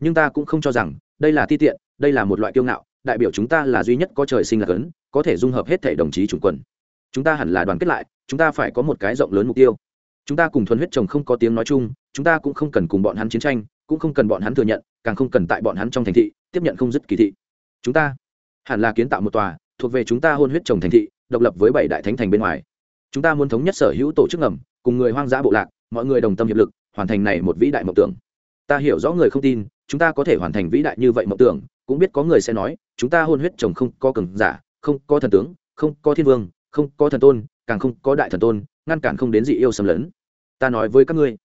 nhưng ta cũng không cho rằng đây là ti tiện, đây là một loại kiêu ngạo, đại biểu chúng ta là duy nhất có trời sinh là cấn, có thể dung hợp hết thể đồng chí chủng quần chúng ta hẳn là đoàn kết lại, chúng ta phải có một cái rộng lớn mục tiêu. Chúng ta cùng thuần huyết chồng không có tiếng nói chung, chúng ta cũng không cần cùng bọn hắn chiến tranh, cũng không cần bọn hắn thừa nhận, càng không cần tại bọn hắn trong thành thị, tiếp nhận không dứt kỳ thị. Chúng ta hẳn là kiến tạo một tòa thuộc về chúng ta hôn huyết chồng thành thị, độc lập với bảy đại thánh thành bên ngoài. Chúng ta muốn thống nhất sở hữu tổ chức ngầm, cùng người hoang dã bộ lạc, mọi người đồng tâm hiệp lực, hoàn thành này một vĩ đại mộng tưởng ta hiểu rõ người không tin, chúng ta có thể hoàn thành vĩ đại như vậy mộng tưởng, cũng biết có người sẽ nói, chúng ta hôn huyết chồng không có cường giả, không có thần tướng, không có thiên vương, không có thần tôn, càng không có đại thần tôn, ngăn cản không đến dị yêu xâm lấn. Ta nói với các ngươi,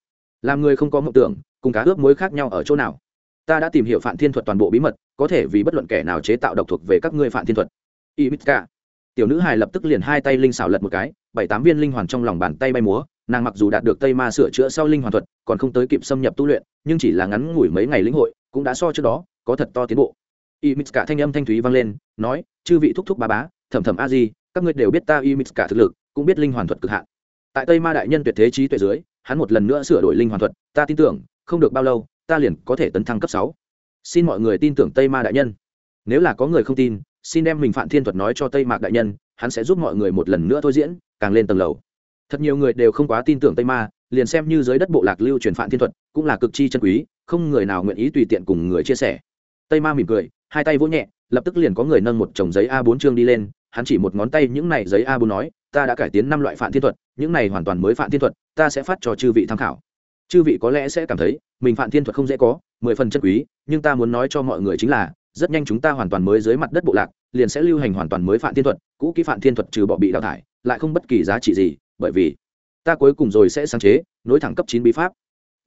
làm người không có mộng tưởng, cùng cá ướp mối khác nhau ở chỗ nào? Ta đã tìm hiểu phản thiên thuật toàn bộ bí mật, có thể vì bất luận kẻ nào chế tạo độc thuộc về các ngươi phản thiên thuật. Ibitka tiểu nữ hài lập tức liền hai tay linh xảo lật một cái, bảy tám viên linh hoàn trong lòng bàn tay bay múa nàng mặc dù đạt được tây ma sửa chữa sau linh hoàn thuật, còn không tới kịp xâm nhập tu luyện, nhưng chỉ là ngắn ngủi mấy ngày lĩnh hội, cũng đã so trước đó, có thật to tiến bộ. Imitka thanh âm thanh thúy vang lên, nói, chư vị thúc thúc ba bá, thầm thầm a di, các ngươi đều biết ta imitka thực lực, cũng biết linh hoàn thuật cực hạn. Tại tây ma đại nhân tuyệt thế trí tuệ dưới, hắn một lần nữa sửa đổi linh hoàn thuật, ta tin tưởng, không được bao lâu, ta liền có thể tấn thăng cấp sáu. Xin mọi người tin tưởng tây ma đại nhân. Nếu là có người không tin, xin đem mình Phạm thiên thuật nói cho tây mạc đại nhân, hắn sẽ giúp mọi người một lần nữa thôi diễn, càng lên tầng lầu thật nhiều người đều không quá tin tưởng tây ma, liền xem như dưới đất bộ lạc lưu truyền phản thiên thuật, cũng là cực chi chân quý, không người nào nguyện ý tùy tiện cùng người chia sẻ. Tây ma mỉm cười, hai tay vỗ nhẹ, lập tức liền có người nâng một chồng giấy a 4 chương đi lên, hắn chỉ một ngón tay những này giấy a 4 nói, ta đã cải tiến năm loại phản thiên thuật, những này hoàn toàn mới phản thiên thuật, ta sẽ phát cho chư vị tham khảo. Chư vị có lẽ sẽ cảm thấy, mình phản thiên thuật không dễ có, mười phần chân quý, nhưng ta muốn nói cho mọi người chính là, rất nhanh chúng ta hoàn toàn mới dưới mặt đất bộ lạc, liền sẽ lưu hành hoàn toàn mới phản thiên thuật, cũ kỹ phản thiên thuật trừ bỏ bị đào thải, lại không bất kỳ giá trị gì bởi vì ta cuối cùng rồi sẽ sáng chế, nối thẳng cấp chín bí pháp.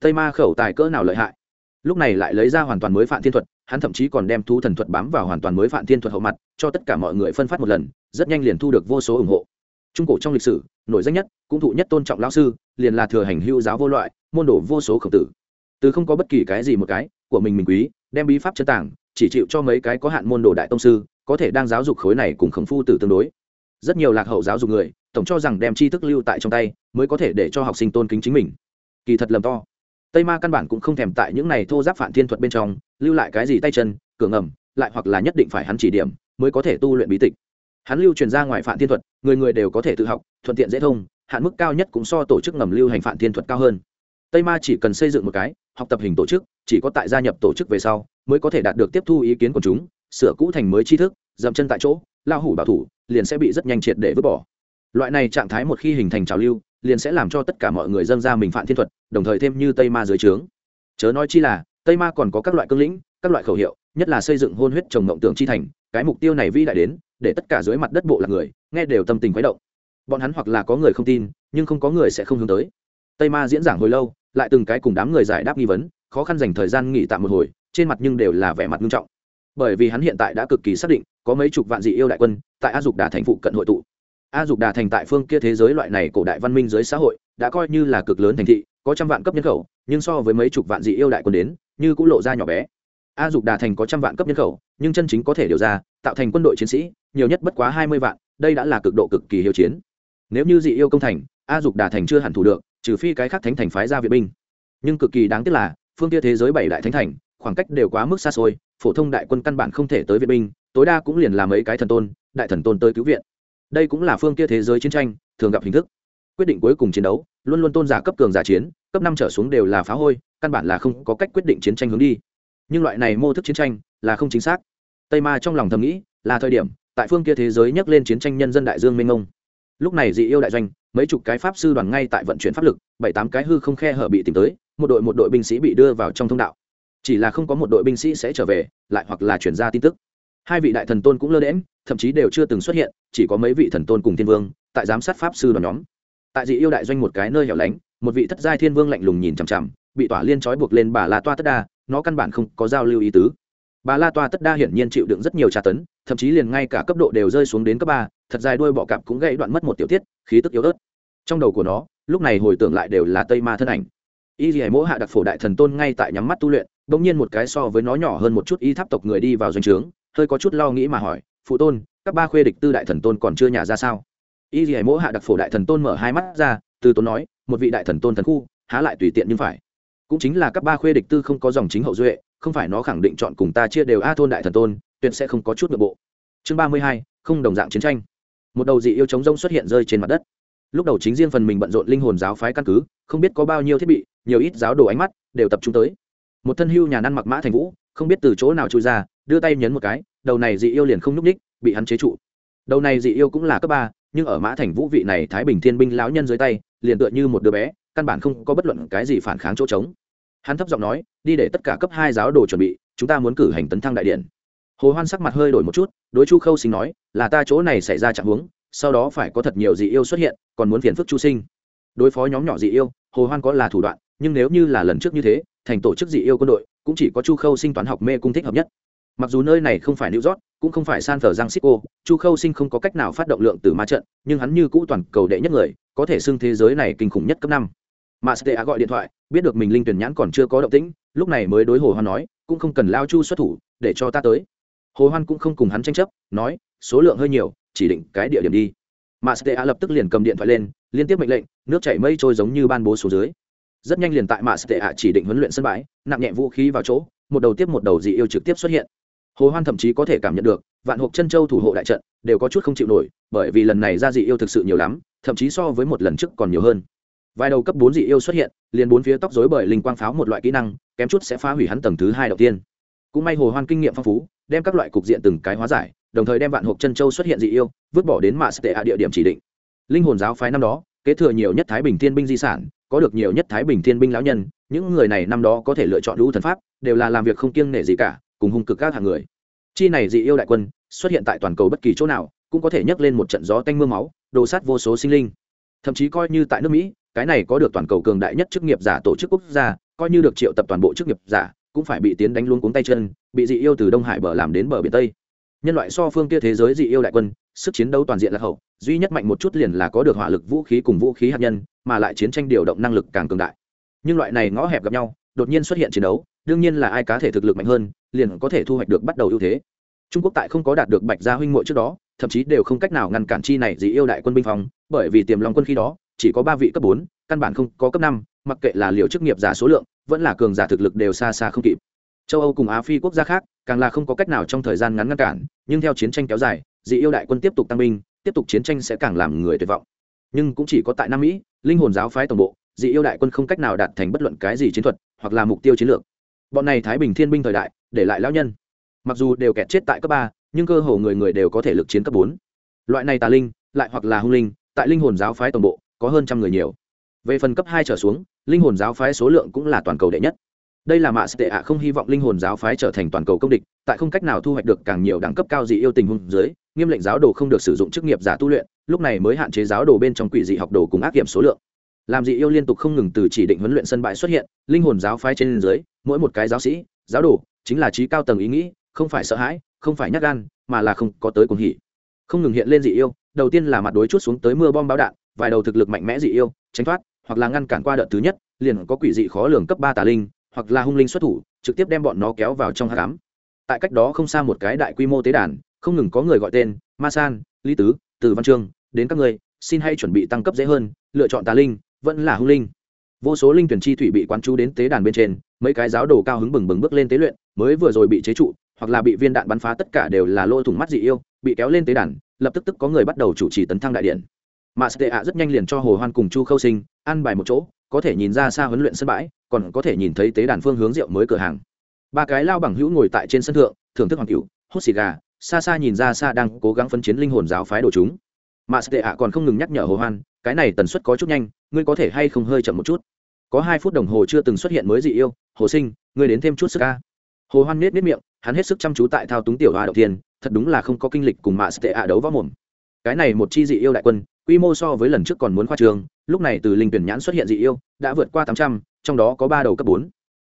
Tây ma khẩu tài cỡ nào lợi hại? Lúc này lại lấy ra hoàn toàn mới phạm thiên thuật, hắn thậm chí còn đem thu thần thuật bám vào hoàn toàn mới phạm thiên thuật hậu mặt, cho tất cả mọi người phân phát một lần, rất nhanh liền thu được vô số ủng hộ. Trung cổ trong lịch sử, nổi danh nhất, cũng thụ nhất tôn trọng lão sư, liền là thừa hành hưu giáo vô loại, môn đồ vô số khổng tử. Từ không có bất kỳ cái gì một cái, của mình mình quý, đem bí pháp chân tảng, chỉ chịu cho mấy cái có hạn môn đồ đại tông sư, có thể đang giáo dục khối này cùng khổng phu tử tương đối rất nhiều lạc hậu giáo dục người, tổng cho rằng đem tri thức lưu tại trong tay mới có thể để cho học sinh tôn kính chính mình. Kỳ thật lầm to. Tây ma căn bản cũng không thèm tại những này thô giáp phản thiên thuật bên trong, lưu lại cái gì tay chân, cửa ngầm, lại hoặc là nhất định phải hắn chỉ điểm mới có thể tu luyện bí tịch. Hắn lưu truyền ra ngoài phản thiên thuật, người người đều có thể tự học, thuận tiện dễ thông, hạn mức cao nhất cũng so tổ chức ngầm lưu hành phản thiên thuật cao hơn. Tây ma chỉ cần xây dựng một cái, học tập hình tổ chức, chỉ có tại gia nhập tổ chức về sau mới có thể đạt được tiếp thu ý kiến của chúng, sửa cũ thành mới tri thức, dậm chân tại chỗ lao hủ bảo thủ liền sẽ bị rất nhanh triệt để vứt bỏ. Loại này trạng thái một khi hình thành trào lưu, liền sẽ làm cho tất cả mọi người dân ra mình phạm thiên thuật, đồng thời thêm như tây ma dưới trướng. Chớ nói chi là, tây ma còn có các loại cương lĩnh, các loại khẩu hiệu, nhất là xây dựng hôn huyết trồng mộng tưởng chi thành, cái mục tiêu này vĩ đại đến, để tất cả dưới mặt đất bộ là người, nghe đều tâm tình khuấy động. Bọn hắn hoặc là có người không tin, nhưng không có người sẽ không hướng tới. Tây ma diễn giảng hồi lâu, lại từng cái cùng đám người giải đáp nghi vấn, khó khăn dành thời gian nghỉ tạm một hồi, trên mặt nhưng đều là vẻ mặt nghiêm trọng bởi vì hắn hiện tại đã cực kỳ xác định, có mấy chục vạn dị yêu đại quân tại a dục đà thành phụ cận hội tụ. A dục đà thành tại phương kia thế giới loại này cổ đại văn minh dưới xã hội, đã coi như là cực lớn thành thị, có trăm vạn cấp nhân khẩu, nhưng so với mấy chục vạn dị yêu đại quân đến, như cũng lộ ra nhỏ bé. A dục đà thành có trăm vạn cấp nhân khẩu, nhưng chân chính có thể điều ra, tạo thành quân đội chiến sĩ, nhiều nhất bất quá hai mươi vạn, đây đã là cực độ cực kỳ hiệu chiến. Nếu như dị yêu công thành, a dục đà thành chưa hẳn thủ được, trừ phi cái khác thánh thành phái ra viện binh. Nhưng cực kỳ đáng tiếc là, phương kia thế giới bảy đại thánh thành, khoảng cách đều quá mức xa xôi phổ thông đại quân căn bản không thể tới viện binh, tối đa cũng liền làm mấy cái thần tôn, đại thần tôn tới cứu viện. Đây cũng là phương kia thế giới chiến tranh, thường gặp hình thức. Quyết định cuối cùng chiến đấu, luôn luôn tôn giả cấp cường giả chiến, cấp năm trở xuống đều là phá hôi, căn bản là không có cách quyết định chiến tranh hướng đi. Nhưng loại này mô thức chiến tranh là không chính xác. Tây ma trong lòng thầm nghĩ, là thời điểm, tại phương kia thế giới nhắc lên chiến tranh nhân dân đại dương minh ngông. Lúc này dị yêu đại doanh, mấy chục cái pháp sư đoàn ngay tại vận chuyển pháp lực, bảy tám cái hư không khe hở bị tìm tới, một đội một đội binh sĩ bị đưa vào trong thông đạo chỉ là không có một đội binh sĩ sẽ trở về, lại hoặc là chuyển ra tin tức. Hai vị đại thần tôn cũng lơ đễm thậm chí đều chưa từng xuất hiện, chỉ có mấy vị thần tôn cùng thiên vương, tại giám sát pháp sư đoàn nhóm. Tại dị yêu đại doanh một cái nơi hẻo lánh, một vị thất giai thiên vương lạnh lùng nhìn chằm chằm, bị tỏa liên trói buộc lên bà la toa tất đa, nó căn bản không có giao lưu ý tứ. Bà la toa tất đa hiển nhiên chịu đựng rất nhiều tra tấn, thậm chí liền ngay cả cấp độ đều rơi xuống đến cấp ba, thật dài đuôi bọ cạp cũng gãy đoạn mất một tiểu tiết, khí tức yếu ớt. Trong đầu của nó, lúc này hồi tưởng lại đều là tây ma thân ảnh. Y dì mỗ hạ đặc phổ đại thần tôn ngay tại nhắm mắt tu luyện bỗng nhiên một cái so với nó nhỏ hơn một chút y tháp tộc người đi vào doanh trướng, hơi có chút lo nghĩ mà hỏi, phụ tôn, các ba khuê địch tư đại thần tôn còn chưa nhà ra sao? Y dì mỗ hạ đặc phổ đại thần tôn mở hai mắt ra, từ tôn nói, một vị đại thần tôn thần khu, há lại tùy tiện nhưng phải. Cũng chính là các ba khuê địch tư không có dòng chính hậu duệ, không phải nó khẳng định chọn cùng ta chia đều a thôn đại thần tôn, tuyệt sẽ không có chút nội bộ. Chương ba mươi hai, không đồng dạng chiến tranh. Một đầu dị yêu chống rông xuất hiện rơi trên mặt đất. Lúc đầu chính riêng phần mình bận rộn linh hồn giáo phái căn cứ, không biết có bao nhiêu thiết bị, nhiều ít giáo đồ ánh mắt đều tập trung tới một thân hưu nhà năn mặc mã thành vũ, không biết từ chỗ nào trôi ra, đưa tay nhấn một cái, đầu này dị yêu liền không nhúc ních, bị hắn chế trụ. Đầu này dị yêu cũng là cấp ba, nhưng ở mã thành vũ vị này thái bình thiên binh lão nhân dưới tay, liền tựa như một đứa bé, căn bản không có bất luận cái gì phản kháng chỗ trống. Hắn thấp giọng nói, đi để tất cả cấp hai giáo đồ chuẩn bị, chúng ta muốn cử hành tấn thăng đại điện. Hồ hoan sắc mặt hơi đổi một chút, đối chu khâu sinh nói, là ta chỗ này xảy ra trạng huống, sau đó phải có thật nhiều dị yêu xuất hiện, còn muốn phiền phức chu sinh. Đối phó nhóm nhỏ dị yêu, hồ hoan có là thủ đoạn, nhưng nếu như là lần trước như thế thành tổ chức dị yêu quân đội, cũng chỉ có chu khâu sinh toán học mê cung thích hợp nhất. Mặc dù nơi này không phải new york, cũng không phải san francisco, chu khâu sinh không có cách nào phát động lượng từ ma trận, nhưng hắn như cũ toàn cầu đệ nhất người, có thể xưng thế giới này kinh khủng nhất cấp năm. Mà stea gọi điện thoại, biết được mình linh tuyển nhãn còn chưa có động tĩnh, lúc này mới đối hồ hoan nói, cũng không cần lao chu xuất thủ, để cho ta tới. Hồ hoan cũng không cùng hắn tranh chấp, nói, số lượng hơi nhiều, chỉ định cái địa điểm đi. Mà stea lập tức liền cầm điện thoại lên, liên tiếp mệnh lệnh, nước chảy mây trôi giống như ban bố số dưới rất nhanh liền tại mạ stea chỉ định huấn luyện sân bãi, nặng nhẹ vũ khí vào chỗ, một đầu tiếp một đầu dị yêu trực tiếp xuất hiện. Hồ hoan thậm chí có thể cảm nhận được, vạn hộp chân châu thủ hộ đại trận đều có chút không chịu nổi, bởi vì lần này ra dị yêu thực sự nhiều lắm, thậm chí so với một lần trước còn nhiều hơn. Vài đầu cấp bốn dị yêu xuất hiện, liền bốn phía tóc rối bởi linh quang pháo một loại kỹ năng, kém chút sẽ phá hủy hắn tầng thứ hai đầu tiên. Cũng may hồ hoan kinh nghiệm phong phú, đem các loại cục diện từng cái hóa giải, đồng thời đem vạn hộp chân châu xuất hiện dị yêu, vứt bỏ đến mạ sệ địa điểm chỉ định. Linh hồn giáo phái năm đó, kế thừa nhiều nhất thái bình thiên binh di sản có được nhiều nhất thái bình thiên binh lão nhân, những người này năm đó có thể lựa chọn lũ thần pháp, đều là làm việc không kiêng nể gì cả, cùng hung cực các hạng người. Chi này dị yêu đại quân, xuất hiện tại toàn cầu bất kỳ chỗ nào, cũng có thể nhấc lên một trận gió tanh mưa máu, đồ sát vô số sinh linh. Thậm chí coi như tại nước mỹ, cái này có được toàn cầu cường đại nhất chức nghiệp giả tổ chức quốc gia, coi như được triệu tập toàn bộ chức nghiệp giả, cũng phải bị tiến đánh luôn cuống tay chân, bị dị yêu từ đông hải bờ làm đến bờ biển tây. Nhân loại so phương kia thế giới dị yêu đại quân sức chiến đấu toàn diện là hậu, duy nhất mạnh một chút liền là có được hỏa lực vũ khí cùng vũ khí hạt nhân, mà lại chiến tranh điều động năng lực càng cường đại. Nhưng loại này ngõ hẹp gặp nhau, đột nhiên xuất hiện chiến đấu, đương nhiên là ai cá thể thực lực mạnh hơn, liền có thể thu hoạch được bắt đầu ưu thế. Trung quốc tại không có đạt được bạch gia huynh muội trước đó, thậm chí đều không cách nào ngăn cản chi này dị yêu đại quân binh phòng bởi vì tiềm long quân khi đó, chỉ có ba vị cấp bốn, căn bản không có cấp năm, mặc kệ là liều chức nghiệp giả số lượng, vẫn là cường giả thực lực đều xa xa không kịp. Châu âu cùng á phi quốc gia khác, càng là không có cách nào trong thời gian ngắn ngăn cản, nhưng theo chiến tranh kéo dài dị yêu đại quân tiếp tục tăng binh, tiếp tục chiến tranh sẽ càng làm người tuyệt vọng. Nhưng cũng chỉ có tại nam mỹ, linh hồn giáo phái tổng bộ, dị yêu đại quân không cách nào đạt thành bất luận cái gì chiến thuật hoặc là mục tiêu chiến lược. Bọn này thái bình thiên binh thời đại, để lại lão nhân. Mặc dù đều kẹt chết tại cấp ba, nhưng cơ hồ người người đều có thể lực chiến cấp bốn. Loại này tà linh, lại hoặc là hung linh, tại linh hồn giáo phái tổng bộ, có hơn trăm người nhiều. Về phần cấp hai trở xuống, linh hồn giáo phái số lượng cũng là toàn cầu đệ nhất. Đây là mạ tệ ạ không hy vọng linh hồn giáo phái trở thành toàn cầu công địch, tại không cách nào thu hoạch được càng nhiều đẳng cấp cao dị yêu tình huống dưới nghiêm lệnh giáo đồ không được sử dụng chức nghiệp giả tu luyện, lúc này mới hạn chế giáo đồ bên trong quỷ dị học đồ cùng ác kiểm số lượng. Làm dị yêu liên tục không ngừng từ chỉ định huấn luyện sân bãi xuất hiện, linh hồn giáo phái trên dưới, mỗi một cái giáo sĩ, giáo đồ, chính là trí cao tầng ý nghĩ, không phải sợ hãi, không phải nhắc gan, mà là không có tới cuồng hỉ. Không ngừng hiện lên dị yêu, đầu tiên là mặt đối chút xuống tới mưa bom bão đạn, vài đầu thực lực mạnh mẽ dị yêu, tránh thoát, hoặc là ngăn cản qua đợt thứ nhất, liền có quỷ dị khó lường cấp ba tà linh, hoặc là hung linh xuất thủ, trực tiếp đem bọn nó kéo vào trong hát cám tại cách đó không xa một cái đại quy mô tế đàn không ngừng có người gọi tên, ma san, lý tứ, từ văn trương, đến các người xin hãy chuẩn bị tăng cấp dễ hơn, lựa chọn tà linh, vẫn là hung linh. Vô số linh tuyển chi thủy bị quán chú đến tế đàn bên trên, mấy cái giáo đồ cao hứng bừng bừng bước lên tế luyện, mới vừa rồi bị chế trụ, hoặc là bị viên đạn bắn phá tất cả đều là lôi thủng mắt dị yêu, bị kéo lên tế đàn, lập tức tức có người bắt đầu chủ trì tấn thăng đại điện. Mà sệ ạ rất nhanh liền cho hồ hoan cùng chu khâu sinh ăn bài một chỗ, có thể nhìn ra xa huấn luyện sân bãi, còn có thể nhìn thấy tế đàn phương hướng rượu mới cửa hàng. Ba cái lao bằng hữu ngồi tại trên sân thượng, thưởng thức hoàng cửu, hút xì gà xa xa nhìn ra xa đang cố gắng phân chiến linh hồn giáo phái đồ chúng. Mà Tệ ạ còn không ngừng nhắc nhở hồ hoan, cái này tần suất có chút nhanh, ngươi có thể hay không hơi chậm một chút? Có hai phút đồng hồ chưa từng xuất hiện mới dị yêu, hồ sinh, ngươi đến thêm chút sức ca. Hồ hoan nết nết miệng, hắn hết sức chăm chú tại thao túng tiểu hoa đầu tiên thật đúng là không có kinh lịch cùng mạ tệ ạ đấu võ mồm. Cái này một chi dị yêu đại quân, quy mô so với lần trước còn muốn khoa trường, lúc này từ linh tuyển nhãn xuất hiện dị yêu, đã vượt qua tám trăm, trong đó có ba đầu cấp bốn.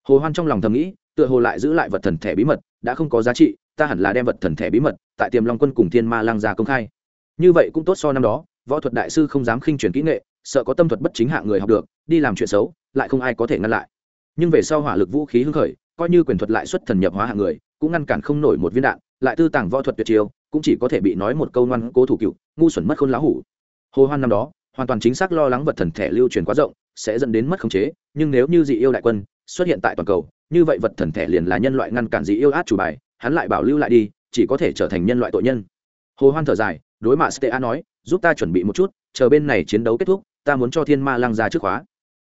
Hồ hoan trong lòng thầm nghĩ, tựa hồ lại giữ lại vật thần thể bí mật đã không có giá trị, ta hẳn là đem vật thần thẻ bí mật tại tiềm long quân cùng thiên ma lang ra công khai. Như vậy cũng tốt so năm đó, võ thuật đại sư không dám khinh truyền kỹ nghệ, sợ có tâm thuật bất chính hạng người học được, đi làm chuyện xấu, lại không ai có thể ngăn lại. Nhưng về sau hỏa lực vũ khí hưng khởi, coi như quyền thuật lại xuất thần nhập hóa hạng người, cũng ngăn cản không nổi một viên đạn, lại tư tàng võ thuật tuyệt chiêu, cũng chỉ có thể bị nói một câu ngoan cố thủ cựu, ngu xuẩn mất khôn lá hủ. Hồ hoan năm đó, hoàn toàn chính xác lo lắng vật thần thẻ lưu truyền quá rộng, sẽ dẫn đến mất khống chế, nhưng nếu như dị yêu đại quân xuất hiện tại toàn cầu như vậy vật thần thể liền là nhân loại ngăn cản dị yêu át chủ bài, hắn lại bảo lưu lại đi, chỉ có thể trở thành nhân loại tội nhân. Hồ hoan thở dài, đối mạ stea nói, giúp ta chuẩn bị một chút, chờ bên này chiến đấu kết thúc, ta muốn cho thiên ma lăng ra trước khóa.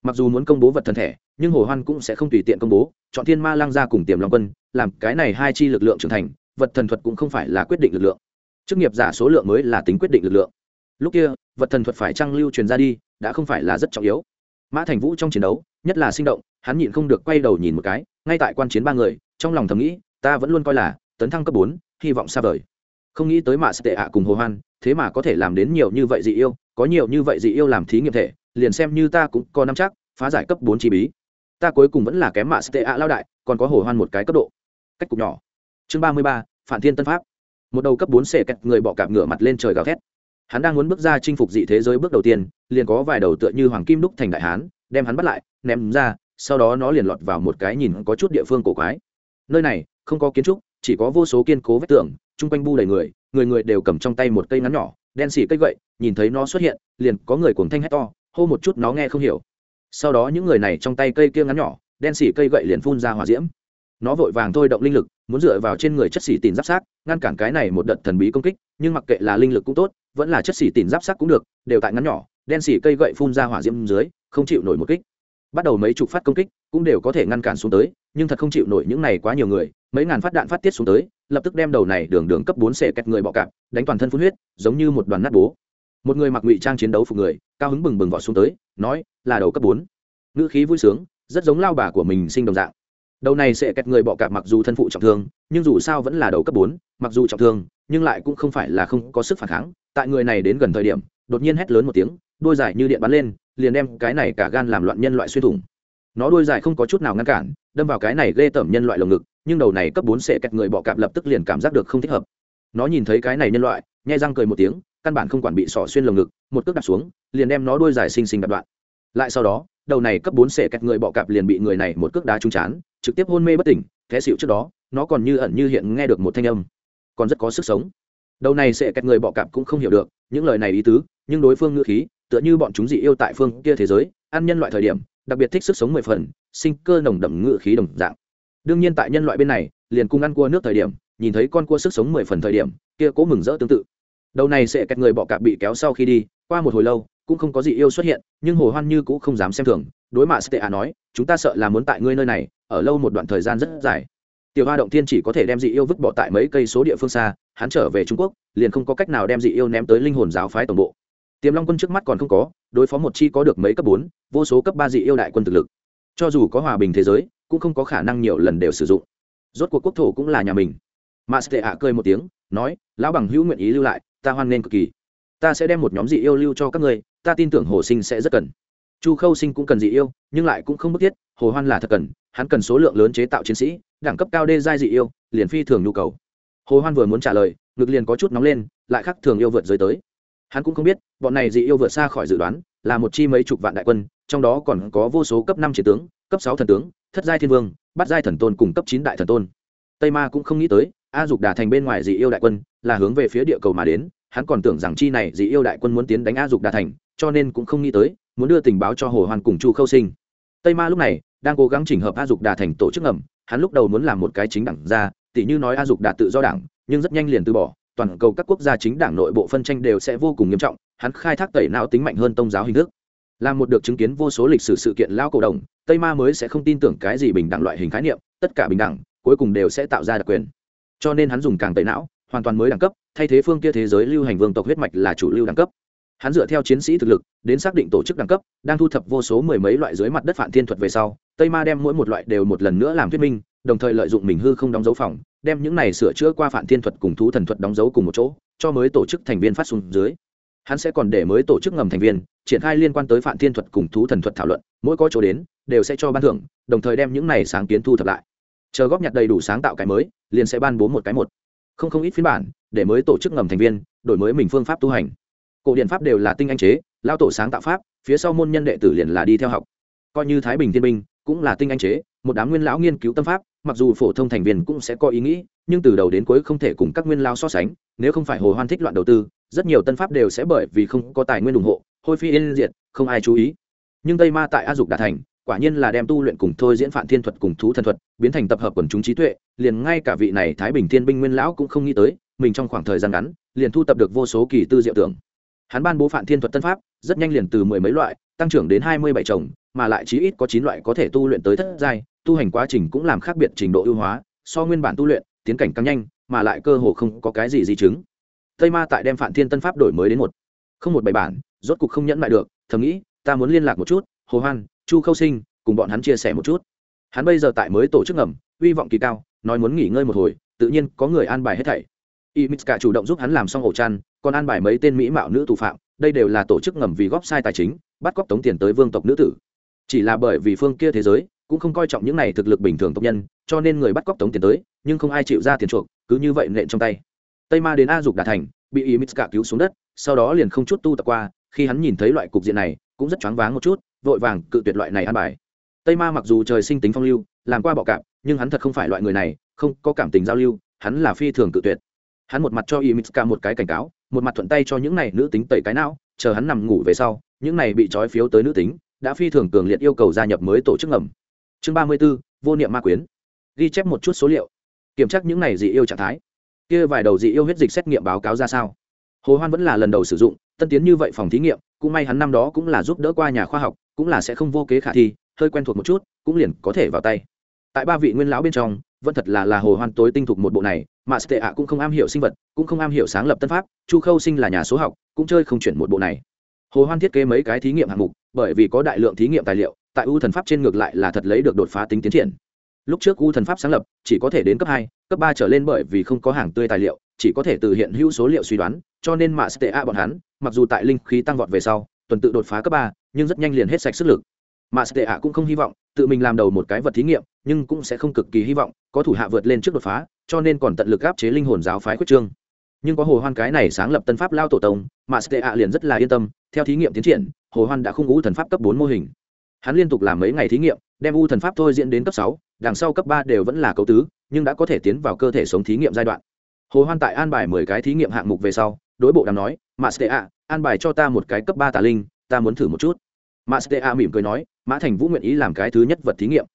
Mặc dù muốn công bố vật thần thể, nhưng hồ hoan cũng sẽ không tùy tiện công bố, chọn thiên ma lăng ra cùng tiềm long quân, làm cái này hai chi lực lượng trưởng thành, vật thần thuật cũng không phải là quyết định lực lượng. Chức nghiệp giả số lượng mới là tính quyết định lực lượng. Lúc kia, vật thần thuật phải trăng lưu truyền ra đi, đã không phải là rất trọng yếu. Mã thành vũ trong chiến đấu, nhất là sinh động hắn nhịn không được quay đầu nhìn một cái, ngay tại quan chiến ba người, trong lòng thầm nghĩ, ta vẫn luôn coi là tấn thăng cấp bốn, hy vọng xa vời. Không nghĩ tới mạ sẽ tệ ạ cùng hồ hoan, thế mà có thể làm đến nhiều như vậy dị yêu, có nhiều như vậy dị yêu làm thí nghiệm thể, liền xem như ta cũng có năm chắc, phá giải cấp bốn chi bí. Ta cuối cùng vẫn là kém mạ sẽ tệ ạ lao đại, còn có hồ hoan một cái cấp độ. Cách cục nhỏ. Chương ba mươi ba, phản thiên tân pháp. Một đầu cấp bốn xệ kẹt, người bọ cạp ngửa mặt lên trời gào thét. Hắn đang muốn bước ra chinh phục dị thế giới bước đầu tiên, liền có vài đầu tựa như hoàng kim đúc thành đại hán, đem hắn bắt lại, ném ra sau đó nó liền lọt vào một cái nhìn có chút địa phương cổ quái. Nơi này, không có kiến trúc, chỉ có vô số kiên cố vách tường, chung quanh bu đầy người người người đều cầm trong tay một cây ngắn nhỏ, đen xỉ cây gậy, nhìn thấy nó xuất hiện, liền có người cuồng thanh hét to, hô một chút nó nghe không hiểu. Sau đó những người này trong tay cây kia ngắn nhỏ, đen xỉ cây gậy liền phun ra hỏa diễm. Nó vội vàng thôi động linh lực, muốn dựa vào trên người chất xỉ tìm giáp sát ngăn cản cái này một đợt thần bí công kích, nhưng mặc kệ là linh lực cũng tốt, vẫn là chất xỉ tìm giáp sát cũng được, đều tại ngắn nhỏ, đen xỉ cây gậy phun ra hỏa diễm dưới, không chịu nổi một kích bắt đầu mấy chục phát công kích cũng đều có thể ngăn cản xuống tới, nhưng thật không chịu nổi những này quá nhiều người, mấy ngàn phát đạn phát tiết xuống tới, lập tức đem đầu này đường đường cấp bốn xẻ kẹt người bọ cạp, đánh toàn thân phun huyết, giống như một đoàn nát bố. Một người mặc ngụy trang chiến đấu phục người, cao hứng bừng bừng vọt xuống tới, nói, là đầu cấp bốn. Ngữ khí vui sướng, rất giống lao bà của mình sinh đồng dạng. Đầu này sẽ kẹt người bọ cạp mặc dù thân phụ trọng thương, nhưng dù sao vẫn là đầu cấp bốn, mặc dù trọng thương, nhưng lại cũng không phải là không có sức phản kháng. Tại người này đến gần thời điểm, đột nhiên hét lớn một tiếng đôi dài như điện bắn lên, liền đem cái này cả gan làm loạn nhân loại xuyên thủng. Nó đôi dài không có chút nào ngăn cản, đâm vào cái này ghê tởm nhân loại lồng ngực, nhưng đầu này cấp bốn sẽ kẹt người bọ cạp lập tức liền cảm giác được không thích hợp. Nó nhìn thấy cái này nhân loại, nhai răng cười một tiếng, căn bản không quản bị sỏ xuyên lồng ngực, một cước đặt xuống, liền đem nó đôi dài xinh xinh đập đoạn. Lại sau đó, đầu này cấp bốn sẽ kẹt người bọ cạp liền bị người này một cước đá trúng chán, trực tiếp hôn mê bất tỉnh Thế xịu trước đó, nó còn như ẩn như hiện nghe được một thanh âm. Còn rất có sức sống. Đầu này sẽ kẹt người bọ cạp cũng không hiểu được những lời này ý tứ, nhưng đối phương ngữ khí tựa như bọn chúng dị yêu tại phương kia thế giới, ăn nhân loại thời điểm, đặc biệt thích sức sống mười phần, sinh cơ nồng đậm ngự khí đồng dạng. Đương nhiên tại nhân loại bên này, liền cùng ăn cua nước thời điểm, nhìn thấy con cua sức sống mười phần thời điểm, kia cố mừng rỡ tương tự. Đầu này sẽ kẹt người bọ cạp bị kéo sau khi đi, qua một hồi lâu, cũng không có gì yêu xuất hiện, nhưng hồ hoan như cũng không dám xem thường. Đối mạ stea nói, chúng ta sợ là muốn tại ngươi nơi này, ở lâu một đoạn thời gian rất dài. Tiểu hoa động thiên chỉ có thể đem dị yêu vứt bỏ tại mấy cây số địa phương xa, hắn trở về trung quốc, liền không có cách nào đem dị yêu ném tới linh hồn giáo phái tổng bộ tiềm long quân trước mắt còn không có, đối phó một chi có được mấy cấp bốn, vô số cấp ba dị yêu đại quân thực lực. Cho dù có hòa bình thế giới, cũng không có khả năng nhiều lần đều sử dụng. Rốt cuộc quốc thổ cũng là nhà mình. Mà sệ ạ cười một tiếng, nói, lão bằng hữu nguyện ý lưu lại, ta hoan nghênh cực kỳ. Ta sẽ đem một nhóm dị yêu lưu cho các ngươi, ta tin tưởng hồ sinh sẽ rất cần. Chu khâu sinh cũng cần dị yêu, nhưng lại cũng không bức thiết, hồ hoan là thật cần, hắn cần số lượng lớn chế tạo chiến sĩ, đẳng cấp cao đê giai dị yêu, liền phi thường nhu cầu. Hồ hoan vừa muốn trả lời, ngực liền có chút nóng lên, lại khắc thường yêu vượt giới tới hắn cũng không biết, bọn này dị yêu vượt xa khỏi dự đoán, là một chi mấy chục vạn đại quân, trong đó còn có vô số cấp năm chiến tướng, cấp sáu thần tướng, thất giai thiên vương bắt giai thần tôn cùng cấp chín đại thần tôn. Tây ma cũng không nghĩ tới, a dục đà thành bên ngoài dị yêu đại quân, là hướng về phía địa cầu mà đến, hắn còn tưởng rằng chi này dị yêu đại quân muốn tiến đánh a dục đà thành, cho nên cũng không nghĩ tới, muốn đưa tình báo cho hồ hoàn cùng chu khâu sinh. Tây ma lúc này đang cố gắng chỉnh hợp a dục đà thành tổ chức ngầm, hắn lúc đầu muốn làm một cái chính đảng ra tỷ như nói a dục đà tự do đảng, nhưng rất nhanh liền từ bỏ toàn cầu các quốc gia chính đảng nội bộ phân tranh đều sẽ vô cùng nghiêm trọng, hắn khai thác tẩy não tính mạnh hơn tôn giáo hình thức. Là một được chứng kiến vô số lịch sử sự kiện lao cổ đồng tây ma mới sẽ không tin tưởng cái gì bình đẳng loại hình khái niệm, tất cả bình đẳng, cuối cùng đều sẽ tạo ra đặc quyền. Cho nên hắn dùng càng tẩy não, hoàn toàn mới đẳng cấp, thay thế phương kia thế giới lưu hành vương tộc huyết mạch là chủ lưu đẳng cấp. Hắn dựa theo chiến sĩ thực lực, đến xác định tổ chức đẳng cấp, đang thu thập vô số mười mấy loại dưới mặt đất phản thiên thuật về sau, tây ma đem mỗi một loại đều một lần nữa làm thuyết minh, đồng thời lợi dụng mình hư không đóng dấu phòng đem những này sửa chữa qua phản thiên thuật cùng thú thần thuật đóng dấu cùng một chỗ, cho mới tổ chức thành viên phát xuống dưới. Hắn sẽ còn để mới tổ chức ngầm thành viên, triển khai liên quan tới phản thiên thuật cùng thú thần thuật thảo luận, mỗi có chỗ đến, đều sẽ cho ban thưởng, đồng thời đem những này sáng kiến thu thập lại. Chờ góp nhặt đầy đủ sáng tạo cái mới, liền sẽ ban bố một cái một. Không không ít phiên bản, để mới tổ chức ngầm thành viên, đổi mới mình phương pháp tu hành. Cổ điện pháp đều là tinh anh chế, lao tổ sáng tạo pháp, phía sau môn nhân đệ tử liền là đi theo học. Coi như thái bình thiên binh cũng là tinh anh chế, một đám nguyên lão nghiên cứu tâm pháp mặc dù phổ thông thành viên cũng sẽ có ý nghĩ, nhưng từ đầu đến cuối không thể cùng các nguyên lao so sánh, nếu không phải hồ hoan thích loạn đầu tư, rất nhiều tân pháp đều sẽ bởi vì không có tài nguyên ủng hộ, hôi phi yên diệt, không ai chú ý. Nhưng tây ma tại a dục đà thành, quả nhiên là đem tu luyện cùng thôi diễn phản thiên thuật cùng thú thần thuật biến thành tập hợp quần chúng trí tuệ, liền ngay cả vị này thái bình thiên binh nguyên lão cũng không nghĩ tới, mình trong khoảng thời gian ngắn, liền thu tập được vô số kỳ tư diệu tưởng. Hắn ban bố phản thiên thuật tân pháp, rất nhanh liền từ mười mấy loại, tăng trưởng đến hai mươi bảy chồng, mà lại chí ít có chín loại có thể tu luyện tới thất giai tu hành quá trình cũng làm khác biệt trình độ ưu hóa, so nguyên bản tu luyện, tiến cảnh càng nhanh, mà lại cơ hồ không có cái gì di chứng. Tây ma tại đem phản thiên tân pháp đổi mới đến một, không một bài bản, rốt cục không nhẫn lại được, thầm nghĩ, ta muốn liên lạc một chút, hồ hoan, chu khâu sinh, cùng bọn hắn chia sẻ một chút. Hắn bây giờ tại mới tổ chức ngầm, hy vọng kỳ cao, nói muốn nghỉ ngơi một hồi, tự nhiên có người an bài hết thảy. Y cả chủ động giúp hắn làm xong ổ chăn, còn an bài mấy tên mỹ mạo nữ tù phạm, đây đều là tổ chức ngầm vì góp sai tài chính, bắt cóc tống tiền tới vương tộc nữ tử. Chỉ là bởi vì phương kia thế giới cũng không coi trọng những này thực lực bình thường tộc nhân, cho nên người bắt cóc tống tiền tới, nhưng không ai chịu ra tiền chuộc, cứ như vậy nện trong tay. Tây ma đến a dục đà thành, bị y cứu xuống đất, sau đó liền không chút tu tập qua, khi hắn nhìn thấy loại cục diện này, cũng rất choáng váng một chút, vội vàng cự tuyệt loại này an bài. Tây ma mặc dù trời sinh tính phong lưu, làm qua bọ cạp, nhưng hắn thật không phải loại người này, không có cảm tình giao lưu, hắn là phi thường cự tuyệt. Hắn một mặt cho y một cái cảnh cáo, một mặt thuận tay cho những này nữ tính tẩy cái não, chờ hắn nằm ngủ về sau, những này bị trói phiếu tới nữ tính, đã phi thường cường liệt yêu cầu gia nhập mới tổ chức ngầm chương ba mươi 34, vô niệm ma quyến. Ghi chép một chút số liệu. Kiểm tra những này dị yêu trạng thái. Kia vài đầu dị yêu huyết dịch xét nghiệm báo cáo ra sao? Hồ hoan vẫn là lần đầu sử dụng tân tiến như vậy phòng thí nghiệm cũng may hắn năm đó cũng là giúp đỡ qua nhà khoa học cũng là sẽ không vô kế khả thi hơi quen thuộc một chút cũng liền có thể vào tay. Tại ba vị nguyên lão bên trong vẫn thật là là hồ hoan tối tinh thục một bộ này mà tệ ạ cũng không am hiểu sinh vật cũng không am hiểu sáng lập tân pháp chu khâu sinh là nhà số học cũng chơi không chuyển một bộ này. Hồ hoan thiết kế mấy cái thí nghiệm hạng mục bởi vì có đại lượng thí nghiệm tài liệu tại u thần pháp trên ngược lại là thật lấy được đột phá tính tiến triển. Lúc trước u thần pháp sáng lập, chỉ có thể đến cấp hai, cấp ba trở lên bởi vì không có hàng tươi tài liệu, chỉ có thể từ hiện hữu số liệu suy đoán, cho nên mạ A bọn hắn, mặc dù tại linh khí tăng vọt về sau, tuần tự đột phá cấp ba, nhưng rất nhanh liền hết sạch sức lực. Mạ A cũng không hy vọng, tự mình làm đầu một cái vật thí nghiệm, nhưng cũng sẽ không cực kỳ hy vọng, có thủ hạ vượt lên trước đột phá, cho nên còn tận lực áp chế linh hồn giáo phái quyết trương. Nhưng có hồ hoan cái này sáng lập tân pháp lao tổ tông, mà A liền rất là yên tâm, theo thí nghiệm tiến triển, hồ hoan đã không ngũ thần pháp cấp bốn mô hình hắn liên tục làm mấy ngày thí nghiệm, đem u thần pháp thôi diễn đến cấp sáu, đằng sau cấp ba đều vẫn là cấu tứ, nhưng đã có thể tiến vào cơ thể sống thí nghiệm giai đoạn. Hồ hoan tại an bài mười cái thí nghiệm hạng mục về sau, đối bộ đàm nói mastea an bài cho ta một cái cấp ba tà linh, ta muốn thử một chút. Mastea mỉm cười nói, mã thành vũ nguyện ý làm cái thứ nhất vật thí nghiệm.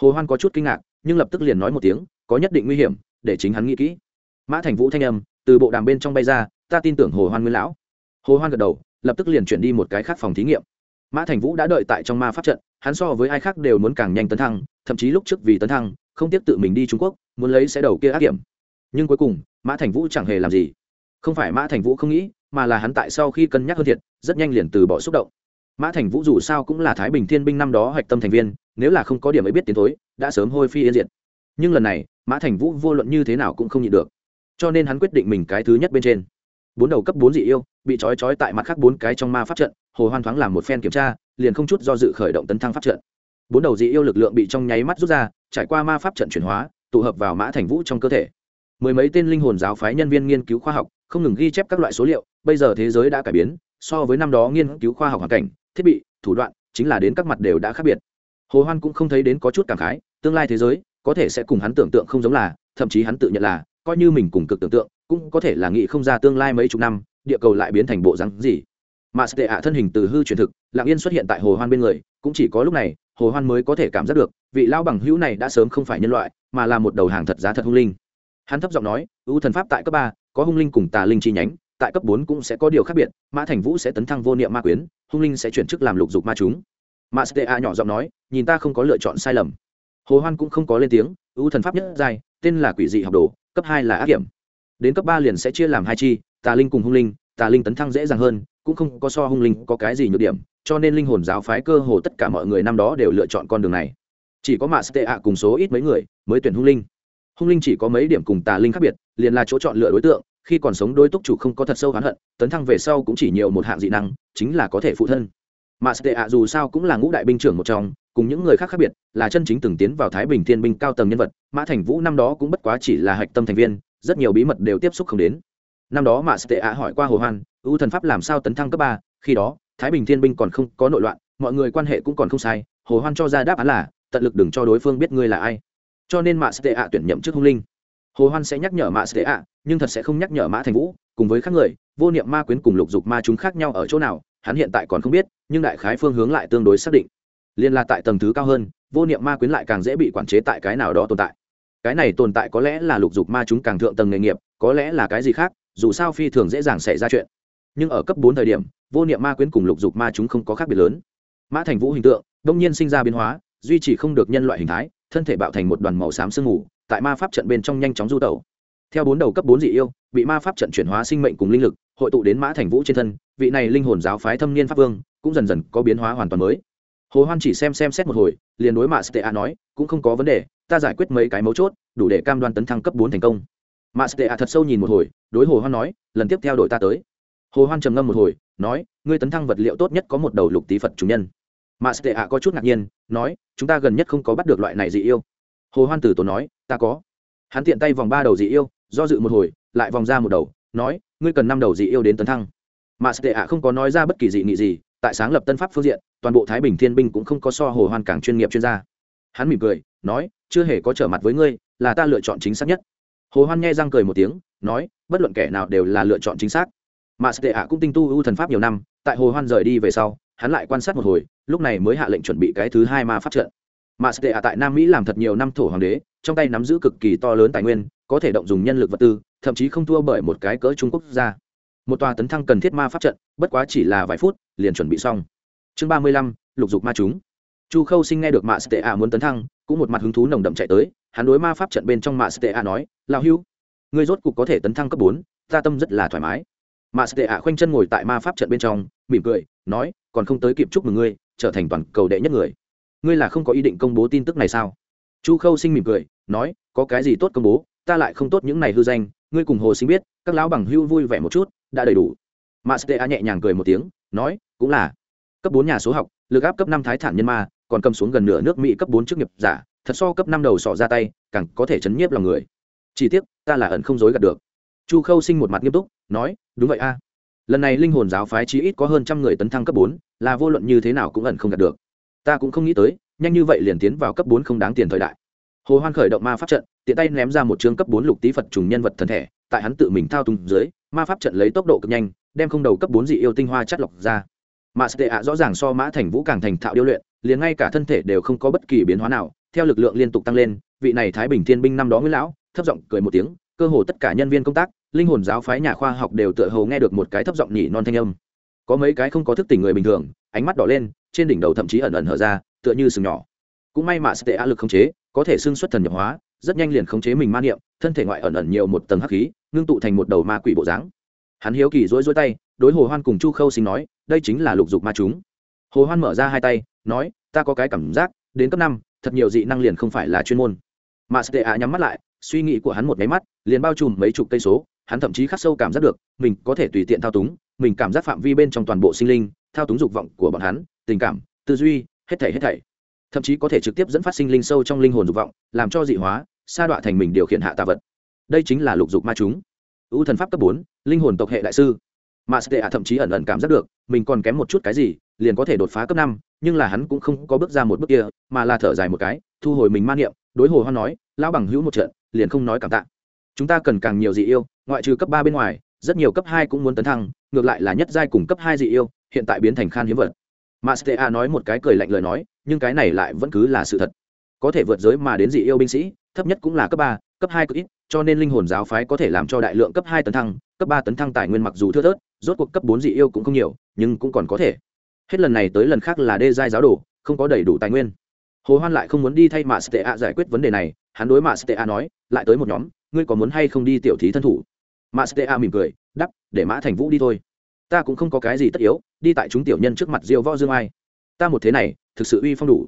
Hồ hoan có chút kinh ngạc, nhưng lập tức liền nói một tiếng, có nhất định nguy hiểm, để chính hắn nghĩ kỹ. Mã thành vũ thanh âm, từ bộ đàm bên trong bay ra, ta tin tưởng hồ hoan nguyên lão. Hồ hoan gật đầu, lập tức liền chuyển đi một cái khác phòng thí nghiệm mã thành vũ đã đợi tại trong ma pháp trận, hắn so với ai khác đều muốn càng nhanh tấn thăng, thậm chí lúc trước vì tấn thăng, không tiếp tự mình đi trung quốc, muốn lấy sẽ đầu kia ác điểm nhưng cuối cùng, mã thành vũ chẳng hề làm gì. Không phải mã thành vũ không nghĩ, mà là hắn tại sau khi cân nhắc hơn thiệt, rất nhanh liền từ bỏ xúc động. Mã thành vũ dù sao cũng là thái bình thiên binh năm đó hạch tâm thành viên, nếu là không có điểm ấy biết tiến thối, đã sớm hôi phi yên diệt. Nhưng lần này, mã thành vũ vô luận như thế nào cũng không nhịn được. Cho nên hắn quyết định mình cái thứ nhất bên trên bốn đầu cấp bốn dị yêu, bị trói trói tại mặt khác bốn cái trong ma pháp trận, hồ hoan thoáng làm một phen kiểm tra, liền không chút do dự khởi động tấn thăng pháp trận. Bốn đầu dị yêu lực lượng bị trong nháy mắt rút ra, trải qua ma pháp trận chuyển hóa, tụ hợp vào mã thành vũ trong cơ thể. Mười mấy tên linh hồn giáo phái nhân viên nghiên cứu khoa học, không ngừng ghi chép các loại số liệu, bây giờ thế giới đã cải biến, so với năm đó nghiên cứu khoa học hoàn cảnh, thiết bị, thủ đoạn, chính là đến các mặt đều đã khác biệt. Hồ hoan cũng không thấy đến có chút cảm khái, tương lai thế giới có thể sẽ cùng hắn tưởng tượng không giống là, thậm chí hắn tự nhận là coi như mình cùng cực tưởng tượng cũng có thể là nghĩ không ra tương lai mấy chục năm địa cầu lại biến thành bộ rắn gì. Mà tệ ạ thân hình từ hư truyền thực lặng yên xuất hiện tại hồ hoan bên người cũng chỉ có lúc này hồ hoan mới có thể cảm giác được vị lao bằng hữu này đã sớm không phải nhân loại mà là một đầu hàng thật giá thật hung linh. Hắn thấp giọng nói ưu thần pháp tại cấp ba có hung linh cùng tà linh chi nhánh tại cấp bốn cũng sẽ có điều khác biệt mã thành vũ sẽ tấn thăng vô niệm ma quyến hung linh sẽ chuyển chức làm lục dục ma chúng. Mã stea nhỏ giọng nói nhìn ta không có lựa chọn sai lầm. Hồ hoan cũng không có lên tiếng ưu thần pháp nhất dài, tên là quỷ dị học đồ cấp hai là ác hiểm. Đến cấp ba liền sẽ chia làm hai chi, tà linh cùng hung linh, tà linh tấn thăng dễ dàng hơn, cũng không có so hung linh có cái gì nhược điểm, cho nên linh hồn giáo phái cơ hồ tất cả mọi người năm đó đều lựa chọn con đường này. Chỉ có mạ stea ạ cùng số ít mấy người mới tuyển hung linh. Hung linh chỉ có mấy điểm cùng tà linh khác biệt, liền là chỗ chọn lựa đối tượng, khi còn sống đối túc chủ không có thật sâu oán hận, tấn thăng về sau cũng chỉ nhiều một hạng dị năng, chính là có thể phụ thân. Mà sệ ạ dù sao cũng là ngũ đại binh trưởng một trong cùng những người khác khác biệt, là chân chính từng tiến vào thái bình thiên binh cao tầng nhân vật, mã thành vũ năm đó cũng bất quá chỉ là hạch tâm thành viên, rất nhiều bí mật đều tiếp xúc không đến. Năm đó mạ tệ ạ hỏi qua hồ hoan, ưu thần pháp làm sao tấn thăng cấp ba? Khi đó, thái bình thiên binh còn không có nội loạn, mọi người quan hệ cũng còn không sai, hồ hoan cho ra đáp án là, tận lực đừng cho đối phương biết ngươi là ai. Cho nên mạ tệ ạ tuyển nhậm chức hung linh. Hồ hoan sẽ nhắc nhở mạ tệ ạ, nhưng thật sẽ không nhắc nhở mã thành vũ, cùng với các người, vô niệm ma quyến cùng lục dục ma chúng khác nhau ở chỗ nào, hắn hiện tại còn không biết, nhưng đại khái phương hướng lại tương đối xác định liên là tại tầng thứ cao hơn, vô niệm ma quyến lại càng dễ bị quản chế tại cái nào đó tồn tại. Cái này tồn tại có lẽ là lục dục ma chúng càng thượng tầng nghề nghiệp, có lẽ là cái gì khác, dù sao phi thường dễ dàng xảy ra chuyện. Nhưng ở cấp bốn thời điểm, vô niệm ma quyến cùng lục dục ma chúng không có khác biệt lớn. Mã thành vũ hình tượng, đông nhiên sinh ra biến hóa, duy trì không được nhân loại hình thái, thân thể bạo thành một đoàn màu xám sương mù, tại ma pháp trận bên trong nhanh chóng du tẩu. Theo bốn đầu cấp bốn dị yêu, bị ma pháp trận chuyển hóa sinh mệnh cùng linh lực, hội tụ đến mã thành vũ trên thân, vị này linh hồn giáo phái thâm niên pháp vương, cũng dần dần có biến hóa hoàn toàn mới hồ hoan chỉ xem xem xét một hồi, liền đối mạ stea nói, cũng không có vấn đề, ta giải quyết mấy cái mấu chốt, đủ để cam đoan tấn thăng cấp bốn thành công. Mạ stea thật sâu nhìn một hồi, đối hồ hoan nói, lần tiếp theo đội ta tới. Hồ hoan trầm ngâm một hồi, nói, ngươi tấn thăng vật liệu tốt nhất có một đầu lục tí phật chủ nhân. Mạ stea có chút ngạc nhiên, nói, chúng ta gần nhất không có bắt được loại này dị yêu. Hồ hoan tử tổ nói, ta có. Hắn tiện tay vòng ba đầu dị yêu, do dự một hồi, lại vòng ra một đầu, nói, ngươi cần năm đầu dị yêu đến tấn thăng. Mà sệ ạ không có nói ra bất kỳ dị nghị gì, tại sáng lập tân pháp phương diện toàn bộ thái bình thiên binh cũng không có so hồ hoan càng chuyên nghiệp chuyên gia. Hắn mỉm cười, nói, chưa hề có trở mặt với ngươi, là ta lựa chọn chính xác nhất. Hồ hoan nghe răng cười một tiếng, nói, bất luận kẻ nào đều là lựa chọn chính xác. Mà sệ ạ cũng tinh tu ưu thần pháp nhiều năm, tại hồ hoan rời đi về sau, hắn lại quan sát một hồi, lúc này mới hạ lệnh chuẩn bị cái thứ hai ma pháp trận. Mà sệ ạ tại nam mỹ làm thật nhiều năm thổ hoàng đế, trong tay nắm giữ cực kỳ to lớn tài nguyên, có thể động dùng nhân lực vật tư, thậm chí không thua bởi một cái cỡ trung quốc gia. Một tòa tấn thăng cần thiết ma pháp trận, bất quá chỉ là vài phút, liền chuẩn bị xong chương ba mươi lăm, lục dục ma chúng. Chu khâu sinh nghe được mạ sệ a muốn tấn thăng, cũng một mặt hứng thú nồng đậm chạy tới, hắn đối ma pháp trận bên trong mạ sệ a nói lao hưu, ngươi rốt cục có thể tấn thăng cấp bốn, ta tâm rất là thoải mái. Mạ sệ a khoanh chân ngồi tại ma pháp trận bên trong, mỉm cười, nói, còn không tới kịp chúc mừng ngươi, trở thành toàn cầu đệ nhất người. Ngươi là không có ý định công bố tin tức này sao? Chu khâu sinh mỉm cười, nói, có cái gì tốt công bố, ta lại không tốt những này hư danh, ngươi cùng hồ sinh biết, các lão bằng hưu vui vẻ một chút, đã đầy đủ. Mastea nhẹ nhàng cười một tiếng, nói, cũng là cấp bốn nhà số học, lực áp cấp năm thái thản nhân ma, còn cầm xuống gần nửa nước mỹ cấp bốn chức nghiệp giả, thật so cấp năm đầu sọ ra tay, càng có thể chấn nhiếp lòng người. Chỉ tiếc, ta là ẩn không dối gạt được. Chu khâu sinh một mặt nghiêm túc, nói, đúng vậy a. Lần này linh hồn giáo phái chí ít có hơn trăm người tấn thăng cấp bốn, là vô luận như thế nào cũng ẩn không gạt được. Ta cũng không nghĩ tới, nhanh như vậy liền tiến vào cấp bốn không đáng tiền thời đại. Hồ hoan khởi động ma pháp trận, tiện tay ném ra một chương cấp bốn lục tí phật trùng nhân vật thần thể, tại hắn tự mình thao túng dưới, ma pháp trận lấy tốc độ cực nhanh, đem không đầu cấp bốn dị yêu tinh hoa chất lọc ra mà sệ ạ rõ ràng so mã thành vũ càng thành thạo điêu luyện, liền ngay cả thân thể đều không có bất kỳ biến hóa nào. Theo lực lượng liên tục tăng lên, vị này thái bình thiên binh năm đó nguyễn lão, thấp giọng cười một tiếng, cơ hồ tất cả nhân viên công tác, linh hồn giáo phái nhà khoa học đều tựa hồ nghe được một cái thấp giọng nhỉ non thanh âm. Có mấy cái không có thức tỉnh người bình thường, ánh mắt đỏ lên, trên đỉnh đầu thậm chí ẩn ẩn hở ra, tựa như sừng nhỏ. Cũng may mà sệ ạ lực khống chế, có thể xưng xuất thần nhập hóa, rất nhanh liền khống chế mình ma niệm, thân thể ngoại ẩn ẩn nhiều một tầng hắc khí, ngưng tụ thành một đầu ma quỷ bộ dáng. Hắn hiếu kỳ rối rối tay, đối hồ hoan cùng chu khâu sinh nói đây chính là lục dục ma chúng. Hồ hoan mở ra hai tay, nói, ta có cái cảm giác, đến cấp năm, thật nhiều dị năng liền không phải là chuyên môn. Mà sệ ạ nhắm mắt lại, suy nghĩ của hắn một máy mắt, liền bao trùm mấy chục cây số, hắn thậm chí khắc sâu cảm giác được, mình có thể tùy tiện thao túng, mình cảm giác phạm vi bên trong toàn bộ sinh linh, thao túng dục vọng của bọn hắn, tình cảm, tư duy, hết thảy hết thảy. Thậm chí có thể trực tiếp dẫn phát sinh linh sâu trong linh hồn dục vọng, làm cho dị hóa, sa đọa thành mình điều khiển hạ tà vật. Đây chính là lục dục ma chúng. Ưu thần pháp cấp bốn, linh hồn tộc hệ đại sư mà sệ ạ thậm chí ẩn ẩn cảm giác được mình còn kém một chút cái gì liền có thể đột phá cấp năm nhưng là hắn cũng không có bước ra một bước kia mà là thở dài một cái thu hồi mình man niệm đối hồ hoan nói lão bằng hữu một trận liền không nói cảm tạ chúng ta cần càng nhiều dị yêu ngoại trừ cấp ba bên ngoài rất nhiều cấp hai cũng muốn tấn thăng ngược lại là nhất giai cùng cấp hai dị yêu hiện tại biến thành khan hiếm vật Mastea nói một cái cười lạnh lời nói, nhưng cái này lại vẫn cứ là sự thật. Có thể vượt giới mà đến dị yêu binh sĩ, thấp nhất cũng là cấp ba, cấp hai cực ít, cho nên linh hồn giáo phái có thể làm cho đại lượng cấp hai tấn thăng, cấp ba tấn thăng tài nguyên mặc dù thưa thớt, rốt cuộc cấp bốn dị yêu cũng không nhiều, nhưng cũng còn có thể. Hết lần này tới lần khác là đê giai giáo đồ, không có đầy đủ tài nguyên. Hồ Hoan lại không muốn đi thay Mastea giải quyết vấn đề này, hắn đối Mastea nói, lại tới một nhóm, ngươi có muốn hay không đi tiểu thí thân thủ? Mastea mỉm cười, đáp, để Mã Thành Vũ đi thôi ta cũng không có cái gì tất yếu đi tại chúng tiểu nhân trước mặt diêu võ dương ai ta một thế này thực sự uy phong đủ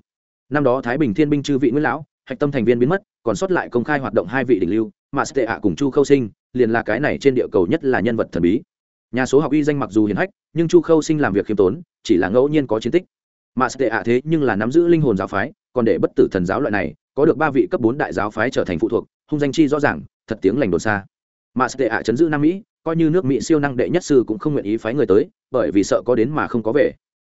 năm đó thái bình thiên binh chư vị nguyễn lão hạch tâm thành viên biến mất còn sót lại công khai hoạt động hai vị đỉnh lưu mà sệ ạ cùng chu khâu sinh liền là cái này trên địa cầu nhất là nhân vật thần bí nhà số học uy danh mặc dù hiền hách, nhưng chu khâu sinh làm việc khiêm tốn, chỉ là ngẫu nhiên có chiến tích. Mà tệ ạ thế nhưng là nắm giữ linh hồn giáo phái, còn để bất tử thần giáo loại này, có được ba vị cấp bốn đại giáo phái trở thành phụ thuộc, hung danh chi rõ ràng, thật tiếng lành đồn xa. Mà tệ ạ chấn giữ nam mỹ, coi như nước mỹ siêu năng đệ nhất sư cũng không nguyện ý phái người tới, bởi vì sợ có đến mà không có về.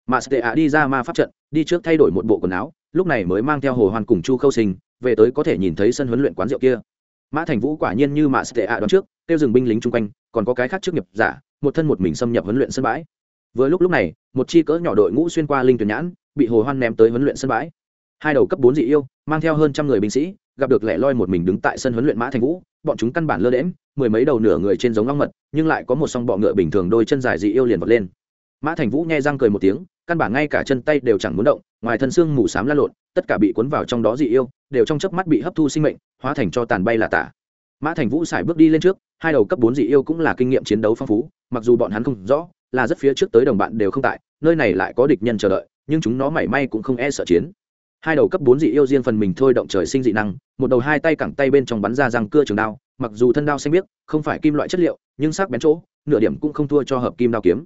Mà tệ ạ đi ra ma pháp trận, đi trước thay đổi một bộ quần áo, lúc này mới mang theo hồ hoàn cùng chu khâu sinh, về tới có thể nhìn thấy sân huấn luyện quán rượu kia. Mã thành vũ quả nhiên như mạ sệ ạ đoán trước, tiêu dừng binh lính chung quanh, còn có cái khác trước nghiệp giả một thân một mình xâm nhập huấn luyện sân bãi. Vừa lúc lúc này, một chi cỡ nhỏ đội ngũ xuyên qua linh tuyển nhãn, bị hồ hoan ném tới huấn luyện sân bãi. Hai đầu cấp bốn dị yêu, mang theo hơn trăm người binh sĩ, gặp được lẻ loi một mình đứng tại sân huấn luyện mã thành vũ, bọn chúng căn bản lơ đễm mười mấy đầu nửa người trên giống long mật, nhưng lại có một song bọ ngựa bình thường đôi chân dài dị yêu liền vọt lên. Mã thành vũ nghe răng cười một tiếng, căn bản ngay cả chân tay đều chẳng muốn động, ngoài thân xương mù xám la lộn, tất cả bị cuốn vào trong đó dị yêu, đều trong chớp mắt bị hấp thu sinh mệnh, hóa thành cho tàn bay là tả. Mã thành vũ xài bước đi lên trước, hai đầu cấp bốn dị yêu cũng là kinh nghiệm chiến đấu phong phú mặc dù bọn hắn không rõ, là rất phía trước tới đồng bạn đều không tại, nơi này lại có địch nhân chờ đợi, nhưng chúng nó mảy may cũng không e sợ chiến. Hai đầu cấp bốn dị yêu riêng phần mình thôi động trời sinh dị năng, một đầu hai tay cẳng tay bên trong bắn ra răng cưa trường đao, mặc dù thân đao xanh biếc, không phải kim loại chất liệu, nhưng sắc bén chỗ, nửa điểm cũng không thua cho hợp kim đao kiếm.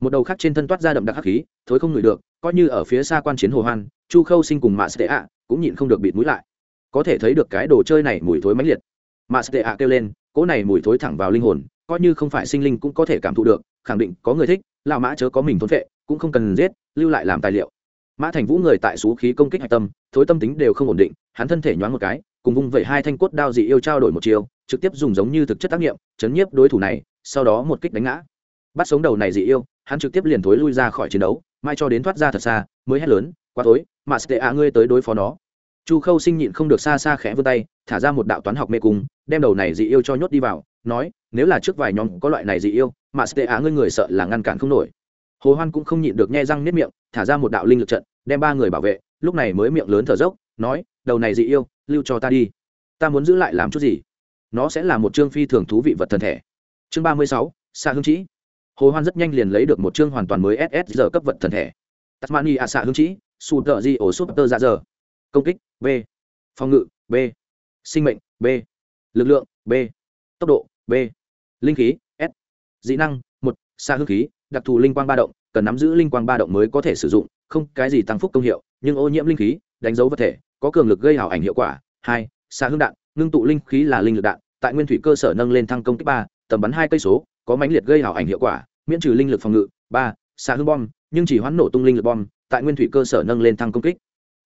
Một đầu khác trên thân toát ra đậm đặc hắc khí, thối không ngửi được, coi như ở phía xa quan chiến hồ hoan, chu khâu sinh cùng mạ sệ ạ cũng nhịn không được bịt mũi lại. Có thể thấy được cái đồ chơi này mùi thối mãnh liệt. Mạ sệ ạ kêu lên, cỗ này mùi thối thẳng vào linh hồn coi như không phải sinh linh cũng có thể cảm thụ được, khẳng định có người thích lao mã chớ có mình thốn vệ cũng không cần giết, lưu lại làm tài liệu. Mã thành vũ người tại số khí công kích hạch tâm, thối tâm tính đều không ổn định, hắn thân thể nhoáng một cái, cùng vung vẩy hai thanh cốt đao dị yêu trao đổi một chiều trực tiếp dùng giống như thực chất tác nghiệm, chấn nhiếp đối thủ này, sau đó một kích đánh ngã. Bắt sống đầu này dị yêu, hắn trực tiếp liền thối lui ra khỏi chiến đấu, mai cho đến thoát ra thật xa, mới hét lớn, quá tối mà sẽ ạ ngươi tới đối phó nó. Chu khâu sinh nhịn không được xa xa khẽ vươn tay, thả ra một đạo toán học mê cung, đem đầu này dị yêu cho nhốt đi vào, nói nếu là trước vài nhóm có loại này dị yêu, mà sẽ á ngươi người sợ là ngăn cản không nổi. Hồ hoan cũng không nhịn được nhe răng nếp miệng, thả ra một đạo linh lực trận, đem ba người bảo vệ, lúc này mới miệng lớn thở dốc, nói, đầu này dị yêu, lưu cho ta đi. Ta muốn giữ lại làm chút gì? Nó sẽ là một chương phi thường thú vị vật thần thể. Chương ba mươi sáu xạ hương trĩ hồ hoan rất nhanh liền lấy được một chương hoàn toàn mới ss giờ cấp vật thần thể. Tasmani a xạ hương trĩ su tờ di ổ súp tơ dạ ra giờ công kích, b. Phòng ngự, b. Sinh mệnh, b. Lực lượng, b. Tốc độ, b linh khí, s. Dị năng, một, xa hương khí, đặc thù linh quang ba động, cần nắm giữ linh quang ba động mới có thể sử dụng, không cái gì tăng phúc công hiệu, nhưng ô nhiễm linh khí, đánh dấu vật thể, có cường lực gây hảo ảnh hiệu quả. Hai, xa hương đạn, ngưng tụ linh khí là linh lực đạn, tại nguyên thủy cơ sở nâng lên thăng công kích ba, tầm bắn hai cây số, có mãnh liệt gây hảo ảnh hiệu quả, miễn trừ linh lực phòng ngự. Ba xạ hương bom, nhưng chỉ hoán nổ tung linh lực bom, tại nguyên thủy cơ sở nâng lên thăng công kích.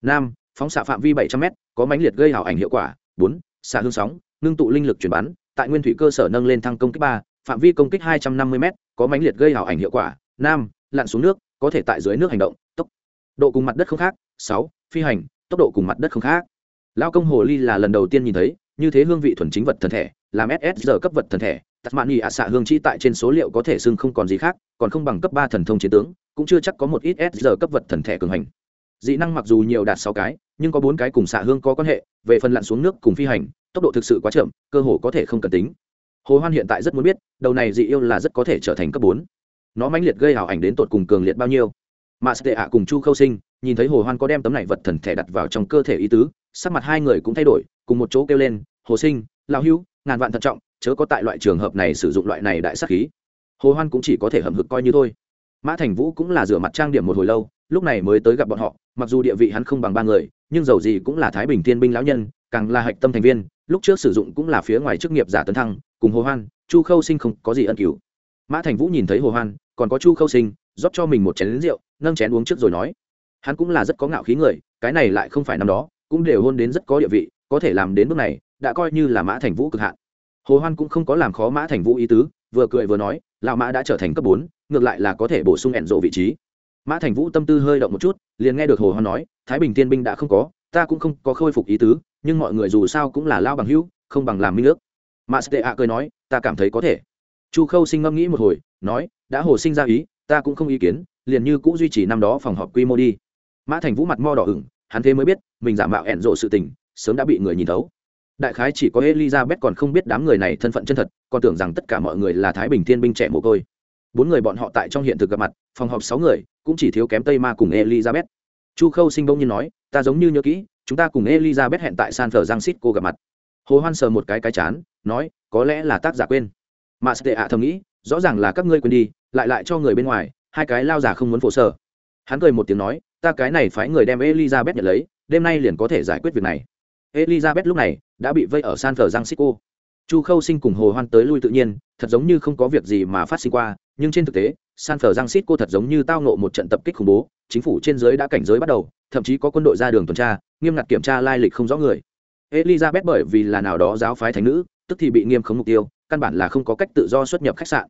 Năm phóng xạ phạm vi bảy trăm m có mãnh liệt gây hảo ảnh hiệu quả. Bốn xạ hương sóng, ngưng tụ linh lực chuyển bắn tại nguyên thủy cơ sở nâng lên thăng công kích ba, phạm vi công kích hai trăm năm mươi m có mãnh liệt gây hảo ảnh hiệu quả. Năm lặn xuống nước, có thể tại dưới nước hành động, tốc độ cùng mặt đất không khác. Sáu, phi hành, tốc độ cùng mặt đất không khác. Lao công hồ ly là lần đầu tiên nhìn thấy, như thế hương vị thuần chính vật thần thể, làm ssr cấp vật thần thể tasmania ạ xạ hương chi tại trên số liệu có thể xưng không còn gì khác, còn không bằng cấp ba thần thông chiến tướng, cũng chưa chắc có một ít SSR cấp vật thần thể cường hành. Dị năng mặc dù nhiều đạt sáu cái, nhưng có bốn cái cùng xạ hương có quan hệ về phần lặn xuống nước cùng phi hành, tốc độ thực sự quá chậm, cơ hồ có thể không cần tính. Hồ hoan hiện tại rất muốn biết, đầu này dị yêu là rất có thể trở thành cấp bốn. Nó mãnh liệt gây hào ảnh đến tột cùng cường liệt bao nhiêu? Mà sệ ạ cùng chu khâu sinh, nhìn thấy hồ hoan có đem tấm này vật thần thể đặt vào trong cơ thể ý tứ, sắc mặt hai người cũng thay đổi, cùng một chỗ kêu lên, hồ sinh, lão hưu ngàn vạn thận trọng, chớ có tại loại trường hợp này sử dụng loại này đại sắc khí. Hồ hoan cũng chỉ có thể hầm hực coi như thôi. Mã thành vũ cũng là rửa mặt trang điểm một hồi lâu, lúc này mới tới gặp bọn họ, mặc dù địa vị hắn không bằng ba người nhưng dầu gì cũng là thái bình thiên binh lão nhân, càng là hạch tâm thành viên, lúc trước sử dụng cũng là phía ngoài chức nghiệp giả tấn thăng, cùng hồ hoan, chu khâu sinh không có gì ân cứu mã thành vũ nhìn thấy hồ hoan, còn có chu khâu sinh, rót cho mình một chén lính rượu, nâng chén uống trước rồi nói. Hắn cũng là rất có ngạo khí người, cái này lại không phải năm đó, cũng đều hôn đến rất có địa vị, có thể làm đến bước này, đã coi như là mã thành vũ cực hạn. Hồ hoan cũng không có làm khó mã thành vũ ý tứ, vừa cười vừa nói, lão mã đã trở thành cấp bốn, ngược lại là có thể bổ sung ẹn rộ vị trí mã thành vũ tâm tư hơi động một chút, liền nghe được hồ hoan nói, thái bình tiên binh đã không có, ta cũng không có khôi phục ý tứ, nhưng mọi người dù sao cũng là lao bằng hữu, không bằng làm minh nước mã sệ ạ cười nói, ta cảm thấy có thể. Chu khâu sinh ngâm nghĩ một hồi, nói, đã hồ sinh ra ý, ta cũng không ý kiến, liền như cũ duy trì năm đó phòng họp quy mô đi. Mã thành vũ mặt mo đỏ ửng, hắn thế mới biết, mình giả mạo ẹn rộ sự tình, sớm đã bị người nhìn thấu. Đại khái chỉ có elizabeth còn không biết đám người này thân phận chân thật, còn tưởng rằng tất cả mọi người là thái bình thiên binh trẻ mồ côi. Bốn người bọn họ tại trong hiện thực gặp mặt, phòng họp sáu người cũng chỉ thiếu kém tây ma cùng elizabeth. Chu khâu sinh bỗng nhiên nói, ta giống như nhớ kỹ, chúng ta cùng elizabeth hẹn tại san thờ giang xít cô gặp mặt. Hồ hoan sờ một cái cái chán, nói, có lẽ là tác giả quên. Mà sệ ạ thầm nghĩ, rõ ràng là các ngươi quên đi, lại lại cho người bên ngoài, hai cái lao giả không muốn phổ sở. Hắn cười một tiếng nói, ta cái này phải người đem elizabeth nhận lấy, đêm nay liền có thể giải quyết việc này. Elizabeth lúc này đã bị vây ở san francisco chu khâu sinh cùng hồ hoan tới lui tự nhiên, thật giống như không có việc gì mà phát sinh qua, nhưng trên thực tế, san francisco thật giống như tao nộ một trận tập kích khủng bố, chính phủ trên giới đã cảnh giới bắt đầu, thậm chí có quân đội ra đường tuần tra, nghiêm ngặt kiểm tra lai lịch không rõ người. Elizabeth bởi vì là nào đó giáo phái thánh nữ, tức thì bị nghiêm khống mục tiêu, căn bản là không có cách tự do xuất nhập khách sạn.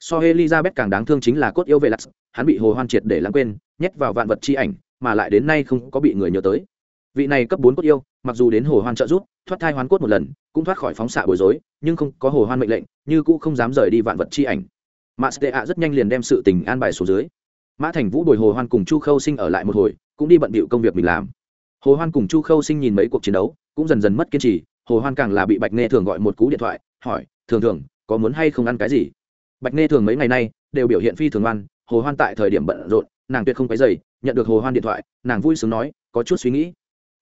So elizabeth càng đáng thương chính là cốt yêu về lạc hắn bị hồ hoan triệt để lãng quên, nhét vào vạn vật chi ảnh, mà lại đến nay không có bị người nhớ tới. Vị này cấp bốn cốt yêu mặc dù đến hồ hoan trợ giúp, thoát thai hoán cốt một lần, cũng thoát khỏi phóng xạ bối rối, nhưng không có hồ hoan mệnh lệnh, như cũ không dám rời đi vạn vật chi ảnh. Mã stea rất nhanh liền đem sự tình an bài xuống dưới. Mã thành vũ bồi hồ hoan cùng chu khâu sinh ở lại một hồi, cũng đi bận bịu công việc mình làm. Hồ hoan cùng chu khâu sinh nhìn mấy cuộc chiến đấu, cũng dần dần mất kiên trì, hồ hoan càng là bị bạch nghe thường gọi một cú điện thoại, hỏi, thường thường, có muốn hay không ăn cái gì? Bạch nghe thường mấy ngày nay đều biểu hiện phi thường ăn hồ hoan tại thời điểm bận rộn, nàng tuyệt không cái dày nhận được hồ hoan điện thoại, nàng vui sướng nói, có chút suy nghĩ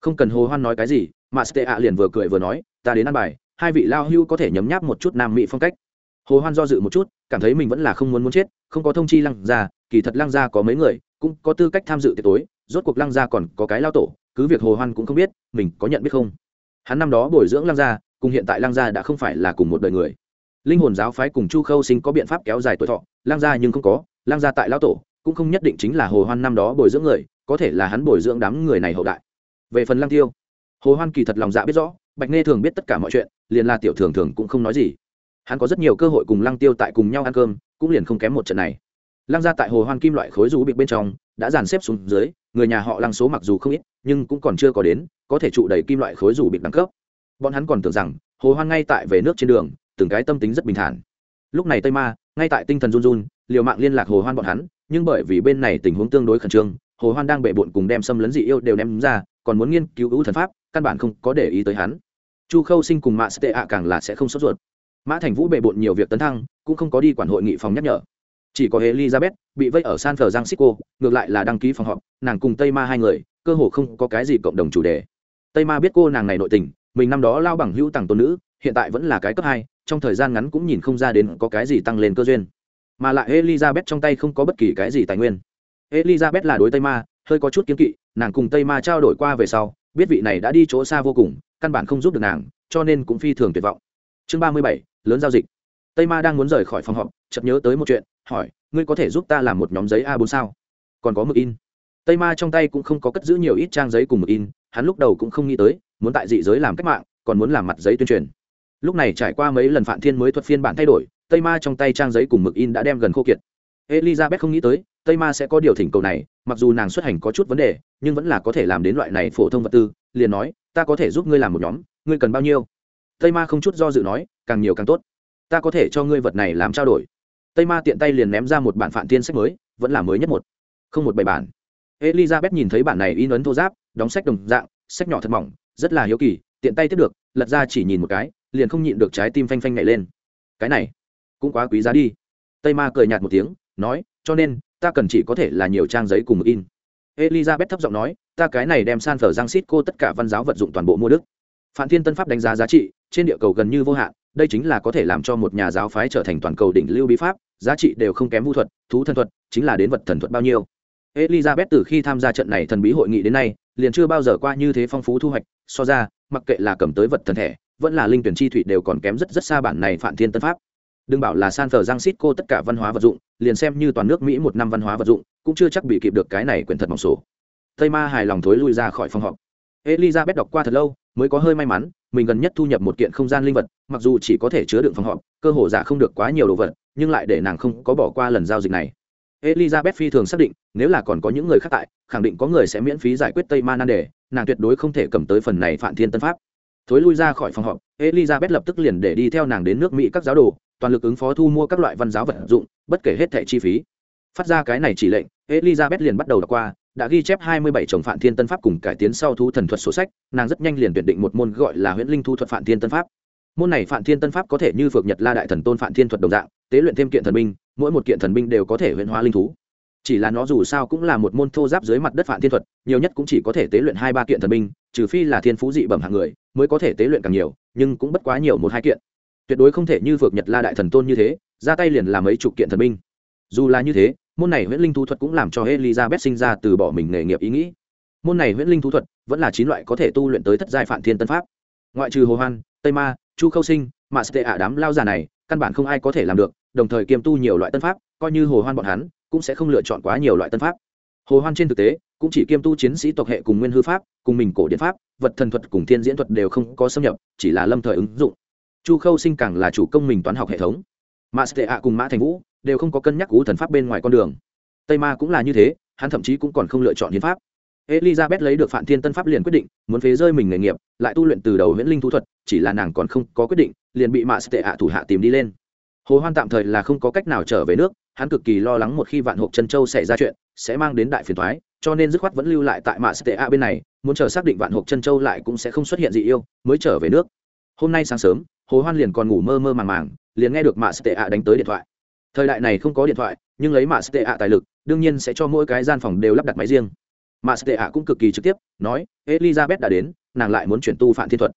không cần hồ hoan nói cái gì, mà stea liền vừa cười vừa nói, ta đến ăn bài, hai vị lao hưu có thể nhấm nháp một chút nam mỹ phong cách. Hồ hoan do dự một chút, cảm thấy mình vẫn là không muốn muốn chết, không có thông chi lăng gia, kỳ thật lăng gia có mấy người, cũng có tư cách tham dự tiệc tối, rốt cuộc lăng gia còn có cái lao tổ, cứ việc hồ hoan cũng không biết, mình có nhận biết không. Hắn năm đó bồi dưỡng lăng gia, cùng hiện tại lăng gia đã không phải là cùng một đời người. Linh hồn giáo phái cùng chu khâu sinh có biện pháp kéo dài tuổi thọ, lăng gia nhưng không có, lăng gia tại lao tổ, cũng không nhất định chính là hồ hoan năm đó bồi dưỡng người, có thể là hắn bồi dưỡng đám người này hậu đại về phần lăng tiêu, hồ hoan kỳ thật lòng dạ biết rõ, bạch nghe thường biết tất cả mọi chuyện, liền là tiểu thường thường cũng không nói gì. Hắn có rất nhiều cơ hội cùng lăng tiêu tại cùng nhau ăn cơm, cũng liền không kém một trận này. Lăng ra tại hồ hoan kim loại khối rú bị bên trong, đã dàn xếp xuống dưới, người nhà họ lăng số mặc dù không ít, nhưng cũng còn chưa có đến, có thể trụ đầy kim loại khối rủ bị đẳng cấp. Bọn hắn còn tưởng rằng, hồ hoan ngay tại về nước trên đường, từng cái tâm tính rất bình thản. Lúc này tây ma, ngay tại tinh thần run run, liều mạng liên lạc hồ hoan bọn hắn, nhưng bởi vì bên này tình huống tương đối khẩn trương, hồ hoan đang bệ bội cùng đem xâm lấn dị yêu đều ném ra còn muốn nghiên cứu ưu thần pháp, căn bản không có để ý tới hắn. Chu khâu sinh cùng mạ Tệ ạ càng là sẽ không sốt ruột. Mã thành vũ bề bộn nhiều việc tấn thăng, cũng không có đi quản hội nghị phòng nhắc nhở. Chỉ có elizabeth bị vây ở san francisco, ngược lại là đăng ký phòng họp, nàng cùng tây ma hai người, cơ hồ không có cái gì cộng đồng chủ đề. Tây ma biết cô nàng này nội tình, mình năm đó lao bằng hữu tặng tôn nữ, hiện tại vẫn là cái cấp hai, trong thời gian ngắn cũng nhìn không ra đến có cái gì tăng lên cơ duyên. Mà lại elizabeth trong tay không có bất kỳ cái gì tài nguyên. Elizabeth là đối tây ma hơi có chút kiến kỵ, nàng cùng tây ma trao đổi qua về sau, biết vị này đã đi chỗ xa vô cùng, căn bản không giúp được nàng, cho nên cũng phi thường tuyệt vọng. Chương ba mươi bảy, lớn giao dịch. Tây ma đang muốn rời khỏi phòng họp, chợt nhớ tới một chuyện, hỏi, ngươi có thể giúp ta làm một nhóm giấy a 4 sao? Còn có mực in. Tây ma trong tay cũng không có cất giữ nhiều ít trang giấy cùng mực in, hắn lúc đầu cũng không nghĩ tới, muốn tại dị giới làm cách mạng, còn muốn làm mặt giấy tuyên truyền. Lúc này trải qua mấy lần phạm thiên mới thuật phiên bản thay đổi, tây ma trong tay trang giấy cùng mực in đã đem gần khô kiệt elizabeth không nghĩ tới, tây ma sẽ có điều thỉnh cầu này, mặc dù nàng xuất hành có chút vấn đề, nhưng vẫn là có thể làm đến loại này phổ thông vật tư, liền nói, ta có thể giúp ngươi làm một nhóm, ngươi cần bao nhiêu? Tây ma không chút do dự nói, càng nhiều càng tốt, ta có thể cho ngươi vật này làm trao đổi. Tây ma tiện tay liền ném ra một bản phản tiên sách mới, vẫn là mới nhất một. Không một bảy bản. Elizabeth nhìn thấy bản này in ấn thô giáp, đóng sách đồng dạng, sách nhỏ thật mỏng, rất là hiếu kỳ, tiện tay tiếp được, lật ra chỉ nhìn một cái, liền không nhịn được trái tim phanh phanh nhảy lên. Cái này cũng quá quý giá đi. Tây ma cười nhạt một tiếng nói, cho nên, ta cần chỉ có thể là nhiều trang giấy cùng in. Elizabeth thấp giọng nói, ta cái này đem san phở giang xít cô tất cả văn giáo vật dụng toàn bộ mua đức. Phạm thiên tân pháp đánh giá giá trị, trên địa cầu gần như vô hạn, đây chính là có thể làm cho một nhà giáo phái trở thành toàn cầu đỉnh lưu bí pháp, giá trị đều không kém vũ thuật, thú thần thuật, chính là đến vật thần thuật bao nhiêu. Elizabeth từ khi tham gia trận này thần bí hội nghị đến nay, liền chưa bao giờ qua như thế phong phú thu hoạch, so ra, mặc kệ là cầm tới vật thần thể vẫn là linh tuyển chi thủy đều còn kém rất rất xa bản này Phạm thiên tân pháp đừng bảo là san phờ giang xít cô tất cả văn hóa vật dụng, liền xem như toàn nước mỹ một năm văn hóa vật dụng, cũng chưa chắc bị kịp được cái này quyển thật mỏng sổ. Tây ma hài lòng thối lui ra khỏi phòng họp. Elizabeth đọc qua thật lâu, mới có hơi may mắn, mình gần nhất thu nhập một kiện không gian linh vật, mặc dù chỉ có thể chứa đựng phòng họp, cơ hồ giả không được quá nhiều đồ vật, nhưng lại để nàng không có bỏ qua lần giao dịch này. Elizabeth phi thường xác định, nếu là còn có những người khác tại, khẳng định có người sẽ miễn phí giải quyết tây ma nan đề, nàng tuyệt đối không thể cầm tới phần này phản thiên tân pháp. Thối lui ra khỏi phòng họp, elizabeth lập tức liền để đi theo nàng đến nước mỹ các giáo đồ toàn lực ứng phó thu mua các loại văn giáo vật dụng, bất kể hết thẻ chi phí. Phát ra cái này chỉ lệnh, elizabeth liền bắt đầu đọc qua, đã ghi chép 27 chồng phản thiên tân pháp cùng cải tiến sau thu thần thuật sổ sách, nàng rất nhanh liền tuyển định một môn gọi là huyễn linh thu thuật phản thiên tân pháp. Môn này phản thiên tân pháp có thể như phược nhật la đại thần tôn phản thiên thuật đồng dạng, tế luyện thêm kiện thần binh, mỗi một kiện thần binh đều có thể huyễn hóa linh thú. Chỉ là nó dù sao cũng là một môn thô giáp dưới mặt đất phản thiên thuật, nhiều nhất cũng chỉ có thể tế luyện hai ba kiện thần binh, trừ phi là thiên phú dị bẩm hạng người, mới có thể tế luyện càng nhiều, nhưng cũng bất quá nhiều một hai kiện tuyệt đối không thể như vượt nhật la đại thần tôn như thế, ra tay liền làm mấy chục kiện thần binh. Dù là như thế, môn này huyễn linh thú thuật cũng làm cho elizabeth sinh ra từ bỏ mình nghề nghiệp ý nghĩ. Môn này huyễn linh thú thuật vẫn là chín loại có thể tu luyện tới thất giai phạm thiên tân pháp. Ngoại trừ hồ hoan, tây ma, chu khâu sinh, mà sẽ ả đám lao già này, căn bản không ai có thể làm được, đồng thời kiêm tu nhiều loại tân pháp, coi như hồ hoan bọn hắn cũng sẽ không lựa chọn quá nhiều loại tân pháp. Hồ hoan trên thực tế cũng chỉ kiêm tu chiến sĩ tộc hệ cùng nguyên hư pháp, cùng mình cổ điện pháp, vật thần thuật cùng thiên diễn thuật đều không có xâm nhập, chỉ là lâm thời ứng dụng chu khâu sinh càng là chủ công mình toán học hệ thống. Mà sệ ạ cùng mã thành vũ đều không có cân nhắc cú thần pháp bên ngoài con đường. Tây ma cũng là như thế, hắn thậm chí cũng còn không lựa chọn hiến pháp. Elizabeth lấy được phạm thiên tân pháp liền quyết định, muốn phế rơi mình nghề nghiệp, lại tu luyện từ đầu huyễn linh thu thuật, chỉ là nàng còn không có quyết định, liền bị mạ sệ ạ thủ hạ tìm đi lên. Hồ hoan tạm thời là không có cách nào trở về nước, hắn cực kỳ lo lắng một khi vạn hộp chân châu xảy ra chuyện, sẽ mang đến đại phiền toái, cho nên dứt khoát vẫn lưu lại tại mạ sệ ạ bên này, muốn chờ xác định vạn hộp chân châu lại cũng sẽ không xuất hiện gì yêu, mới trở về nước. Hôm nay sáng sớm hồ hoan liền còn ngủ mơ mơ màng màng, liền nghe được mạ tệ ạ đánh tới điện thoại. Thời đại này không có điện thoại, nhưng lấy mạ tệ ạ tài lực, đương nhiên sẽ cho mỗi cái gian phòng đều lắp đặt máy riêng. Mạ tệ ạ cũng cực kỳ trực tiếp, nói, elizabeth đã đến, nàng lại muốn chuyển tu Phạm thiên thuật.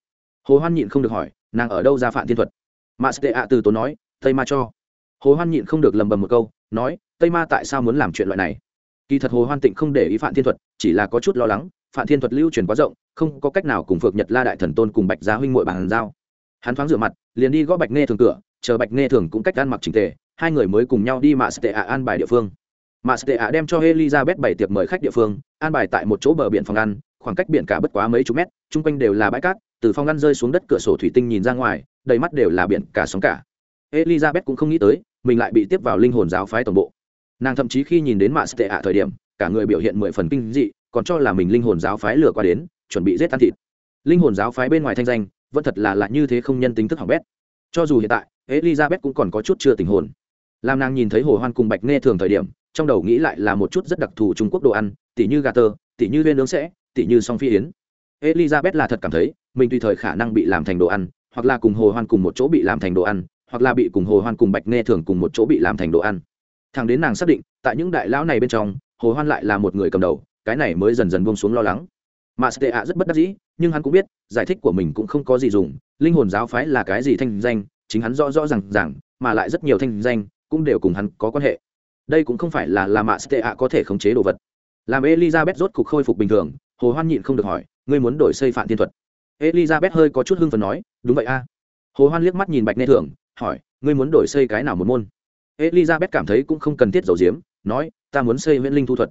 Hồ hoan nhịn không được hỏi, nàng ở đâu ra Phạm thiên thuật? Mạ tệ ạ từ tốn nói, tây ma cho. Hồ hoan nhịn không được lầm bầm một câu, nói, tây ma tại sao muốn làm chuyện loại này? Kỳ thật hồ hoan tịnh không để ý Phạm thiên thuật, chỉ là có chút lo lắng Phạm thiên thuật lưu truyền quá rộng, không có cách nào cùng phược nhật la đại thần tôn cùng bạch gia huynh muội bàn giao hắn thoáng rửa mặt, liền đi gõ bạch nghe thường cửa, chờ bạch nghe thường cũng cách ăn mặc chỉnh tề, hai người mới cùng nhau đi mạ sệ ạ an bài địa phương. Mạ sệ ạ đem cho elizabeth bảy tiệc mời khách địa phương, an bài tại một chỗ bờ biển phòng ăn, khoảng cách biển cả bất quá mấy chục mét, chung quanh đều là bãi cát, từ phòng ăn rơi xuống đất cửa sổ thủy tinh nhìn ra ngoài, đầy mắt đều là biển cả sóng cả. Elizabeth cũng không nghĩ tới, mình lại bị tiếp vào linh hồn giáo phái tổng bộ. Nàng thậm chí khi nhìn đến mạ sệ ạ thời điểm, cả người biểu hiện mười phần kinh dị, còn cho là mình linh hồn giáo phái lừa qua đến, chuẩn bị giết ăn thịt. Linh hồn giáo phái bên ngoài thanh danh vẫn thật là lạ như thế không nhân tính thức hỏng bét. Cho dù hiện tại, elizabeth cũng còn có chút chưa tình hồn. Làm nàng nhìn thấy hồ hoan cùng bạch nghe thường thời điểm, trong đầu nghĩ lại là một chút rất đặc thù trung quốc đồ ăn, tỉ như gà tơ, tỉ như viên nướng sẽ, tỉ như song phi yến. Elizabeth là thật cảm thấy, mình tùy thời khả năng bị làm thành đồ ăn, hoặc là cùng hồ hoan cùng một chỗ bị làm thành đồ ăn, hoặc là bị cùng hồ hoan cùng bạch nghe thường cùng một chỗ bị làm thành đồ ăn. Thằng đến nàng xác định, tại những đại lão này bên trong, hồ hoan lại là một người cầm đầu, cái này mới dần dần buông xuống lo lắng. Mà stea rất bất đắc dĩ nhưng hắn cũng biết, giải thích của mình cũng không có gì dùng, linh hồn giáo phái là cái gì thanh danh, chính hắn rõ rõ rằng rằng mà lại rất nhiều thanh danh cũng đều cùng hắn có quan hệ. Đây cũng không phải là là mạ stea có thể khống chế đồ vật. Làm elizabeth rốt cục khôi phục bình thường, hồ hoan nhịn không được hỏi, ngươi muốn đổi xây phạm thiên thuật? Elizabeth hơi có chút hưng phấn nói, đúng vậy a. Hồ hoan liếc mắt nhìn bạch nê thường hỏi, ngươi muốn đổi xây cái nào một môn? Elizabeth cảm thấy cũng không cần thiết dầu diếm nói, ta muốn xây viễn linh thu thuật.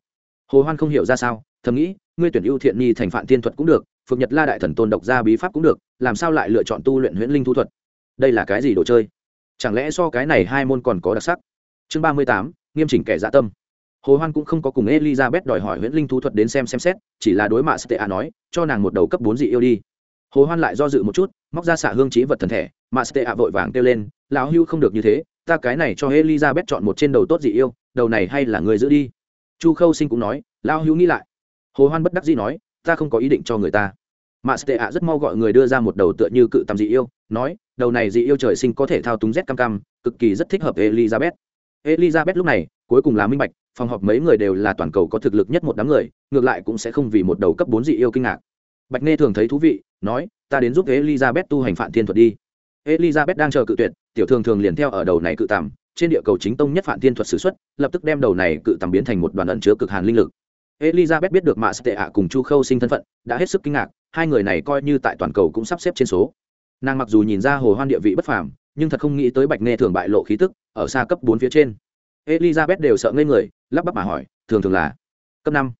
Hồ hoan không hiểu ra sao, thầm nghĩ, ngươi tuyển ưu thiện nhi thành phạm thiên thuật cũng được phượng nhật la đại thần tôn độc ra bí pháp cũng được, làm sao lại lựa chọn tu luyện huyễn linh thu thuật? Đây là cái gì đồ chơi? Chẳng lẽ so cái này hai môn còn có đặc sắc? Chương ba mươi tám, nghiêm chỉnh kẻ dạ tâm. Hồ hoan cũng không có cùng elizabeth đòi hỏi huyễn linh thu thuật đến xem xem xét, chỉ là đối mạ stea nói, cho nàng một đầu cấp bốn dị yêu đi. Hồ hoan lại do dự một chút, móc ra xạ hương trí vật thần thể, mạ stea vội vàng kêu lên, lão hưu không được như thế, ta cái này cho elizabeth chọn một trên đầu tốt dị yêu, đầu này hay là người giữ đi. Chu khâu sinh cũng nói, lão hưu nghĩ lại. Hồ hoan bất đắc dĩ nói, ta không có ý định cho người ta mạ tệ ạ rất mau gọi người đưa ra một đầu tựa như cự tầm dị yêu, nói, đầu này dị yêu trời sinh có thể thao túng z cam cam, cực kỳ rất thích hợp elizabeth. Elizabeth lúc này, cuối cùng là minh bạch, phòng họp mấy người đều là toàn cầu có thực lực nhất một đám người, ngược lại cũng sẽ không vì một đầu cấp bốn dị yêu kinh ngạc. Bạch nghe thường thấy thú vị, nói, ta đến giúp elizabeth tu hành phản thiên thuật đi. Elizabeth đang chờ cự tuyệt, tiểu thường thường liền theo ở đầu này cự tầm, trên địa cầu chính tông nhất phản thiên thuật s ử x u ấ t lập tức đem đầu này cự tầm biến thành một đoàn ẩn chứa cực hàn linh lực. Elizabeth biết được mạ tệ ạ cùng chu khâu sinh thân phận, đã hết sức kinh ngạc hai người này coi như tại toàn cầu cũng sắp xếp trên số. Nàng mặc dù nhìn ra hồ hoan địa vị bất phàm, nhưng thật không nghĩ tới bạch nghe thường bại lộ khí tức, ở xa cấp bốn phía trên. Elizabeth đều sợ ngây người, lắp bắp mà hỏi, thường thường là cấp năm?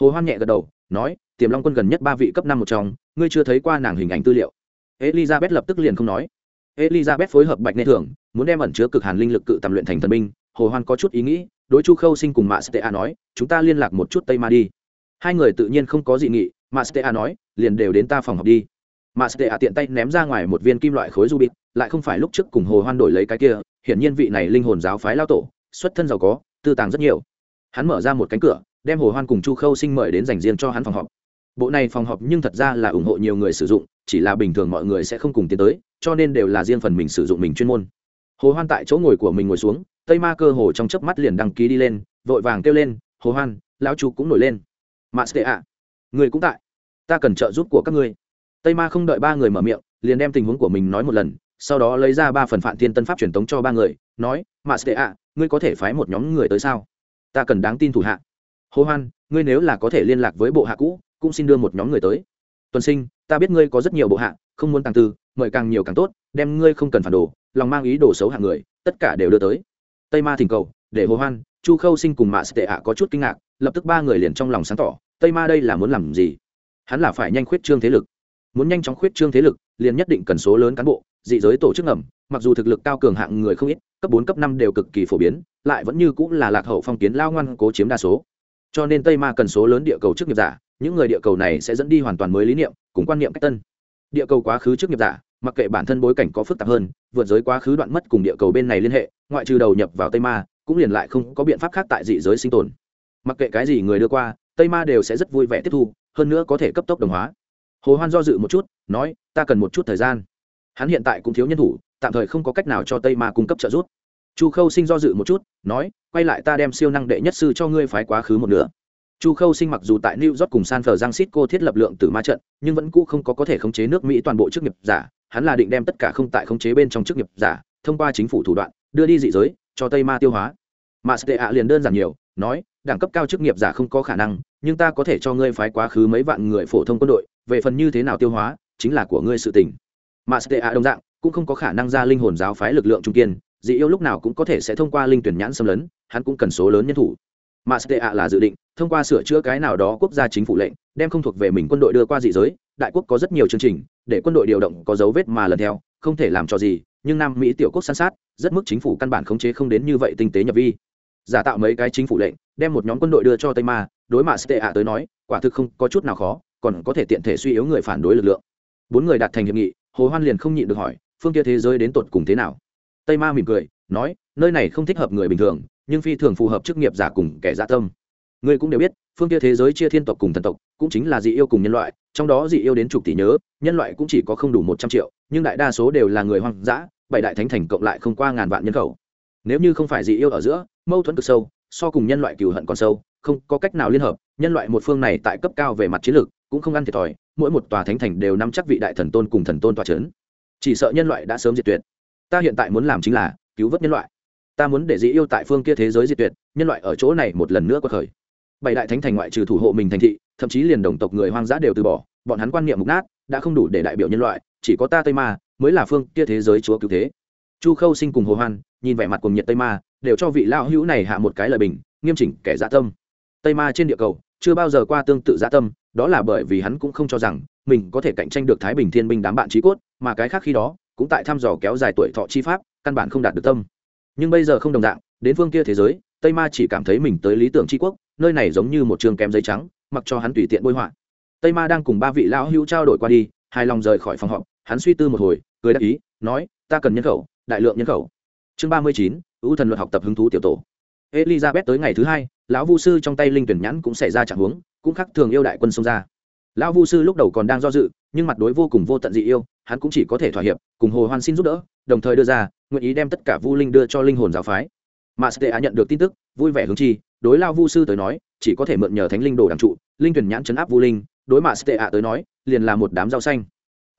Hồ hoan nhẹ gật đầu, nói, tiềm long quân gần nhất ba vị cấp năm một trong, ngươi chưa thấy qua nàng hình ảnh tư liệu. Elizabeth lập tức liền không nói. Elizabeth phối hợp bạch nê thường, muốn đem ẩn chứa cực hàn linh lực cự tầm luyện thành thần binh, hồ hoan có chút ý nghĩ, đối chu khâu sinh cùng mạ stea nói, chúng ta liên lạc một chút tây ma đi. Hai người tự nhiên không có dị nghị mastea nói, liền đều đến ta phòng học đi. Mastea tiện tay ném ra ngoài một viên kim loại khối du lại không phải lúc trước cùng hồ hoan đổi lấy cái kia, hiển nhiên vị này linh hồn giáo phái lao tổ, xuất thân giàu có, tư tàng rất nhiều. Hắn mở ra một cánh cửa, đem hồ hoan cùng chu khâu sinh mời đến dành riêng cho hắn phòng họp. Bộ này phòng họp nhưng thật ra là ủng hộ nhiều người sử dụng, chỉ là bình thường mọi người sẽ không cùng tiến tới, cho nên đều là riêng phần mình sử dụng mình chuyên môn. Hồ hoan tại chỗ ngồi của mình ngồi xuống, tây ma cơ hồ trong chớp mắt liền đăng ký đi lên, vội vàng kêu lên, hồ hoan, lão chu cũng nổi lên. Mạ ạ người cũng tại. Ta cần trợ giúp của các ngươi. Tây ma không đợi ba người mở miệng, liền đem tình huống của mình nói một lần, sau đó lấy ra ba phần phản thiên tân pháp truyền tống cho ba người, nói mà sệ ạ, ngươi có thể phái một nhóm người tới sao? Ta cần đáng tin thủ hạ. Hô hoan, ngươi nếu là có thể liên lạc với bộ hạ cũ, cũng xin đưa một nhóm người tới. Tuần sinh, ta biết ngươi có rất nhiều bộ hạ, không muốn tăng tư, mời càng nhiều càng tốt, đem ngươi không cần phản đồ, lòng mang ý đồ xấu hạng người, tất cả đều đưa tới. Tây ma thỉnh cầu, để hồ hoan, chu khâu sinh cùng mạ tệ ạ có chút kinh ngạc, lập tức ba người liền trong lòng sáng tỏ tây ma đây là muốn làm gì? Hắn là phải nhanh khuyết trương thế lực. Muốn nhanh chóng khuyết trương thế lực, liền nhất định cần số lớn cán bộ, dị giới tổ chức ngầm, mặc dù thực lực cao cường hạng người không ít, cấp bốn, cấp năm đều cực kỳ phổ biến, lại vẫn như cũng là lạc hậu phong kiến lao ngoan cố chiếm đa số. Cho nên tây ma cần số lớn địa cầu chức nghiệp giả, những người địa cầu này sẽ dẫn đi hoàn toàn mới lý niệm, cùng quan niệm cách tân. Địa cầu quá khứ trước nghiệp giả, mặc kệ bản thân bối cảnh có phức tạp hơn, vượt giới quá khứ đoạn mất cùng địa cầu bên này liên hệ, ngoại trừ đầu nhập vào tây ma, cũng liền lại không có biện pháp khác tại dị giới sinh tồn. Mặc kệ cái gì người đưa qua tây ma đều sẽ rất vui vẻ tiếp thu, hơn nữa có thể cấp tốc đồng hóa. Hồ hoan do dự một chút, nói, ta cần một chút thời gian. Hắn hiện tại cũng thiếu nhân thủ, tạm thời không có cách nào cho tây ma cung cấp trợ giúp. Chu khâu sinh do dự một chút, nói, quay lại ta đem siêu năng đệ nhất sư cho ngươi phái quá khứ một nửa. Chu khâu sinh mặc dù tại new york cùng san francisco thiết lập lượng tử ma trận, nhưng vẫn cũ không có có thể khống chế nước mỹ toàn bộ chức nghiệp giả. Hắn là định đem tất cả không tại khống chế bên trong chức nghiệp giả, thông qua chính phủ thủ đoạn, đưa đi dị giới, cho tây ma tiêu hóa. Mà sệ ạ liền đơn giản nhiều, nói đẳng cấp cao chức nghiệp giả không có khả năng, nhưng ta có thể cho ngươi phái quá khứ mấy vạn người phổ thông quân đội, về phần như thế nào tiêu hóa, chính là của ngươi sự tình. Mà sệ ạ đồng dạng, cũng không có khả năng ra linh hồn giáo phái lực lượng trung kiên, dị yêu lúc nào cũng có thể sẽ thông qua linh tuyển nhãn xâm lấn, hắn cũng cần số lớn nhân thủ. Mà sệ ạ là dự định, thông qua sửa chữa cái nào đó quốc gia chính phủ lệnh, đem không thuộc về mình quân đội đưa qua dị giới, đại quốc có rất nhiều chương trình, để quân đội điều động có dấu vết mà lần theo, không thể làm cho gì, nhưng nam mỹ tiểu quốc san sát, rất mức chính phủ căn bản khống chế không đến như vậy tinh tế nhập vi giả tạo mấy cái chính phủ lệnh, đem một nhóm quân đội đưa cho tây ma, đối mạ sệ ạ tới nói, quả thực không có chút nào khó, còn có thể tiện thể suy yếu người phản đối lực lượng. Bốn người đạt thành hiệp nghị, hồ hoan liền không nhịn được hỏi, phương kia thế giới đến tột cùng thế nào? Tây ma mỉm cười, nói, nơi này không thích hợp người bình thường, nhưng phi thường phù hợp chức nghiệp giả cùng kẻ dạ tâm. Người cũng đều biết, phương kia thế giới chia thiên tộc cùng thần tộc, cũng chính là dị yêu cùng nhân loại, trong đó dị yêu đến chục tỷ nhớ, nhân loại cũng chỉ có không đủ một trăm triệu, nhưng đại đa số đều là người hoang dã, bảy đại thánh thành cộng lại không qua ngàn vạn nhân khẩu nếu như không phải dị yêu ở giữa, mâu thuẫn cực sâu, so cùng nhân loại cừu hận còn sâu, không có cách nào liên hợp, nhân loại một phương này tại cấp cao về mặt chiến lược, cũng không ăn thiệt thòi, mỗi một tòa thánh thành đều nắm chắc vị đại thần tôn cùng thần tôn tòa c h ấ n chỉ sợ nhân loại đã sớm diệt tuyệt. Ta hiện tại muốn làm chính là cứu vớt nhân loại. Ta muốn để dị yêu tại phương kia thế giới diệt tuyệt, nhân loại ở chỗ này một lần nữa có khởi. Bảy đại thánh thành ngoại trừ thủ hộ mình thành thị, thậm chí liền đồng tộc người hoang dã đều từ bỏ, bọn hắn quan niệm mục nát, đã không đủ để đại biểu nhân loại, chỉ có ta tây ma mới là phương kia thế giới chúa cứu thế. Chu khâu sinh cùng hồ hoan nhìn vẻ mặt cùng nhiệt tây ma, đều cho vị lao hữu này hạ một cái lời bình, nghiêm chỉnh kẻ dạ tâm. Tây ma trên địa cầu, chưa bao giờ qua tương tự dạ tâm, đó là bởi vì hắn cũng không cho rằng, mình có thể cạnh tranh được thái bình thiên binh đám bạn trí cốt, mà cái khác khi đó, cũng tại thăm dò kéo dài tuổi thọ chi pháp, căn bản không đạt được tâm. Nhưng bây giờ không đồng dạng, đến phương kia thế giới, tây ma chỉ cảm thấy mình tới lý tưởng tri quốc, nơi này giống như một trường kém giấy trắng, mặc cho hắn tùy tiện bôi họa. Tây ma đang cùng ba vị lão hữu trao đổi qua đi, hài lòng rời khỏi phòng họp, hắn suy tư một hồi, cười đáp ý, nói, ta cần nhân khẩu, đại lượng nhân khẩu chương ba mươi chín ưu thần luật học tập hứng thú tiểu tổ. Elizabeth tới ngày thứ hai, lão vu sư trong tay linh tuyển nhãn cũng xảy ra trạng huống, cũng khắc thường yêu đại quân xông ra. Lão vu sư lúc đầu còn đang do dự, nhưng mặt đối vô cùng vô tận dị yêu, hắn cũng chỉ có thể thỏa hiệp, cùng hồ hoan xin giúp đỡ, đồng thời đưa ra, nguyện ý đem tất cả vu linh đưa cho linh hồn giáo phái. Mà stea nhận được tin tức, vui vẻ hứng chi, đối lao vu sư tới nói, chỉ có thể mượn nhờ thánh linh đồ đằng trụ, linh tuyển nhãn chấn áp vu linh, đối mạ stea tới nói, liền là một đám rau xanh.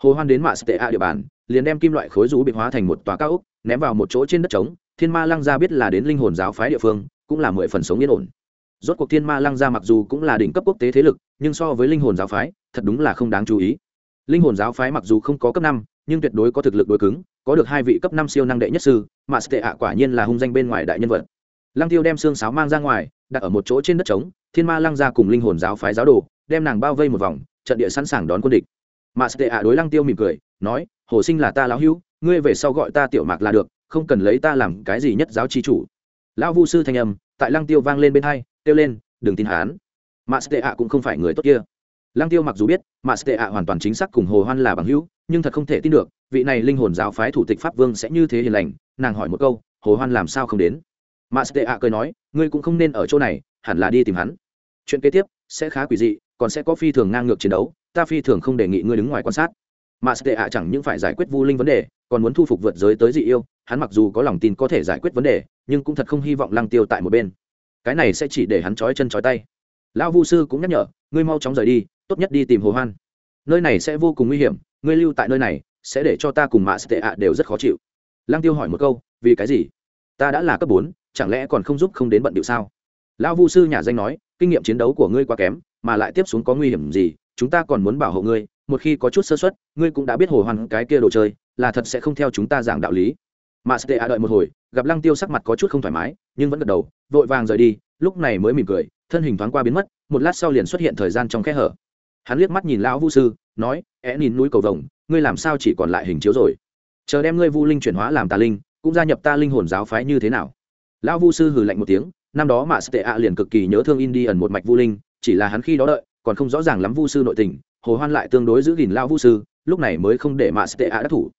Hồ hoan đến mạ stea địa bàn, liền đem kim loại khối rú bị hóa thành một tòa cao ốc ném vào một chỗ trên đất trống, thiên ma lăng gia biết là đến linh hồn giáo phái địa phương, cũng là mười phần sống yên ổn. Rốt cuộc thiên ma lăng gia mặc dù cũng là đỉnh cấp quốc tế thế lực, nhưng so với linh hồn giáo phái, thật đúng là không đáng chú ý. Linh hồn giáo phái mặc dù không có cấp năm, nhưng tuyệt đối có thực lực đối cứng, có được hai vị cấp năm siêu năng đệ nhất sư, mà tệ ạ quả nhiên là hung danh bên ngoài đại nhân vật. Lăng tiêu đem xương sáo mang ra ngoài, đặt ở một chỗ trên đất trống, thiên ma lăng gia cùng linh hồn giáo phái giáo đồ, đem nàng bao vây một vòng, trận địa sẵn sàng đón quân địch. Mà tệ ạ đối lăng tiêu mỉm cười, nói, hồ sinh là ta lão hữu ngươi về sau gọi ta tiểu mạc là được, không cần lấy ta làm cái gì nhất giáo chi chủ. Lão vu sư thanh âm, tại lăng tiêu vang lên bên hai, kêu lên, đừng tin hán mà tệ ạ cũng không phải người tốt kia. Lăng tiêu mặc dù biết mà tệ ạ hoàn toàn chính xác cùng hồ hoan là bằng hữu, nhưng thật không thể tin được, vị này linh hồn giáo phái thủ tịch pháp vương sẽ như thế hiền lành. Nàng hỏi một câu, hồ hoan làm sao không đến? Mà tệ ạ cười nói, ngươi cũng không nên ở chỗ này, hẳn là đi tìm hắn. Chuyện kế tiếp sẽ khá quỷ dị, còn sẽ có phi thường ngang ngược chiến đấu, ta phi thường không đề nghị ngươi đứng ngoài quan sát mà tệ ạ chẳng những phải giải quyết vu linh vấn đề, còn muốn thu phục vượt giới tới dị yêu, hắn mặc dù có lòng tin có thể giải quyết vấn đề, nhưng cũng thật không hy vọng lăng tiêu tại một bên. Cái này sẽ chỉ để hắn trói chân trói tay. Lão vu sư cũng nhắc nhở, ngươi mau chóng rời đi, tốt nhất đi tìm hồ hoan. Nơi này sẽ vô cùng nguy hiểm, ngươi lưu tại nơi này, sẽ để cho ta cùng mạ tệ ạ đều rất khó chịu. Lăng tiêu hỏi một câu, vì cái gì? Ta đã là cấp bốn, chẳng lẽ còn không giúp không đến bận điệu sao? Lão vu sư nhà danh nói, kinh nghiệm chiến đấu của ngươi quá kém, mà lại tiếp xuống có nguy hiểm gì, chúng ta còn muốn bảo hộ ngươi một khi có chút sơ suất, ngươi cũng đã biết hồ hoàn cái kia đồ chơi, là thật sẽ không theo chúng ta giảng đạo lý. Mà stea đợi một hồi, gặp lăng tiêu sắc mặt có chút không thoải mái, nhưng vẫn gật đầu, vội vàng rời đi, lúc này mới mỉm cười, thân hình thoáng qua biến mất, một lát sau liền xuất hiện thời gian trong khe hở. Hắn liếc mắt nhìn lão vu sư, nói é nhìn núi cầu vồng, ngươi làm sao chỉ còn lại hình chiếu rồi? Chờ đem ngươi vu linh chuyển hóa làm tà linh, cũng gia nhập ta linh hồn giáo phái như thế nào? Lão vu sư hừ lạnh một tiếng, năm đó mà stea liền cực kỳ nhớ thương indian một mạch vu linh, chỉ là hắn khi đó đợi, còn không rõ ràng lắm vu sư nội tình hồ hoan lại tương đối giữ gìn lao vu sư, lúc này mới không để mạ tệ ạ đắc thủ.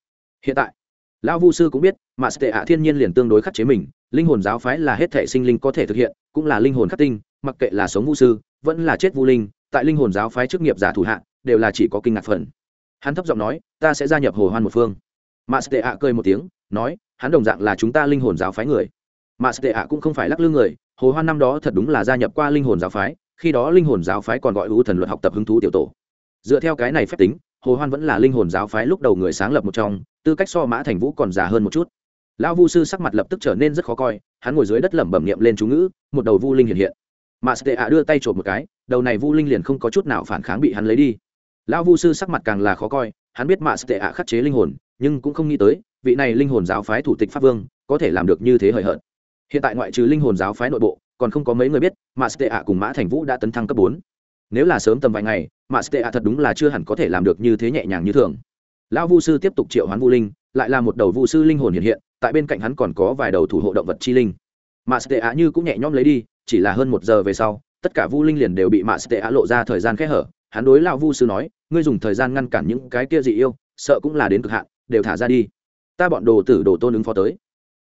Hiện tại lão vu sư cũng biết mạ tệ ạ thiên nhiên liền tương đối khắc chế mình, linh hồn giáo phái là hết thể sinh linh có thể thực hiện, cũng là linh hồn khắc tinh, mặc kệ là sống vu sư, vẫn là chết vu linh, tại linh hồn giáo phái chức nghiệp giả thủ hạ, đều là chỉ có kinh ngạc phần. Hắn thấp giọng nói, ta sẽ gia nhập hồ hoan một phương. Mạ tệ ạ cười một tiếng, nói, hắn đồng dạng là chúng ta linh hồn giáo phái người. Mạ tệ ạ cũng không phải lắc lư người, hồ hoan năm đó thật đúng là gia nhập qua linh hồn giáo phái, khi đó linh hồn giáo phái còn gọi hữu thần luật học tập hứng thú tiểu tổ dựa theo cái này phép tính, hồ hoan vẫn là linh hồn giáo phái lúc đầu người sáng lập một trong, tư cách so mã thành vũ còn già hơn một chút. Lão vu sư sắc mặt lập tức trở nên rất khó coi, hắn ngồi dưới đất lẩm bẩm niệm lên chú ngữ, một đầu vu linh hiện hiện. Mà tệ ạ đưa tay trộm một cái, đầu này vu linh liền không có chút nào phản kháng bị hắn lấy đi. Lão vu sư sắc mặt càng là khó coi, hắn biết mạ tệ ạ khắc chế linh hồn, nhưng cũng không nghĩ tới, vị này linh hồn giáo phái thủ tịch pháp vương, có thể làm được như thế hời hợt. Hiện tại ngoại trừ linh hồn giáo phái nội bộ, còn không có mấy người biết mà stea ạ cùng mã thành vũ đã tấn thăng cấp bốn nếu là sớm tầm vài ngày, mà stea thật đúng là chưa hẳn có thể làm được như thế nhẹ nhàng như thường. Lão vu sư tiếp tục triệu hoán vu linh, lại là một đầu vu sư linh hồn hiện hiện, tại bên cạnh hắn còn có vài đầu thủ hộ động vật chi linh. Mà stea như cũng nhẹ nhõm lấy đi, chỉ là hơn một giờ về sau, tất cả vu linh liền đều bị mạ stea lộ ra thời gian khẽ hở. Hắn đối lão vu sư nói, ngươi dùng thời gian ngăn cản những cái kia dị yêu, sợ cũng là đến cực hạn, đều thả ra đi. Ta bọn đồ tử đồ tôn ứng phó tới.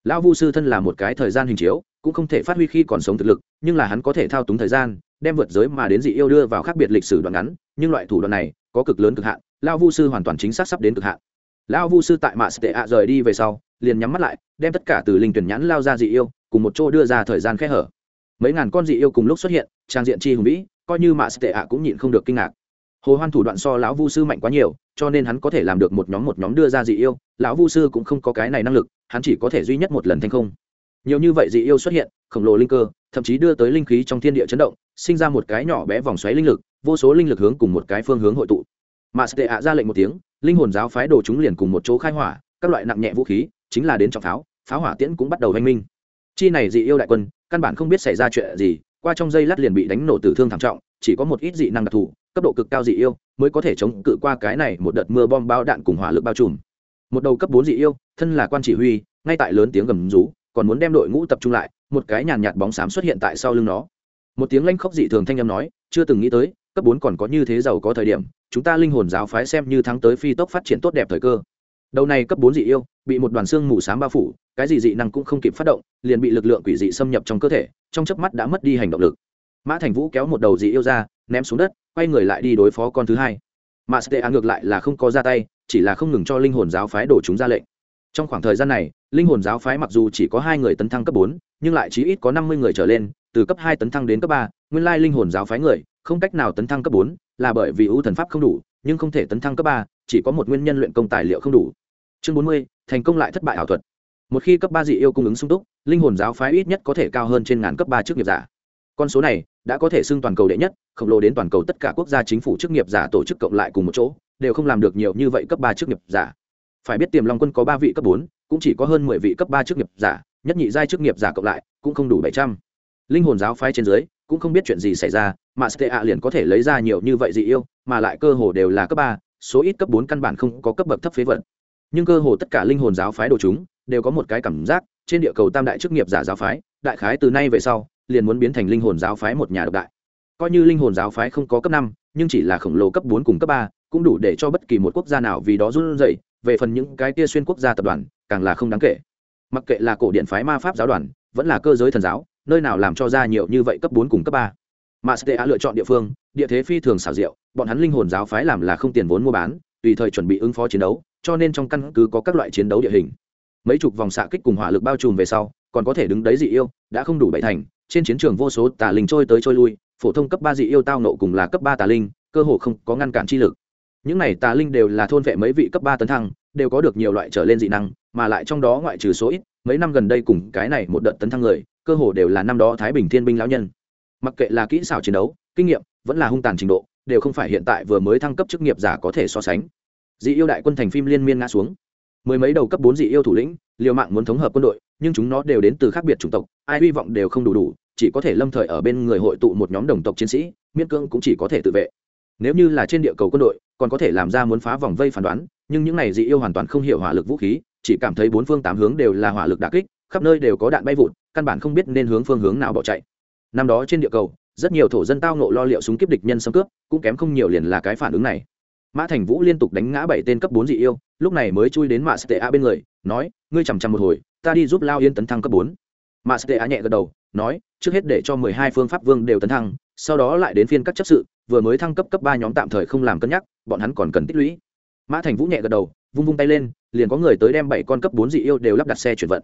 Lão vu sư thân là một cái thời gian hình chiếu, cũng không thể phát huy khi còn sống thực lực, nhưng là hắn có thể thao túng thời gian đem vượt giới mà đến dị yêu đưa vào khác biệt lịch sử đoạn ngắn, nhưng loại thủ đoạn này có cực lớn cực hạn, lão vu sư hoàn toàn chính xác sắp đến cực hạn. Lão vu sư tại mạ sệ ạ rời đi về sau, liền nhắm mắt lại, đem tất cả từ linh tuyển nhãn lao ra dị yêu, cùng một chỗ đưa ra thời gian khẽ hở. Mấy ngàn con dị yêu cùng lúc xuất hiện, trang diện chi hùng vĩ, coi như mạ sệ ạ cũng nhịn không được kinh ngạc. Hồ hoan thủ đoạn so lão vu sư mạnh quá nhiều, cho nên hắn có thể làm được một nhóm một nhóm đưa ra dị yêu, lão vu sư cũng không có cái này năng lực, hắn chỉ có thể duy nhất một lần thành không. Nhiều như vậy dị yêu xuất hiện, khổng lồ linh cơ, thậm chí đưa tới linh khí trong thiên địa chấn động sinh ra một cái nhỏ bé vòng xoáy linh lực, vô số linh lực hướng cùng một cái phương hướng hội tụ. Mà tệ ạ ra lệnh một tiếng, linh hồn giáo phái đồ chúng liền cùng một chỗ khai hỏa, các loại nặng nhẹ vũ khí, chính là đến trọng pháo pháo hỏa tiễn cũng bắt đầu hành minh. Chi này dị yêu đại quân, căn bản không biết xảy ra chuyện gì, qua trong dây lát liền bị đánh nổ tử thương thảm trọng, chỉ có một ít dị năng đặc thù, cấp độ cực cao dị yêu mới có thể chống cự qua cái này một đợt mưa bom bao đạn cùng hỏa lực bao trùm. Một đầu cấp bốn dị yêu, thân là quan chỉ huy, ngay tại lớn tiếng gầm rú, còn muốn đem đội ngũ tập trung lại, một cái nhàn nhạt bóng xám xuất hiện tại sau lưng nó một tiếng lanh khốc dị thường thanh âm nói, chưa từng nghĩ tới, cấp bốn còn có như thế giàu có thời điểm, chúng ta linh hồn giáo phái xem như thắng tới phi tốc phát triển tốt đẹp thời cơ. Đầu này cấp bốn dị yêu, bị một đoàn xương mù s á m bao phủ, cái gì dị năng cũng không kịp phát động, liền bị lực lượng quỷ dị xâm nhập trong cơ thể, trong chớp mắt đã mất đi hành động lực. Mã thành vũ kéo một đầu dị yêu ra, ném xuống đất, quay người lại đi đối phó con thứ hai. Mà stea ngược lại là không có ra tay, chỉ là không ngừng cho linh hồn giáo phái đổ chúng ra lệnh. Trong khoảng thời gian này, linh hồn giáo phái mặc dù chỉ có hai người tấn thăng cấp bốn, nhưng lại chí ít có năm mươi người trở lên từ cấp hai tấn thăng đến cấp ba, nguyên lai linh hồn giáo phái người, không cách nào tấn thăng cấp bốn, là bởi vì ưu thần pháp không đủ, nhưng không thể tấn thăng cấp ba, chỉ có một nguyên nhân luyện công tài liệu không đủ. Chương bốn mươi, thành công lại thất bại ảo thuật. Một khi cấp ba dị yêu cung ứng sung túc, linh hồn giáo phái ít nhất có thể cao hơn trên ngàn cấp ba trước nghiệp giả. Con số này đã có thể xưng toàn cầu đệ nhất, khổng lồ đến toàn cầu tất cả quốc gia chính phủ chức nghiệp giả tổ chức cộng lại cùng một chỗ, đều không làm được nhiều như vậy cấp ba chức nghiệp giả. Phải biết tiềm long quân có ba vị cấp bốn, cũng chỉ có hơn mười vị cấp ba chức nghiệp giả, nhất nhị giai chức nghiệp giả cộng lại, cũng không đủ bảy trăm linh hồn giáo phái trên dưới, cũng không biết chuyện gì xảy ra, mà stea liền có thể lấy ra nhiều như vậy dị yêu, mà lại cơ hồ đều là cấp ba, số ít cấp bốn căn bản không có cấp bậc thấp phế vận nhưng cơ hồ tất cả linh hồn giáo phái đồ chúng, đều có một cái cảm giác, trên địa cầu tam đại chức nghiệp giả giáo phái, đại khái từ nay về sau, liền muốn biến thành linh hồn giáo phái một nhà độc đại. Coi như linh hồn giáo phái không có cấp năm, nhưng chỉ là khổng lồ cấp bốn cùng cấp ba, cũng đủ để cho bất kỳ một quốc gia nào vì đó run rẩy, về phần những cái kia xuyên quốc gia tập đoàn, càng là không đáng kể. Mặc kệ là cổ điện phái ma pháp giáo đoàn, vẫn là cơ giới thần giáo nơi nào làm cho ra nhiều như vậy cấp bốn cùng cấp ba? Mà stea lựa chọn địa phương, địa thế phi thường xảo diệu, bọn hắn linh hồn giáo phái làm là không tiền vốn mua bán, tùy thời chuẩn bị ứng phó chiến đấu, cho nên trong căn cứ có các loại chiến đấu địa hình. Mấy chục vòng xạ kích cùng hỏa lực bao trùm về sau, còn có thể đứng đấy dị yêu, đã không đủ bảy thành, trên chiến trường vô số tà linh trôi tới trôi lui, phổ thông cấp ba dị yêu tao nộ cùng là cấp ba tà linh, cơ hồ không có ngăn cản chi lực. Những này tà linh đều là thôn vệ mấy vị cấp ba tấn thăng, đều có được nhiều loại trở lên dị năng, mà lại trong đó ngoại trừ số ít mấy năm gần đây cùng cái này một đợt tấn thăng người, cơ hồ đều là năm đó thái bình thiên binh lão nhân. Mặc kệ là kỹ xảo chiến đấu, kinh nghiệm, vẫn là hung tàn trình độ, đều không phải hiện tại vừa mới thăng cấp chức nghiệp giả có thể so sánh. Dị yêu đại quân thành phim liên miên ngã xuống. Mười mấy đầu cấp bốn dị yêu thủ lĩnh, liều mạng muốn thống hợp quân đội, nhưng chúng nó đều đến từ khác biệt chủng tộc, ai hy vọng đều không đủ đủ, chỉ có thể lâm thời ở bên người hội tụ một nhóm đồng tộc chiến sĩ, miễn cưỡng cũng chỉ có thể tự vệ. Nếu như là trên địa cầu quân đội, còn có thể làm ra muốn phá vòng vây phán đoán, nhưng những này dị yêu hoàn toàn không hiểu hỏa lực vũ khí chỉ cảm thấy bốn phương tám hướng đều là hỏa lực đà kích, khắp nơi đều có đạn bay vụt, căn bản không biết nên hướng phương hướng nào bỏ chạy. Năm đó trên địa cầu, rất nhiều thổ dân tao nộ lo liệu súng kiếp địch nhân xâm cướp, cũng kém không nhiều liền là cái phản ứng này. Mã thành vũ liên tục đánh ngã bảy tên cấp bốn dị yêu, lúc này mới chui đến mạ sệ a bên người, nói, ngươi chằm chằm một hồi, ta đi giúp lao yên tấn thăng cấp bốn. Mạ sệ a nhẹ gật đầu, nói, trước hết để cho mười hai phương pháp vương đều tấn thăng, sau đó lại đến phiên các chấp sự, vừa mới thăng cấp cấp ba nhóm tạm thời không làm cân nhắc, bọn hắn còn cần tích lũy. Mã thành vũ nhẹ gật đầu vung vung tay lên, liền có người tới đem bảy con cấp bốn dị yêu đều lắp đặt xe chuyển vận.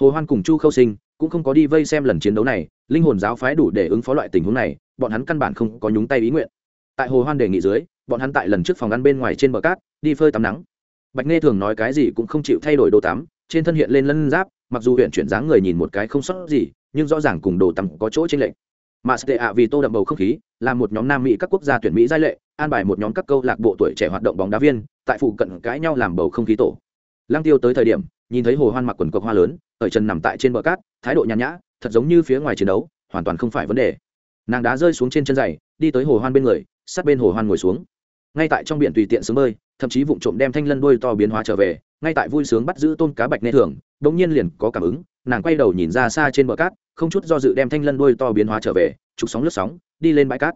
Hồ hoan cùng chu khâu sinh cũng không có đi vây xem lần chiến đấu này, linh hồn giáo phái đủ để ứng phó loại tình huống này, bọn hắn căn bản không có nhúng tay ý nguyện. Tại hồ hoan đề nghị dưới, bọn hắn tại lần trước phòng ăn bên ngoài trên bờ cát, đi phơi tắm nắng. Bạch nghe thường nói cái gì cũng không chịu thay đổi đồ tắm, trên thân hiện lên lân giáp, mặc dù huyện chuyển dáng người nhìn một cái không sót gì, nhưng rõ ràng cùng đồ tắm có chỗ trên lệnh mà sợ ạ vì tô đậm bầu không khí là một nhóm nam mỹ các quốc gia tuyển mỹ giai lệ, an bài một nhóm các câu lạc bộ tuổi trẻ hoạt động bóng đá viên, tại phụ cận cãi nhau làm bầu không khí tổ. Lăng tiêu tới thời điểm, nhìn thấy hồ hoan mặc quần cộc hoa lớn ở chân nằm tại trên bờ cát, thái độ nhàn nhã, thật giống như phía ngoài chiến đấu, hoàn toàn không phải vấn đề. Nàng đá rơi xuống trên chân giày, đi tới hồ hoan bên người, sát bên hồ hoan ngồi xuống. Ngay tại trong biển tùy tiện sướng bơi, thậm chí vụng trộm đem thanh lân đuôi to biến hóa trở về, ngay tại vui sướng bắt giữ tôm cá bạch nê thường đống nhiên liền có cảm ứng, nàng quay đầu nhìn ra xa trên bờ cát, không chút do dự đem thanh lân đuôi to biến hóa trở về trục sóng lướt sóng, đi lên bãi cát.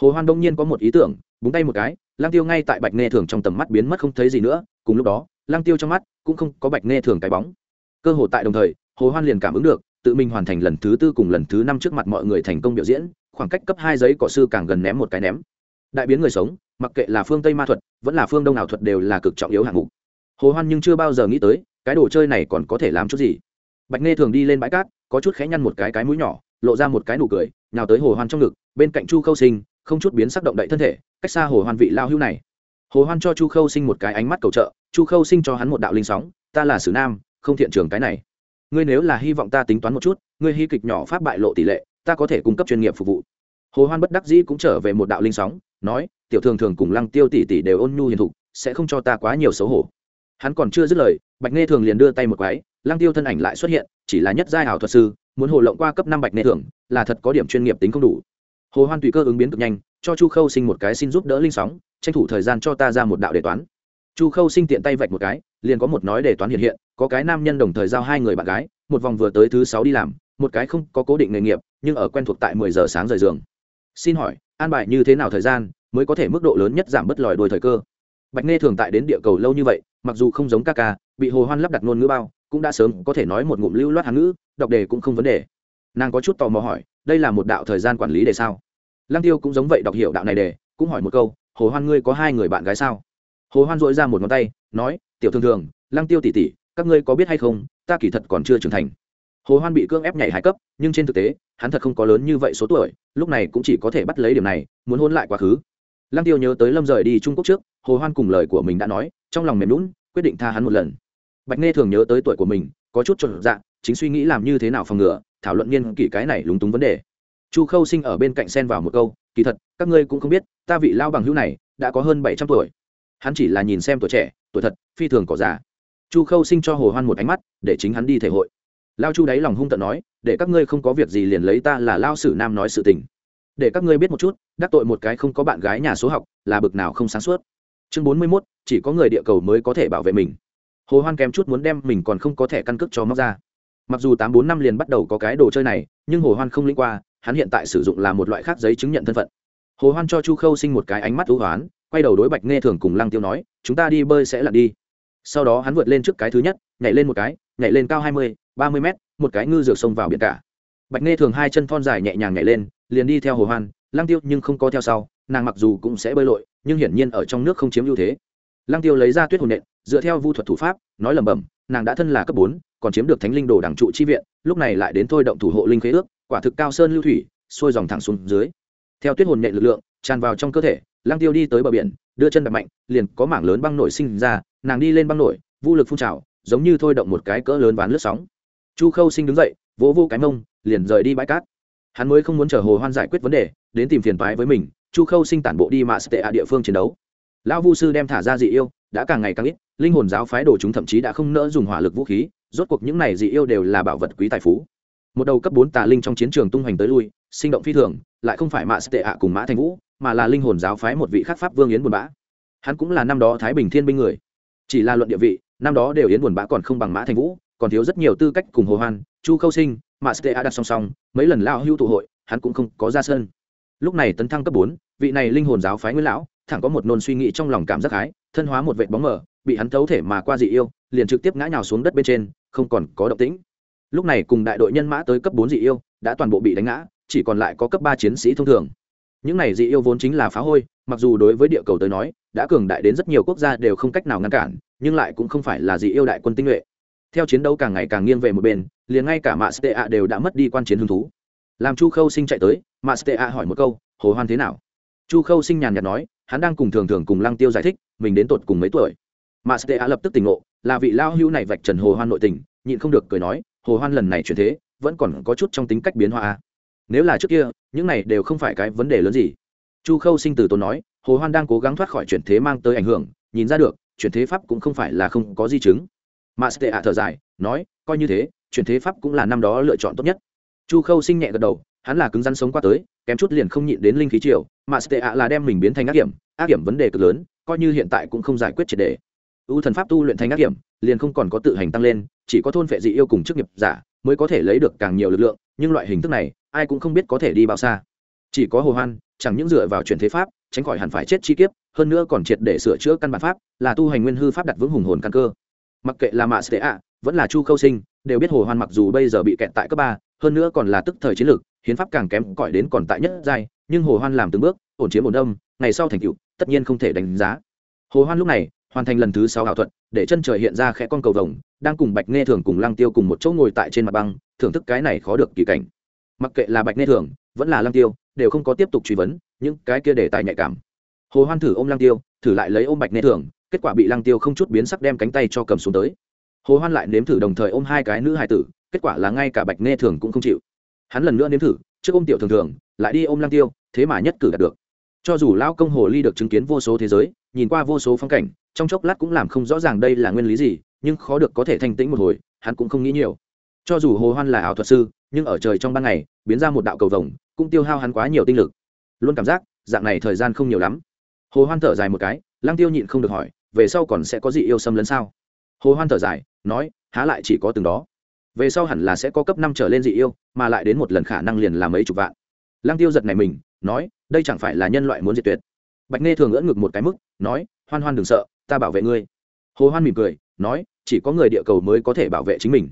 Hồ hoan đông nhiên có một ý tưởng, búng tay một cái lang tiêu ngay tại bạch nghe thường trong tầm mắt biến mất không thấy gì nữa, cùng lúc đó lang tiêu trong mắt cũng không có bạch nghe thường cái bóng. Cơ hội tại đồng thời, hồ hoan liền cảm ứng được, tự mình hoàn thành lần thứ tư cùng lần thứ năm trước mặt mọi người thành công biểu diễn, khoảng cách cấp hai giấy cỏ sư càng gần ném một cái ném. Đại biến người sống, mặc kệ là phương tây ma thuật, vẫn là phương đông nào thuật đều là cực trọng yếu hạng mục. Hồ hoan nhưng chưa bao giờ nghĩ tới, cái đồ chơi này còn có thể làm chút gì. Bạch nghe thường đi lên bãi cát, có chút khẽ nhăn một cái cái mũi nhỏ lộ ra một cái nụ cười nào tới hồ hoan trong ngực, bên cạnh chu khâu sinh, không chút biến sắc động đậy thân thể, cách xa hồ hoan vị lao hưu này. Hồ hoan cho chu khâu sinh một cái ánh mắt cầu trợ, chu khâu sinh cho hắn một đạo linh sóng, ta là sử nam, không thiện trường cái này. Ngươi nếu là hy vọng ta tính toán một chút, ngươi hy kịch nhỏ pháp bại lộ tỷ lệ, ta có thể cung cấp chuyên nghiệp phục vụ. Hồ hoan bất đắc dĩ cũng trở về một đạo linh sóng, nói, tiểu thường thường cùng lăng tiêu tỷ tỷ đều ôn nhu hiền thục, sẽ không cho ta quá nhiều xấu hổ. Hắn còn chưa dứt lời, bạch nghe thường liền đưa tay một cái, lăng tiêu thân ảnh lại xuất hiện, chỉ là nhất giai ảo thuật sư muốn hồ lộng qua cấp năm bạch nệ thường là thật có điểm chuyên nghiệp tính không đủ. Hồ hoan tùy cơ ứng biến cực nhanh, cho chu khâu sinh một cái xin giúp đỡ linh sóng, tranh thủ thời gian cho ta ra một đạo đề toán. Chu khâu sinh tiện tay vạch một cái, liền có một nói đề toán hiện hiện, có cái nam nhân đồng thời giao hai người bạn gái, một vòng vừa tới thứ sáu đi làm, một cái không có cố định nghề nghiệp, nhưng ở quen thuộc tại mười giờ sáng rời giường. Xin hỏi, an bài như thế nào thời gian, mới có thể mức độ lớn nhất giảm bớt lòi đuôi thời cơ? Bạch nghe thường tại đến địa cầu lâu như vậy, mặc dù không giống ca ca, bị hồ hoan lắp đặt ngôn ngữ bao cũng đã sớm có thể nói một ngụm lưu loát hán ngữ, đọc đề cũng không vấn đề. Nàng có chút tò mò hỏi, đây là một đạo thời gian quản lý đề sao? Lăng tiêu cũng giống vậy đọc hiểu đạo này đề, cũng hỏi một câu, hồ hoan ngươi có hai người bạn gái sao? Hồ hoan dội ra một ngón tay, nói, tiểu thường thường, lăng tiêu tỷ tỷ, các ngươi có biết hay không, ta kỳ thật còn chưa trưởng thành. Hồ hoan bị cưỡng ép nhảy hai cấp, nhưng trên thực tế, hắn thật không có lớn như vậy số tuổi, lúc này cũng chỉ có thể bắt lấy điểm này, muốn hôn lại quá khứ. Lăng tiêu nhớ tới lâm rời đi trung quốc trước, hồ hoan cùng lời của mình đã nói, trong lòng mềm lún quyết định tha hắn một lần bạch nghe thường nhớ tới tuổi của mình có chút trộn dạ chính suy nghĩ làm như thế nào phòng ngừa thảo luận nghiên kỷ cái này lúng túng vấn đề. Chu khâu sinh ở bên cạnh xen vào một câu kỳ thật các ngươi cũng không biết ta vị lao bằng hữu này đã có hơn bảy trăm tuổi. Hắn chỉ là nhìn xem tuổi trẻ tuổi thật phi thường cỏ già. Chu khâu sinh cho hồ hoan một ánh mắt để chính hắn đi thể hội. Lao chu đáy lòng hung tận nói để các ngươi không có việc gì liền lấy ta là lao sử nam nói sự tình. Để các ngươi biết một chút đắc tội một cái không có bạn gái nhà số học là bực nào không sáng suốt. Chương bốn mươi 41, chỉ có người địa cầu mới có thể bảo vệ mình hồ hoan kém chút muốn đem mình còn không có thẻ căn cước cho móc ra. Mặc dù tám bốn năm liền bắt đầu có cái đồ chơi này, nhưng hồ hoan không linh qua, hắn hiện tại sử dụng là một loại khác giấy chứng nhận thân phận. Hồ hoan cho chu khâu sinh một cái ánh mắt thú hoán, quay đầu đối bạch nghe thường cùng lăng tiêu nói, chúng ta đi bơi sẽ lặn đi. Sau đó hắn vượt lên trước cái thứ nhất, nhảy lên một cái, nhảy lên cao hai mươi, ba mươi mét, một cái ngư dược sông vào biển cả. Bạch nghe thường hai chân thon dài nhẹ nhàng nhảy lên, liền đi theo hồ hoan, lăng tiêu nhưng không có theo sau, nàng mặc dù cũng sẽ bơi lội, nhưng hiển nhiên ở trong nước không chiếm ưu thế. Lăng tiêu lấy ra tuyết hồn nện dựa theo vu thuật thủ pháp, nói lẩm bẩm, nàng đã thân là cấp bốn, còn chiếm được thánh linh đồ đảng trụ chi viện, lúc này lại đến thôi động thủ hộ linh khế ước, quả thực cao sơn lưu thủy, xuôi dòng thẳng xuống dưới. Theo tuyết hồn nhện lực lượng, tràn vào trong cơ thể lang tiêu đi tới bờ biển, đưa chân đập mạnh, liền có mảng lớn băng nổi sinh ra, nàng đi lên băng nổi, vũ lực phun trào, giống như thôi động một cái cỡ lớn ván lướt sóng. Chu khâu sinh đứng dậy, vỗ vô cái mông, liền rời đi bãi cát. Hắn mới không muốn chờ hồ hoan giải quyết vấn đề, đến tìm phiền toái với mình, chu khâu sinh tản bộ đi mạ tệ ạ địa phương chiến đấu lão vu sư đem thả ra dị yêu, đã càng ngày càng ít, linh hồn giáo phái đồ chúng thậm chí đã không nỡ dùng hỏa lực vũ khí, rốt cuộc những này dị yêu đều là bảo vật quý tài phú. Một đầu cấp bốn tà linh trong chiến trường tung hoành tới lui, sinh động phi thường, lại không phải mạ tệ ạ cùng mã thành vũ, mà là linh hồn giáo phái một vị khắc pháp vương yến buồn bã. Hắn cũng là năm đó thái bình thiên binh người. Chỉ là luận địa vị, năm đó đều yến buồn bã còn không bằng mã thành vũ, còn thiếu rất nhiều tư cách cùng hồ hoan, chu khâu sinh mạ tệ ạ đặt song song, mấy lần lao hưu tụ hội, hắn cũng không có ra sân. Lúc này tấn thăng cấp bốn, vị này linh hồn giáo phái nguyễn lão thẳng có một nôn suy nghĩ trong lòng cảm giác hái, thân hóa một vệt bóng mờ, bị hắn thấu thể mà qua dị yêu, liền trực tiếp ngã nhào xuống đất bên trên, không còn có động tĩnh. Lúc này cùng đại đội nhân mã tới cấp bốn dị yêu, đã toàn bộ bị đánh ngã, chỉ còn lại có cấp ba chiến sĩ thông thường. Những này dị yêu vốn chính là phá hôi, mặc dù đối với địa cầu tới nói, đã cường đại đến rất nhiều quốc gia đều không cách nào ngăn cản, nhưng lại cũng không phải là dị yêu đại quân tinh nhuệ. Theo chiến đấu càng ngày càng nghiêng về một bên, liền ngay cả mạ stea đều đã mất đi quan chiến hứng thú. Làm chu khâu sinh chạy tới mạ stea hỏi một câu, hồ hoan thế nào? Chu khâu sinh nhàn nhạt nói hắn đang cùng thường thường cùng lăng tiêu giải thích, mình đến tột cùng mấy tuổi. Mạ stea lập tức tỉnh ngộ, là vị lao hưu này vạch trần hồ hoan nội tình, nhịn không được cười nói, hồ hoan lần này chuyển thế, vẫn còn có chút trong tính cách biến hóa à? nếu là trước kia, những này đều không phải cái vấn đề lớn gì. Chu khâu sinh từ tốn nói, hồ hoan đang cố gắng thoát khỏi chuyển thế mang tới ảnh hưởng, nhìn ra được, chuyển thế pháp cũng không phải là không có di chứng. Mà sệ ạ thở dài, nói, coi như thế, chuyển thế pháp cũng là năm đó lựa chọn tốt nhất. Chu khâu sinh nhẹ gật đầu, hắn là cứng rắn sống qua tới kém chút liền không nhịn đến linh khí triều, mà tệ ạ là đem mình biến thành ác hiểm ác hiểm vấn đề cực lớn, coi như hiện tại cũng không giải quyết triệt đề. U thần pháp tu luyện thành ác hiểm, liền không còn có tự hành tăng lên, chỉ có thôn phệ dị yêu cùng chức nghiệp giả mới có thể lấy được càng nhiều lực lượng, nhưng loại hình thức này, ai cũng không biết có thể đi bao xa. Chỉ có hồ hoan, chẳng những dựa vào chuyển thế pháp, tránh khỏi hẳn phải chết chi kiếp, hơn nữa còn triệt để sửa chữa căn bản pháp, là tu hành nguyên hư pháp đặt vững hùng hồn căn cơ. Mặc kệ là mạ sệ ạ, vẫn là chu khâu sinh, đều biết hồ hoan mặc dù bây giờ bị kẹt tại cấp ba, hơn nữa còn là tức thời chiến lược hiến pháp càng kém cỏi đến còn tại nhất giai, nhưng hồ hoan làm từng bước, ổn chiếm ổn đông ngày sau thành tựu, tất nhiên không thể đánh giá. Hồ hoan lúc này, hoàn thành lần thứ sáu ảo thuật, để chân trời hiện ra khẽ con cầu vồng, đang cùng bạch nghe thường cùng lăng tiêu cùng một chỗ ngồi tại trên mặt băng, thưởng thức cái này khó được kỳ cảnh. Mặc kệ là bạch nghe thường, vẫn là lăng tiêu, đều không có tiếp tục truy vấn, những cái kia để tài nhạy cảm. Hồ hoan thử ôm lăng tiêu, thử lại lấy ôm bạch nghe thường, kết quả bị lăng tiêu không chút biến sắc đem cánh tay cho cầm xuống tới. Hồ hoan lại nếm thử đồng thời ôm hai cái nữ hài tử, kết quả là ngay cả bạch nghe thường cũng không chịu hắn lần nữa nếm thử, trước ôm tiểu thường thường, lại đi ôm lăng tiêu, thế mà nhất cử đạt được. Cho dù lão công hồ ly được chứng kiến vô số thế giới, nhìn qua vô số phong cảnh, trong chốc lát cũng làm không rõ ràng đây là nguyên lý gì, nhưng khó được có thể thanh tĩnh một hồi, hắn cũng không nghĩ nhiều. Cho dù hồ hoan là ảo thuật sư, nhưng ở trời trong ban ngày, biến ra một đạo cầu vồng, cũng tiêu hao hắn quá nhiều tinh lực. Luôn cảm giác, dạng này thời gian không nhiều lắm. Hồ hoan thở dài một cái, lăng tiêu nhịn không được hỏi, về sau còn sẽ có gì yêu xâm lấn sao? Hồ hoan thở dài, nói, há lại chỉ có từng đó về sau hẳn là sẽ có cấp năm trở lên dị yêu, mà lại đến một lần khả năng liền là mấy chục vạn. Lăng tiêu giật này mình, nói, đây chẳng phải là nhân loại muốn diệt tuyệt. Bạch nghe thường ưỡn ngực một cái mức, nói, hoan hoan đừng sợ, ta bảo vệ ngươi. Hồ hoan mỉm cười, nói, chỉ có người địa cầu mới có thể bảo vệ chính mình.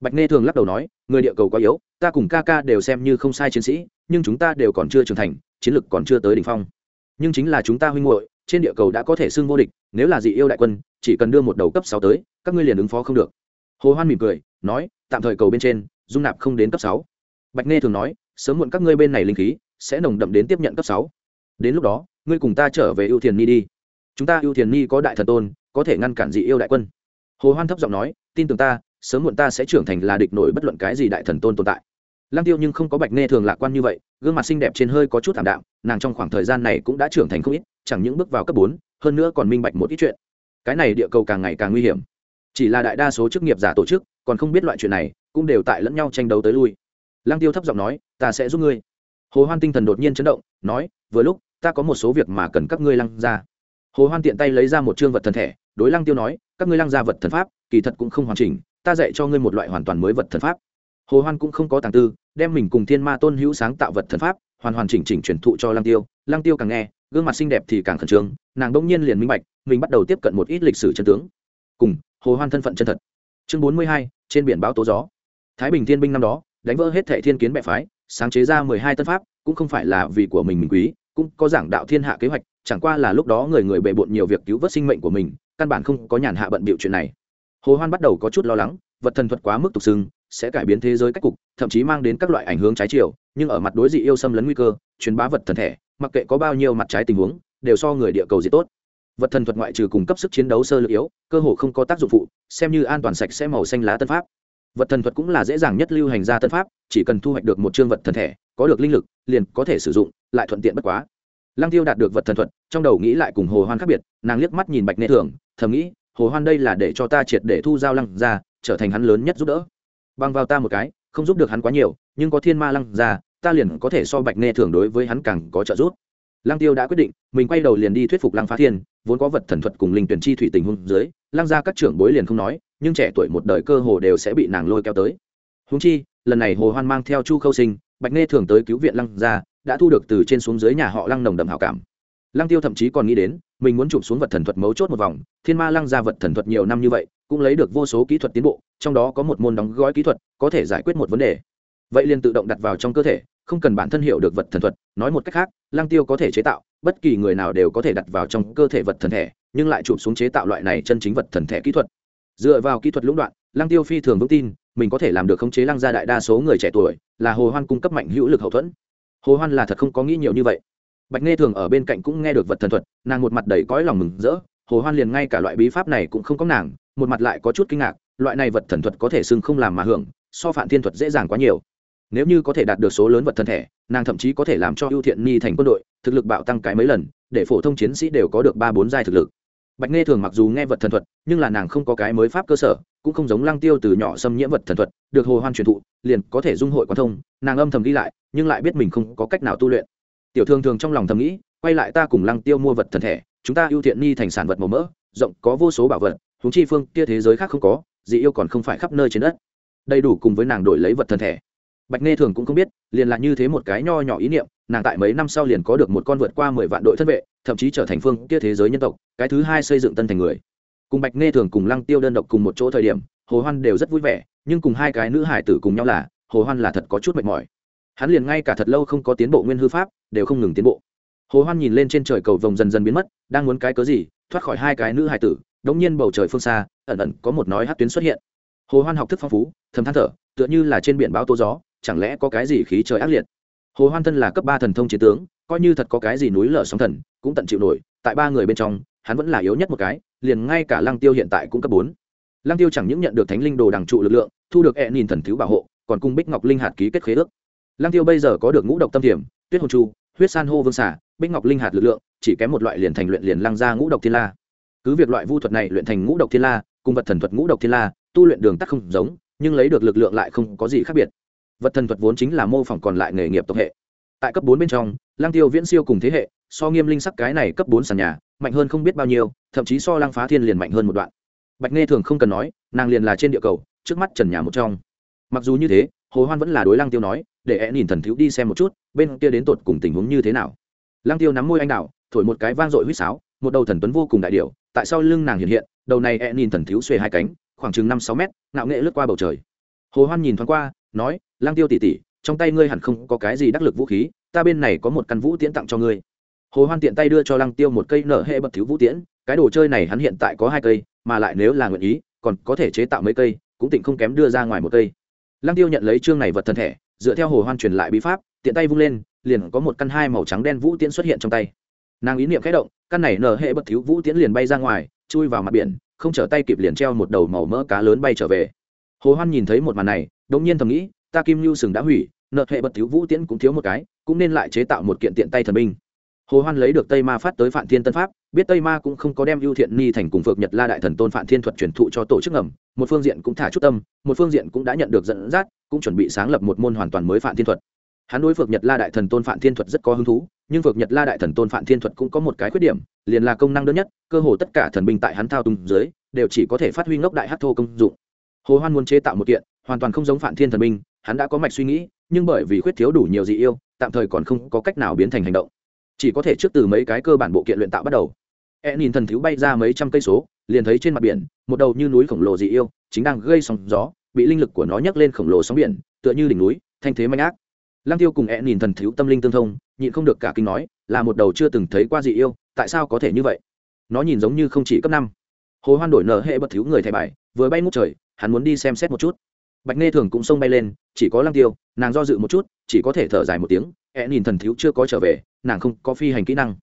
Bạch nghe thường lắc đầu nói, người địa cầu quá yếu, ta cùng ca ca đều xem như không sai chiến sĩ, nhưng chúng ta đều còn chưa trưởng thành, chiến lực còn chưa tới đỉnh phong. Nhưng chính là chúng ta huynh muội, trên địa cầu đã có thể xưng vô địch, nếu là dị yêu đại quân, chỉ cần đưa một đầu cấp sáu tới, các ngươi liền ứng phó không được. Hồ hoan mỉm cười, nói tạm thời cầu bên trên, dung nạp không đến cấp sáu. Bạch nghe thường nói, sớm muộn các ngươi bên này linh khí sẽ nồng đậm đến tiếp nhận cấp sáu. Đến lúc đó, ngươi cùng ta trở về ưu thiền ni đi. Chúng ta ưu thiền ni có đại thần tôn, có thể ngăn cản dị yêu đại quân. Hồ hoan thấp giọng nói, tin tưởng ta, sớm muộn ta sẽ trưởng thành là địch nổi bất luận cái gì đại thần tôn tồn tại. Lăng tiêu nhưng không có bạch nghe thường lạc quan như vậy, gương mặt xinh đẹp trên hơi có chút thảm đạm, nàng trong khoảng thời gian này cũng đã trưởng thành không ít, chẳng những bước vào cấp bốn, hơn nữa còn minh bạch một ít chuyện. Cái này địa cầu càng ngày càng nguy hiểm. Chỉ là đại đa số chức nghiệp giả tổ chức còn không biết loại chuyện này, cũng đều tại lẫn nhau tranh đấu tới lui. Lăng tiêu thấp giọng nói, ta sẽ giúp ngươi. Hồ hoan tinh thần đột nhiên chấn động, nói, vừa lúc, ta có một số việc mà cần các ngươi lăng ra. Hồ hoan tiện tay lấy ra một chương vật thần thể, đối lăng tiêu nói, các ngươi lăng ra vật thần pháp, kỳ thật cũng không hoàn chỉnh, ta dạy cho ngươi một loại hoàn toàn mới vật thần pháp. Hồ hoan cũng không có tàng tư, đem mình cùng thiên ma tôn hữu sáng tạo vật thần pháp, hoàn hoàn chỉnh chỉnh truyền thụ cho lăng tiêu. Lăng tiêu càng nghe, gương mặt xinh đẹp thì càng khẩn trương, nàng đông nhiên liền minh bạch, mình bắt đầu tiếp cận một ít lịch sử chân tướng. Cùng, hồ hoan thân phận chân thật. Chương bốn mươi hai trên biển báo tố gió. Thái bình thiên binh năm đó, đánh vỡ hết thệ thiên kiến bệ phái, sáng chế ra mười hai tân pháp, cũng không phải là vì của mình mình quý, cũng có giảng đạo thiên hạ kế hoạch, chẳng qua là lúc đó người người bề bộn nhiều việc cứu vớt sinh mệnh của mình, căn bản không có nhàn hạ bận bịu chuyện này. Hồ hoan bắt đầu có chút lo lắng, vật thần thuật quá mức tục xưng, sẽ cải biến thế giới cách cục, thậm chí mang đến các loại ảnh hưởng trái chiều, nhưng ở mặt đối dị yêu xâm lấn nguy cơ, truyền bá vật thần thể, mặc kệ có bao nhiêu mặt trái tình huống, đều so người địa cầu dị tốt vật thần thuật ngoại trừ cung cấp sức chiến đấu sơ lược yếu, cơ hồ không có tác dụng phụ, xem như an toàn sạch sẽ màu xanh lá tân pháp. Vật thần thuật cũng là dễ dàng nhất lưu hành ra tân pháp, chỉ cần thu hoạch được một chương vật thần thể, có được linh lực, liền có thể sử dụng, lại thuận tiện bất quá. Lăng tiêu đạt được vật thần thuật, trong đầu nghĩ lại cùng hồ hoan khác biệt, nàng liếc mắt nhìn bạch nê thường, thầm nghĩ, hồ hoan đây là để cho ta triệt để thu giao lăng ra, trở thành hắn lớn nhất giúp đỡ. Bằng vào ta một cái, không giúp được hắn quá nhiều, nhưng có thiên ma lăng ra, ta liền có thể so bạch nê thường đối với hắn càng có trợ giúp lăng tiêu đã quyết định mình quay đầu liền đi thuyết phục lăng phá thiên vốn có vật thần thuật cùng linh tuyển chi thủy tình huống dưới lăng Gia các trưởng bối liền không nói nhưng trẻ tuổi một đời cơ hồ đều sẽ bị nàng lôi kéo tới. Huống chi lần này hồ hoan mang theo chu khâu sinh bạch nghe thường tới cứu viện lăng Gia, đã thu được từ trên xuống dưới nhà họ lăng nồng đậm hảo cảm. Lăng tiêu thậm chí còn nghĩ đến mình muốn chụp xuống vật thần thuật mấu chốt một vòng thiên ma lăng Gia vật thần thuật nhiều năm như vậy cũng lấy được vô số kỹ thuật tiến bộ trong đó có một môn đóng gói kỹ thuật có thể giải quyết một vấn đề. Vậy liền tự động đặt vào trong cơ thể không cần bản thân hiểu được vật thần thuật nói một cách khác lăng tiêu có thể chế tạo, bất kỳ người nào đều có thể đặt vào trong cơ thể vật thần thể, nhưng lại chụp xuống chế tạo loại này chân chính vật thần thể kỹ thuật. Dựa vào kỹ thuật lũng đoạn, lăng tiêu phi thường vững tin, mình có thể làm được khống chế lăng gia đại đa số người trẻ tuổi, là hồ hoan cung cấp mạnh hữu lực hậu thuẫn. Hồ hoan là thật không có nghĩ nhiều như vậy. Bạch nghe thường ở bên cạnh cũng nghe được vật thần thuật, nàng một mặt đầy cõi lòng mừng rỡ, hồ hoan liền ngay cả loại bí pháp này cũng không có nàng, một mặt lại có chút kinh ngạc, loại này vật thần thuật có thể xưng không làm mà hưởng, so phản thiên thuật dễ dàng quá nhiều nếu như có thể đạt được số lớn vật thân thể, nàng thậm chí có thể làm cho ưu thiện ni thành quân đội, thực lực bạo tăng cái mấy lần, để phổ thông chiến sĩ đều có được ba bốn giai thực lực. Bạch nghe thường mặc dù nghe vật thần thuật, nhưng là nàng không có cái mới pháp cơ sở, cũng không giống lăng tiêu từ nhỏ xâm nhiễm vật thần thuật, được hồ hoan truyền thụ, liền có thể dung hội quan thông, nàng âm thầm đi lại, nhưng lại biết mình không có cách nào tu luyện. Tiểu thương thường trong lòng thầm nghĩ, quay lại ta cùng lăng tiêu mua vật thần thể, chúng ta ưu thiện ni thành sản vật màu mỡ, rộng, có vô số bảo vật chúng chi phương kia thế giới khác không có, dị yêu còn không phải khắp nơi trên đất. Đầy đủ cùng với nàng đổi lấy vật thần thể bạch nghe thường cũng không biết, liền là như thế một cái nho nhỏ ý niệm, nàng tại mấy năm sau liền có được một con vượt qua mười vạn đội thân vệ, thậm chí trở thành phương kia thế giới nhân tộc, cái thứ hai xây dựng tân thành người. Cùng bạch nghe thường cùng lăng tiêu đơn độc cùng một chỗ thời điểm, hồ hoan đều rất vui vẻ, nhưng cùng hai cái nữ hải tử cùng nhau là, hồ hoan là thật có chút mệt mỏi. Hắn liền ngay cả thật lâu không có tiến bộ nguyên hư pháp, đều không ngừng tiến bộ. Hồ hoan nhìn lên trên trời cầu vồng dần dần biến mất, đang muốn cái cớ gì, thoát khỏi hai cái nữ hải tử, đống nhiên bầu trời phương xa, ẩn ẩn có một nói hát tuyến xuất hiện. Hồ hoan học thức phong phú, thầm than thở, tựa như là trên biển báo tố gió chẳng lẽ có cái gì khí trời ác liệt? Hồ hoan thân là cấp ba thần thông chiến tướng, coi như thật có cái gì núi lở sóng thần, cũng tận chịu nổi, tại ba người bên trong, hắn vẫn là yếu nhất một cái, liền ngay cả lăng tiêu hiện tại cũng cấp bốn. Lăng tiêu chẳng những nhận được thánh linh đồ đằng trụ lực lượng, thu được e nhìn thần thiếu bảo hộ, còn cùng bích ngọc linh hạt ký kết khế ước. Lăng tiêu bây giờ có được ngũ độc tâm thiểm, tuyết hồn chu huyết san hô vương xả bích ngọc linh hạt lực lượng, chỉ kém một loại liền thành luyện liền lăng ra ngũ độc thiên la. Cứ việc loại vu thuật này luyện thành ngũ độc thiên la, cùng vật thần thuật ngũ độc thiên la, tu luyện đường tắt không giống, nhưng lấy được lực lượng lại không có gì khác biệt vật thần thuật vốn chính là mô phỏng còn lại nghề nghiệp tộc hệ. Tại cấp bốn bên trong lăng tiêu viễn siêu cùng thế hệ so nghiêm linh sắc cái này cấp bốn sàn nhà mạnh hơn không biết bao nhiêu thậm chí so lăng phá thiên liền mạnh hơn một đoạn. Bạch nghe thường không cần nói nàng liền là trên địa cầu trước mắt trần nhà một trong. Mặc dù như thế hồ hoan vẫn là đối lăng tiêu nói để e nhìn thần thiếu đi xem một chút bên kia đến tột cùng tình huống như thế nào. Lăng tiêu nắm môi anh đảo, thổi một cái vang dội huýt sáo một đầu thần tuấn vô cùng đại điệu tại sao lưng nàng hiện hiện đầu này e nhìn thần thiếu xuề hai cánh khoảng chừng năm sáu mét ngạo nghệ lướt qua bầu trời. Hồ hoan nhìn thoáng qua nói lang tiêu tỉ tỉ trong tay ngươi hẳn không có cái gì đắc lực vũ khí, ta bên này có một căn vũ tiễn tặng cho ngươi. Hồ hoan tiện tay đưa cho lăng tiêu một cây nở hệ bậc thiếu vũ tiễn, cái đồ chơi này hắn hiện tại có hai cây, mà lại nếu là nguyện ý, còn có thể chế tạo mấy cây, cũng tỉnh không kém đưa ra ngoài một cây. Lăng tiêu nhận lấy chương này vật thân thể dựa theo hồ hoan truyền lại bí pháp, tiện tay vung lên, liền có một căn hai màu trắng đen vũ tiễn xuất hiện trong tay. Nàng ý niệm khẽ động, căn này nở hệ bậc thiếu vũ tiễn liền bay ra ngoài, chui vào mặt biển, không trở tay kịp liền treo một đầu màu mỡ cá lớn bay trở về. Hồ hoan nhìn thấy một màn này, đột nhiên thầm nghĩ ta kim lưu sừng đã hủy, nợ hệ bật thiếu vũ tiễn cũng thiếu một cái, cũng nên lại chế tạo một kiện tiện tay thần binh. Hồ hoan lấy được tây ma phát tới phản thiên tân pháp, biết tây ma cũng không có đem ưu thiện ni thành cùng phượng nhật la đại thần tôn phản thiên thuật truyền thụ cho tổ chức ngầm, một phương diện cũng thả chút tâm, một phương diện cũng đã nhận được dẫn dắt, cũng chuẩn bị sáng lập một môn hoàn toàn mới phản thiên thuật. Hắn đối phượng nhật la đại thần tôn phản thiên thuật rất có hứng thú, nhưng phượng nhật la đại thần tôn phản thiên thuật cũng có một cái khuyết điểm, liền là công năng đơn nhất, cơ hồ tất cả thần binh tại hắn thao túng dưới, đều chỉ có thể phát huy ngốc đại hát thô công dụng. Hồ hoan muốn chế tạo một kiện, hoàn toàn không giống phản thiên thần binh hắn đã có mạch suy nghĩ, nhưng bởi vì khuyết thiếu đủ nhiều dị yêu, tạm thời còn không có cách nào biến thành hành động. Chỉ có thể trước từ mấy cái cơ bản bộ kiện luyện tạo bắt đầu. E nhìn thần thiếu bay ra mấy trăm cây số, liền thấy trên mặt biển, một đầu như núi khổng lồ dị yêu, chính đang gây sóng gió, bị linh lực của nó nhấc lên khổng lồ sóng biển, tựa như đỉnh núi, thanh thế manh ác. Lăng tiêu cùng e nhìn thần thiếu tâm linh tương thông, nhịn không được cả kinh nói, là một đầu chưa từng thấy qua dị yêu, tại sao có thể như vậy? Nó nhìn giống như không chỉ cấp năm. Hồ hoan đổi nở hệ bất thiếu người thẻ bài, vừa bay ngút trời, hắn muốn đi xem xét một chút bạch nghe thường cũng xông bay lên, chỉ có lăng tiêu, nàng do dự một chút, chỉ có thể thở dài một tiếng e nhìn thần thiếu chưa có trở về, nàng không có phi hành kỹ năng.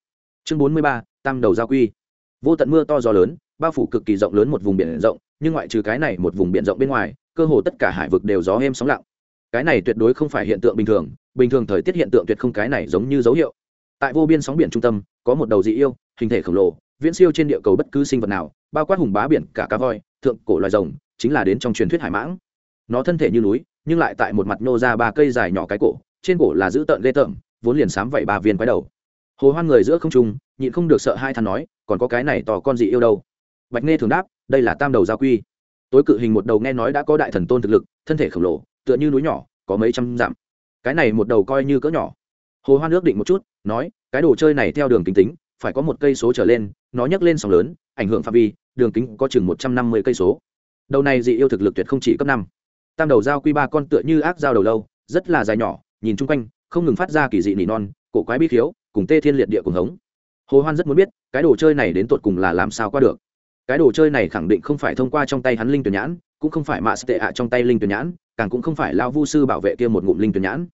Chương bốn mươi ba, tam đầu giao quy. Vô tận mưa to gió lớn, bao phủ cực kỳ rộng lớn một vùng biển rộng, nhưng ngoại trừ cái này một vùng biển rộng bên ngoài, cơ hồ tất cả hải vực đều gió êm sóng lặng. Cái này tuyệt đối không phải hiện tượng bình thường bình thường thời tiết hiện tượng tuyệt không cái này giống như dấu hiệu. Tại vô biên sóng biển trung tâm, có một đầu dị yêu, hình thể khổng lồ, viễn siêu trên địa cầu bất cứ sinh vật nào, bao quát hùng bá biển cả cá voi, thượng cổ loài rồng, chính là đến trong truyền thuyết hải mãng nó thân thể như núi, nhưng lại tại một mặt nô ra ba cây dài nhỏ cái cổ, trên cổ là giữ tợn ghê tởm, vốn liền sám vậy ba viên quái đầu. Hồ hoan người giữa không trung, nhịn không được sợ hai thằng nói, còn có cái này tỏ con gì yêu đâu. Bạch nghe thường đáp, đây là tam đầu gia quy. Tối cự hình một đầu nghe nói đã có đại thần tôn thực lực, thân thể khổng lồ, tựa như núi nhỏ, có mấy trăm dặm. Cái này một đầu coi như cỡ nhỏ. Hồ hoan ước định một chút, nói, cái đồ chơi này theo đường kính tính, phải có một cây số trở lên, nó nhấc lên sóng lớn, ảnh hưởng phạm vi, đường kính có chừng một trăm năm mươi cây số. Đầu này dị yêu thực lực tuyệt không chỉ cấp năm tam đầu dao quy ba con tựa như ác dao đầu lâu, rất là dài nhỏ, nhìn chung quanh, không ngừng phát ra kỳ dị nỉ non, cổ quái bi khiếu, cùng tê thiên liệt địa cùng hống. Hồ hoan rất muốn biết, cái đồ chơi này đến tột cùng là làm sao qua được. Cái đồ chơi này khẳng định không phải thông qua trong tay hắn linh tuyển nhãn, cũng không phải mạ tệ ạ trong tay linh tuyển nhãn, càng cũng không phải lao vu sư bảo vệ kia một ngụm linh tuyển nhãn.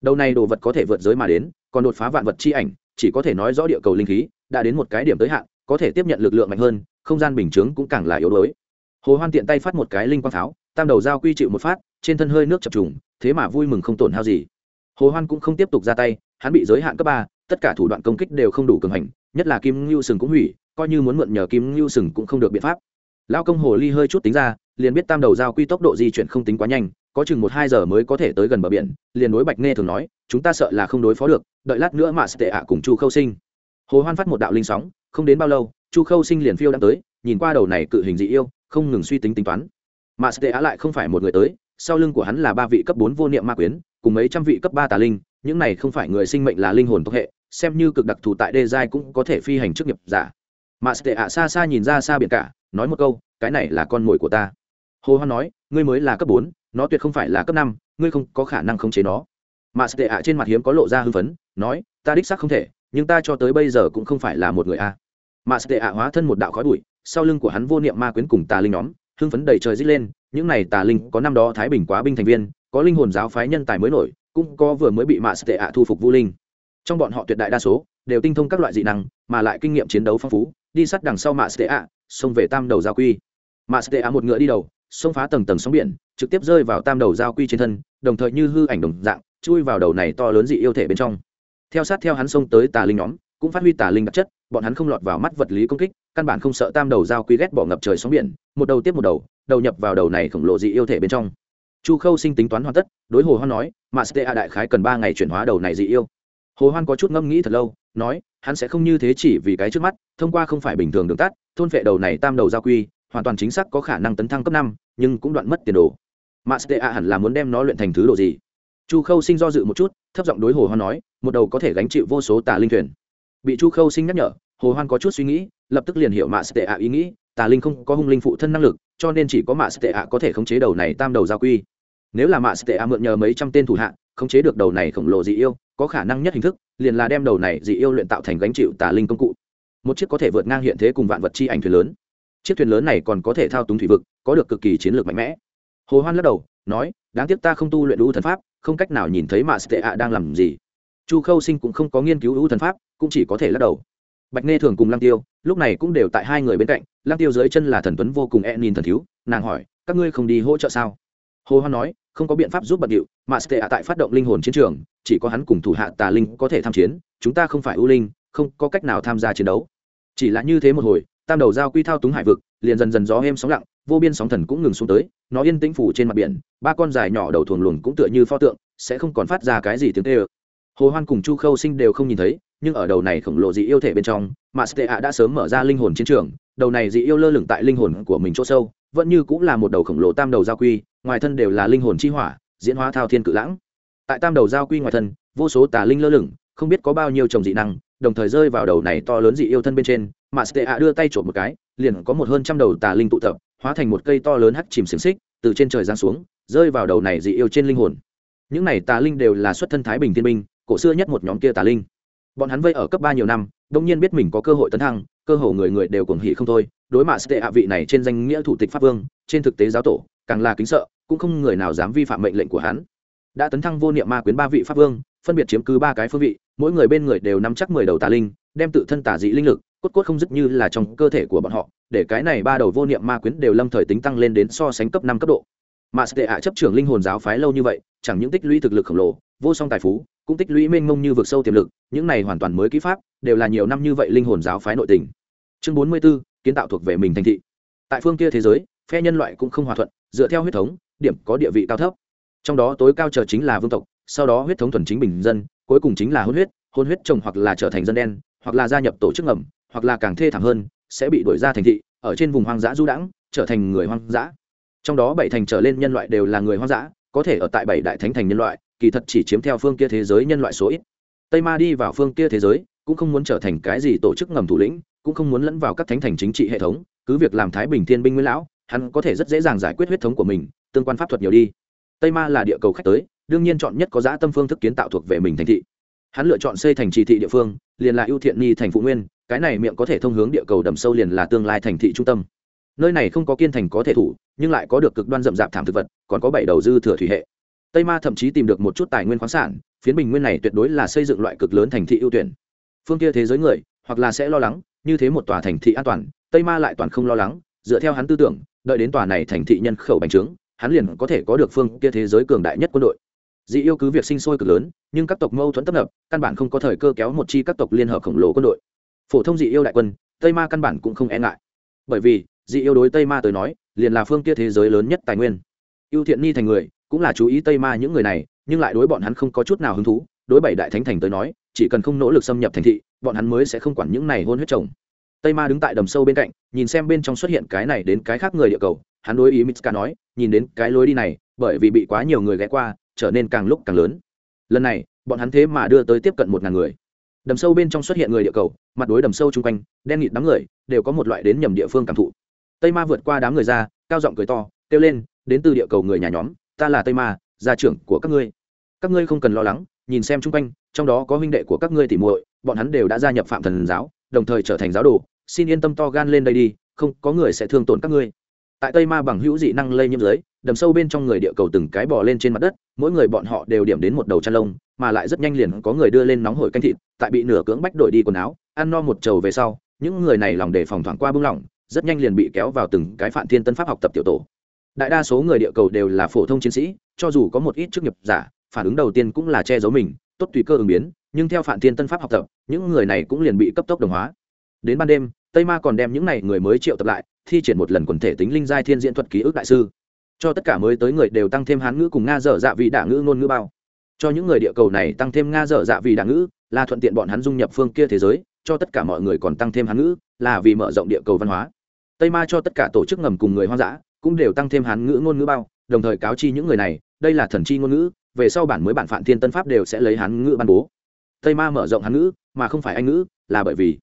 Đầu này đồ vật có thể vượt giới mà đến, còn đột phá vạn vật chi ảnh, chỉ có thể nói rõ địa cầu linh khí, đã đến một cái điểm tới hạn, có thể tiếp nhận lực lượng mạnh hơn, không gian bình chướng cũng càng là yếu đuối. Hồ hoan tiện tay phát một cái linh quang pháo tam đầu dao quy chịu một phát, trên thân hơi nước chập trùng, thế mà vui mừng không tổn hao gì. Hồ hoan cũng không tiếp tục ra tay, hắn bị giới hạn cấp ba, tất cả thủ đoạn công kích đều không đủ cường hành, nhất là kim ngưu sừng cũng hủy, coi như muốn mượn nhờ kim ngưu sừng cũng không được biện pháp. Lao công hồ ly hơi chút tính ra, liền biết tam đầu giao quy tốc độ di chuyển không tính quá nhanh, có chừng một hai giờ mới có thể tới gần bờ biển, liền đối bạch nghe thường nói, chúng ta sợ là không đối phó được, đợi lát nữa mà sẽ tệ ạ cùng chu khâu sinh. Hồ hoan phát một đạo linh sóng, không đến bao lâu, chu khâu sinh liền phiêu đã tới, nhìn qua đầu này cự hình dị yêu, không ngừng suy tính tính toán mà sẽ tệ Á lại không phải một người tới, sau lưng của hắn là ba vị cấp bốn vô niệm ma quyến, cùng mấy trăm vị cấp ba tà linh, những này không phải người sinh mệnh là linh hồn tộc hệ, xem như cực đặc thù tại đê giai cũng có thể phi hành chức nghiệp giả. Mà sẽ tệ Á xa xa nhìn ra xa biển cả, nói một câu, cái này là con mồi của ta. Hồ hoan nói, ngươi mới là cấp bốn, nó tuyệt không phải là cấp năm, ngươi không có khả năng khống chế nó. Mà sẽ tệ Á trên mặt hiếm có lộ ra hưng phấn, nói, ta đích xác không thể, nhưng ta cho tới bây giờ cũng không phải là một người a. Mà sẽ tệ Á hóa thân một đạo khói bụi, sau lưng của hắn vô niệm ma quyến cùng tà linh nhóm hưng phấn đầy trời dít lên, những này tà linh có năm đó thái bình quá binh thành viên, có linh hồn giáo phái nhân tài mới nổi, cũng có vừa mới bị mạ tệ ạ thu phục vũ linh. Trong bọn họ tuyệt đại đa số đều tinh thông các loại dị năng, mà lại kinh nghiệm chiến đấu phong phú, đi sát đằng sau mạ tệ ạ, xông về tam đầu giao quy. Mạ tệ ạ một ngựa đi đầu, xông phá tầng tầng sóng biển, trực tiếp rơi vào tam đầu giao quy trên thân, đồng thời như hư ảnh đồng dạng, chui vào đầu này to lớn dị yêu thể bên trong. Theo sát theo hắn xông tới tà linh nhóm, cũng phát huy tà linh đặc chất, bọn hắn không lọt vào mắt vật lý công kích căn bản không sợ tam đầu giao quy ghét bỏ ngập trời sóng biển, một đầu tiếp một đầu đầu nhập vào đầu này khổng lồ dị yêu thể bên trong. Chu khâu sinh tính toán hoàn tất, đối hồ hoan nói, mà stea đại khái cần ba ngày chuyển hóa đầu này dị yêu. Hồ hoan có chút ngâm nghĩ thật lâu, nói, hắn sẽ không như thế chỉ vì cái trước mắt, thông qua không phải bình thường đường tắt, thôn phệ đầu này tam đầu giao quy, hoàn toàn chính xác có khả năng tấn thăng cấp năm, nhưng cũng đoạn mất tiền đồ. Mà stea hẳn là muốn đem nó luyện thành thứ đồ gì? Chu khâu sinh do dự một chút, thấp giọng đối hồ hoan nói, một đầu có thể gánh chịu vô số tà linh thuyền. Bị chu khâu sinh nhắc nhở hồ hoan có chút suy nghĩ, lập tức liền hiểu mạ Tệ ạ ý nghĩ, tà linh không có hung linh phụ thân năng lực, cho nên chỉ có mạ Tệ ạ có thể khống chế đầu này tam đầu giao quy. Nếu là mạ Tệ ạ mượn nhờ mấy trăm tên thủ hạ, khống chế được đầu này khổng lồ dị yêu, có khả năng nhất hình thức, liền là đem đầu này dị yêu luyện tạo thành gánh chịu tà linh công cụ. Một chiếc có thể vượt ngang hiện thế cùng vạn vật chi ảnh thuyền lớn. Chiếc thuyền lớn này còn có thể thao túng thủy vực, có được cực kỳ chiến lược mạnh mẽ. Hồ hoan lắc đầu, nói, đáng tiếc ta không tu luyện u thần pháp, không cách nào nhìn thấy mạ Tệ ạ đang làm gì. Chu khâu sinh cũng không có nghiên cứu u thần pháp, cũng chỉ có thể lắc đầu bạch nghe thường cùng lăng tiêu, lúc này cũng đều tại hai người bên cạnh, lăng tiêu dưới chân là thần tuấn vô cùng e nhìn thần thiếu, nàng hỏi, các ngươi không đi hỗ trợ sao? Hồ hoan nói, không có biện pháp giúp bận điệu, mà sệ tại phát động linh hồn chiến trường, chỉ có hắn cùng thủ hạ tà linh có thể tham chiến, chúng ta không phải ưu linh, không có cách nào tham gia chiến đấu. Chỉ là như thế một hồi, tam đầu giao quy thao túng hải vực, liền dần dần gió êm sóng lặng, vô biên sóng thần cũng ngừng xuống tới, nó yên tĩnh phủ trên mặt biển, ba con dài nhỏ đầu thuồng luồng cũng tựa như pho tượng, sẽ không còn phát ra cái gì tiếng tê ơ hồ hoan cùng chu khâu sinh đều không nhìn thấy nhưng ở đầu này khổng lồ dị yêu thể bên trong, mà stea đã sớm mở ra linh hồn chiến trường, đầu này dị yêu lơ lửng tại linh hồn của mình chỗ sâu, vẫn như cũng là một đầu khổng lồ tam đầu giao quy, ngoài thân đều là linh hồn chi hỏa, diễn hóa thao thiên cự lãng. Tại tam đầu giao quy ngoài thân, vô số tà linh lơ lửng, không biết có bao nhiêu chồng dị năng, đồng thời rơi vào đầu này to lớn dị yêu thân bên trên, mà stea đưa tay trộm một cái, liền có một hơn trăm đầu tà linh tụ tập, hóa thành một cây to lớn hắt chìm xiềng xích, từ trên trời giáng xuống, rơi vào đầu này dị yêu trên linh hồn. Những này tà linh đều là xuất thân thái bình thiên binh, cổ xưa nhất một nhóm kia tà linh bọn hắn vây ở cấp ba nhiều năm đông nhiên biết mình có cơ hội tấn thăng, cơ hồ người người đều cuồng hỉ không thôi, đối mặt tệ hạ vị này trên danh nghĩa thủ tịch pháp vương, trên thực tế giáo tổ, càng là kính sợ, cũng không người nào dám vi phạm mệnh lệnh của hắn. Đã tấn thăng vô niệm ma quyến ba vị pháp vương, phân biệt chiếm cứ ba cái phương vị, mỗi người bên người đều nắm chắc mười đầu tà linh, đem tự thân tà dị linh lực, cốt cốt không dứt như là trong cơ thể của bọn họ, để cái này ba đầu vô niệm ma quyến đều lâm thời tính tăng lên đến so sánh cấp năm cấp độ. Mà tệ hạ chấp trưởng linh hồn giáo phái lâu như vậy, chẳng những tích lũy thực lực khổng lồ, vô song tài phú cũng tích lũy mênh mông như vực sâu tiềm lực những này hoàn toàn mới kỹ pháp đều là nhiều năm như vậy linh hồn giáo phái nội tình. Chương bốn mươi 44, kiến tạo thuộc về mình thành thị. Tại phương kia thế giới phe nhân loại cũng không hòa thuận dựa theo huyết thống điểm có địa vị cao thấp. Trong đó tối cao chờ chính là vương tộc sau đó huyết thống thuần chính bình dân cuối cùng chính là hôn huyết hôn huyết chồng hoặc là trở thành dân đen hoặc là gia nhập tổ chức ngầm hoặc là càng thê thảm hơn sẽ bị đuổi ra thành thị ở trên vùng hoang dã du đãng trở thành người hoang dã. Trong đó bảy thành trở lên nhân loại đều là người hoang dã có thể ở tại bảy đại thánh thành nhân loại kỳ thật chỉ chiếm theo phương kia thế giới nhân loại số ít. Tây ma đi vào phương kia thế giới, cũng không muốn trở thành cái gì tổ chức ngầm thủ lĩnh, cũng không muốn lẫn vào các thánh thành chính trị hệ thống, cứ việc làm thái bình thiên binh nguyễn lão, hắn có thể rất dễ dàng giải quyết huyết thống của mình, tương quan pháp thuật nhiều đi. Tây ma là địa cầu khách tới, đương nhiên chọn nhất có giá tâm phương thức kiến tạo thuộc về mình thành thị. Hắn lựa chọn xây thành trì thị địa phương, liền là ưu thiện ni thành phụ nguyên, cái này miệng có thể thông hướng địa cầu đầm sâu liền là tương lai thành thị trung tâm. Nơi này không có kiên thành có thể thủ, nhưng lại có được cực đoan rậm rạp thảm thực vật, còn có bảy đầu dư thừa thủy hệ tây ma thậm chí tìm được một chút tài nguyên khoáng sản, phiến bình nguyên này tuyệt đối là xây dựng loại cực lớn thành thị ưu tuyển. Phương kia thế giới người, hoặc là sẽ lo lắng, như thế một tòa thành thị an toàn, tây ma lại toàn không lo lắng, dựa theo hắn tư tưởng, đợi đến tòa này thành thị nhân khẩu bành trướng, hắn liền có thể có được phương kia thế giới cường đại nhất quân đội. Dị yêu cứ việc sinh sôi cực lớn, nhưng các tộc mâu thuẫn tấp nập, căn bản không có thời cơ kéo một chi các tộc liên hợp khổng lồ quân đội. Phổ thông dị yêu đại quân, tây ma căn bản cũng không e ngại. Bởi vì, dị yêu đối tây ma tới nói, liền là phương kia thế giới lớn nhất tài nguyên. Ưu thiện ni thành người cũng là chú ý tây ma những người này, nhưng lại đối bọn hắn không có chút nào hứng thú, đối bảy đại thánh thành tới nói, chỉ cần không nỗ lực xâm nhập thành thị, bọn hắn mới sẽ không quản những này hôn huyết chồng. Tây ma đứng tại đầm sâu bên cạnh, nhìn xem bên trong xuất hiện cái này đến cái khác người địa cầu, hắn đối ý mitska nói, nhìn đến cái lối đi này, bởi vì bị quá nhiều người ghé qua, trở nên càng lúc càng lớn. Lần này, bọn hắn thế mà đưa tới tiếp cận một ngàn người. Đầm sâu bên trong xuất hiện người địa cầu, mặt đối đầm sâu chung quanh, đen nghịt đám người, đều có một loại đến nhầm địa phương cảm thụ. Tây ma vượt qua đám người ra, cao giọng cười to, kêu lên, đến từ địa cầu người nhà nhóm ta là tây ma, gia trưởng của các ngươi. Các ngươi không cần lo lắng, nhìn xem chung quanh, trong đó có huynh đệ của các ngươi tỉ muội, bọn hắn đều đã gia nhập phạm thần giáo, đồng thời trở thành giáo đồ. Xin yên tâm to gan lên đây đi, không có người sẽ thương tổn các ngươi. Tại tây ma bằng hữu dị năng lây nhiễm dưới, đầm sâu bên trong người địa cầu từng cái bò lên trên mặt đất, mỗi người bọn họ đều điểm đến một đầu chăn lông, mà lại rất nhanh liền có người đưa lên nóng hổi canh thịt, tại bị nửa cưỡng bách đổi đi quần áo, ăn no một trầu về sau, những người này lòng đề phòng thoảng qua bưng lỏng, rất nhanh liền bị kéo vào từng cái phạm thiên tân pháp học tập tiểu tổ đại đa số người địa cầu đều là phổ thông chiến sĩ, cho dù có một ít chức nghiệp giả, phản ứng đầu tiên cũng là che giấu mình, tốt tùy cơ ứng biến, nhưng theo phản thiên tân pháp học tập, những người này cũng liền bị cấp tốc đồng hóa. Đến ban đêm, tây ma còn đem những này người mới triệu tập lại, thi triển một lần quần thể tính linh giai thiên diễn thuật ký ức đại sư. Cho tất cả mới tới người đều tăng thêm hán ngữ cùng nga dở dạ vị đả ngữ ngôn ngữ bao. Cho những người địa cầu này tăng thêm nga dở dạ vị đả ngữ, là thuận tiện bọn hắn dung nhập phương kia thế giới, cho tất cả mọi người còn tăng thêm hán ngữ, là vì mở rộng địa cầu văn hóa. Tây ma cho tất cả tổ chức ngầm cùng người hoang dã cũng đều tăng thêm hán ngữ ngôn ngữ bao, đồng thời cáo chi những người này, đây là thần chi ngôn ngữ, về sau bản mới bản phạm thiên tân pháp đều sẽ lấy hán ngữ ban bố. Tây ma mở rộng hán ngữ, mà không phải anh ngữ, là bởi vì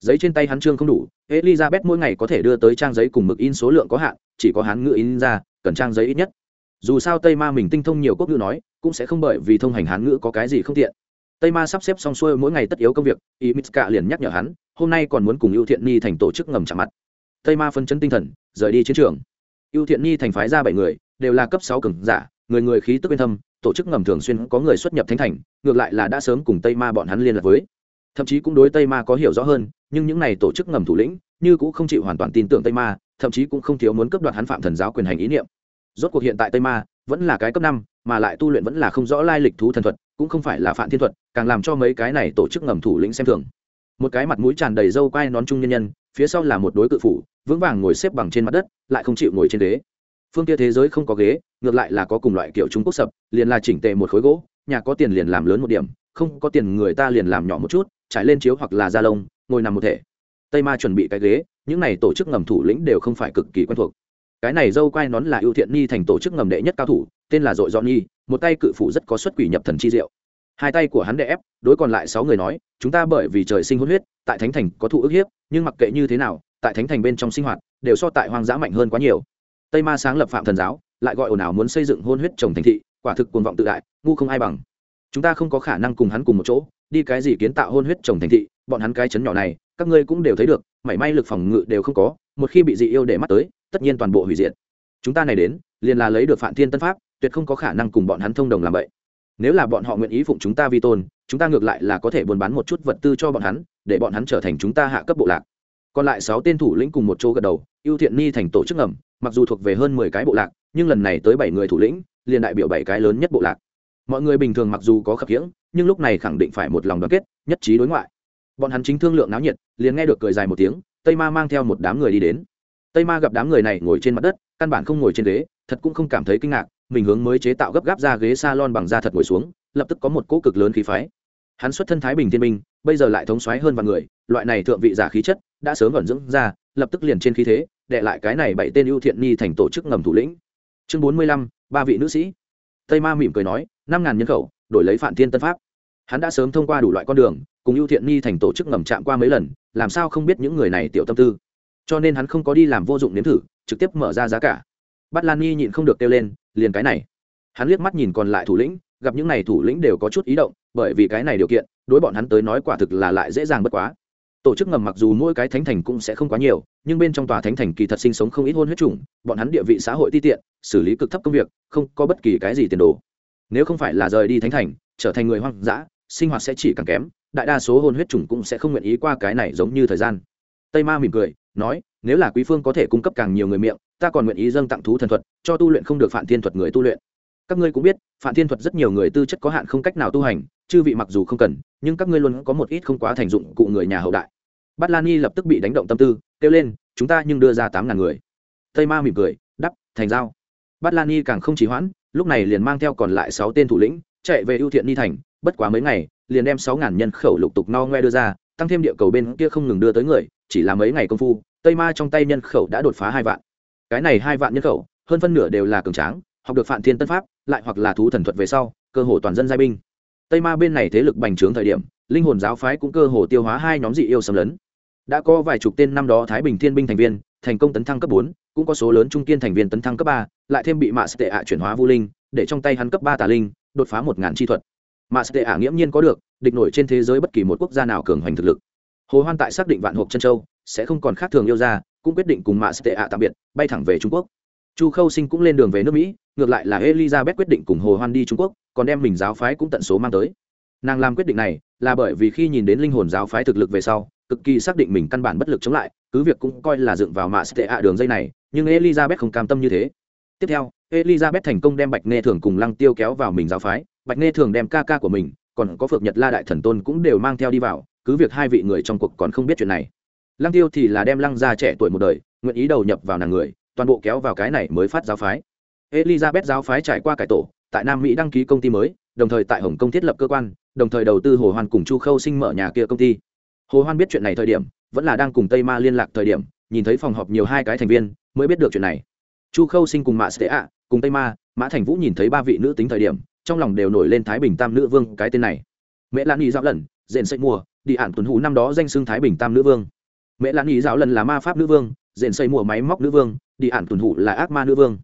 giấy trên tay hắn trương không đủ, elizabeth mỗi ngày có thể đưa tới trang giấy cùng mực in số lượng có hạn, chỉ có hán ngữ in ra, cần trang giấy ít nhất. Dù sao tây ma mình tinh thông nhiều quốc ngữ nói, cũng sẽ không bởi vì thông hành hán ngữ có cái gì không tiện. Tây ma sắp xếp xong xuôi mỗi ngày tất yếu công việc y mitska liền nhắc nhở hắn, hôm nay còn muốn cùng ưu thiện ni thành tổ chức ngầm trả mặt. Tây ma phân chấn tinh thần, rời đi chiến trường ưu thiện nhi thành phái ra bảy người, đều là cấp sáu cường giả, người người khí tức yên thâm, tổ chức ngầm thường xuyên có người xuất nhập thánh thành, ngược lại là đã sớm cùng tây ma bọn hắn liên lạc với. Thậm chí cũng đối tây ma có hiểu rõ hơn, nhưng những này tổ chức ngầm thủ lĩnh, như cũng không chịu hoàn toàn tin tưởng tây ma, thậm chí cũng không thiếu muốn cấp đoạt hắn phạm thần giáo quyền hành ý niệm. Rốt cuộc hiện tại tây ma vẫn là cái cấp năm, mà lại tu luyện vẫn là không rõ lai lịch thú thần thuật, cũng không phải là phạm thiên thuật, càng làm cho mấy cái này tổ chức ngầm thủ lĩnh xem thường. Một cái mặt mũi tràn đầy râu quai nón trung nhân nhân, phía sau là một đối cự phủ vững vàng ngồi xếp bằng trên mặt đất, lại không chịu ngồi trên đế. phương kia thế giới không có ghế, ngược lại là có cùng loại kiểu trung quốc sập, liền là chỉnh tề một khối gỗ, nhà có tiền liền làm lớn một điểm, không có tiền người ta liền làm nhỏ một chút, trải lên chiếu hoặc là da lông, ngồi nằm một thể. Tây ma chuẩn bị cái ghế, những này tổ chức ngầm thủ lĩnh đều không phải cực kỳ quen thuộc. Cái này dâu quai nón là ưu thiện ni thành tổ chức ngầm đệ nhất cao thủ, tên là dội dọn nhi, một tay cự phủ rất có xuất quỷ nhập thần chi diệu. Hai tay của hắn đè ép, đối còn lại sáu người nói, chúng ta bởi vì trời sinh hôn huyết, tại thánh thành có thụ ức hiếp, nhưng mặc kệ như thế nào tại thánh thành bên trong sinh hoạt, đều so tại hoang dã mạnh hơn quá nhiều. Tây ma sáng lập phạm thần giáo, lại gọi ồn ào muốn xây dựng hôn huyết trồng thành thị, quả thực cuồng vọng tự đại, ngu không ai bằng. Chúng ta không có khả năng cùng hắn cùng một chỗ, đi cái gì kiến tạo hôn huyết trồng thành thị, bọn hắn cái chấn nhỏ này, các ngươi cũng đều thấy được, mảy may lực phòng ngự đều không có, một khi bị dị yêu để mắt tới, tất nhiên toàn bộ hủy diệt. Chúng ta này đến, liền là lấy được phạm thiên tân pháp, tuyệt không có khả năng cùng bọn hắn thông đồng làm vậy. Nếu là bọn họ nguyện ý phụng chúng ta vi tôn, chúng ta ngược lại là có thể buôn bán một chút vật tư cho bọn hắn, để bọn hắn trở thành chúng ta hạ cấp bộ lạc còn lại sáu tên thủ lĩnh cùng một chỗ gật đầu, ưu thiện ni thành tổ chức ngầm, mặc dù thuộc về hơn mười cái bộ lạc, nhưng lần này tới bảy người thủ lĩnh, liền đại biểu bảy cái lớn nhất bộ lạc. Mọi người bình thường mặc dù có khập khiễng, nhưng lúc này khẳng định phải một lòng đoàn kết, nhất trí đối ngoại. Bọn hắn chính thương lượng náo nhiệt, liền nghe được cười dài một tiếng, tây ma mang theo một đám người đi đến. Tây ma gặp đám người này ngồi trên mặt đất, căn bản không ngồi trên ghế, thật cũng không cảm thấy kinh ngạc, mình hướng mới chế tạo gấp gáp ra ghế s a lon bằng da thật ngồi xuống, lập tức có một cỗ cực lớn khí phái hắn xuất thân thái bình thiên minh, bây giờ lại thống xoáy hơn vài người, loại này thượng vị giả khí chất, đã sớm ẩn dưỡng ra, lập tức liền trên khí thế, đệ lại cái này bảy tên ưu thiện ni thành tổ chức ngầm thủ lĩnh. Chương bốn mươi lăm, ba vị nữ sĩ. Tây ma mỉm cười nói, năm ngàn nhân khẩu, đổi lấy phạm thiên tân pháp. Hắn đã sớm thông qua đủ loại con đường, cùng ưu thiện ni thành tổ chức ngầm chạm qua mấy lần, làm sao không biết những người này tiểu tâm tư. Cho nên hắn không có đi làm vô dụng nếm thử, trực tiếp mở ra giá cả. Bắt lan nhi nhịn không được kêu lên, liền cái này. Hắn liếc mắt nhìn còn lại thủ lĩnh gặp những này thủ lĩnh đều có chút ý động, bởi vì cái này điều kiện, đối bọn hắn tới nói quả thực là lại dễ dàng bất quá. Tổ chức ngầm mặc dù mỗi cái thánh thành cũng sẽ không quá nhiều, nhưng bên trong tòa thánh thành kỳ thật sinh sống không ít hôn huyết chủng, bọn hắn địa vị xã hội ti tiện, xử lý cực thấp công việc, không có bất kỳ cái gì tiền đồ. Nếu không phải là rời đi thánh thành, trở thành người hoang dã, sinh hoạt sẽ chỉ càng kém, đại đa số hôn huyết chủng cũng sẽ không nguyện ý qua cái này giống như thời gian. Tây ma mỉm cười, nói, nếu là quý phương có thể cung cấp càng nhiều người miệng, ta còn nguyện ý dâng tặng thú thần thuật, cho tu luyện không được phản thiên thuật người tu luyện các ngươi cũng biết phạm thiên thuật rất nhiều người tư chất có hạn không cách nào tu hành, chư vị mặc dù không cần, nhưng các ngươi luôn có một ít không quá thành dụng cụ người nhà hậu đại. Bát lan y lập tức bị đánh động tâm tư, kêu lên, chúng ta nhưng đưa ra tám ngàn người. Tây ma mỉm cười đắp thành giao. Bát lan y càng không chỉ hoãn, lúc này liền mang theo còn lại sáu tên thủ lĩnh, chạy về ưu thiện ni thành, bất quá mấy ngày, liền đem sáu ngàn nhân khẩu lục tục no ngoe đưa ra, tăng thêm địa cầu bên kia không ngừng đưa tới người, chỉ là mấy ngày công phu, tây ma trong tay nhân khẩu đã đột phá hai vạn. Cái này hai vạn nhân khẩu, hơn phân nửa đều là cường tráng, học được phạm thiên tân pháp lại hoặc là thú thần thuật về sau, cơ hồ toàn dân giai binh. Tây ma bên này thế lực bành trướng thời điểm, linh hồn giáo phái cũng cơ hồ tiêu hóa hai nhóm dị yêu xâm lấn. Đã có vài chục tên năm đó thái bình thiên binh thành viên, thành công tấn thăng cấp bốn, cũng có số lớn trung kiên thành viên tấn thăng cấp ba, lại thêm bị mạ tệ ạ chuyển hóa vô linh, để trong tay hắn cấp ba tà linh, đột phá một ngàn chi thuật. Mạ tệ ạ nghiễm nhiên có được, địch nổi trên thế giới bất kỳ một quốc gia nào cường hoành thực lực. Hồ hoan tại xác định vạn hộp chân châu, sẽ không còn khác thường yêu ra cũng quyết định cùng mạ tệ ạ tạm biệt, bay thẳng về trung quốc chu khâu sinh cũng lên đường về nước mỹ, ngược lại là elizabeth quyết định cùng hồ hoan đi trung quốc, còn đem mình giáo phái cũng tận số mang tới. Nàng làm quyết định này là bởi vì khi nhìn đến linh hồn giáo phái thực lực về sau, cực kỳ xác định mình căn bản bất lực chống lại, cứ việc cũng coi là dựng vào mạ tệ ạ đường dây này, nhưng elizabeth không cam tâm như thế. Tiếp theo, elizabeth thành công đem bạch nghe thường cùng lăng tiêu kéo vào mình giáo phái, bạch nghe thường đem ca ca của mình, còn có phượng nhật la đại thần tôn cũng đều mang theo đi vào, cứ việc hai vị người trong cuộc còn không biết chuyện này. Lăng tiêu thì là đem lăng gia trẻ tuổi một đời, nguyện ý đầu nhập vào nàng người toàn bộ kéo vào cái này mới phát giáo phái. Elizabeth giáo phái trải qua cải tổ, tại nam mỹ đăng ký công ty mới, đồng thời tại hồng kông thiết lập cơ quan, đồng thời đầu tư hồ hoan cùng chu khâu sinh mở nhà kia công ty. Hồ hoan biết chuyện này thời điểm, vẫn là đang cùng tây ma liên lạc thời điểm, nhìn thấy phòng họp nhiều hai cái thành viên, mới biết được chuyện này. Chu khâu sinh cùng mạ Sĩ ạ, cùng tây ma, mã thành vũ nhìn thấy ba vị nữ tính thời điểm, trong lòng đều nổi lên thái bình tam nữ vương cái tên này. Mẹ lan nghi giáo lần dện xây mùa, đi ản tuần hủ năm đó danh xưng thái bình tam nữ vương. Mẹ lan nghi giáo lần là ma pháp nữ vương dền xây mùa máy móc nữ vương, đi ản tuần hủ là ác ma nữ vương.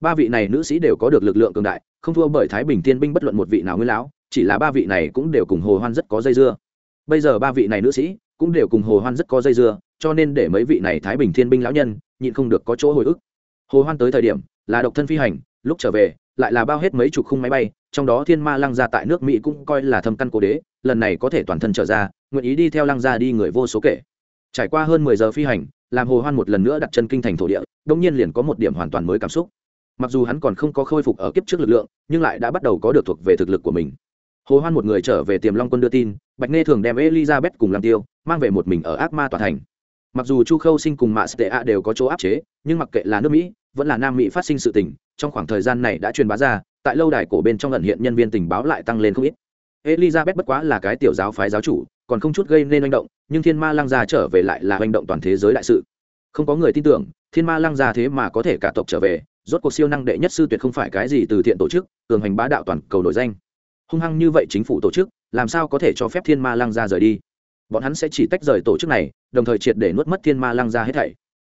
Ba vị này nữ sĩ đều có được lực lượng cường đại, không thua bởi thái bình thiên binh bất luận một vị nào nguyên lão, chỉ là ba vị này cũng đều cùng hồ hoan rất có dây dưa. Bây giờ ba vị này nữ sĩ cũng đều cùng hồ hoan rất có dây dưa, cho nên để mấy vị này thái bình thiên binh lão nhân nhịn không được có chỗ hồi ức. Hồ hoan tới thời điểm là độc thân phi hành, lúc trở về, lại là bao hết mấy chục khung máy bay, trong đó thiên ma lăng gia tại nước mỹ cũng coi là thâm căn cố đế, lần này có thể toàn thân trở ra, nguyện ý đi theo lăng gia đi người vô số kể. Trải qua hơn mười giờ phi hành làm hồ hoan một lần nữa đặt chân kinh thành thổ địa đông nhiên liền có một điểm hoàn toàn mới cảm xúc. Mặc dù hắn còn không có khôi phục ở kiếp trước lực lượng, nhưng lại đã bắt đầu có được thuộc về thực lực của mình. Hồ hoan một người trở về tiềm long quân đưa tin, bạch nghe thường đem elizabeth cùng làm tiêu mang về một mình ở ác ma tòa thành. Mặc dù chu khâu sinh cùng mạ stea a đều có chỗ áp chế, nhưng mặc kệ là nước mỹ, vẫn là nam mỹ phát sinh sự tình, trong khoảng thời gian này đã truyền bá ra, tại lâu đài cổ bên trong lần hiện nhân viên tình báo lại tăng lên không ít. Elizabeth bất quá là cái tiểu giáo phái giáo chủ còn không chút gây nên manh động, nhưng thiên ma lăng gia trở về lại là manh động toàn thế giới đại sự. Không có người tin tưởng, thiên ma lăng gia thế mà có thể cả tộc trở về, rốt cuộc siêu năng đệ nhất sư tuyệt không phải cái gì từ thiện tổ chức, cường hành bá đạo toàn cầu nổi danh. Hung hăng như vậy chính phủ tổ chức, làm sao có thể cho phép thiên ma lăng gia rời đi? Bọn hắn sẽ chỉ tách rời tổ chức này, đồng thời triệt để nuốt mất thiên ma lăng gia hết thảy.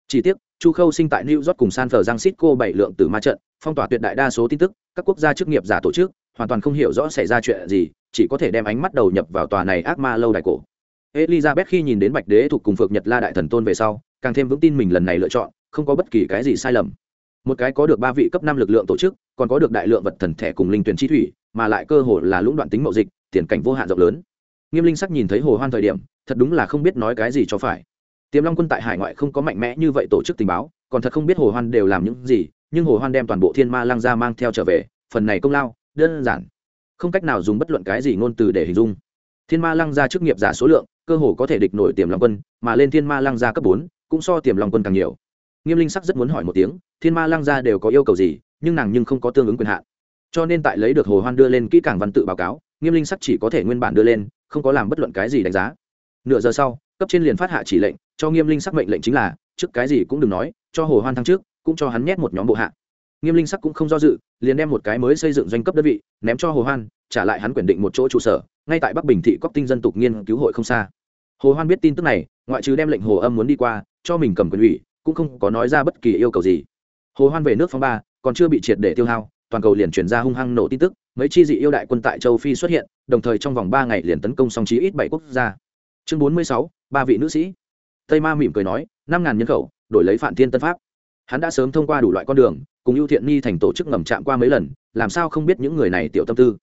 Chỉ tiếc, chu khâu sinh tại new york cùng san francisco bảy lượng từ ma trận, phong tỏa tuyệt đại đa số tin tức, các quốc gia chức nghiệp giả tổ chức hoàn toàn không hiểu rõ xảy ra chuyện gì, chỉ có thể đem ánh mắt đầu nhập vào tòa này ác ma lâu đài cổ. Elizabeth khi nhìn đến bạch đế thuộc cùng phược nhật la đại thần tôn về sau, càng thêm vững tin mình lần này lựa chọn, không có bất kỳ cái gì sai lầm. Một cái có được ba vị cấp năm lực lượng tổ chức, còn có được đại lượng vật thần thẻ cùng linh tuyển chi thủy, mà lại cơ hồ là lũng đoạn tính mậu dịch, tiền cảnh vô hạn rộng lớn. Nghiêm linh sắc nhìn thấy hồ hoan thời điểm, thật đúng là không biết nói cái gì cho phải. Tiềm long quân tại hải ngoại không có mạnh mẽ như vậy tổ chức tình báo, còn thật không biết hồ hoan đều làm những gì, nhưng hồ hoan đem toàn bộ thiên ma lang gia mang theo trở về, phần này công lao đơn giản. Không cách nào dùng bất luận cái gì ngôn từ để hình dung. Thiên ma lăng gia chức nghiệp giả số lượng, cơ hồ có thể địch nổi tiềm long quân, mà lên thiên ma lăng gia cấp bốn, cũng so tiềm long quân càng nhiều. Nghiêm linh sắc rất muốn hỏi một tiếng, thiên ma lăng gia đều có yêu cầu gì, nhưng nàng nhưng không có tương ứng quyền hạn. Cho nên tại lấy được hồ hoan đưa lên kỹ càng văn tự báo cáo, nghiêm linh sắc chỉ có thể nguyên bản đưa lên, không có làm bất luận cái gì đánh giá. Nửa giờ sau, cấp trên liền phát hạ chỉ lệnh, cho nghiêm linh sắc mệnh lệnh chính là, trước cái gì cũng đừng nói, cho hồ hoan thăng trước, cũng cho hắn nhét một nhóm bộ hạ nghiêm linh sắc cũng không do dự, liền đem một cái mới xây dựng doanh cấp đơn vị ném cho hồ hoan, trả lại hắn quyền định một chỗ trụ sở, ngay tại bắc bình thị cóc tinh dân tục nghiên cứu hội không xa. Hồ hoan biết tin tức này, ngoại trừ đem lệnh hồ âm muốn đi qua, cho mình cầm quyền ủy, cũng không có nói ra bất kỳ yêu cầu gì. Hồ hoan về nước phong ba, còn chưa bị triệt để tiêu hao, toàn cầu liền chuyển ra hung hăng nổ tin tức, mấy chi dị yêu đại quân tại châu phi xuất hiện, đồng thời trong vòng ba ngày liền tấn công song chí ít bảy quốc gia. Chương bốn mươi sáu, ba vị nữ sĩ. Tây ma mỉm cười nói, năm ngàn nhân khẩu, đổi lấy phản thiên tân pháp. Hắn đã sớm thông qua đủ loại con đường cùng ưu thiện ni thành tổ chức ngầm chạm qua mấy lần, làm sao không biết những người này tiểu tâm tư?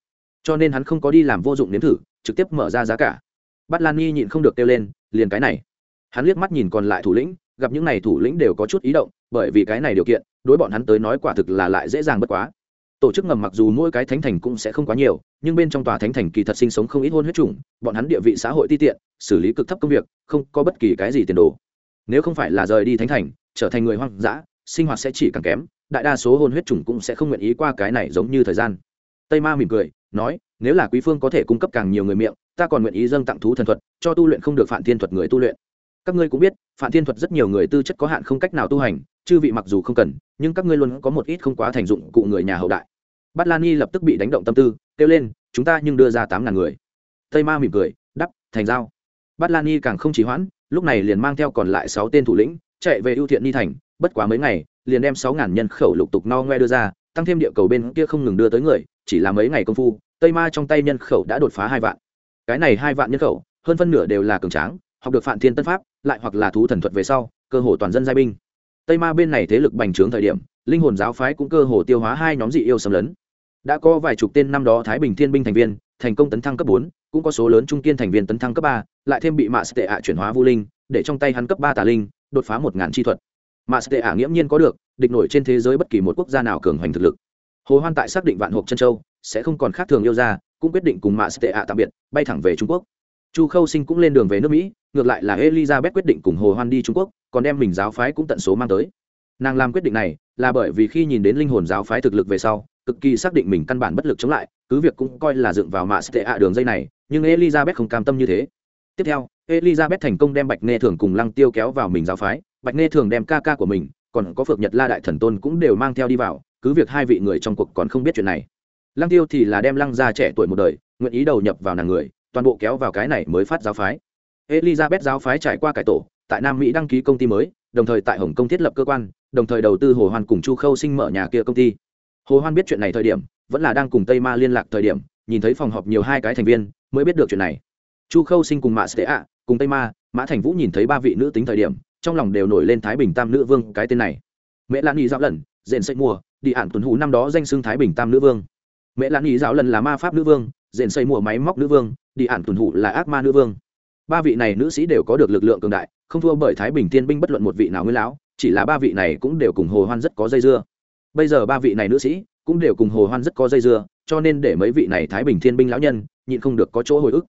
Cho nên hắn không có đi làm vô dụng nếm thử, trực tiếp mở ra giá cả. Bắt lan ni nhịn không được kêu lên, liền cái này. Hắn liếc mắt nhìn còn lại thủ lĩnh, gặp những này thủ lĩnh đều có chút ý động, bởi vì cái này điều kiện, đối bọn hắn tới nói quả thực là lại dễ dàng bất quá. Tổ chức ngầm mặc dù mỗi cái thánh thành cũng sẽ không quá nhiều, nhưng bên trong tòa thánh thành kỳ thật sinh sống không ít hôn huyết chủng, bọn hắn địa vị xã hội ti tiện, xử lý cực thấp công việc, không có bất kỳ cái gì tiền đồ. Nếu không phải là rời đi thánh thành, trở thành người hoang dã sinh hoạt sẽ chỉ càng kém, đại đa số hôn huyết trùng cũng sẽ không nguyện ý qua cái này giống như thời gian. Tây ma mỉm cười, nói, nếu là quý phương có thể cung cấp càng nhiều người miệng, ta còn nguyện ý dâng tặng thú thần thuật, cho tu luyện không được phản thiên thuật người tu luyện. Các ngươi cũng biết phản thiên thuật rất nhiều người tư chất có hạn không cách nào tu hành, chư vị mặc dù không cần, nhưng các ngươi luôn có một ít không quá thành dụng cụ người nhà hậu đại. Bát lan y lập tức bị đánh động tâm tư, kêu lên, chúng ta nhưng đưa ra tám ngàn người. Tây ma mỉm cười đắp thành giao. Bát lan y càng không trì hoãn, lúc này liền mang theo còn lại sáu tên thủ lĩnh chạy về ưu thiện ni thành, bất quá mấy ngày, liền đem sáu ngàn nhân khẩu lục tục no ngoe đưa ra, tăng thêm địa cầu bên kia không ngừng đưa tới người, chỉ là mấy ngày công phu, tây ma trong tay nhân khẩu đã đột phá hai vạn. Cái này hai vạn nhân khẩu, hơn phân nửa đều là cường tráng, học được phản thiên tân pháp, lại hoặc là thú thần thuật về sau, cơ hồ toàn dân giai binh. Tây ma bên này thế lực bành trướng thời điểm, linh hồn giáo phái cũng cơ hồ tiêu hóa hai nhóm dị yêu xâm lấn. Đã có vài chục tên năm đó thái bình thiên binh thành viên, thành công tấn thăng cấp bốn, cũng có số lớn trung kiên thành viên tấn thăng cấp ba, lại thêm bị mạ tệ ạ chuyển hóa vu linh, để trong tay hắn cấp ba tà linh đột phá một ngàn chi thuật. Mạ tệ Ả nghiễm nhiên có được, địch nổi trên thế giới bất kỳ một quốc gia nào cường hoành thực lực. Hồ hoan tại xác định vạn hộp chân châu, sẽ không còn khác thường yêu ra, cũng quyết định cùng mạ tệ ạ tạm biệt, bay thẳng về trung quốc. Chu khâu sinh cũng lên đường về nước mỹ, ngược lại là elizabeth quyết định cùng hồ hoan đi trung quốc, còn đem mình giáo phái cũng tận số mang tới. Nàng làm quyết định này là bởi vì khi nhìn đến linh hồn giáo phái thực lực về sau, cực kỳ xác định mình căn bản bất lực chống lại, cứ việc cũng coi là dựng vào mạ tệ ạ đường dây này, nhưng elizabeth không cam tâm như thế tiếp theo, elizabeth thành công đem bạch nghe thường cùng lăng tiêu kéo vào mình giáo phái. Bạch nghe thường đem ca ca của mình, còn có phượng nhật la đại thần tôn cũng đều mang theo đi vào, cứ việc hai vị người trong cuộc còn không biết chuyện này. Lăng tiêu thì là đem lăng gia trẻ tuổi một đời, nguyện ý đầu nhập vào nàng người, toàn bộ kéo vào cái này mới phát giáo phái. Elizabeth giáo phái trải qua cải tổ, tại nam mỹ đăng ký công ty mới, đồng thời tại hồng kông thiết lập cơ quan, đồng thời đầu tư hồ hoan cùng chu khâu sinh mở nhà kia công ty. Hồ hoan biết chuyện này thời điểm, vẫn là đang cùng tây ma liên lạc thời điểm, nhìn thấy phòng họp nhiều hai cái thành viên, mới biết được chuyện này chu khâu sinh cùng mạ sệ ạ, cùng tây ma, mã thành vũ nhìn thấy ba vị nữ tính thời điểm, trong lòng đều nổi lên thái bình tam nữ vương cái tên này. Mẹ lan y dạo lần dện xây mùa, đi ản tuần hủ năm đó danh xưng thái bình tam nữ vương. Mẹ lan y dạo lần là ma pháp nữ vương, dện xây mùa máy móc nữ vương, đi ản tuần hủ là ác ma nữ vương. Ba vị này nữ sĩ đều có được lực lượng cường đại, không thua bởi thái bình tiên binh bất luận một vị nào nguyên lão, chỉ là ba vị này cũng đều cùng hồ hoan rất có dây dưa. Bây giờ ba vị này nữ sĩ cũng đều cùng hồ hoan rất có dây dưa, cho nên để mấy vị này thái bình thiên binh lão nhân nhịn không được có chỗ hồi ức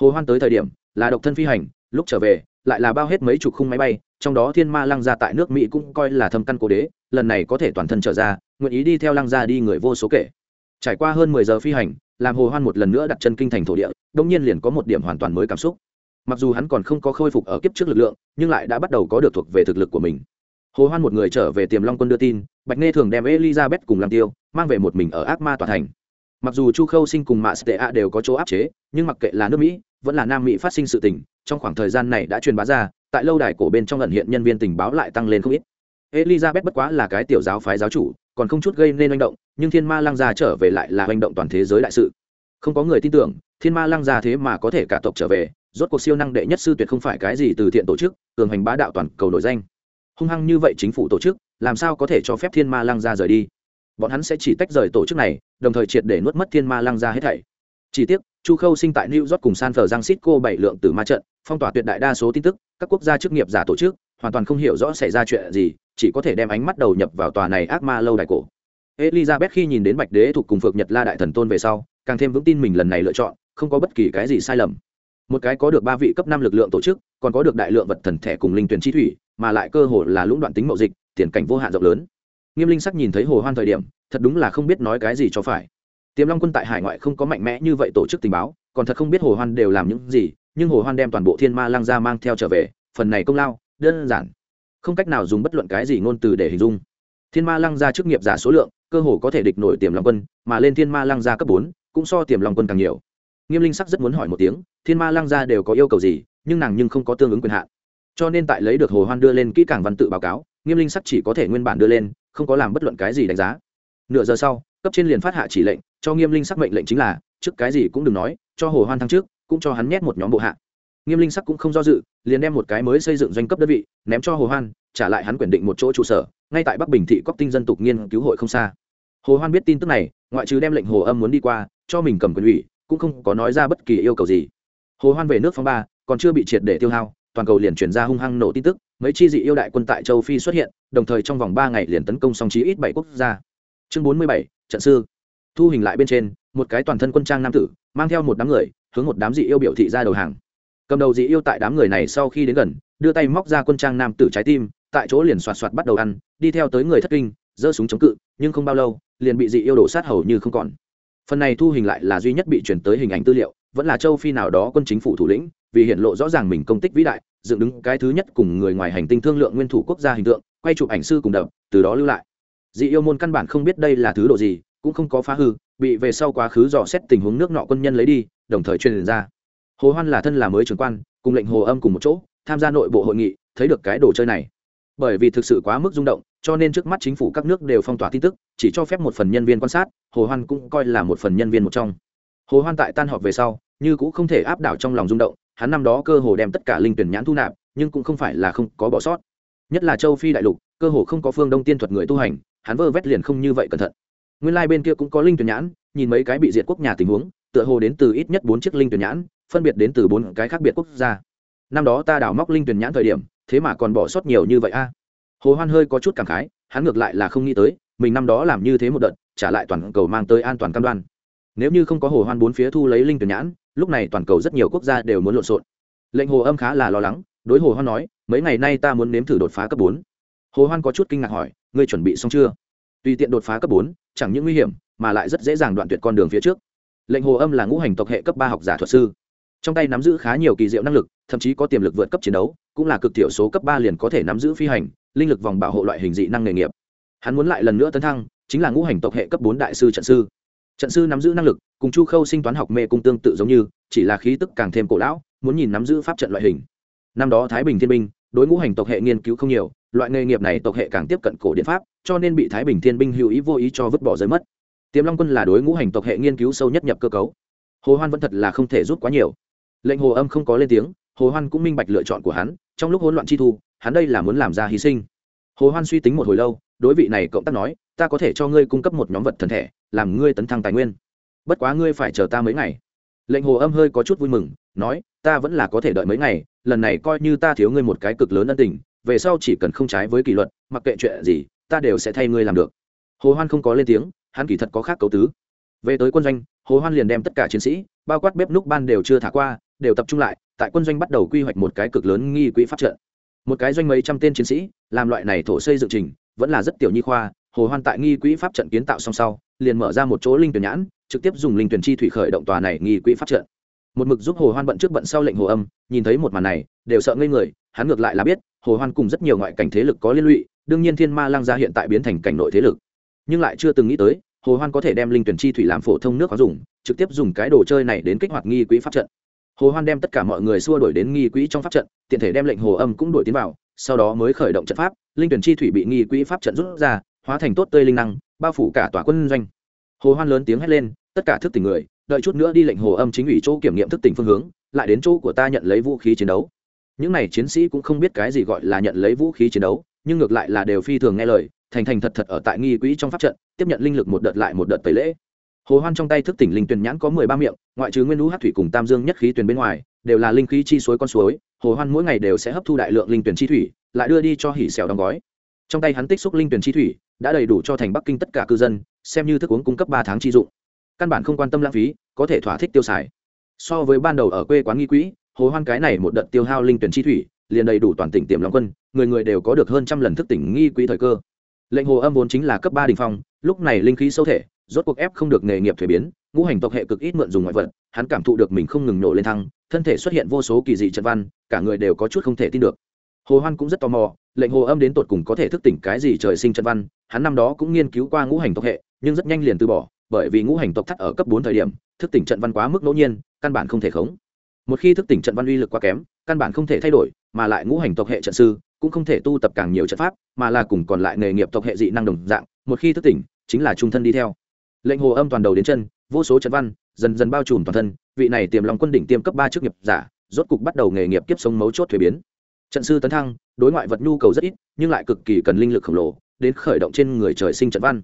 hồ hoan tới thời điểm là độc thân phi hành, lúc trở về, lại là bao hết mấy chục khung máy bay, trong đó thiên ma lăng ra tại nước mỹ cũng coi là thâm căn cố đế, lần này có thể toàn thân trở ra, nguyện ý đi theo lăng ra đi người vô số kể. Trải qua hơn mười giờ phi hành, làm hồ hoan một lần nữa đặt chân kinh thành thổ địa đông nhiên liền có một điểm hoàn toàn mới cảm xúc. Mặc dù hắn còn không có khôi phục ở kiếp trước lực lượng, nhưng lại đã bắt đầu có được thuộc về thực lực của mình. Hồ hoan một người trở về tiềm long quân đưa tin, bạch nghe thường đem elizabeth cùng làm tiêu mang về một mình ở ác ma tòa thành. Mặc dù chu khâu sinh cùng mạ sệ đều có chỗ áp chế, nhưng mặc kệ là nước mỹ vẫn là nam mỹ phát sinh sự tình, trong khoảng thời gian này đã truyền bá ra, tại lâu đài cổ bên trong lần hiện nhân viên tình báo lại tăng lên không ít. Elizabeth bất quá là cái tiểu giáo phái giáo chủ, còn không chút gây nên manh động, nhưng thiên ma lăng gia trở về lại là manh động toàn thế giới đại sự. Không có người tin tưởng, thiên ma lăng gia thế mà có thể cả tộc trở về, rốt cuộc siêu năng đệ nhất sư tuyệt không phải cái gì từ thiện tổ chức, cường hành bá đạo toàn cầu nổi danh. Hung hăng như vậy chính phủ tổ chức, làm sao có thể cho phép thiên ma lăng gia rời đi? Bọn hắn sẽ chỉ tách rời tổ chức này, đồng thời triệt để nuốt mất thiên ma lăng gia hết thảy. Chỉ tiếc chu khâu sinh tại new york cùng san francisco bảy lượng từ ma trận, phong tỏa tuyệt đại đa số tin tức, các quốc gia chức nghiệp giả tổ chức, hoàn toàn không hiểu rõ xảy ra chuyện gì, chỉ có thể đem ánh mắt đầu nhập vào tòa này ác ma lâu đài cổ. Elizabeth khi nhìn đến bạch đế thuộc cùng phược nhật la đại thần tôn về sau, càng thêm vững tin mình lần này lựa chọn, không có bất kỳ cái gì sai lầm. Một cái có được ba vị cấp năm lực lượng tổ chức, còn có được đại lượng vật thần thẻ cùng linh tuyển chi thủy, mà lại cơ hồ là lũng đoạn tính mậu dịch, tiền cảnh vô hạn rộng lớn. Nghiêm linh sắc nhìn thấy hồ hoan thời điểm, thật đúng là không biết nói cái gì cho phải tiềm long quân tại hải ngoại không có mạnh mẽ như vậy tổ chức tình báo, còn thật không biết hồ hoan đều làm những gì, nhưng hồ hoan đem toàn bộ thiên ma lăng Gia mang theo trở về, phần này công lao, đơn giản. Không cách nào dùng bất luận cái gì ngôn từ để hình dung. Thiên ma lăng Gia chức nghiệp giả số lượng, cơ hồ có thể địch nổi tiềm long quân, mà lên thiên ma lăng Gia cấp bốn, cũng so tiềm Long quân càng nhiều. Nghiêm linh sắc rất muốn hỏi một tiếng, thiên ma lăng gia đều có yêu cầu gì, nhưng nàng nhưng không có tương ứng quyền hạn. Cho nên tại lấy được hồ hoan đưa lên kỹ càng văn tự báo cáo, nghiêm linh sắc chỉ có thể nguyên bản đưa lên, không có làm bất luận cái gì đánh giá. Nửa giờ sau cấp trên liền phát hạ chỉ lệnh, cho nghiêm linh sắc mệnh lệnh chính là, trước cái gì cũng đừng nói, cho hồ hoan thăng trước, cũng cho hắn nhét một nhóm bộ hạ. Nghiêm linh sắc cũng không do dự, liền đem một cái mới xây dựng doanh cấp đơn vị, ném cho hồ hoan, trả lại hắn quyền định một chỗ trụ sở, ngay tại bắc bình thị cóc tinh dân tục nghiên cứu hội không xa. Hồ hoan biết tin tức này, ngoại trừ đem lệnh hồ âm muốn đi qua, cho mình cầm quyền ủy, cũng không có nói ra bất kỳ yêu cầu gì. Hồ hoan về nước phong ba, còn chưa bị triệt để tiêu hao, toàn cầu liền chuyển ra hung hăng nổ tin tức, mấy chi dị yêu đại quân tại châu phi xuất hiện, đồng thời trong vòng ba ngày liền tấn công song chí ít bảy quốc gia. Chương bốn mươi bảy trận sư. Thu hình lại bên trên, một cái toàn thân quân trang nam tử, mang theo một đám người, hướng một đám dị yêu biểu thị ra đầu hàng. Cầm đầu dị yêu tại đám người này sau khi đến gần, đưa tay móc ra quân trang nam tử trái tim, tại chỗ liền soạt soạt bắt đầu ăn, đi theo tới người thất kinh, giơ súng chống cự, nhưng không bao lâu, liền bị dị yêu đổ sát hầu như không còn. Phần này thu hình lại là duy nhất bị chuyển tới hình ảnh tư liệu, vẫn là châu phi nào đó quân chính phủ thủ lĩnh, vì hiện lộ rõ ràng mình công tích vĩ đại, dựng đứng cái thứ nhất cùng người ngoài hành tinh thương lượng nguyên thủ quốc gia hình tượng, quay chụp ảnh sư cùng đập, từ đó lưu lại dị yêu môn căn bản không biết đây là thứ độ gì, cũng không có phá hư, bị về sau quá khứ dò xét tình huống nước nọ quân nhân lấy đi, đồng thời truyền ra. Hồ hoan là thân là mới trưởng quan, cùng lệnh hồ âm cùng một chỗ, tham gia nội bộ hội nghị, thấy được cái đồ chơi này. Bởi vì thực sự quá mức rung động, cho nên trước mắt chính phủ các nước đều phong tỏa tin tức, chỉ cho phép một phần nhân viên quan sát, hồ hoan cũng coi là một phần nhân viên một trong. Hồ hoan tại tan họp về sau, như cũng không thể áp đảo trong lòng rung động, hắn năm đó cơ hồ đem tất cả linh tuyển nhãn thu nạp, nhưng cũng không phải là không có bỏ sót. Nhất là châu phi đại lục, cơ hồ không có phương đông tiên thuật người tu hành hắn vơ vét liền không như vậy cẩn thận. Nguyên lai bên kia cũng có linh tuyển nhãn, nhìn mấy cái bị diệt quốc nhà tình huống, tựa hồ đến từ ít nhất bốn chiếc linh tuyển nhãn, phân biệt đến từ bốn cái khác biệt quốc gia. Năm đó ta đào móc linh tuyển nhãn thời điểm, thế mà còn bỏ sót nhiều như vậy a. Hồ hoan hơi có chút cảm khái, hắn ngược lại là không nghĩ tới, mình năm đó làm như thế một đợt, trả lại toàn cầu mang tới an toàn cam đoan. Nếu như không có hồ hoan bốn phía thu lấy linh tuyển nhãn, lúc này toàn cầu rất nhiều quốc gia đều muốn lộn xộn. Lệnh hồ âm khá là lo lắng, đối hồ hoan nói, mấy ngày nay ta muốn nếm thử đột phá cấp bốn hồ hoan có chút kinh ngạc hỏi, ngươi chuẩn bị xong chưa? Tùy tiện đột phá cấp bốn, chẳng những nguy hiểm, mà lại rất dễ dàng đoạn tuyệt con đường phía trước. Lệnh hồ âm là ngũ hành tộc hệ cấp ba học giả thuật sư. Trong tay nắm giữ khá nhiều kỳ diệu năng lực, thậm chí có tiềm lực vượt cấp chiến đấu, cũng là cực thiểu số cấp ba liền có thể nắm giữ phi hành, linh lực vòng bảo hộ loại hình dị năng nghề nghiệp. Hắn muốn lại lần nữa tấn thăng, chính là ngũ hành tộc hệ cấp bốn đại sư trận sư. Trận sư nắm giữ năng lực, cùng chu khâu sinh toán học mê cung tương tự giống như, chỉ là khí tức càng thêm cổ lão, muốn nhìn nắm giữ pháp trận loại hình. Năm đó thái bình thiên binh, đối ngũ hành tộc hệ nghiên cứu không nhiều loại nghề nghiệp này tộc hệ càng tiếp cận cổ điện pháp, cho nên bị thái bình thiên binh hữu ý vô ý cho vứt bỏ rơi mất. Tiềm long quân là đối ngũ hành tộc hệ nghiên cứu sâu nhất nhập cơ cấu. Hồ hoan vẫn thật là không thể rút quá nhiều. Lệnh hồ âm không có lên tiếng, hồ hoan cũng minh bạch lựa chọn của hắn, trong lúc hỗn loạn chi thu, hắn đây là muốn làm ra hy sinh. Hồ hoan suy tính một hồi lâu, đối vị này cộng tác nói, ta có thể cho ngươi cung cấp một nhóm vật thần thể, làm ngươi tấn thăng tài nguyên. Bất quá ngươi phải chờ ta mấy ngày. Lệnh hồ âm hơi có chút vui mừng, nói, ta vẫn là có thể đợi mấy ngày, lần này coi như ta thiếu ngươi một cái cực lớn ân tình về sau chỉ cần không trái với kỷ luật, mặc kệ chuyện gì, ta đều sẽ thay ngươi làm được. Hồ hoan không có lên tiếng, hắn kỳ thật có khác cấu tứ. Về tới quân doanh, hồ hoan liền đem tất cả chiến sĩ, bao quát bếp núc ban đều chưa thả qua, đều tập trung lại, tại quân doanh bắt đầu quy hoạch một cái cực lớn nghi quỹ pháp trận. Một cái doanh mấy trăm tên chiến sĩ, làm loại này thổ xây dựng trình, vẫn là rất tiểu nhi khoa, hồ hoan tại nghi quỹ pháp trận kiến tạo song sau, liền mở ra một chỗ linh tuyển nhãn, trực tiếp dùng linh tuyển chi thủy khởi động tòa này nghi quỹ pháp trận. Một mực giúp hồ hoan bận trước bận sau lệnh hồ âm, nhìn thấy một màn này, đều sợ ngây người, hắn ngược lại là biết hồ hoan cùng rất nhiều ngoại cảnh thế lực có liên lụy, đương nhiên thiên ma lăng gia hiện tại biến thành cảnh nội thế lực. Nhưng lại chưa từng nghĩ tới, hồ hoan có thể đem linh tuyển chi thủy làm phổ thông nước có dùng, trực tiếp dùng cái đồ chơi này đến kích hoạt nghi quỹ pháp trận. Hồ hoan đem tất cả mọi người xua đuổi đến nghi quỹ trong pháp trận, tiện thể đem lệnh hồ âm cũng đuổi tiến vào, sau đó mới khởi động trận pháp, linh tuyển chi thủy bị nghi quỹ pháp trận rút ra, hóa thành tốt tươi linh năng, bao phủ cả tòa quân doanh. Hồ hoan lớn tiếng hét lên, tất cả thức tỉnh người, đợi chút nữa đi lệnh hồ âm chính ủy chỗ kiểm nghiệm thức tỉnh phương hướng, lại đến chỗ của ta nhận lấy vũ khí chiến đấu những này chiến sĩ cũng không biết cái gì gọi là nhận lấy vũ khí chiến đấu, nhưng ngược lại là đều phi thường nghe lời, thành thành thật thật ở tại nghi quỹ trong pháp trận, tiếp nhận linh lực một đợt lại một đợt tẩy lễ. Hồ hoan trong tay thức tỉnh linh tuyền nhãn có mười ba miệng, ngoại trừ nguyên lũ hát thủy cùng tam dương nhất khí tuyền bên ngoài, đều là linh khí chi suối con suối, hồ hoan mỗi ngày đều sẽ hấp thu đại lượng linh tuyển chi thủy, lại đưa đi cho hỉ xèo đóng gói. Trong tay hắn tích xúc linh tuyển chi thủy, đã đầy đủ cho thành bắc kinh tất cả cư dân, xem như thức uống cung cấp ba tháng chi dụng. Căn bản không quan tâm lãng phí, có thể thỏa thích tiêu xài. So với ban đầu ở quê quán nghi quỹ hồ hoan cái này một đợt tiêu hao linh tuyển chi thủy, liền đầy đủ toàn tỉnh tiềm long quân, người người đều có được hơn trăm lần thức tỉnh nghi quỹ thời cơ. Lệnh hồ âm vốn chính là cấp ba đình phong, lúc này linh khí sâu thể, rốt cuộc ép không được nghề nghiệp thuế biến, ngũ hành tộc hệ cực ít mượn dùng ngoại vật, hắn cảm thụ được mình không ngừng nổ lên thăng, thân thể xuất hiện vô số kỳ dị trận văn, cả người đều có chút không thể tin được. Hồ hoan cũng rất tò mò, lệnh hồ âm đến tột cùng có thể thức tỉnh cái gì trời sinh trận văn, hắn năm đó cũng nghiên cứu qua ngũ hành tộc hệ, nhưng rất nhanh liền từ bỏ, bởi vì ngũ hành tộc thắt ở cấp bốn thời điểm, thức tỉnh trận văn quá mức ngẫu nhiên, căn bản không thể khống một khi thức tỉnh trận văn uy lực quá kém, căn bản không thể thay đổi, mà lại ngũ hành tộc hệ trận sư cũng không thể tu tập càng nhiều trận pháp, mà là cùng còn lại nghề nghiệp tộc hệ dị năng đồng dạng, một khi thức tỉnh, chính là trung thân đi theo. Lệnh hồ âm toàn đầu đến chân, vô số trận văn, dần dần bao trùm toàn thân, vị này tiềm lòng quân đỉnh tiêm cấp ba chức nghiệp giả, rốt cục bắt đầu nghề nghiệp kiếp sống mấu chốt thuế biến. Trận sư tấn thăng, đối ngoại vật nhu cầu rất ít, nhưng lại cực kỳ cần linh lực khổng lồ, đến khởi động trên người trời sinh trận văn.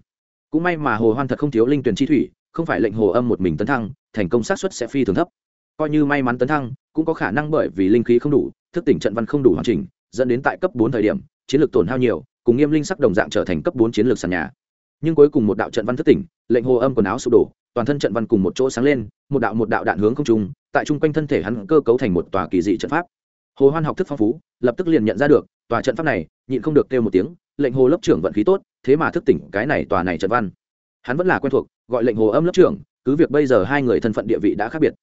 Cũng may mà hồ hoan thật không thiếu linh tuyển chi thủy, không phải lệnh hồ âm một mình tấn thăng, thành công xác suất sẽ phi thường thấp coi như may mắn tấn thăng, cũng có khả năng bởi vì linh khí không đủ, thức tỉnh trận văn không đủ hoàn chỉnh, dẫn đến tại cấp bốn thời điểm, chiến lược tổn hao nhiều, cùng nghiêm linh sắc đồng dạng trở thành cấp bốn chiến lược sàn nhà. Nhưng cuối cùng một đạo trận văn thức tỉnh, lệnh hồ âm quần áo sụp đổ, toàn thân trận văn cùng một chỗ sáng lên, một đạo một đạo đạn hướng không trung, tại trung quanh thân thể hắn cơ cấu thành một tòa kỳ dị trận pháp. Hồ hoan học thức phong phú, lập tức liền nhận ra được, tòa trận pháp này, nhịn không được kêu một tiếng, lệnh hồ lớp trưởng vận khí tốt, thế mà thức tỉnh cái này tòa này trận văn. Hắn vẫn là quen thuộc, gọi lệnh hồ âm lớp trưởng, cứ việc bây giờ hai người thân phận địa vị đã khác biệt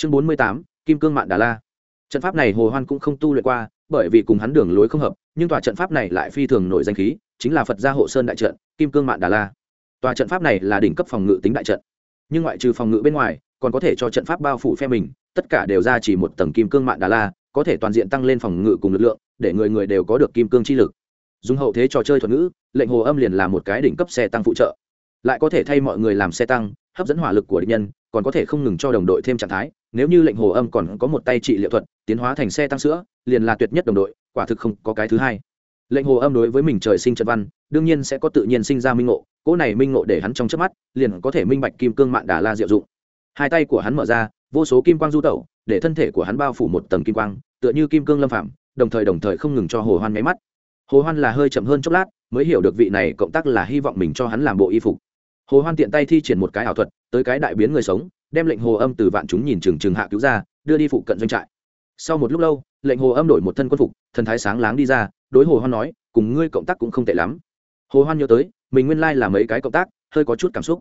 chương bốn mươi tám, kim cương mạn đà la. Trận pháp này hồ hoan cũng không tu luyện qua, bởi vì cùng hắn đường lối không hợp, nhưng tòa trận pháp này lại phi thường nổi danh khí, chính là phật gia hộ sơn đại trận, kim cương mạn đà la. Tòa trận pháp này là đỉnh cấp phòng ngự tính đại trận. Nhưng ngoại trừ phòng ngự bên ngoài, còn có thể cho trận pháp bao phủ phe mình, tất cả đều ra chỉ một tầng kim cương mạn đà la, có thể toàn diện tăng lên phòng ngự cùng lực lượng, để người người đều có được kim cương chi lực. Dùng hậu thế trò chơi thuật ngữ, lệnh hồ âm liền là một cái đỉnh cấp xe tăng phụ trợ. Lại có thể thay mọi người làm xe tăng, hấp dẫn hỏa lực của địch nhân còn có thể không ngừng cho đồng đội thêm trạng thái, nếu như lệnh hồ âm còn có một tay trị liệu thuật, tiến hóa thành xe tăng sữa, liền là tuyệt nhất đồng đội, quả thực không có cái thứ hai. Lệnh hồ âm đối với mình trời sinh trận văn, đương nhiên sẽ có tự nhiên sinh ra minh ngộ, cỗ này minh ngộ để hắn trong chớp mắt, liền có thể minh bạch kim cương mạng đà la diệu dụng. Hai tay của hắn mở ra, vô số kim quang du tẩu, để thân thể của hắn bao phủ một tầng kim quang, tựa như kim cương lâm phạm đồng thời đồng thời không ngừng cho hồ hoan máy mắt. Hồ hoan là hơi chậm hơn chốc lát, mới hiểu được vị này cộng tác là hy vọng mình cho hắn làm bộ y phục hồ hoan tiện tay thi triển một cái ảo thuật, tới cái đại biến người sống, đem lệnh hồ âm từ vạn chúng nhìn chừng chừng hạ cứu ra, đưa đi phụ cận doanh trại. Sau một lúc lâu, lệnh hồ âm đổi một thân quân phục, thần thái sáng láng đi ra, đối hồ hoan nói, cùng ngươi cộng tác cũng không tệ lắm. Hồ hoan nhớ tới, mình nguyên lai like là mấy cái cộng tác, hơi có chút cảm xúc.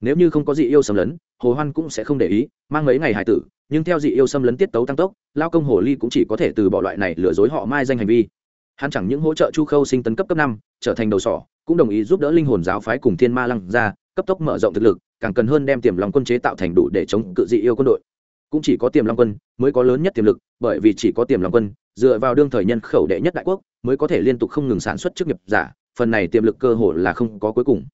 Nếu như không có dị yêu xâm lấn, hồ hoan cũng sẽ không để ý, mang mấy ngày hải tử, nhưng theo dị yêu xâm lấn tiết tấu tăng tốc, lao công hồ ly cũng chỉ có thể từ bỏ loại này lừa dối họ mai danh hành vi. Hắn chẳng những hỗ trợ chu khâu sinh tấn cấp cấp năm, trở thành đầu sỏ, cũng đồng ý giúp đỡ linh hồn giáo phái cùng thiên ma lăng ra cấp tốc mở rộng thực lực, càng cần hơn đem tiềm long quân chế tạo thành đủ để chống cự dị yêu quân đội. Cũng chỉ có tiềm long quân mới có lớn nhất tiềm lực, bởi vì chỉ có tiềm long quân, dựa vào đương thời nhân khẩu đệ nhất đại quốc, mới có thể liên tục không ngừng sản xuất chức nghiệp giả, phần này tiềm lực cơ hồ là không có cuối cùng.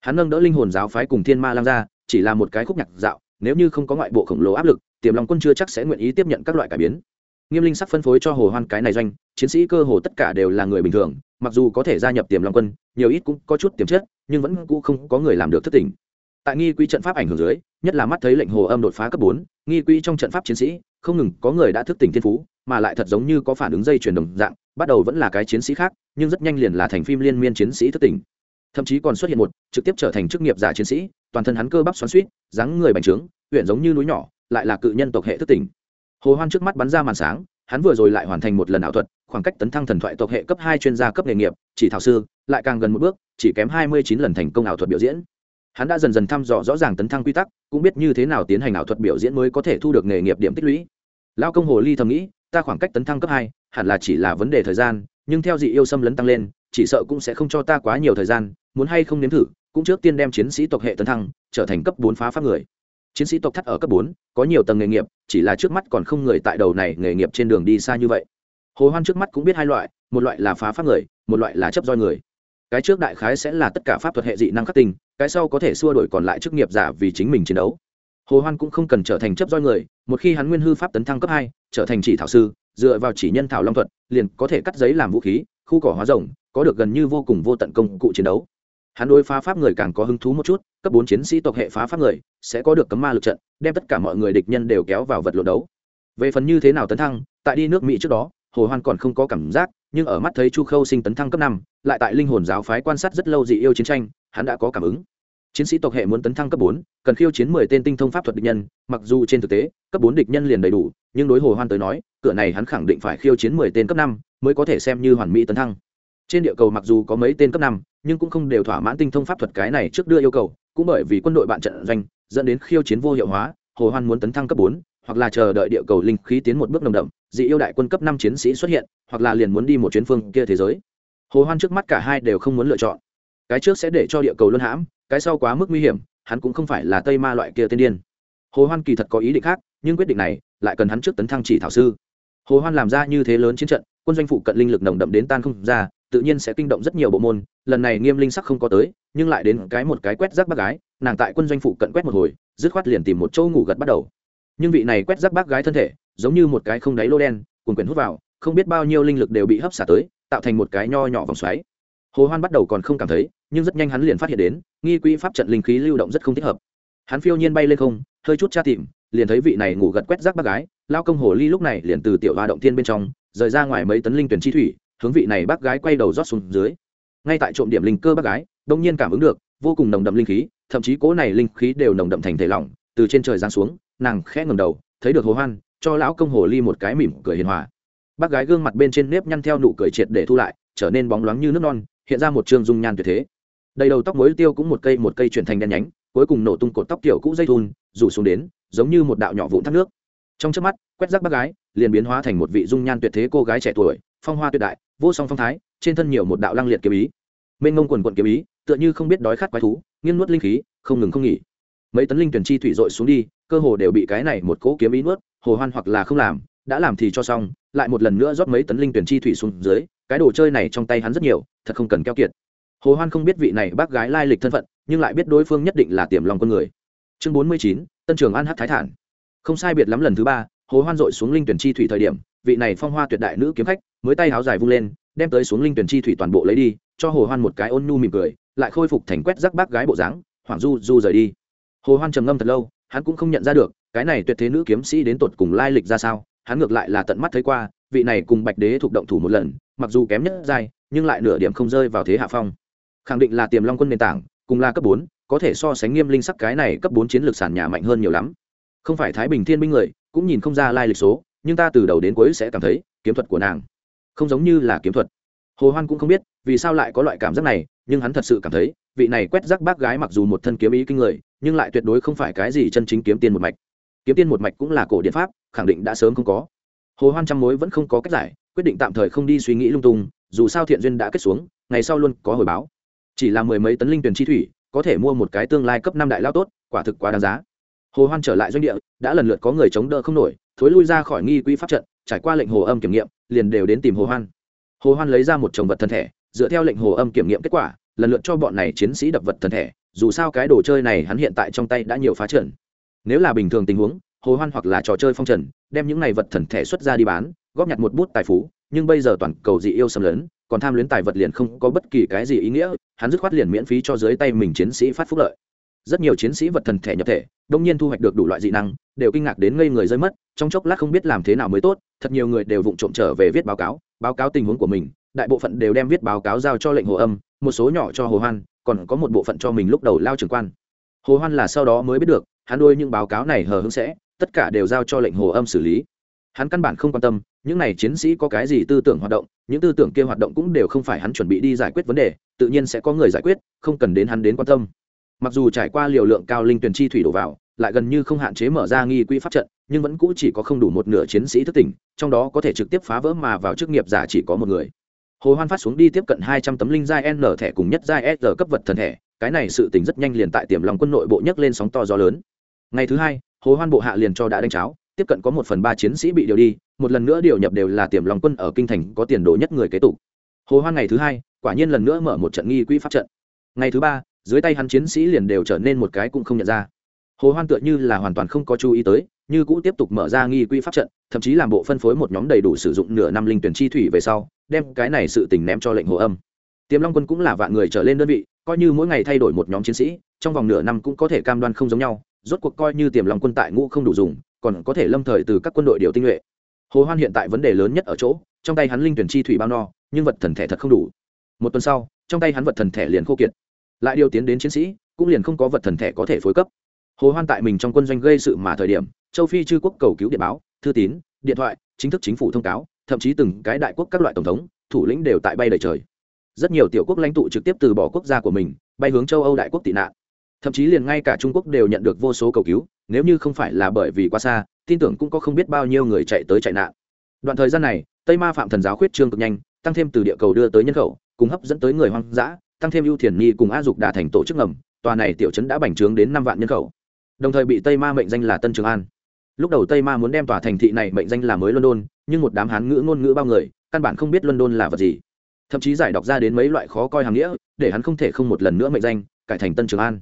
Hắn nâng đỡ linh hồn giáo phái cùng thiên ma lang ra, chỉ là một cái khúc nhạc dạo, nếu như không có ngoại bộ khổng lồ áp lực, tiềm long quân chưa chắc sẽ nguyện ý tiếp nhận các loại cải biến. Nghiêm linh sắc phân phối cho hồ hoan cái này doanh, chiến sĩ cơ hồ tất cả đều là người bình thường, mặc dù có thể gia nhập tiềm long quân, nhiều ít cũng có chút tiềm chất nhưng vẫn cũ không có người làm được thất tình. Tại nghi quỹ trận pháp ảnh hưởng dưới, nhất là mắt thấy lệnh hồ âm đột phá cấp bốn, nghi quỹ trong trận pháp chiến sĩ, không ngừng có người đã thức tỉnh thiên phú, mà lại thật giống như có phản ứng dây chuyển đồng dạng, bắt đầu vẫn là cái chiến sĩ khác, nhưng rất nhanh liền là thành phim liên miên chiến sĩ thức tỉnh thậm chí còn xuất hiện một, trực tiếp trở thành chức nghiệp giả chiến sĩ, toàn thân hắn cơ bắp xoắn suýt dáng người bành trướng, huyện giống như núi nhỏ, lại là cự nhân tộc hệ thức tỉnh hồ hoan trước mắt bắn ra màn sáng hắn vừa rồi lại hoàn thành một lần ảo thuật, khoảng cách tấn thăng thần thoại tộc hệ cấp hai chuyên gia cấp nghề nghiệp, chỉ thảo sư, lại càng gần một bước, chỉ kém hai mươi chín lần thành công ảo thuật biểu diễn. Hắn đã dần dần thăm dò rõ ràng tấn thăng quy tắc, cũng biết như thế nào tiến hành ảo thuật biểu diễn mới có thể thu được nghề nghiệp điểm tích lũy. Lao công hồ ly thầm nghĩ, ta khoảng cách tấn thăng cấp hai, hẳn là chỉ là vấn đề thời gian, nhưng theo dị yêu xâm lấn tăng lên, chỉ sợ cũng sẽ không cho ta quá nhiều thời gian, muốn hay không nếm thử, cũng trước tiên đem chiến sĩ tộc hệ tấn thăng, trở thành cấp bốn phá pháp người chiến sĩ tộc thắt ở cấp bốn, có nhiều tầng nghề nghiệp, chỉ là trước mắt còn không người tại đầu này nghề nghiệp trên đường đi xa như vậy. Hồ hoan trước mắt cũng biết hai loại, một loại là phá pháp người, một loại là chấp roi người. Cái trước đại khái sẽ là tất cả pháp thuật hệ dị năng khắc tình cái sau có thể xua đổi còn lại chức nghiệp giả vì chính mình chiến đấu. Hồ hoan cũng không cần trở thành chấp roi người, một khi hắn nguyên hư pháp tấn thăng cấp hai, trở thành chỉ thảo sư, dựa vào chỉ nhân thảo long thuật, liền có thể cắt giấy làm vũ khí, khu cỏ hóa rồng, có được gần như vô cùng vô tận công cụ chiến đấu hắn đối phá pháp người càng có hứng thú một chút, cấp bốn chiến sĩ tộc hệ phá pháp người, sẽ có được cấm ma lực trận, đem tất cả mọi người địch nhân đều kéo vào vật lộn đấu. Về phần như thế nào tấn thăng, tại đi nước mỹ trước đó, hồ hoan còn không có cảm giác, nhưng ở mắt thấy chu khâu sinh tấn thăng cấp năm, lại tại linh hồn giáo phái quan sát rất lâu dị yêu chiến tranh, hắn đã có cảm ứng. Chiến sĩ tộc hệ muốn tấn thăng cấp bốn, cần khiêu chiến mười tên tinh thông pháp thuật địch nhân, mặc dù trên thực tế, cấp bốn địch nhân liền đầy đủ, nhưng đối hồ hoan tới nói, cửa này hắn khẳng định phải khiêu chiến mười tên cấp năm, mới có thể xem như hoàn mỹ tấn thăng. Trên địa cầu mặc dù có mấy tên cấp năm nhưng cũng không đều thỏa mãn tinh thông pháp thuật cái này trước đưa yêu cầu, cũng bởi vì quân đội bạn trận doanh, dẫn đến khiêu chiến vô hiệu hóa, hồ hoan muốn tấn thăng cấp bốn, hoặc là chờ đợi địa cầu linh khí tiến một bước nồng đậm, dị yêu đại quân cấp năm chiến sĩ xuất hiện, hoặc là liền muốn đi một chuyến phương kia thế giới. Hồ hoan trước mắt cả hai đều không muốn lựa chọn. Cái trước sẽ để cho địa cầu luân hãm, cái sau quá mức nguy hiểm, hắn cũng không phải là tây ma loại kia tên điên. Hồ hoan kỳ thật có ý định khác, nhưng quyết định này lại cần hắn trước tấn thăng chỉ thảo sư. Hồ hoan làm ra như thế lớn chiến trận, quân doanh phụ cận linh lực nồng đậm đến tan không ra tự nhiên sẽ kinh động rất nhiều bộ môn, lần này nghiêm linh sắc không có tới, nhưng lại đến cái một cái quét rác bác gái, nàng tại quân doanh phụ cận quét một hồi, dứt khoát liền tìm một chỗ ngủ gật bắt đầu. Nhưng vị này quét rác bác gái thân thể, giống như một cái không đáy lô đen, cuồn quyển hút vào, không biết bao nhiêu linh lực đều bị hấp xả tới, tạo thành một cái nho nhỏ vòng xoáy. Hồ hoan bắt đầu còn không cảm thấy, nhưng rất nhanh hắn liền phát hiện đến, nghi quỹ pháp trận linh khí lưu động rất không thích hợp. Hắn phiêu nhiên bay lên không, hơi chút tra tìm, liền thấy vị này ngủ gật quét rác bác gái, lao công hồ ly lúc này liền từ tiểu hoa động thiên bên trong, rời ra ngoài mấy tấn linh tuyển chi thủy hướng vị này bác gái quay đầu rót xuống dưới. Ngay tại trộm điểm linh cơ bác gái, đông nhiên cảm ứng được, vô cùng nồng đậm linh khí, thậm chí cỗ này linh khí đều nồng đậm thành thể lỏng, từ trên trời giáng xuống, nàng khẽ ngầm đầu, thấy được hồ hoan, cho lão công hồ ly một cái mỉm cười hiền hòa. Bác gái gương mặt bên trên nếp nhăn theo nụ cười triệt để thu lại, trở nên bóng loáng như nước non, hiện ra một trương dung nhan tuyệt thế. Đầy đầu tóc mối tiêu cũng một cây một cây chuyển thành đen nhánh, cuối cùng nổ tung cột tóc tiểu cũ dây thun, rủ xuống đến, giống như một đạo nhỏ vụn thác nước. Trong trước mắt, quét rác bác gái, liền biến hóa thành một vị dung nhan tuyệt thế cô gái trẻ tuổi phong hoa tuyệt đại, vô song phong thái, trên thân nhiều một đạo lăng liệt kiếm ý. Mênh ngông quần quận kiếm ý, tựa như không biết đói khát quái thú, nghiêng nuốt linh khí, không ngừng không nghỉ. Mấy tấn linh tuyển chi thủy dội xuống đi, cơ hồ đều bị cái này một cỗ kiếm ý nuốt, hồ hoan hoặc là không làm, đã làm thì cho xong, lại một lần nữa rót mấy tấn linh tuyển chi thủy xuống dưới, cái đồ chơi này trong tay hắn rất nhiều, thật không cần keo kiệt. Hồ hoan không biết vị này bác gái lai lịch thân phận, nhưng lại biết đối phương nhất định là tiềm lòng con người. Chương bốn mươi chín, tân trường an hát thái thản. Không sai biệt lắm lần thứ ba, hồ hoan dội xuống linh tuyển chi thủy thời điểm, vị này phong hoa tuyệt đại nữ kiếm khách mới tay háo dài vung lên, đem tới xuống linh tuyển chi thủy toàn bộ lấy đi, cho hồ hoan một cái ôn nhu mỉm cười, lại khôi phục thành quét rắc bác gái bộ dáng, hoảng du du rời đi. Hồ hoan trầm ngâm thật lâu, hắn cũng không nhận ra được, cái này tuyệt thế nữ kiếm sĩ đến tột cùng lai lịch ra sao, hắn ngược lại là tận mắt thấy qua, vị này cùng bạch đế thuộc động thủ một lần, mặc dù kém nhất dài nhưng lại nửa điểm không rơi vào thế hạ phong. Khẳng định là tiềm long quân nền tảng, cùng là cấp bốn, có thể so sánh nghiêm linh sắc cái này cấp bốn chiến lược sản nhà mạnh hơn nhiều lắm. Không phải thái bình thiên binh người, cũng nhìn không ra lai lịch số, nhưng ta từ đầu đến cuối sẽ cảm thấy, kiếm thuật của nàng không giống như là kiếm thuật. Hồ hoan cũng không biết vì sao lại có loại cảm giác này, nhưng hắn thật sự cảm thấy vị này quét rác bác gái mặc dù một thân kiếm ý kinh người, nhưng lại tuyệt đối không phải cái gì chân chính kiếm tiên một mạch. Kiếm tiên một mạch cũng là cổ điện pháp, khẳng định đã sớm không có. Hồ hoan trăm mối vẫn không có cách giải, quyết định tạm thời không đi suy nghĩ lung tung, dù sao thiện duyên đã kết xuống, ngày sau luôn có hồi báo. Chỉ là mười mấy tấn linh tuyển chi thủy, có thể mua một cái tương lai cấp năm đại lao tốt, quả thực quá đáng giá. Hồ hoan trở lại doanh địa, đã lần lượt có người chống đỡ không nổi, thối lui ra khỏi nghi quỹ pháp trận, trải qua lệnh hồ âm kiểm nghiệm liền đều đến tìm hồ hoan. Hồ hoan lấy ra một chồng vật thân thể, dựa theo lệnh hồ âm kiểm nghiệm kết quả, lần lượt cho bọn này chiến sĩ đập vật thân thể, dù sao cái đồ chơi này hắn hiện tại trong tay đã nhiều phá trận. Nếu là bình thường tình huống, hồ hoan hoặc là trò chơi phong trần, đem những này vật thần thể xuất ra đi bán, góp nhặt một bút tài phú, nhưng bây giờ toàn cầu dị yêu xâm lấn, còn tham luyến tài vật liền không có bất kỳ cái gì ý nghĩa, hắn dứt khoát liền miễn phí cho dưới tay mình chiến sĩ phát phúc lợi. Rất nhiều chiến sĩ vật thần thể nhập thể, đông nhiên thu hoạch được đủ loại dị năng, đều kinh ngạc đến ngây người rơi mất, trong chốc lát không biết làm thế nào mới tốt thật nhiều người đều vụng trộm trở về viết báo cáo báo cáo tình huống của mình, đại bộ phận đều đem viết báo cáo giao cho lệnh hồ âm, một số nhỏ cho hồ hoan, còn có một bộ phận cho mình lúc đầu lao trưởng quan. Hồ hoan là sau đó mới biết được, hắn đôi những báo cáo này hờ hững sẽ, tất cả đều giao cho lệnh hồ âm xử lý. Hắn căn bản không quan tâm, những này chiến sĩ có cái gì tư tưởng hoạt động, những tư tưởng kia hoạt động cũng đều không phải hắn chuẩn bị đi giải quyết vấn đề, tự nhiên sẽ có người giải quyết, không cần đến hắn đến quan tâm. Mặc dù trải qua liều lượng cao linh tuyển chi thủy đổ vào, lại gần như không hạn chế mở ra nghi quỹ pháp trận nhưng vẫn cũ chỉ có không đủ một nửa chiến sĩ thức tỉnh, trong đó có thể trực tiếp phá vỡ mà vào chức nghiệp giả chỉ có một người. Hồ hoan phát xuống đi tiếp cận hai trăm tấm linh giai n thẻ cùng nhất giai s cấp vật thần thẻ, cái này sự tình rất nhanh liền tại tiềm lòng quân nội bộ nhấc lên sóng to gió lớn. Ngày thứ hai, hồ hoan bộ hạ liền cho đã đánh cháo, tiếp cận có một phần ba chiến sĩ bị điều đi, một lần nữa điều nhập đều là tiềm lòng quân ở kinh thành có tiền đồ nhất người kế tục. Hồ hoan ngày thứ hai, quả nhiên lần nữa mở một trận nghi quỹ pháp trận. Ngày thứ ba, dưới tay hắn chiến sĩ liền đều trở nên một cái cũng không nhận ra. Hồ hoan tựa như là hoàn toàn không có chú ý tới như cũ tiếp tục mở ra nghi quỹ pháp trận, thậm chí làm bộ phân phối một nhóm đầy đủ sử dụng nửa năm linh tuyển chi thủy về sau, đem cái này sự tình ném cho lệnh hồ âm. Tiềm long quân cũng là vạn người trở lên đơn vị, coi như mỗi ngày thay đổi một nhóm chiến sĩ, trong vòng nửa năm cũng có thể cam đoan không giống nhau, rốt cuộc coi như tiềm long quân tại ngũ không đủ dùng, còn có thể lâm thời từ các quân đội điều tinh nhuệ. Hồ hoan hiện tại vấn đề lớn nhất ở chỗ, trong tay hắn linh tuyển chi thủy bao no, nhưng vật thần thể thật không đủ. Một tuần sau, trong tay hắn vật thần thể liền khô kiệt. Lại điều tiến đến chiến sĩ, cũng liền không có vật thần thể có thể phối cấp. Hồ hoan tại mình trong quân doanh gây sự mà thời điểm châu phi chư quốc cầu cứu điện báo, thư tín, điện thoại, chính thức chính phủ thông cáo, thậm chí từng cái đại quốc các loại tổng thống, thủ lĩnh đều tại bay đầy trời. Rất nhiều tiểu quốc lãnh tụ trực tiếp từ bỏ quốc gia của mình, bay hướng châu âu đại quốc tị nạn. Thậm chí liền ngay cả trung quốc đều nhận được vô số cầu cứu, nếu như không phải là bởi vì quá xa, tin tưởng cũng có không biết bao nhiêu người chạy tới chạy nạn. Đoạn thời gian này, tây ma phạm thần giáo khuyết trương cực nhanh, tăng thêm từ địa cầu đưa tới nhân khẩu, cùng hấp dẫn tới người hoang dã, tăng thêm ưu thiền nhi cùng a dục đà thành tổ chức ngầm, tòa này tiểu trấn đã bành trướng đến năm vạn nhân khẩu. Đồng thời bị tây ma mệnh danh là tân trường an lúc đầu tây ma muốn đem tòa thành thị này mệnh danh là mới london, nhưng một đám hán ngữ ngôn ngữ bao người, căn bản không biết london là vật gì. Thậm chí giải đọc ra đến mấy loại khó coi hàng nghĩa, để hắn không thể không một lần nữa mệnh danh, cải thành tân trường an.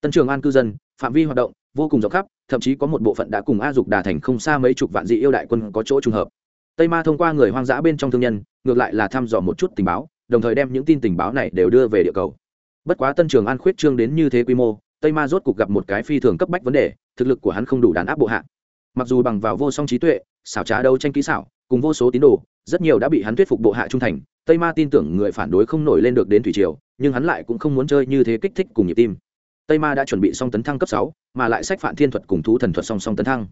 Tân trường an cư dân, phạm vi hoạt động vô cùng rộng khắp, thậm chí có một bộ phận đã cùng a dục đà thành không xa mấy chục vạn dị yêu đại quân có chỗ trùng hợp. Tây ma thông qua người hoang dã bên trong thương nhân, ngược lại là thăm dò một chút tình báo, đồng thời đem những tin tình báo này đều đưa về địa cầu. Bất quá tân trường an khuyết trương đến như thế quy mô, tây ma rốt cục gặp một cái phi thường cấp bách vấn đề, thực lực của hắn không đủ đàn áp bộ hạ mặc dù bằng vào vô song trí tuệ, xảo trá đấu tranh kỹ xảo, cùng vô số tín đồ, rất nhiều đã bị hắn thuyết phục bộ hạ trung thành, tây ma tin tưởng người phản đối không nổi lên được đến thủy triều, nhưng hắn lại cũng không muốn chơi như thế kích thích cùng nhịp tim. Tây ma đã chuẩn bị xong tấn thăng cấp sáu, mà lại sách phản thiên thuật cùng thú thần thuật song song tấn thăng.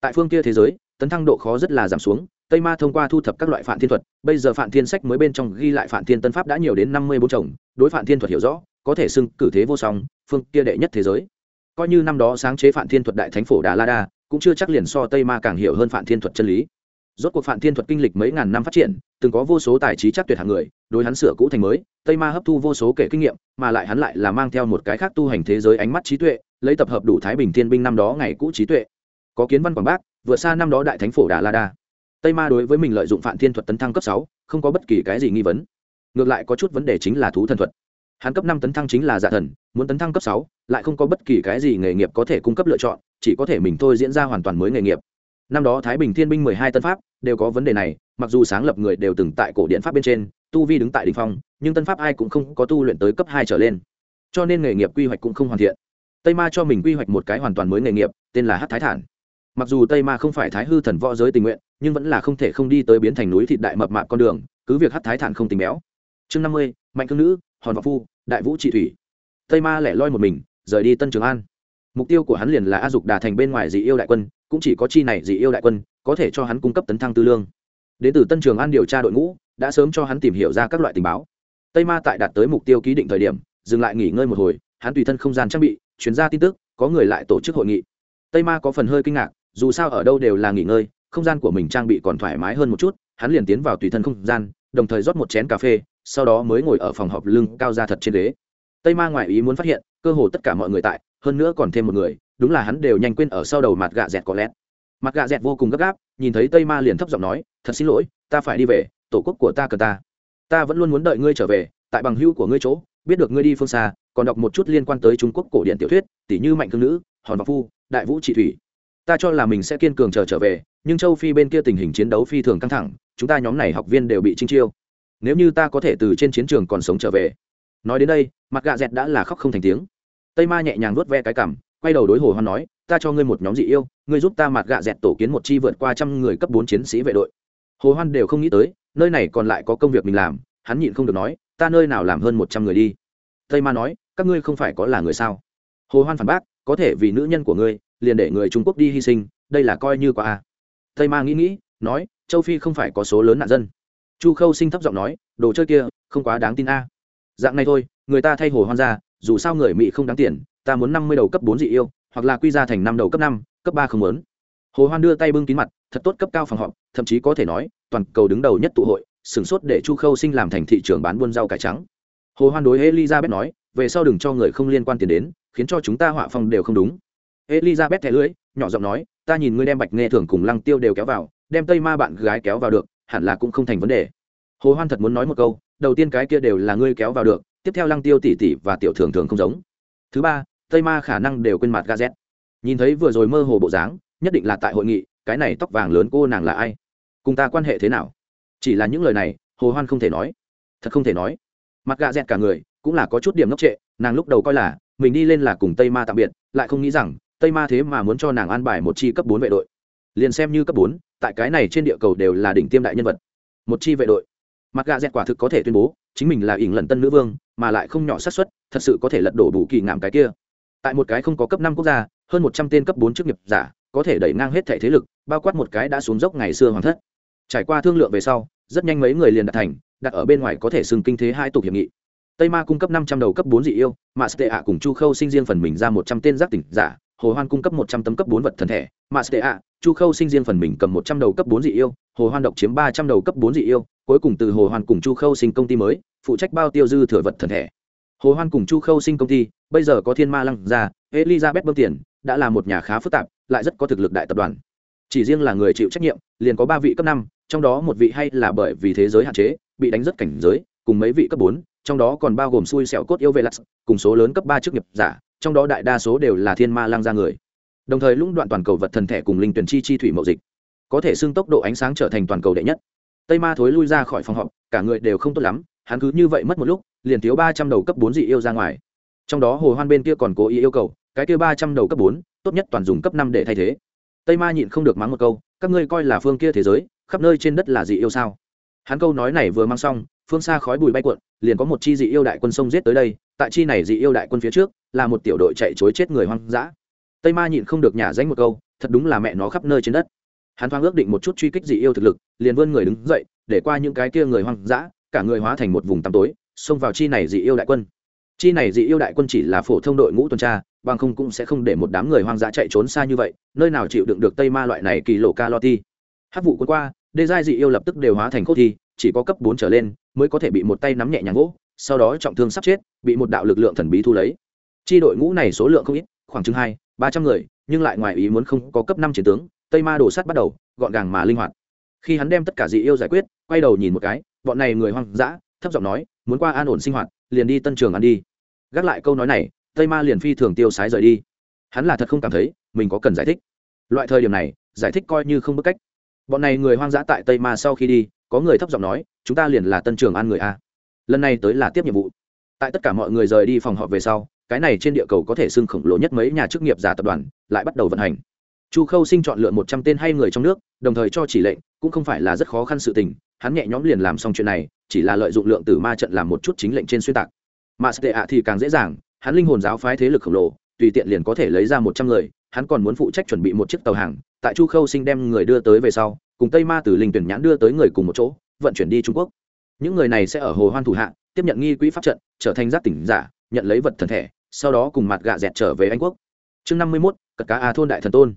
Tại phương kia thế giới, tấn thăng độ khó rất là giảm xuống, tây ma thông qua thu thập các loại phản thiên thuật, bây giờ phản thiên sách mới bên trong ghi lại phản thiên tân pháp đã nhiều đến năm mươi bốn chồng, đối phản thiên thuật hiểu rõ, có thể xưng cử thế vô song, phương kia đệ nhất thế giới. Coi như năm đó sáng chế phản thiên thuật đại thánh phổ đà la đa cũng chưa chắc liền so tây ma càng hiểu hơn phản thiên thuật chân lý. Rốt cuộc phản thiên thuật kinh lịch mấy ngàn năm phát triển, từng có vô số tài trí chắc tuyệt hạng người, đối hắn sửa cũ thành mới, tây ma hấp thu vô số kể kinh nghiệm, mà lại hắn lại là mang theo một cái khác tu hành thế giới ánh mắt trí tuệ, lấy tập hợp đủ thái bình thiên binh năm đó ngày cũ trí tuệ. Có kiến văn quảng bác, vượt xa năm đó đại thánh phổ đà la đa. Tây ma đối với mình lợi dụng phản thiên thuật tấn thăng cấp sáu, không có bất kỳ cái gì nghi vấn. Ngược lại có chút vấn đề chính là thú thần thuật. Hắn cấp năm tấn thăng chính là giả thần, muốn tấn thăng cấp sáu, lại không có bất kỳ cái gì nghề nghiệp có thể cung cấp lựa chọn chỉ có thể mình thôi diễn ra hoàn toàn mới nghề nghiệp. Năm đó thái bình thiên binh mười hai tân pháp đều có vấn đề này, mặc dù sáng lập người đều từng tại cổ điện pháp bên trên, tu vi đứng tại đ ỉ n h phong, nhưng tân pháp ai cũng không có tu luyện tới cấp hai trở lên. Cho nên nghề nghiệp quy hoạch cũng không hoàn thiện. Tây ma cho mình quy hoạch một cái hoàn toàn mới nghề nghiệp, tên là hát thái thản. Mặc dù tây ma không phải thái hư thần võ giới tình nguyện, nhưng vẫn là không thể không đi tới biến thành núi thịt đại mập mạp con đường, cứ việc hát thái thản không tình béo. Chương năm mươi, mạnh cương nữ, hòn vọc phu, đại vũ trị thủy. Tây ma lẻ loi một mình, rời đi tân trường an mục tiêu của hắn liền là a dục đà thành bên ngoài dị yêu đại quân, cũng chỉ có chi này dị yêu đại quân, có thể cho hắn cung cấp tấn thăng tư lương. Đến từ tân trường an điều tra đội ngũ, đã sớm cho hắn tìm hiểu ra các loại tình báo. Tây ma tại đạt tới mục tiêu ký định thời điểm, dừng lại nghỉ ngơi một hồi, hắn tùy thân không gian trang bị chuyển ra tin tức, có người lại tổ chức hội nghị. Tây ma có phần hơi kinh ngạc, dù sao ở đâu đều là nghỉ ngơi, không gian của mình trang bị còn thoải mái hơn một chút, hắn liền tiến vào tùy thân không gian, đồng thời rót một chén cà phê, sau đó mới ngồi ở phòng họp lưng cao ra thật trên ghế. Tây ma ngoại ý muốn phát hiện, cơ hồ tất cả mọi người tại hơn nữa còn thêm một người, đúng là hắn đều nhanh quên ở sau đầu mặt gạ dẹt có lét mặt gạ dẹt vô cùng gấp gáp, nhìn thấy tây ma liền thấp giọng nói, thật xin lỗi, ta phải đi về, tổ quốc của ta cần ta. Ta vẫn luôn muốn đợi ngươi trở về, tại bằng hữu của ngươi chỗ, biết được ngươi đi phương xa, còn đọc một chút liên quan tới trung quốc cổ điển tiểu thuyết tỷ như mạnh thương nữ, hòn vọc phu, đại vũ trị thủy. Ta cho là mình sẽ kiên cường chờ trở về, nhưng châu phi bên kia tình hình chiến đấu phi thường căng thẳng, chúng ta nhóm này học viên đều bị trinh chiêu. Nếu như ta có thể từ trên chiến trường còn sống trở về. Nói đến đây, mặt gạ dẹt đã là khóc không thành tiếng tây ma nhẹ nhàng vuốt ve cái cảm quay đầu đối hồ hoan nói, ta cho ngươi một nhóm dị yêu, ngươi giúp ta mặt gạ dẹt tổ kiến một chi vượt qua trăm người cấp bốn chiến sĩ vệ đội. Hồ hoan đều không nghĩ tới, nơi này còn lại có công việc mình làm, hắn nhịn không được nói, ta nơi nào làm hơn một trăm người đi? Tây ma nói, các ngươi không phải có là người sao? Hồ hoan phản bác, có thể vì nữ nhân của ngươi, liền để người trung quốc đi hy sinh, đây là coi như quá a. Tây ma nghĩ nghĩ, nói, châu phi không phải có số lớn nạn dân. Chu khâu sinh thấp giọng nói, đồ chơi kia, không quá đáng tin a. Dạng này thôi, người ta thay hồ hoan ra dù sao người mỹ không đáng tiền, ta muốn năm mươi đầu cấp bốn dị yêu, hoặc là quy ra thành năm đầu cấp năm, cấp ba không muốn. Hồ hoan đưa tay bưng kín mặt, thật tốt cấp cao phòng họp, thậm chí có thể nói, toàn cầu đứng đầu nhất tụ hội sửng sốt để chu khâu sinh làm thành thị trường bán buôn rau cải trắng. Hồ hoan đối elizabeth nói, về sau đừng cho người không liên quan tiền đến, khiến cho chúng ta họa phong đều không đúng. Elizabeth thẻ lưỡi, nhỏ giọng nói, ta nhìn ngươi đem bạch nghe thường cùng lăng tiêu đều kéo vào, đem tây ma bạn gái kéo vào được, hẳn là cũng không thành vấn đề. Hồ hoan thật muốn nói một câu, đầu tiên cái kia đều là ngươi kéo vào được tiếp theo lăng tiêu tỷ tỷ và tiểu thường thường không giống. Thứ ba, tây ma khả năng đều quên mặt gazet nhìn thấy vừa rồi mơ hồ bộ dáng, nhất định là tại hội nghị, cái này tóc vàng lớn cô nàng là ai? Cùng ta quan hệ thế nào? Chỉ là những lời này, hồ hoan không thể nói. Thật không thể nói. Mặt gạ dẹt cả người cũng là có chút điểm ngốc trệ, nàng lúc đầu coi là mình đi lên là cùng tây ma tạm biệt, lại không nghĩ rằng tây ma thế mà muốn cho nàng an bài một chi cấp bốn vệ đội. Liền xem như cấp bốn, tại cái này trên địa cầu đều là đỉnh tiêm đại nhân vật. Một chi vệ đội. Mặt gạ dẹt quả thực có thể tuyên bố, chính mình là ỉn lần tân nữ vương mà lại không nhỏ xác suất, thật sự có thể lật đổ bù kỳ ngạm cái kia. Tại một cái không có cấp năm quốc gia, hơn một trăm tên cấp bốn chức nghiệp giả, có thể đẩy ngang hết thể thế lực, bao quát một cái đã xuống dốc ngày xưa hoàng thất. Trải qua thương lượng về sau, rất nhanh mấy người liền đặt thành, đặt ở bên ngoài có thể xưng kinh thế hai tục hiệp nghị. Tây ma cung cấp năm trăm đầu cấp bốn dị yêu, mà stea ạ cùng chu khâu sinh riêng phần mình ra một trăm tên giác tỉnh giả hồ hoan cung cấp một trăm tấm cấp bốn vật thần thể, mà stea chu khâu sinh riêng phần mình cầm một trăm đầu cấp bốn dị yêu, hồ hoan độc chiếm ba trăm đầu cấp bốn dị yêu, cuối cùng từ hồ hoan cùng chu khâu sinh công ty mới, phụ trách bao tiêu dư thừa vật thần thể. Hồ hoan cùng chu khâu sinh công ty, bây giờ có thiên ma lăng ra elizabeth bơm tiền, đã là một nhà khá phức tạp, lại rất có thực lực đại tập đoàn. Chỉ riêng là người chịu trách nhiệm, liền có ba vị cấp năm, trong đó một vị hay là bởi vì thế giới hạn chế, bị đánh rất cảnh giới, cùng mấy vị cấp bốn, trong đó còn bao gồm xui xẻo cốt yêu vệ lắc cùng số lớn cấp ba chức nghiệp giả trong đó đại đa số đều là thiên ma lang ra người. Đồng thời lũng đoạn toàn cầu vật thần thể cùng linh tuyển chi chi thủy mậu dịch, có thể xưng tốc độ ánh sáng trở thành toàn cầu đệ nhất. Tây ma thối lui ra khỏi phòng họp, cả người đều không tốt lắm, hắn cứ như vậy mất một lúc, liền thiếu ba trăm đầu cấp bốn dị yêu ra ngoài. Trong đó hồ hoan bên kia còn cố ý yêu cầu, cái kia ba trăm đầu cấp bốn, tốt nhất toàn dùng cấp năm để thay thế. Tây ma nhịn không được mắng một câu, các ngươi coi là phương kia thế giới, khắp nơi trên đất là dị yêu sao? Hắn câu nói này vừa mang xong, phương xa khói bụi bay cuộn, liền có một chi dị yêu đại quân sông giết tới đây, tại chi này dị yêu đại quân phía trước là một tiểu đội chạy chối chết người hoang dã. Tây ma nhịn không được nhả danh một câu, thật đúng là mẹ nó khắp nơi trên đất. Hắn thoáng ước định một chút truy kích dị yêu thực lực, liền vươn người đứng dậy, để qua những cái kia người hoang dã, cả người hóa thành một vùng tăm tối, xông vào chi này dị yêu đại quân. Chi này dị yêu đại quân chỉ là phổ thông đội ngũ tuần tra, bằng không cũng sẽ không để một đám người hoang dã chạy trốn xa như vậy, nơi nào chịu đựng được tây ma loại này kỳ lộ ca lo ti. Hát vụ quân qua, đê giai dị yêu lập tức đều hóa thành cốt thi, chỉ có cấp bốn trở lên, mới có thể bị một tay nắm nhẹ nhàng gỗ, sau đó trọng thương sắp chết, bị một đạo lực lượng thần bí thu lấy chi đội ngũ này số lượng không ít, khoảng chừng hai, ba trăm người, nhưng lại ngoài ý muốn không có cấp năm chiến tướng, tây ma đổ sắt bắt đầu, gọn gàng mà linh hoạt. Khi hắn đem tất cả dị yêu giải quyết, quay đầu nhìn một cái, bọn này người hoang dã, thấp giọng nói, muốn qua an ổn sinh hoạt, liền đi tân trường ăn đi. Gác lại câu nói này, tây ma liền phi thường tiêu sái rời đi. Hắn là thật không cảm thấy, mình có cần giải thích. Loại thời điểm này, giải thích coi như không bức cách. Bọn này người hoang dã tại tây ma sau khi đi, có người thấp giọng nói, chúng ta liền là tân trường ăn người a. Lần này tới là tiếp nhiệm vụ. Tại tất cả mọi người rời đi phòng họp về sau cái này trên địa cầu có thể xưng khổng lồ nhất mấy nhà chức nghiệp giả tập đoàn, lại bắt đầu vận hành. Chu khâu sinh chọn lựa một trăm tên hay người trong nước, đồng thời cho chỉ lệnh, cũng không phải là rất khó khăn sự tình, hắn nhẹ nhõm liền làm xong chuyện này, chỉ là lợi dụng lượng từ ma trận làm một chút chính lệnh trên xuyên tạc. Mà tệ ạ thì càng dễ dàng, hắn linh hồn giáo phái thế lực khổng lồ, tùy tiện liền có thể lấy ra một trăm người, hắn còn muốn phụ trách chuẩn bị một chiếc tàu hàng, tại chu khâu sinh đem người đưa tới về sau, cùng tây ma từ linh tuyển nhãn đưa tới người cùng một chỗ, vận chuyển đi trung quốc. Những người này sẽ ở hồ hoan thủ hạ, tiếp nhận nghi quỹ pháp trận, trở thành giác tỉnh giả, nhận lấy vật thần thể sau đó cùng mặt gạ dẹt trở về anh quốc. Chương năm mươi mốt, cật cá a thôn đại thần tôn.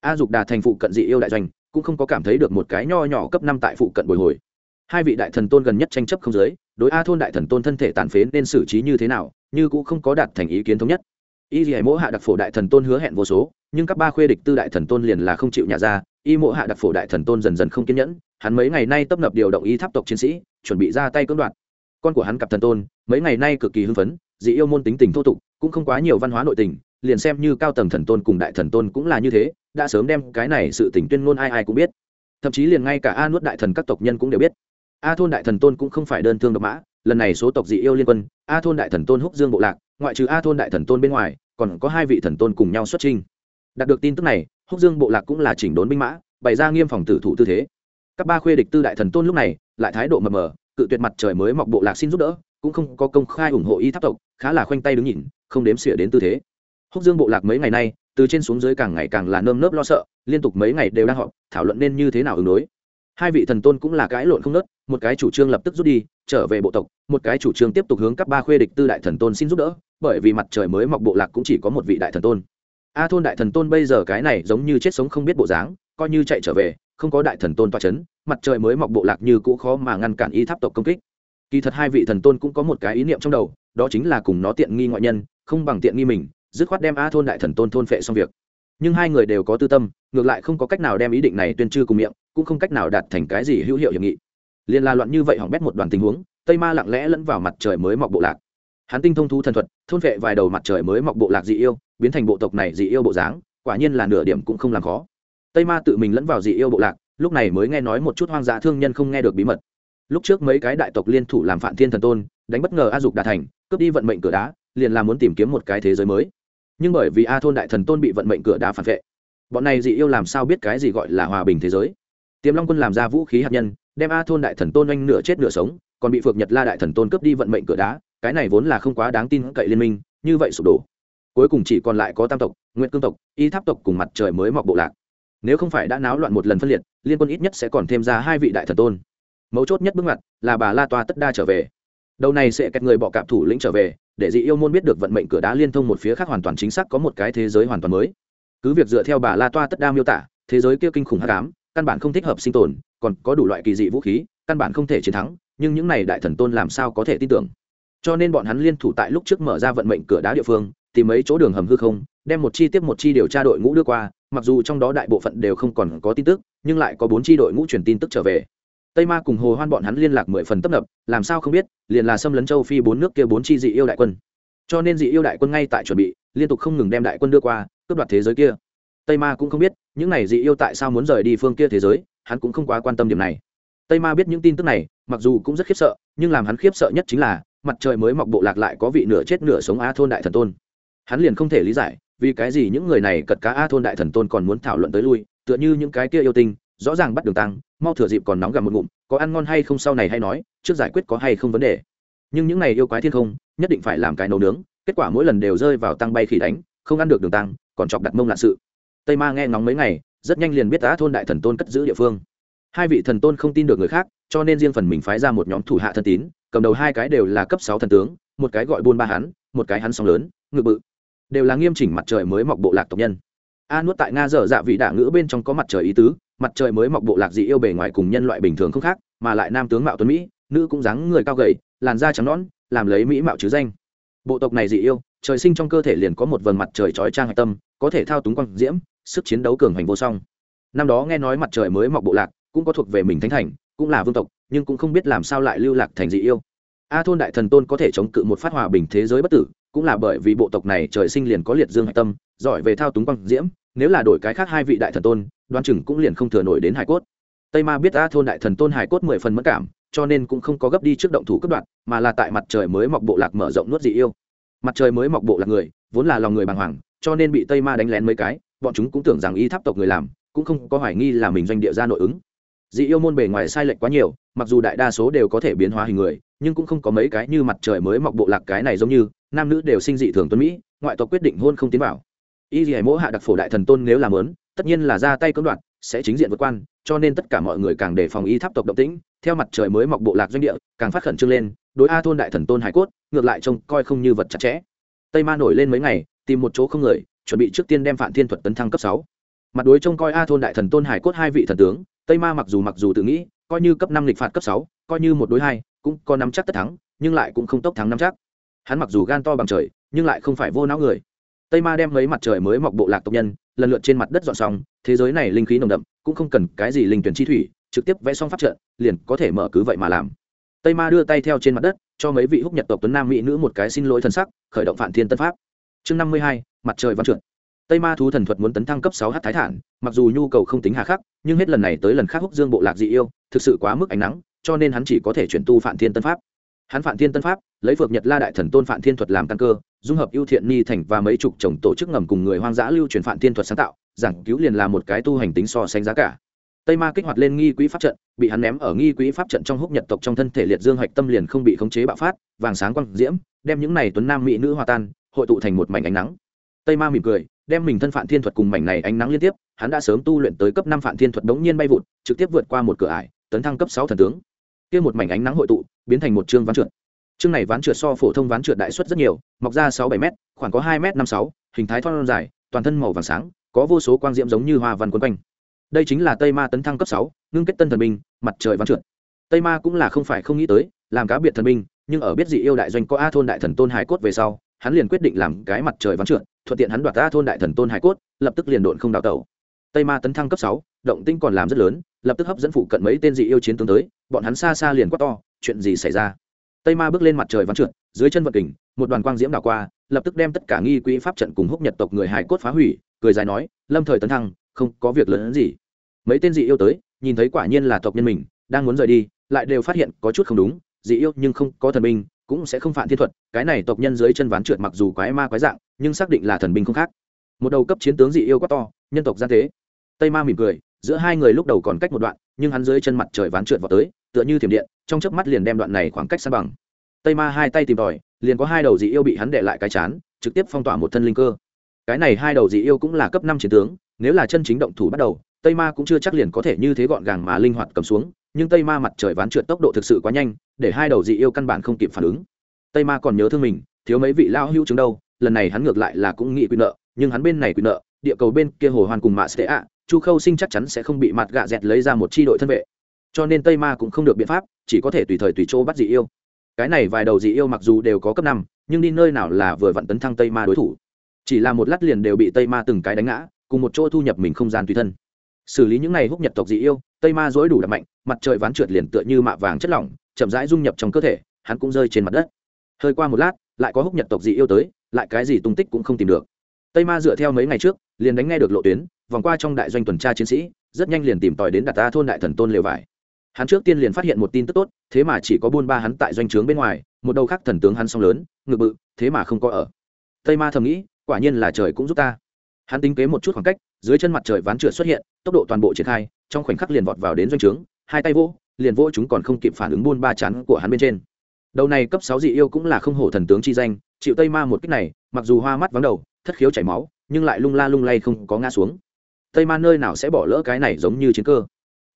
A dục đà thành phụ cận dị yêu đại doanh, cũng không có cảm thấy được một cái nho nhỏ cấp năm tại phụ cận bồi hồi. Hai vị đại thần tôn gần nhất tranh chấp không giới, đối a thôn đại thần tôn thân thể tàn phế nên xử trí như thế nào, như cũng không có đạt thành ý kiến thống nhất. Y dì mỗ hạ đặc phổ đại thần tôn hứa hẹn vô số, nhưng các ba khuê địch tư đại thần tôn liền là không chịu nhà ra, y mộ hạ đặc phổ đại thần tôn dần dần không kiên nhẫn, hắn mấy ngày nay tấp nập điều động y tháp tộc chiến sĩ, chuẩn bị ra tay cưỡng đoạt. Con của hắn cặp thần tôn, mấy ngày nay cực kỳ hưng phấn, dị yêu môn tính tình thô tục cũng không quá nhiều văn hóa nội tình, liền xem như cao tầng thần tôn cùng đại thần tôn cũng là như thế, đã sớm đem cái này sự tình tuyên ngôn ai ai cũng biết. Thậm chí liền ngay cả a nuốt đại thần các tộc nhân cũng đều biết. A thôn đại thần tôn cũng không phải đơn thương độc mã, lần này số tộc dị yêu liên quân, a thôn đại thần tôn húc dương bộ lạc, ngoại trừ a thôn đại thần tôn bên ngoài, còn có hai vị thần tôn cùng nhau xuất trinh đạt được tin tức này, húc dương bộ lạc cũng là chỉnh đốn binh mã, bày ra nghiêm phòng tử thủ tư thế. Các ba khuê địch tư đại thần tôn lúc này, lại thái độ mờ mờ, cự tuyệt mặt trời mới mọc bộ lạc xin giúp đỡ cũng không có công khai ủng hộ y tháp tộc, khá là khoanh tay đứng nhìn, không đếm xỉa đến tư thế. Húc dương bộ lạc mấy ngày nay, từ trên xuống dưới càng ngày càng là nơm nớp lo sợ, liên tục mấy ngày đều đang họp, thảo luận nên như thế nào ứng đối. Hai vị thần tôn cũng là cãi lộn không nớt, một cái chủ trương lập tức rút đi, trở về bộ tộc, một cái chủ trương tiếp tục hướng các ba khuê địch tư đại thần tôn xin giúp đỡ, bởi vì mặt trời mới mọc bộ lạc cũng chỉ có một vị đại thần tôn. A thôn đại thần tôn bây giờ cái này giống như chết sống không biết bộ dáng, coi như chạy trở về, không có đại thần tôn toa c h ấ n mặt trời mới mọc bộ lạc như cũ khó mà ngăn cản y tháp tộc công kích kỳ thật hai vị thần tôn cũng có một cái ý niệm trong đầu, đó chính là cùng nó tiện nghi ngoại nhân, không bằng tiện nghi mình, dứt khoát đem a thôn đại thần tôn thôn phệ xong việc. Nhưng hai người đều có tư tâm, ngược lại không có cách nào đem ý định này tuyên trư cùng miệng, cũng không cách nào đạt thành cái gì hữu hiệu hiệp nghị. Liên la loạn như vậy hỏng bét một đoàn tình huống, tây ma lặng lẽ lẫn vào mặt trời mới mọc bộ lạc. Hắn tinh thông thu thần thuật, thôn vệ vài đầu mặt trời mới mọc bộ lạc dị yêu, biến thành bộ tộc này dị yêu bộ dáng, quả nhiên là nửa điểm cũng không làm khó. Tây ma tự mình lẫn vào dị yêu bộ lạc, lúc này mới nghe nói một chút hoang dã thương nhân không nghe được bí mật lúc trước mấy cái đại tộc liên thủ làm phản thiên thần tôn, đánh bất ngờ a dục đà thành, cướp đi vận mệnh cửa đá, liền là muốn tìm kiếm một cái thế giới mới. Nhưng bởi vì a thôn đại thần tôn bị vận mệnh cửa đá phản vệ, bọn này dị yêu làm sao biết cái gì gọi là hòa bình thế giới? Tiềm long quân làm ra vũ khí hạt nhân, đem a thôn đại thần tôn oanh nửa chết nửa sống, còn bị phược nhật la đại thần tôn cướp đi vận mệnh cửa đá, cái này vốn là không quá đáng tin cậy liên minh, như vậy sụp đổ. Cuối cùng chỉ còn lại có tam tộc nguyện cương tộc, y tháp tộc cùng mặt trời mới mọc bộ lạc. Nếu không phải đã náo loạn một lần phân liệt, liên quân ít nhất sẽ còn thêm ra hai vị đại thần tôn mấu chốt nhất bước ngoặt là bà la toa tất đa trở về. Đầu này sẽ kẹt người bọ cạp thủ lĩnh trở về, để dị yêu môn biết được vận mệnh cửa đá liên thông một phía khác hoàn toàn chính xác có một cái thế giới hoàn toàn mới. Cứ việc dựa theo bà la toa tất đa miêu tả, thế giới kia kinh khủng hắc ám, căn bản không thích hợp sinh tồn, còn có đủ loại kỳ dị vũ khí, căn bản không thể chiến thắng, nhưng những này đại thần tôn làm sao có thể tin tưởng? Cho nên bọn hắn liên thủ tại lúc trước mở ra vận mệnh cửa đá địa phương, tìm mấy chỗ đường hầm hư không, đem một chi tiếp một chi điều tra đội ngũ đưa qua, mặc dù trong đó đại bộ phận đều không còn có tin tức, nhưng lại có bốn chi đội ngũ truyền tin tức trở về tây ma cùng hồ hoan bọn hắn liên lạc mười phần tấp nập, làm sao không biết, liền là xâm lấn châu phi bốn nước kia bốn chi dị yêu đại quân. Cho nên dị yêu đại quân ngay tại chuẩn bị, liên tục không ngừng đem đại quân đưa qua, cướp đoạt thế giới kia. Tây ma cũng không biết, những này dị yêu tại sao muốn rời đi phương kia thế giới, hắn cũng không quá quan tâm điểm này. Tây ma biết những tin tức này, mặc dù cũng rất khiếp sợ, nhưng làm hắn khiếp sợ nhất chính là, mặt trời mới mọc bộ lạc lại có vị nửa chết nửa sống a thôn đại thần tôn. Hắn liền không thể lý giải, vì cái gì những người này cật cá a thôn đại thần tôn còn muốn thảo luận tới lui, tựa như những cái kia yêu tinh rõ ràng bắt đường tăng, mau thừa dịp còn nóng gặm một ngụm, có ăn ngon hay không sau này hay nói, trước giải quyết có hay không vấn đề. Nhưng những này yêu quái thiên không, nhất định phải làm cái nấu nướng, kết quả mỗi lần đều rơi vào tăng bay khỉ đánh, không ăn được đường tăng, còn chọc đặt mông lạ sự. Tây ma nghe ngóng mấy ngày, rất nhanh liền biết đã thôn đại thần tôn cất giữ địa phương. Hai vị thần tôn không tin được người khác, cho nên riêng phần mình phái ra một nhóm thủ hạ thân tín, cầm đầu hai cái đều là cấp sáu thần tướng, một cái gọi buôn ba hắn một cái hắn sóng lớn, ngự bự. Đều là nghiêm chỉnh mặt trời mới mọc bộ lạc tộc nhân. A nuốt tại nga dở dạ vị đả ngữ bên trong có mặt trời ý tứ mặt trời mới mọc bộ lạc dị yêu bề ngoài cùng nhân loại bình thường không khác, mà lại nam tướng mạo tuấn mỹ, nữ cũng dáng người cao gầy, làn da trắng nõn, làm lấy mỹ mạo chứ danh. Bộ tộc này dị yêu, trời sinh trong cơ thể liền có một vầng mặt trời trói trang hạch tâm, có thể thao túng quang diễm, sức chiến đấu cường hành vô song. Năm đó nghe nói mặt trời mới mọc bộ lạc cũng có thuộc về mình thánh thành, cũng là vương tộc, nhưng cũng không biết làm sao lại lưu lạc thành dị yêu. A thôn đại thần tôn có thể chống cự một phát hòa bình thế giới bất tử, cũng là bởi vì bộ tộc này trời sinh liền có liệt dương hạch tâm, giỏi về thao túng quang diễm, nếu là đổi cái khác hai vị đại thần tôn đoán chừng cũng liền không thừa nổi đến hải cốt. Tây ma biết a thôn đại thần tôn hải cốt mười phần mất cảm, cho nên cũng không có gấp đi trước động thủ cấp đoạn mà là tại mặt trời mới mọc bộ lạc mở rộng nuốt dị yêu. Mặt trời mới mọc bộ lạc người, vốn là lòng người bàng hoàng, cho nên bị tây ma đánh lén mấy cái, bọn chúng cũng tưởng rằng y tháp tộc người làm, cũng không có hoài nghi là mình doanh địa ra nội ứng. Dị yêu môn bề ngoài sai lệch quá nhiều, mặc dù đại đa số đều có thể biến hóa hình người, nhưng cũng không có mấy cái như mặt trời mới mọc bộ lạc cái này giống như, nam nữ đều sinh dị thường tuấn mỹ, ngoại tộc quyết định hôn không tiến vào. Y dì mỗ hạ đặc phổ đại thần tôn nếu làm lớn tất nhiên là ra tay cưỡng đoạt, sẽ chính diện vượt quan, cho nên tất cả mọi người càng đề phòng y tháp tộc động tĩnh, theo mặt trời mới mọc bộ lạc doanh địa, càng phát khẩn trương lên, đối a thôn đại thần tôn hải cốt, ngược lại trông coi không như vật chặt chẽ. Tây ma nổi lên mấy ngày, tìm một chỗ không người, chuẩn bị trước tiên đem phản thiên thuật tấn thăng cấp sáu. Mặt đối trông coi a thôn đại thần tôn hải cốt hai vị thần tướng, tây ma mặc dù mặc dù tự nghĩ, coi như cấp năm lịch phạt cấp sáu, coi như một đối hai, cũng có nắm chắc tất thắng, nhưng lại cũng không tốc thắng nắm chắc. Hắn mặc dù gan to bằng trời, nhưng lại không phải vô não người tây ma đem mấy mặt trời mới mọc bộ lạc tộc nhân, lần lượt trên mặt đất dọn xong, thế giới này linh khí nồng đậm, cũng không cần cái gì linh tuyển chi thủy, trực tiếp vẽ xong pháp trận, liền có thể mở cứ vậy mà làm. Tây ma đưa tay theo trên mặt đất, cho mấy vị húc nhật tộc tuấn nam mỹ nữ một cái xin lỗi thân sắc, khởi động phản thiên tân pháp. Chương năm mươi hai, mặt trời văn trượt. Tây ma thú thần thuật muốn tấn thăng cấp sáu h thái thản, mặc dù nhu cầu không tính hà khắc, nhưng hết lần này tới lần khác húc dương bộ lạc dị yêu, thực sự quá mức ánh nắng, cho nên hắn chỉ có thể chuyển tu phản thiên tân pháp. Hắn phản thiên tân pháp lấy phược nhật la đại thần tôn phản thiên thuật làm căn cơ, dung hợp ưu thiện ni thành và mấy chục chồng tổ chức ngầm cùng người hoang dã lưu truyền phản thiên thuật sáng tạo, giảng cứu liền là một cái tu hành tính so sánh giá cả. Tây ma kích hoạt lên nghi quỹ pháp trận, bị hắn ném ở nghi quỹ pháp trận trong húc nhật tộc trong thân thể liệt dương hạch tâm liền không bị khống chế bạo phát, vàng sáng quang diễm, đem những này tuấn nam mỹ nữ hòa tan, hội tụ thành một mảnh ánh nắng. Tây ma mỉm cười, đem mình thân phản thiên thuật cùng mảnh này ánh nắng liên tiếp, hắn đã sớm tu luyện tới cấp năm phản thiên thuật đống nhiên bay vụt, trực tiếp vượt qua một cửa ải, tấn thăng cấp sáu thần tướng. Kia một mảnh ánh nắng hội tụ, biến thành một chương ván trượt chương này ván trượt so phổ thông ván trượt đại suất rất nhiều, mọc ra sáu bảy m khoảng có hai m năm sáu, hình thái thon dài, toàn thân màu vàng sáng, có vô số quang diễm giống như hoa văn quấn quanh. Đây chính là tây ma tấn thăng cấp sáu, ngưng kết tân thần binh, mặt trời ván trượt. Tây ma cũng là không phải không nghĩ tới, làm cá biệt thần binh, nhưng ở biết dị yêu đại doanh có a thôn đại thần tôn hải cốt về sau, hắn liền quyết định làm cái mặt trời ván trượt, thuận tiện hắn đoạt a thôn đại thần tôn hải cốt, lập tức liền độn không đào tẩu. Tây ma tấn thăng cấp sáu, động tinh còn làm rất lớn, lập tức hấp dẫn phụ cận mấy tên dị yêu chiến tướng tới, bọn hắn xa xa liền quát to, chuyện gì xảy ra? Tây ma bước lên mặt trời ván trượt, dưới chân vật kình, một đoàn quang diễm đảo qua, lập tức đem tất cả nghi quỹ pháp trận cùng húc nhật tộc người hải cốt phá hủy, cười dài nói, lâm thời tấn thăng, không có việc lớn hơn gì. Mấy tên dị yêu tới, nhìn thấy quả nhiên là tộc nhân mình, đang muốn rời đi, lại đều phát hiện có chút không đúng, dị yêu nhưng không có thần binh, cũng sẽ không phạm thiên thuật, cái này tộc nhân dưới chân ván trượt mặc dù quái ma quái dạng, nhưng xác định là thần binh không khác. Một đầu cấp chiến tướng dị yêu quá to, nhân tộc gian thế tây ma mỉm cười, giữa hai người lúc đầu còn cách một đoạn, nhưng hắn dưới chân mặt trời ván trượt vào tới tựa như thiểm điện, trong chớp mắt liền đem đoạn này khoảng cách san bằng. Tây ma hai tay tìm tòi, liền có hai đầu dị yêu bị hắn đệ lại cái chán, trực tiếp phong tỏa một thân linh cơ. Cái này hai đầu dị yêu cũng là cấp năm chiến tướng, nếu là chân chính động thủ bắt đầu, tây ma cũng chưa chắc liền có thể như thế gọn gàng mà linh hoạt cầm xuống, nhưng tây ma mặt trời ván trượt tốc độ thực sự quá nhanh, để hai đầu dị yêu căn bản không kịp phản ứng. Tây ma còn nhớ thương mình, thiếu mấy vị lao hữu chứng đâu, lần này hắn ngược lại là cũng nghĩ quyền nợ, nhưng hắn bên này quyền nợ, địa cầu bên kia hồ hoàn cùng mạ sẽ ạ, chu khâu sinh chắc chắn sẽ không bị mặt gạ dẹt lấy ra một chi đội thân vệ cho nên tây ma cũng không được biện pháp, chỉ có thể tùy thời tùy chỗ bắt dị yêu. Cái này vài đầu dị yêu mặc dù đều có cấp năm, nhưng đi nơi nào là vừa vặn tấn thăng tây ma đối thủ. Chỉ là một lát liền đều bị tây ma từng cái đánh ngã, cùng một chỗ thu nhập mình không gian tùy thân. Xử lý những này húc nhật tộc dị yêu, tây ma dối đủ đập mạnh, mặt trời ván trượt liền tựa như mạ vàng chất lỏng, chậm rãi dung nhập trong cơ thể, hắn cũng rơi trên mặt đất. Hơi qua một lát, lại có húc nhật tộc dị yêu tới, lại cái gì tung tích cũng không tìm được. Tây ma dựa theo mấy ngày trước, liền đánh nghe được lộ tuyến, vòng qua trong đại doanh tuần tra chiến sĩ, rất nhanh liền tìm tòi đến đặt ta thôn đại thần tôn lều vải hắn trước tiên liền phát hiện một tin tức tốt, thế mà chỉ có buôn ba hắn tại doanh trướng bên ngoài, một đầu khác thần tướng hắn song lớn, ngự bự, thế mà không có ở. Tây ma thầm nghĩ, quả nhiên là trời cũng giúp ta. Hắn tính kế một chút khoảng cách, dưới chân mặt trời ván trượt xuất hiện, tốc độ toàn bộ triển khai, trong khoảnh khắc liền vọt vào đến doanh trướng, hai tay vỗ, liền vỗ chúng còn không kịp phản ứng buôn ba chắn của hắn bên trên. Đầu này cấp sáu dị yêu cũng là không hổ thần tướng chi danh, chịu tây ma một cách này, mặc dù hoa mắt vắng đầu, thất khiếu chảy máu, nhưng lại lung la lung lay không có ngã xuống. Tây ma nơi nào sẽ bỏ lỡ cái này giống như chiến cơ?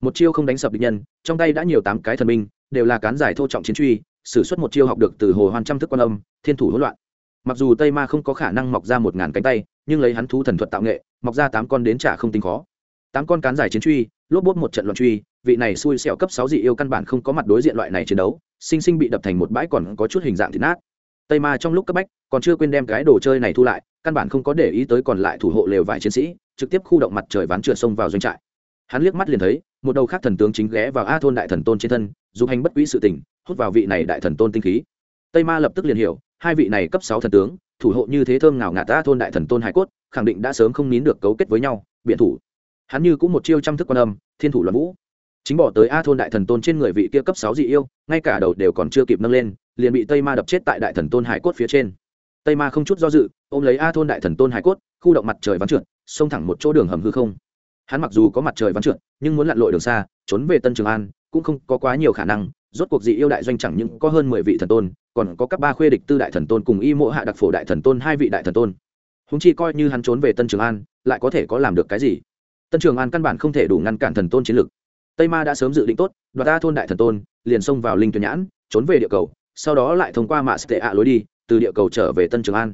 Một chiêu không đánh sập địch nhân, trong tay đã nhiều tám cái thần minh đều là cán giải thô trọng chiến truy, sử xuất một chiêu học được từ hồ hoan trăm thức quan âm, thiên thủ hỗn loạn. Mặc dù tây ma không có khả năng mọc ra một ngàn cánh tay, nhưng lấy hắn thú thần thuật tạo nghệ, mọc ra tám con đến trả không tính khó. Tám con cán giải chiến truy, lốp bốt một trận loạn truy, vị này xui xẻo cấp sáu dị yêu căn bản không có mặt đối diện loại này chiến đấu, sinh sinh bị đập thành một bãi còn có chút hình dạng thịt nát. Tây ma trong lúc cấp bách, còn chưa quên đem cái đồ chơi này thu lại, căn bản không có để ý tới còn lại thủ hộ lều vài chiến sĩ, trực tiếp khu động mặt trời ván trượt sông vào doanh trại. Hắn liếc mắt liền thấy một đầu khác thần tướng chính ghé vào a thôn đại thần tôn trên thân dùng hành bất quỹ sự tình, hút vào vị này đại thần tôn tinh khí. Tây ma lập tức liền hiểu, hai vị này cấp sáu thần tướng, thủ hộ như thế thơm ngào ngạt a thôn đại thần tôn hải cốt, khẳng định đã sớm không nín được cấu kết với nhau, biện thủ. Hắn như cũng một chiêu trăm thức quan âm, thiên thủ loạn vũ. Chính bỏ tới a thôn đại thần tôn trên người vị kia cấp sáu dị yêu, ngay cả đầu đều còn chưa kịp nâng lên, liền bị tây ma đập chết tại đại thần tôn hải cốt phía trên. Tây ma không chút do dự, ôm lấy a thôn đại thần tôn hải cốt, khu động mặt trời ván trượt, xông thẳng một chỗ đường hầm hư không. Hắn mặc dù có mặt trời ván trượt nhưng muốn lặn lội đường xa, trốn về tân trường an, cũng không có quá nhiều khả năng. Rốt cuộc dị yêu đại doanh chẳng những có hơn mười vị thần tôn, còn có các ba khuê địch tư đại thần tôn cùng y mộ hạ đặc phổ đại thần tôn, hai vị đại thần tôn. Húng chi coi như hắn trốn về tân trường an, lại có thể có làm được cái gì? Tân trường an căn bản không thể đủ ngăn cản thần tôn chiến lược tây ma đã sớm dự định tốt, đoạt ta thôn đại thần tôn, liền xông vào linh tuyển nhãn, trốn về địa cầu, sau đó lại thông qua mạ tệ ạ lối đi, từ địa cầu trở về tân trường an.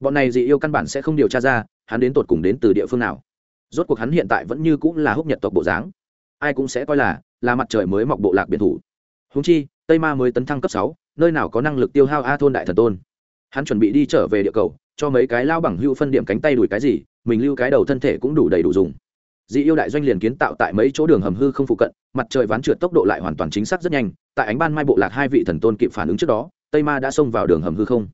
Bọn này dị yêu căn bản sẽ không điều tra ra, hắn đến tột cùng đến từ địa phương nào rốt cuộc hắn hiện tại vẫn như cũng là húc nhật tộc bộ dáng. Ai cũng sẽ coi là là mặt trời mới mọc bộ lạc biệt thủ. Húng chi, tây ma mới tấn thăng cấp sáu, nơi nào có năng lực tiêu hao a thôn đại thần tôn. Hắn chuẩn bị đi trở về địa cầu, cho mấy cái lao bằng hưu phân điểm cánh tay đùi cái gì, mình lưu cái đầu thân thể cũng đủ đầy đủ dùng. Dị yêu đại doanh liền kiến tạo tại mấy chỗ đường hầm hư không phụ cận, mặt trời ván trượt tốc độ lại hoàn toàn chính xác rất nhanh, tại ánh ban mai bộ lạc hai vị thần tôn kịp phản ứng trước đó, tây ma đã xông vào đường hầm hư không.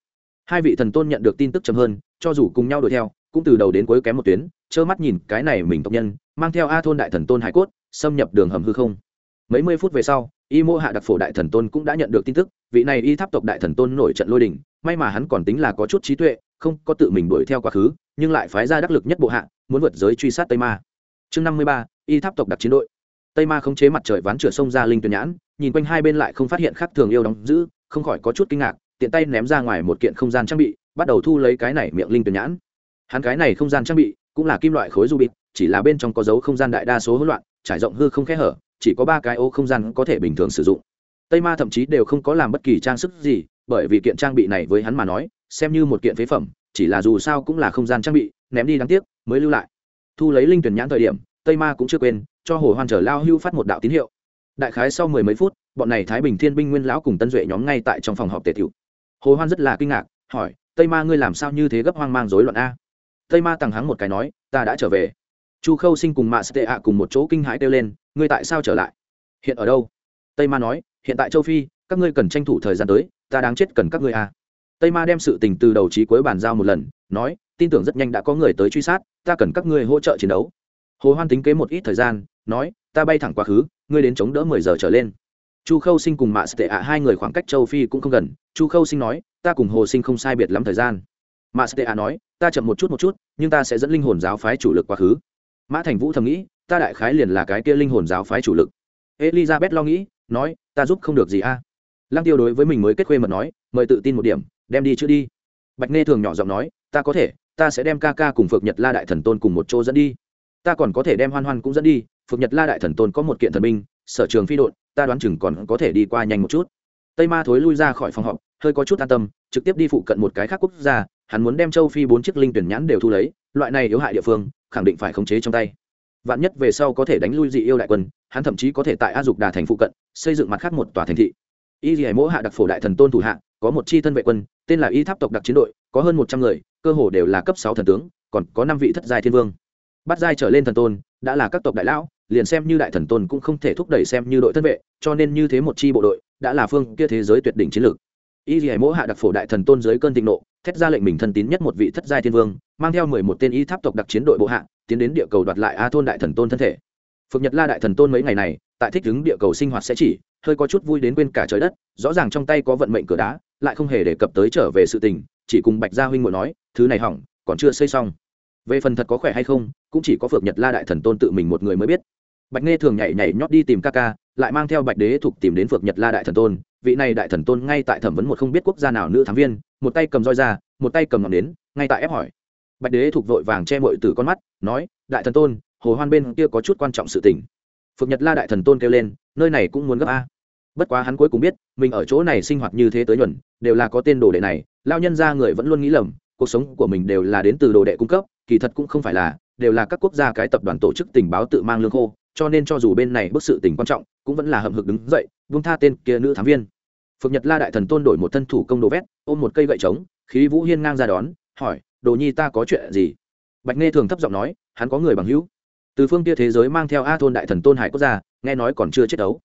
Hai vị thần tôn nhận được tin tức chậm hơn, cho dù cùng nhau đuổi theo, cũng từ đầu đến cuối kém một tuyến trơ mắt nhìn cái này mình tộc nhân, mang theo a thôn đại thần tôn hải cốt, xâm nhập đường hầm hư không. Mấy mươi phút về sau, y mô hạ đặc phổ đại thần tôn cũng đã nhận được tin tức, vị này y tháp tộc đại thần tôn nổi trận lôi đình, may mà hắn còn tính là có chút trí tuệ, không có tự mình đuổi theo quá khứ, nhưng lại phái ra đắc lực nhất bộ hạ, muốn vượt giới truy sát tây ma. Chương năm mươi ba, y tháp tộc đặc chiến đội. Tây ma khống chế mặt trời ván chửa sông ra linh tuyển nhãn, nhìn quanh hai bên lại không phát hiện khác thường yêu đóng giữ, không khỏi có chút kinh ngạc, tiện tay ném ra ngoài một kiện không gian trang bị, bắt đầu thu lấy cái này miệng linh tuyển nhãn. Hắn cái này không gian trang bị cũng là kim loại khối du bịt chỉ là bên trong có dấu không gian đại đa số hỗn loạn, trải rộng hư không khe hở, chỉ có ba cái ô không gian có thể bình thường sử dụng. Tây ma thậm chí đều không có làm bất kỳ trang sức gì, bởi vì kiện trang bị này với hắn mà nói, xem như một kiện phế phẩm, chỉ là dù sao cũng là không gian trang bị, ném đi đáng tiếc, mới lưu lại. Thu lấy linh tuyển nhãn thời điểm, tây ma cũng chưa quên, cho hồ hoan trở lao hưu phát một đạo tín hiệu. Đại khái sau mười mấy phút, bọn này thái bình thiên binh nguyên lão cùng tân duệ nhóm ngay tại trong phòng họp tề thiệu hồ hoan rất là kinh ngạc, hỏi, tây ma ngươi làm sao như thế gấp hoang mang rối loạn a? Tây ma tằng hắng một cái nói, ta đã trở về. Chu khâu sinh cùng mạ sệ ạ cùng một chỗ kinh hãi kêu lên, ngươi tại sao trở lại? Hiện ở đâu? Tây ma nói, hiện tại châu phi, các ngươi cần tranh thủ thời gian tới, ta đáng chết cần các ngươi à? tây ma đem sự tình từ đầu trí cuối bàn giao một lần, nói, tin tưởng rất nhanh đã có người tới truy sát, ta cần các ngươi hỗ trợ chiến đấu. Hồ hoan tính kế một ít thời gian, nói, ta bay thẳng quá khứ, ngươi đến chống đỡ mười giờ trở lên. Chu khâu sinh cùng mạ tệ ạ hai người khoảng cách châu phi cũng không gần, chu khâu sinh nói, ta cùng hồ sinh không sai biệt lắm thời gian. Mạ tệ ạ nói ta chậm một chút một chút, nhưng ta sẽ dẫn linh hồn giáo phái chủ lực quá khứ. Mã thành vũ thầm nghĩ, ta đại khái liền là cái kia linh hồn giáo phái chủ lực. Elizabeth lo nghĩ, nói, ta giúp không được gì a. Lăng tiêu đối với mình mới kết khuê mật nói, mời tự tin một điểm, đem đi chữ đi. Bạch nghe thường nhỏ giọng nói, ta có thể, ta sẽ đem ca ca cùng phược nhật la đại thần tôn cùng một chỗ dẫn đi. Ta còn có thể đem hoan hoan cũng dẫn đi phược nhật la đại thần tôn có một kiện thần binh, sở trường phi đột ta đoán chừng còn có thể đi qua nhanh một chút. Tây ma thối lui ra khỏi phòng họp, hơi có chút an tâm, trực tiếp đi phụ cận một cái khác quốc gia hắn muốn đem châu phi bốn chiếc linh tuyển nhãn đều thu lấy, loại này yếu hại địa phương, khẳng định phải khống chế trong tay. Vạn nhất về sau có thể đánh lui dị yêu đại quân, hắn thậm chí có thể tại a dục đà thành phụ cận, xây dựng mặt khác một tòa thành thị. Y dị hải mỗ hạ đặc phổ đại thần tôn thủ hạ, có một chi thân vệ quân, tên là y tháp tộc đặc chiến đội, có hơn một trăm người, cơ hồ đều là cấp sáu thần tướng, còn có năm vị thất giai thiên vương. Bắt giai trở lên thần tôn, đã là các tộc đại lão, liền xem như đại thần tôn cũng không thể thúc đẩy xem như đội thân vệ, cho nên như thế một chi bộ đội, đã là phương kia thế giới tuyệt đỉnh chiến lược. Y dị hải mỗ hạ đặc phổ đại thần tôn dưới cơn thịnh nộ thét ra lệnh mình thân tín nhất một vị thất giai thiên vương, mang theo mười một tên y tháp tộc đặc chiến đội bộ hạ, tiến đến địa cầu đoạt lại a thôn đại thần tôn thân thể. Phượng nhật la đại thần tôn mấy ngày này, tại thích ứng địa cầu sinh hoạt sẽ chỉ, hơi có chút vui đến quên cả trời đất, rõ ràng trong tay có vận mệnh cửa đá, lại không hề đề cập tới trở về sự tình, chỉ cùng bạch gia huynh ngồi nói, thứ này hỏng, còn chưa xây xong. Về phần thật có khỏe hay không, cũng chỉ có phượng nhật la đại thần tôn tự mình một người mới biết. Bạch nghe thường nhảy nhảy nhót đi tìm ca ca, lại mang theo bạch đế thục tìm đến phượng nhật la đại thần tôn, vị này đại thần tôn ngay tại thẩm vấn một không biết quốc gia nào nữ thám viên một tay cầm roi ra, một tay cầm ngọn đến ngay tại ép hỏi. Bạch đế thục vội vàng che mội từ con mắt, nói, đại thần tôn, hồ hoan bên kia có chút quan trọng sự tình. Phượng nhật la đại thần tôn kêu lên, nơi này cũng muốn gấp a. Bất quá hắn cuối cùng biết, mình ở chỗ này sinh hoạt như thế tới nhuần đều là có tên đồ đệ này lao nhân ra người vẫn luôn nghĩ lầm, cuộc sống của mình đều là đến từ đồ đệ cung cấp, kỳ thật cũng không phải là, đều là các quốc gia cái tập đoàn tổ chức tình báo tự mang lương khô, cho nên cho dù bên này bức sự tình quan trọng, cũng vẫn là hậm hực đứng dậy vung tha tên kia nữ thám viên phượng nhật la đại thần tôn đổi một thân thủ công đồ vét, ôm một cây gậy trống, khí vũ hiên ngang ra đón, hỏi, đồ nhi ta có chuyện gì? Bạch nghe thường thấp giọng nói, hắn có người bằng hữu. Từ phương kia thế giới mang theo a thôn đại thần tôn hải quốc gia nghe nói còn chưa chết đấu.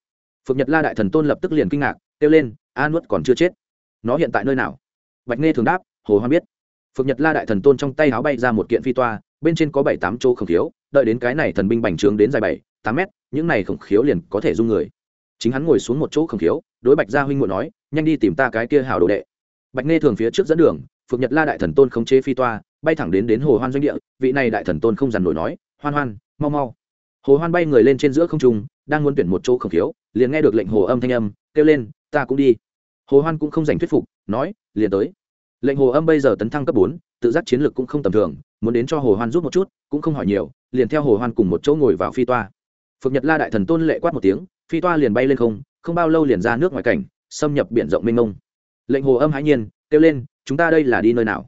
Phượng nhật la đại thần tôn lập tức liền kinh ngạc, kêu lên, a nuốt còn chưa chết? Nó hiện tại nơi nào? Bạch nghe thường đáp, hồ hoan biết. Phượng nhật la đại thần tôn trong tay áo bay ra một kiện phi toa, bên trên có bảy tám chỗ khổng khiếu, đợi đến cái này thần binh bành trướng đến dài bảy, tám mét, những này khổng khiếu liền có thể dung người. Chính hắn ngồi xuống một chỗ khổng khiếu đối bạch gia huynh ngội nói, nhanh đi tìm ta cái kia hảo đồ đệ. Bạch nghe thường phía trước dẫn đường, phượng nhật la đại thần tôn khống chế phi toa, bay thẳng đến đến hồ hoan doanh địa, vị này đại thần tôn không dằn nổi nói, hoan hoan, mau mau. Hồ hoan bay người lên trên giữa không trung, đang muốn tuyển một chỗ khổng khiếu, liền nghe được lệnh hồ âm thanh âm, kêu lên, ta cũng đi. Hồ hoan cũng không dành thuyết phục, nói, liền tới. Lệnh hồ âm bây giờ tấn thăng cấp bốn, tự giác chiến lược cũng không tầm thường, muốn đến cho hồ hoan giúp một chút, cũng không hỏi nhiều, liền theo hồ hoan cùng một chỗ ngồi vào phi toa. Phượng nhật la đại thần tôn lệ quát một tiếng, phi toa liền bay lên không không bao lâu liền ra nước ngoài cảnh, xâm nhập biển rộng mênh mông. Lệnh hồ âm hãi nhiên, kêu lên, chúng ta đây là đi nơi nào?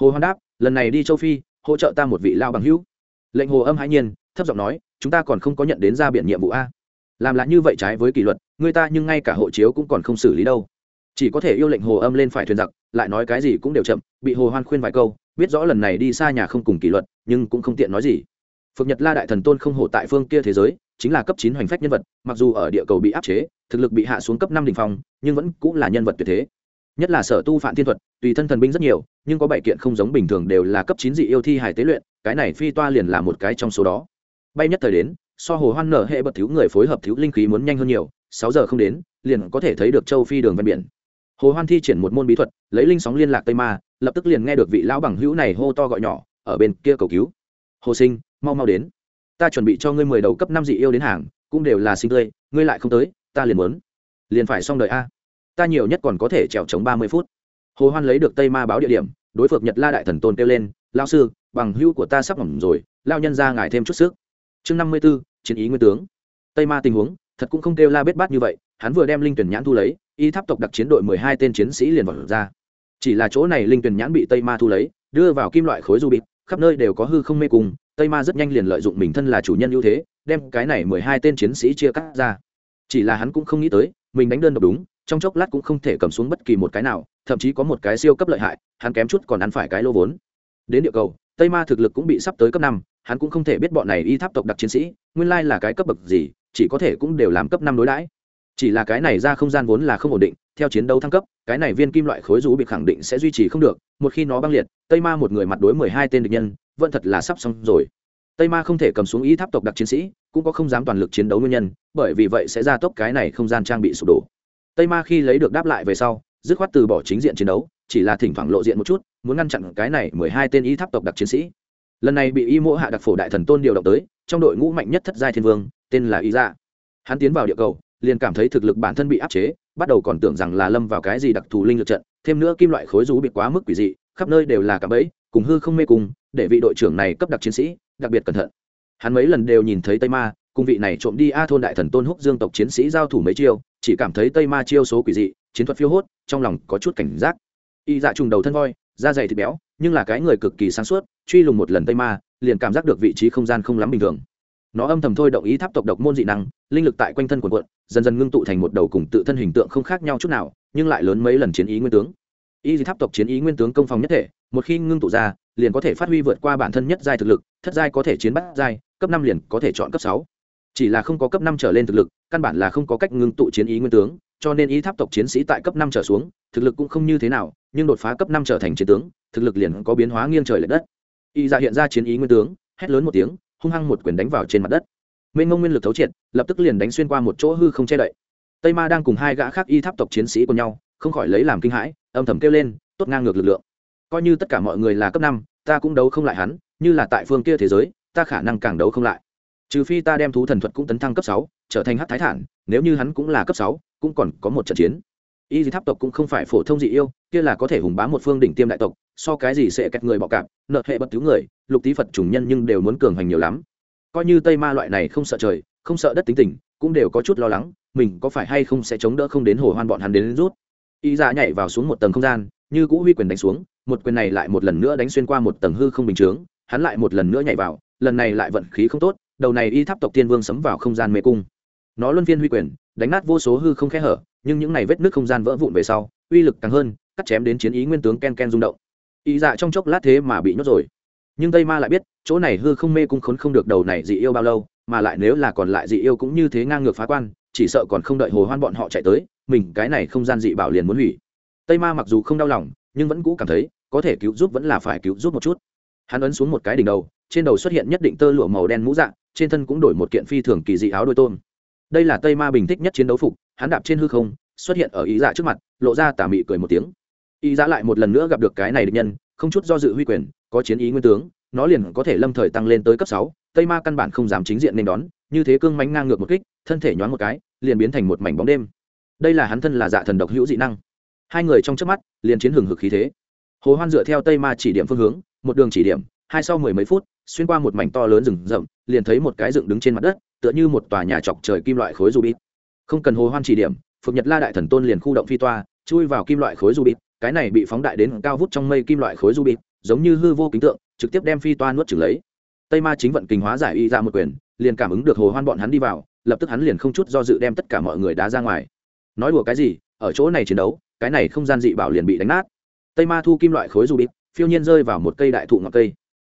Hồ hoan đáp, lần này đi châu phi, hỗ trợ ta một vị lao bằng hữu. Lệnh hồ âm hãi nhiên, thấp giọng nói, chúng ta còn không có nhận đến ra biển nhiệm vụ a. Làm lại như vậy trái với kỷ luật, người ta nhưng ngay cả hộ chiếu cũng còn không xử lý đâu. Chỉ có thể yêu lệnh hồ âm lên phải thuyền giặc, lại nói cái gì cũng đều chậm, bị hồ hoan khuyên vài câu, biết rõ lần này đi xa nhà không cùng kỷ luật, nhưng cũng không tiện nói gì phượng nhật la đại thần tôn không hổ tại phương kia thế giới, chính là cấp chín hoành phách nhân vật, mặc dù ở địa cầu bị áp chế, thực lực bị hạ xuống cấp năm đỉnh phong, nhưng vẫn cũng là nhân vật tuyệt thế. Nhất là sở tu phạm thiên thuật, tùy thân thần binh rất nhiều, nhưng có bảy kiện không giống bình thường đều là cấp chín dị yêu thi hải tế luyện, cái này phi toa liền là một cái trong số đó. Bay nhất thời đến, so hồ hoan nở hệ bật thiếu người phối hợp thiếu linh khí muốn nhanh hơn nhiều, sáu giờ không đến, liền có thể thấy được châu phi đường ven biển. Hồ hoan thi triển một môn bí thuật, lấy linh sóng liên lạc tây ma, lập tức liền nghe được vị lão bằng hữu này hô to gọi nhỏ, ở bên kia cầu cứu. Hồ sinh mau mau đến. Ta chuẩn bị cho ngươi mười đầu cấp năm dị yêu đến hàng, cũng đều là sinh tươi, ngươi lại không tới, ta liền muốn. Liền phải xong đời a. Ta nhiều nhất còn có thể trèo chống ba mươi phút. Hồ hoan lấy được tây ma báo địa điểm, đối phượng nhật la đại thần tôn kêu lên lao sư, bằng hữu của ta sắp ngỏm rồi lao nhân ra ngài thêm chút sức. Chương năm mươi b ố chiến ý nguyên tướng. Tây ma tình huống, thật cũng không kêu la bết bát như vậy, hắn vừa đem linh tuyển nhãn thu lấy, y tháp tộc đặc chiến đội mười hai tên chiến sĩ liền vào ra. Chỉ là chỗ này linh tuyển nhãn bị tây ma thu lấy, đưa vào kim loại khối du bịt khắp nơi đều có hư không mê cùng tây ma rất nhanh liền lợi dụng mình thân là chủ nhân ưu thế, đem cái này mười hai tên chiến sĩ chia cắt ra. Chỉ là hắn cũng không nghĩ tới, mình đánh đơn độc đúng, trong chốc lát cũng không thể cầm xuống bất kỳ một cái nào, thậm chí có một cái siêu cấp lợi hại, hắn kém chút còn ăn phải cái lô vốn. Đến địa cầu, tây ma thực lực cũng bị sắp tới cấp năm, hắn cũng không thể biết bọn này y tháp tộc đặc chiến sĩ, nguyên lai là cái cấp bậc gì, chỉ có thể cũng đều làm cấp năm đối đãi chỉ là cái này ra không gian vốn là không ổn định, theo chiến đấu thăng cấp, cái này viên kim loại khối rú bị khẳng định sẽ duy trì không được, một khi nó băng liệt, tây ma một người mặt đối mười hai tên địch nhân, vẫn thật là sắp xong rồi. Tây ma không thể cầm xuống ý tháp tộc đặc chiến sĩ, cũng có không dám toàn lực chiến đấu nguyên nhân, bởi vì vậy sẽ ra tốc cái này không gian trang bị sụp đổ. Tây ma khi lấy được đáp lại về sau, dứt khoát từ bỏ chính diện chiến đấu, chỉ là thỉnh thoảng lộ diện một chút, muốn ngăn chặn cái này mười hai tên ý tháp tộc đặc chiến sĩ. Lần này bị y mỗ hạ đặc phổ đại thần tôn điều động tới, trong đội ngũ mạnh nhất thất giai thiên vương, tên là y dạ. Hắn tiến vào địa cầu liền cảm thấy thực lực bản thân bị áp chế, bắt đầu còn tưởng rằng là lâm vào cái gì đặc thù linh lực trận, thêm nữa kim loại khối rú bị quá mức quỷ dị, khắp nơi đều là cả bẫy, cùng hư không mê cùng để vị đội trưởng này cấp đặc chiến sĩ, đặc biệt cẩn thận. Hắn mấy lần đều nhìn thấy tây ma, cùng vị này trộm đi a thôn đại thần tôn húc dương tộc chiến sĩ giao thủ mấy chiêu, chỉ cảm thấy tây ma chiêu số quỷ dị, chiến thuật phiêu hốt, trong lòng có chút cảnh giác. Y dạ trùng đầu thân voi, da dày thịt béo, nhưng là cái người cực kỳ sáng suốt, truy lùng một lần tây ma, liền cảm giác được vị trí không gian không lắm bình thường nó âm thầm thôi động ý tháp tộc độc môn dị năng, linh lực tại quanh thân quần quận dần dần ngưng tụ thành một đầu cùng tự thân hình tượng không khác nhau chút nào, nhưng lại lớn mấy lần chiến ý nguyên tướng. Y tháp tộc chiến ý nguyên tướng công phòng nhất thể, một khi ngưng tụ ra, liền có thể phát huy vượt qua bản thân nhất giai thực lực, thất giai có thể chiến bắt giai, cấp năm liền có thể chọn cấp sáu. Chỉ là không có cấp năm trở lên thực lực, căn bản là không có cách ngưng tụ chiến ý nguyên tướng, cho nên ý tháp tộc chiến sĩ tại cấp năm trở xuống, thực lực cũng không như thế nào, nhưng đột phá cấp năm trở thành chiến tướng, thực lực liền có biến hóa nghiêng trời l ệ đất. Y ra dạ hiện ra chiến ý nguyên tướng, hét lớn một tiếng hung hăng một quyền đánh vào trên mặt đất. Mênh ngông nguyên lực thấu triệt, lập tức liền đánh xuyên qua một chỗ hư không che đậy. Tây ma đang cùng hai gã khác y tháp tộc chiến sĩ của nhau, không khỏi lấy làm kinh hãi, âm thầm kêu lên, tốt ngang ngược lực lượng. Coi như tất cả mọi người là cấp năm, ta cũng đấu không lại hắn, như là tại phương kia thế giới, ta khả năng càng đấu không lại. Trừ phi ta đem thú thần thuật cũng tấn thăng cấp sáu, trở thành hát thái thản, nếu như hắn cũng là cấp sáu, cũng còn có một trận chiến. Y tháp tộc cũng không phải phổ thông dị yêu, kia là có thể hùng bá một phương đỉnh tiêm đại tộc, so cái gì sẽ kẹt người bọ cạp, nợ hệ bất thứ người lục tý phật trùng nhân nhưng đều muốn cường hành nhiều lắm. Coi như tây ma loại này không sợ trời, không sợ đất tính tình, cũng đều có chút lo lắng, mình có phải hay không sẽ chống đỡ không đến hồ hoan bọn hắn đến rút. Y ra nhảy vào xuống một tầng không gian, như cũ huy quyền đánh xuống, một quyền này lại một lần nữa đánh xuyên qua một tầng hư không bình chướng, hắn lại một lần nữa nhảy vào, lần này lại vận khí không tốt, đầu này y tháp tộc tiên vương sấm vào không gian mê cung. Nó luân phiên huy quyền, đánh nát vô số hư không khe hở, nhưng những này vết nước không gian vỡ vụn về sau, uy lực càng hơn, cắt chém đến chiến ý nguyên tướng ken ken rung động. Ý dạ trong chốc lát thế mà bị nhốt rồi nhưng tây ma lại biết, chỗ này hư không mê cung khốn không được đầu này dị yêu bao lâu, mà lại nếu là còn lại dị yêu cũng như thế ngang ngược phá quan, chỉ sợ còn không đợi hồ hoan bọn họ chạy tới, mình cái này không gian dị bảo liền muốn hủy. Tây ma mặc dù không đau lòng, nhưng vẫn cũ cảm thấy, có thể cứu giúp vẫn là phải cứu giúp một chút. Hắn ấn xuống một cái đỉnh đầu, trên đầu xuất hiện nhất định tơ lụa màu đen mũ dạng, trên thân cũng đổi một kiện phi thường kỳ dị áo đôi tôm. Đây là tây ma bình thích nhất chiến đấu phục, hắn đạp trên hư không, xuất hiện ở ý dạ trước mặt, lộ ra tà mị cười một tiếng. Ý dạ lại một lần nữa gặp được cái này định nhân không chút do dự huy quyền, có chiến ý nguyên tướng, nó liền có thể lâm thời tăng lên tới cấp sáu, tây ma căn bản không dám chính diện nên đón, như thế cương mánh ngang ngược một kích, thân thể nhoáng một cái, liền biến thành một mảnh bóng đêm. Đây là hắn thân là dạ thần độc hữu dị năng. Hai người trong trước mắt, liền chiến hừng hực khí thế. Hồ hoan dựa theo tây ma chỉ điểm phương hướng, một đường chỉ điểm, hai sau mười mấy phút, xuyên qua một mảnh to lớn rừng rậm, liền thấy một cái dựng đứng trên mặt đất, tựa như một tòa nhà chọc trời kim loại khối rubit. Không cần hồ hoan chỉ điểm, phượng nhật la đại thần tôn liền khu động phi toa, chui vào kim loại khối rubit cái này bị phóng đại đến cao vút trong mây kim loại khối rubit giống như hư vô kính tượng, trực tiếp đem phi toa nuốt trừng lấy. Tây ma chính vận kinh hóa giải y ra một quyền, liền cảm ứng được hồ hoan bọn hắn đi vào, lập tức hắn liền không chút do dự đem tất cả mọi người đá ra ngoài. Nói đùa cái gì, ở chỗ này chiến đấu, cái này không gian dị bảo liền bị đánh nát. Tây ma thu kim loại khối rubit phiêu nhiên rơi vào một cây đại thụ ngọc cây.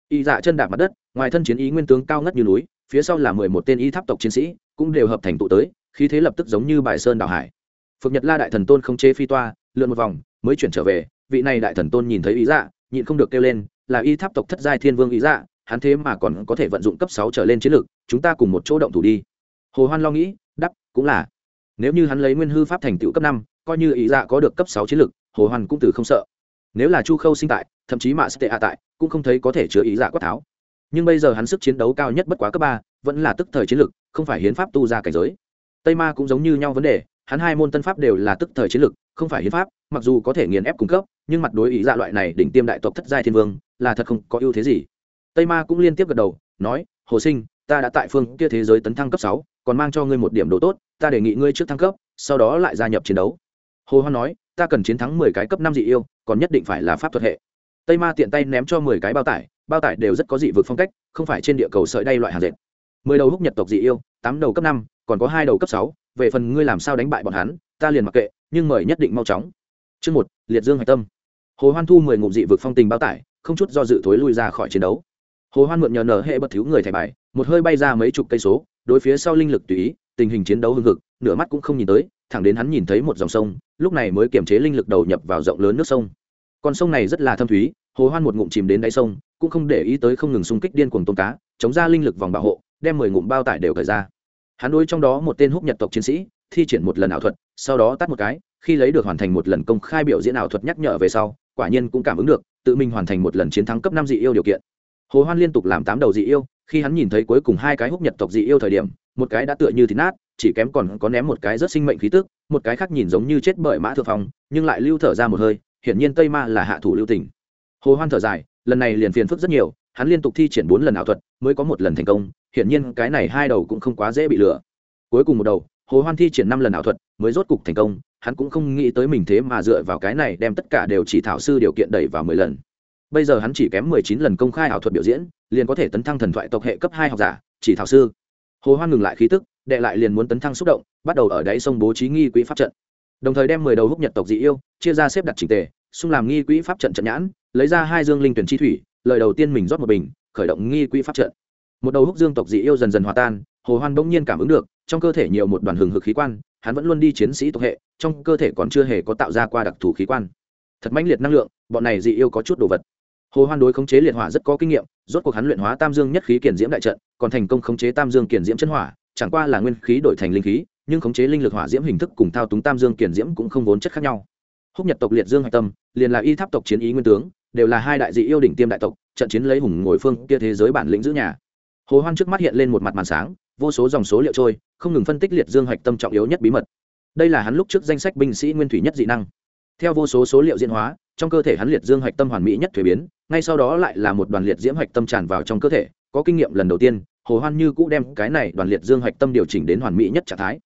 Y dạ chân đạp mặt đất, ngoài thân chiến ý nguyên tướng cao ngất như núi, phía sau là mười một tên y tháp tộc chiến sĩ, cũng đều hợp thành tụ tới, khí thế lập tức giống như bài sơn đảo hải. Phượng nhật la đại thần tôn không chế phi toa, lượn một vòng mới chuyển trở về vị này đại thần tôn nhìn thấy ý dạ nhịn không được kêu lên là y tháp tộc thất giai thiên vương ý dạ hắn thế mà còn có thể vận dụng cấp sáu trở lên chiến lược chúng ta cùng một chỗ động thủ đi. Hồ hoan lo nghĩ đắp cũng là. Nếu như hắn lấy nguyên hư pháp thành tựu cấp năm coi như ý dạ có được cấp sáu chiến lược hồ hoan cũng từ không sợ. Nếu là chu khâu sinh tại thậm chí mạ stea tại cũng không thấy có thể chứa ý dạ quát tháo. Nhưng bây giờ hắn sức chiến đấu cao nhất bất quá cấp ba vẫn là tức thời chiến lược, không phải hiến pháp tu ra cảnh giới. Tây ma cũng giống như nhau vấn đề hắn hai môn tân pháp đều là tức thời chiến lực không phải hiến pháp, mặc dù có thể nghiền ép cung cấp, nhưng mặt đối ý dạ loại này đỉnh tiêm đại tộc thất giai thiên vương, là thật không có ưu thế gì. Tây ma cũng liên tiếp gật đầu, nói, hồ sinh, ta đã tại phương kia thế giới tấn thăng cấp sáu, còn mang cho ngươi một điểm đồ tốt, ta đề nghị ngươi trước thăng cấp, sau đó lại gia nhập chiến đấu. Hồ hoan nói, ta cần chiến thắng mười cái cấp năm dị yêu, còn nhất định phải là pháp thuật hệ. Tây ma tiện tay ném cho mười cái bao tải bao tải đều rất có dị vực phong cách, không phải trên địa cầu sợi đay loại hàng dệt. Mười đầu húc nhật tộc dị yêu, tám đầu cấp năm, còn có hai đầu cấp sáu về phần ngươi làm sao đánh bại bọn hắn, ta liền mặc kệ, nhưng mời nhất định mau chóng. Chương một, liệt dương hạch tâm. Hồ hoan thu mười ngụm dị vực phong tình bao tải, không chút do dự thối lui ra khỏi chiến đấu. Hồ hoan mượn nhờ nở hệ bất thiếu người thẻ bài, một hơi bay ra mấy chục cây số, đối phía sau linh lực tùy ý, tình hình chiến đấu hưng hực, nửa mắt cũng không nhìn tới, thẳng đến hắn nhìn thấy một dòng sông, lúc này mới kiềm chế linh lực đầu nhập vào rộng lớn nước sông. Con sông này rất là thâm thúy, hồ hoan một ngụm chìm đến đáy sông, cũng không để ý tới không ngừng xung kích điên cuồng tôm cá, chống ra linh lực vòng bảo hộ, đem mười ngụm bao tải đều cởi ra hắn đối trong đó một tên húc nhật tộc chiến sĩ, thi triển một lần ảo thuật, sau đó tắt một cái, khi lấy được hoàn thành một lần công khai biểu diễn ảo thuật nhắc nhở về sau, quả nhiên cũng cảm ứng được, tự mình hoàn thành một lần chiến thắng cấp năm dị yêu điều kiện. Hồ hoan liên tục làm tám đầu dị yêu, khi hắn nhìn thấy cuối cùng hai cái húc nhật tộc dị yêu thời điểm, một cái đã tựa như thịt nát, chỉ kém còn có ném một cái rất sinh mệnh khí tức, một cái khác nhìn giống như chết bởi mã thượng phong, nhưng lại lưu thở ra một hơi, hiển nhiên tây ma là hạ thủ lưu tình. Hồ hoan thở dài, lần này liền phiền phức rất nhiều, hắn liên tục thi triển bốn lần ảo thuật, mới có một lần thành công hiển nhiên cái này hai đầu cũng không quá dễ bị lừa. Cuối cùng một đầu, hồ hoan thi triển năm lần ảo thuật, mới rốt cục thành công, hắn cũng không nghĩ tới mình thế mà dựa vào cái này đem tất cả đều chỉ thảo sư điều kiện đẩy vào mười lần. Bây giờ hắn chỉ kém mười chín lần công khai ảo thuật biểu diễn, liền có thể tấn thăng thần thoại tộc hệ cấp hai học giả, chỉ thảo sư. Hồ hoan ngừng lại khí tức, đệ lại liền muốn tấn thăng xúc động, bắt đầu ở đáy sông bố trí nghi quỹ pháp trận. Đồng thời đem mười đầu húc nhật tộc dị yêu, chia ra xếp đặt trình tề, xung làm nghi quỹ pháp trận trận nhãn, lấy ra hai dương linh tuyển chi thủy, lời đầu tiên mình rót một bình, khởi động nghi quỹ pháp trận một đầu húc dương tộc dị yêu dần dần hòa tan, hồ hoan bỗng nhiên cảm ứng được, trong cơ thể nhiều một đoàn hừng hực khí quan, hắn vẫn luôn đi chiến sĩ tộc hệ, trong cơ thể còn chưa hề có tạo ra qua đặc thù khí quan. Thật mãnh liệt năng lượng, bọn này dị yêu có chút đồ vật. Hồ hoan đối khống chế liệt hỏa rất có kinh nghiệm, rốt cuộc hắn luyện hóa tam dương nhất khí kiển diễm đại trận, còn thành công khống chế tam dương kiển diễm chân hỏa, chẳng qua là nguyên khí đổi thành linh khí, nhưng khống chế linh lực hỏa diễm hình thức cùng thao túng tam dương kiển diễm cũng không vốn chất khác nhau. Húc nhật tộc liệt dương hạch tâm, liền là y tháp tộc chiến ý nguyên tướng, đều là hai đại dị yêu đỉnh tiêm đại tộc, trận chiến lấy hùng ngồi phương kia thế giới bản lĩnh giữ nhà hồ hoan trước mắt hiện lên một mặt màn sáng, vô số dòng số liệu trôi, không ngừng phân tích liệt dương hạch tâm trọng yếu nhất bí mật. Đây là hắn lúc trước danh sách binh sĩ nguyên thủy nhất dị năng. Theo vô số số liệu diễn hóa, trong cơ thể hắn liệt dương hạch tâm hoàn mỹ nhất thuế biến, ngay sau đó lại là một đoàn liệt diễm hạch tâm tràn vào trong cơ thể, có kinh nghiệm lần đầu tiên, hồ hoan như cũ đem cái này đoàn liệt dương hạch tâm điều chỉnh đến hoàn mỹ nhất trạng thái.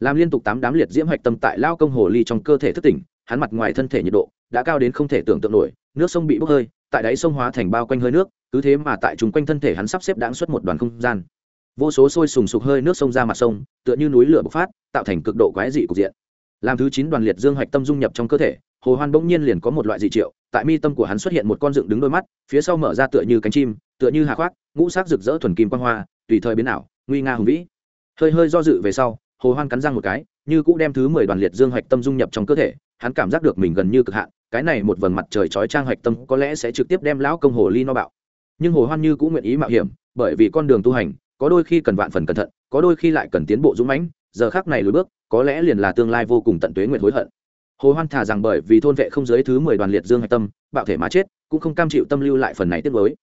Làm liên tục tám đám liệt diễm hạch tâm tại lao công hồ ly trong cơ thể thất tỉnh, hắn mặt ngoài thân thể nhiệt độ đã cao đến không thể tưởng tượng nổi, nước sông bị bốc hơi, tại đáy sông hóa thành bao quanh hơi nước cứ thế mà tại chung quanh thân thể hắn sắp xếp đáng xuất một đoàn không gian. Vô số sôi sùng sục hơi nước sông ra mặt sông, tựa như núi lửa bộc phát, tạo thành cực độ quái dị cục diện. Làm thứ chín đoàn liệt dương hạch tâm dung nhập trong cơ thể, hồ hoan bỗng nhiên liền có một loại dị triệu, tại mi tâm của hắn xuất hiện một con dựng đứng đôi mắt, phía sau mở ra tựa như cánh chim, tựa như hà khoác, ngũ sắc rực rỡ thuần kim quang hoa, tùy thời biến ảo, nguy nga hùng vĩ. Hơi hơi do dự về sau, hồ hoan cắn răng một cái, như cũ đem thứ mười đoàn liệt dương hạch tâm dung nhập trong cơ thể, hắn cảm giác được mình gần như cực hạn, cái này một vầng mặt trời chói trang hạch tâm có lẽ sẽ trực tiếp đem lão công hồ ly no bạo nhưng hồ hoan như cũng nguyện ý mạo hiểm, bởi vì con đường tu hành, có đôi khi cần vạn phần cẩn thận, có đôi khi lại cần tiến bộ dũng mãnh, giờ khác này lùi bước, có lẽ liền là tương lai vô cùng tận tuế nguyện hối hận. Hồ hoan thả rằng bởi vì thôn vệ không dưới thứ mười đoàn liệt dương hạch tâm, bạo thể mà chết, cũng không cam chịu tâm lưu lại phần này tiết mới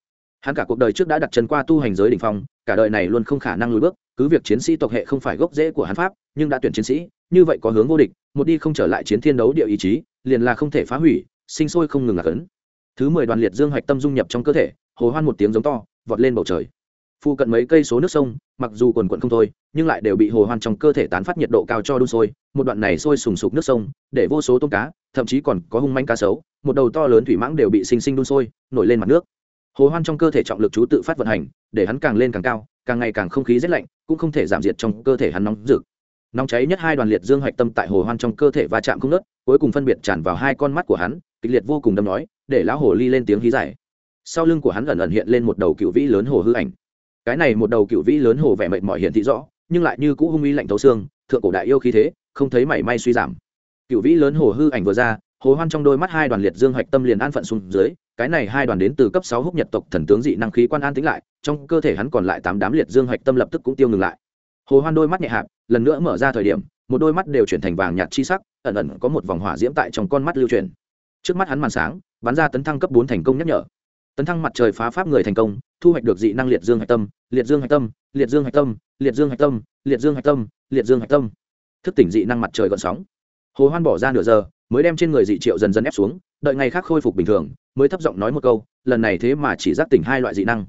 hắn cả cuộc đời trước đã đặt chân qua tu hành giới đỉnh phong, cả đời này luôn không khả năng lùi bước, cứ việc chiến sĩ tộc hệ không phải gốc rễ của hắn pháp, nhưng đã tuyển chiến sĩ, như vậy có hướng vô địch, một đi không trở lại chiến thiên đấu địa ý chí, liền là không thể phá hủy, sinh sôi không ngừng là cấn. Thứ mười đoàn liệt dương hạch tâm dung nhập trong cơ thể hồ hoan một tiếng giống to, vọt lên bầu trời. Phu cận mấy cây số nước sông, mặc dù quần quận không thôi, nhưng lại đều bị hồ hoan trong cơ thể tán phát nhiệt độ cao cho đun sôi, một đoạn này sôi sùng sục nước sông, để vô số tôm cá, thậm chí còn có hung manh cá sấu, một đầu to lớn thủy mãng đều bị sinh sinh đun sôi, nổi lên mặt nước. Hồ hoan trong cơ thể trọng lực chú tự phát vận hành, để hắn càng lên càng cao, càng ngày càng không khí rét lạnh, cũng không thể giảm diệt trong cơ thể hắn nóng rực. Nóng cháy nhất hai đoàn liệt dương hạch tâm tại hồ hoan trong cơ thể va chạm không nớt cuối cùng phân biệt tràn vào hai con mắt của hắn, kịch liệt vô cùng đâm nói, để lão hồ ly lên tiếng hí giải sau lưng của hắn ẩn ẩn hiện lên một đầu cựu vĩ lớn hồ hư ảnh. Cái này một đầu cựu vĩ lớn hồ vẻ mệt mỏi hiện thị rõ, nhưng lại như cũ hung uy lạnh thấu xương, thượng cổ đại yêu khí thế, không thấy mảy may suy giảm. Cựu vĩ lớn hồ hư ảnh vừa ra, hồ hoan trong đôi mắt hai đoàn liệt dương hoạch tâm liền an phận xuống dưới, cái này hai đoàn đến từ cấp sáu húc nhật tộc thần tướng dị năng khí quan an tĩnh lại, trong cơ thể hắn còn lại tám đám liệt dương hoạch tâm lập tức cũng tiêu ngừng lại. Hồ hoan đôi mắt nhẹ hạp, lần nữa mở ra thời điểm, một đôi mắt đều chuyển thành vàng nhạt chi sắc, ẩn ẩn có một vòng hỏa diễm tại trong con mắt lưu truyền. Trước mắt hắn màn sáng, bắn ra tấn thăng cấp bốn thành công nhắc nhở tấn thăng mặt trời phá pháp người thành công, thu hoạch được dị năng liệt dương hạch tâm, liệt dương hạch tâm, liệt dương hạch tâm, liệt dương hạch tâm, liệt dương hạch tâm, liệt dương hạch tâm. Thức tỉnh dị năng mặt trời gọn sóng. Hồ hoan bỏ ra nửa giờ, mới đem trên người dị triệu dần dần ép xuống, đợi ngày khác khôi phục bình thường, mới thấp giọng nói một câu, lần này thế mà chỉ giác tỉnh hai loại dị năng.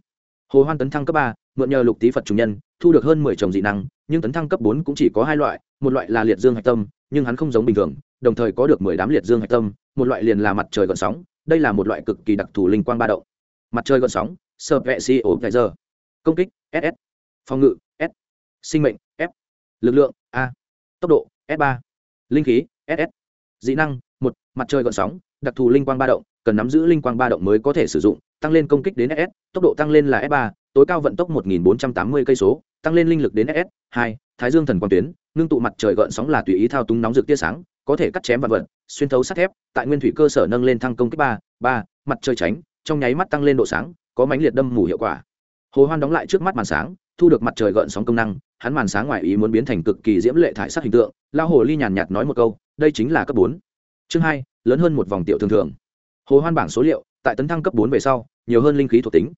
Hồ hoan tấn thăng cấp ba, mượn nhờ lục tý phật chủ nhân, thu được hơn mười chồng dị năng, nhưng tấn thăng cấp bốn cũng chỉ có hai loại, một loại là liệt dương hạch tâm, nhưng hắn không giống bình thường, đồng thời có được mười đám liệt dương hạch tâm, một loại liền là mặt trời gọn sóng, đây là một loại cực kỳ đặc thù linh quang ba động mặt trời gọn sóng sơ vệ si ổ kẻ giờ công kích ss phòng ngự s sinh mệnh f lực lượng a tốc độ s ba linh khí ss dị năng một mặt trời gọn sóng đặc thù linh quang ba động cần nắm giữ linh quang ba động mới có thể sử dụng tăng lên công kích đến ss tốc độ tăng lên là s ba tối cao vận tốc 1480 cây số, tăng lên linh lực đến SS. 2. Thái Dương thần quang tuyến, ngưng tụ mặt trời gợn sóng là tùy ý thao túng nóng rực tia sáng, có thể cắt chém và vật, xuyên thấu sắt thép, tại nguyên thủy cơ sở nâng lên thăng công kích 3. 3. Mặt trời tránh, trong nháy mắt tăng lên độ sáng, có mánh liệt đâm mù hiệu quả. Hồ Hoan đóng lại trước mắt màn sáng, thu được mặt trời gợn sóng công năng, hắn màn sáng ngoài ý muốn biến thành cực kỳ diễm lệ thải sắc hình tượng, lao hồ ly nhàn nhạt nói một câu, đây chính là cấp 4. Chương 2, lớn hơn một vòng tiểu thường thường. Hồ Hoan bảng số liệu, tại tấn thăng cấp 4 về sau, nhiều hơn linh khí thuộc tính.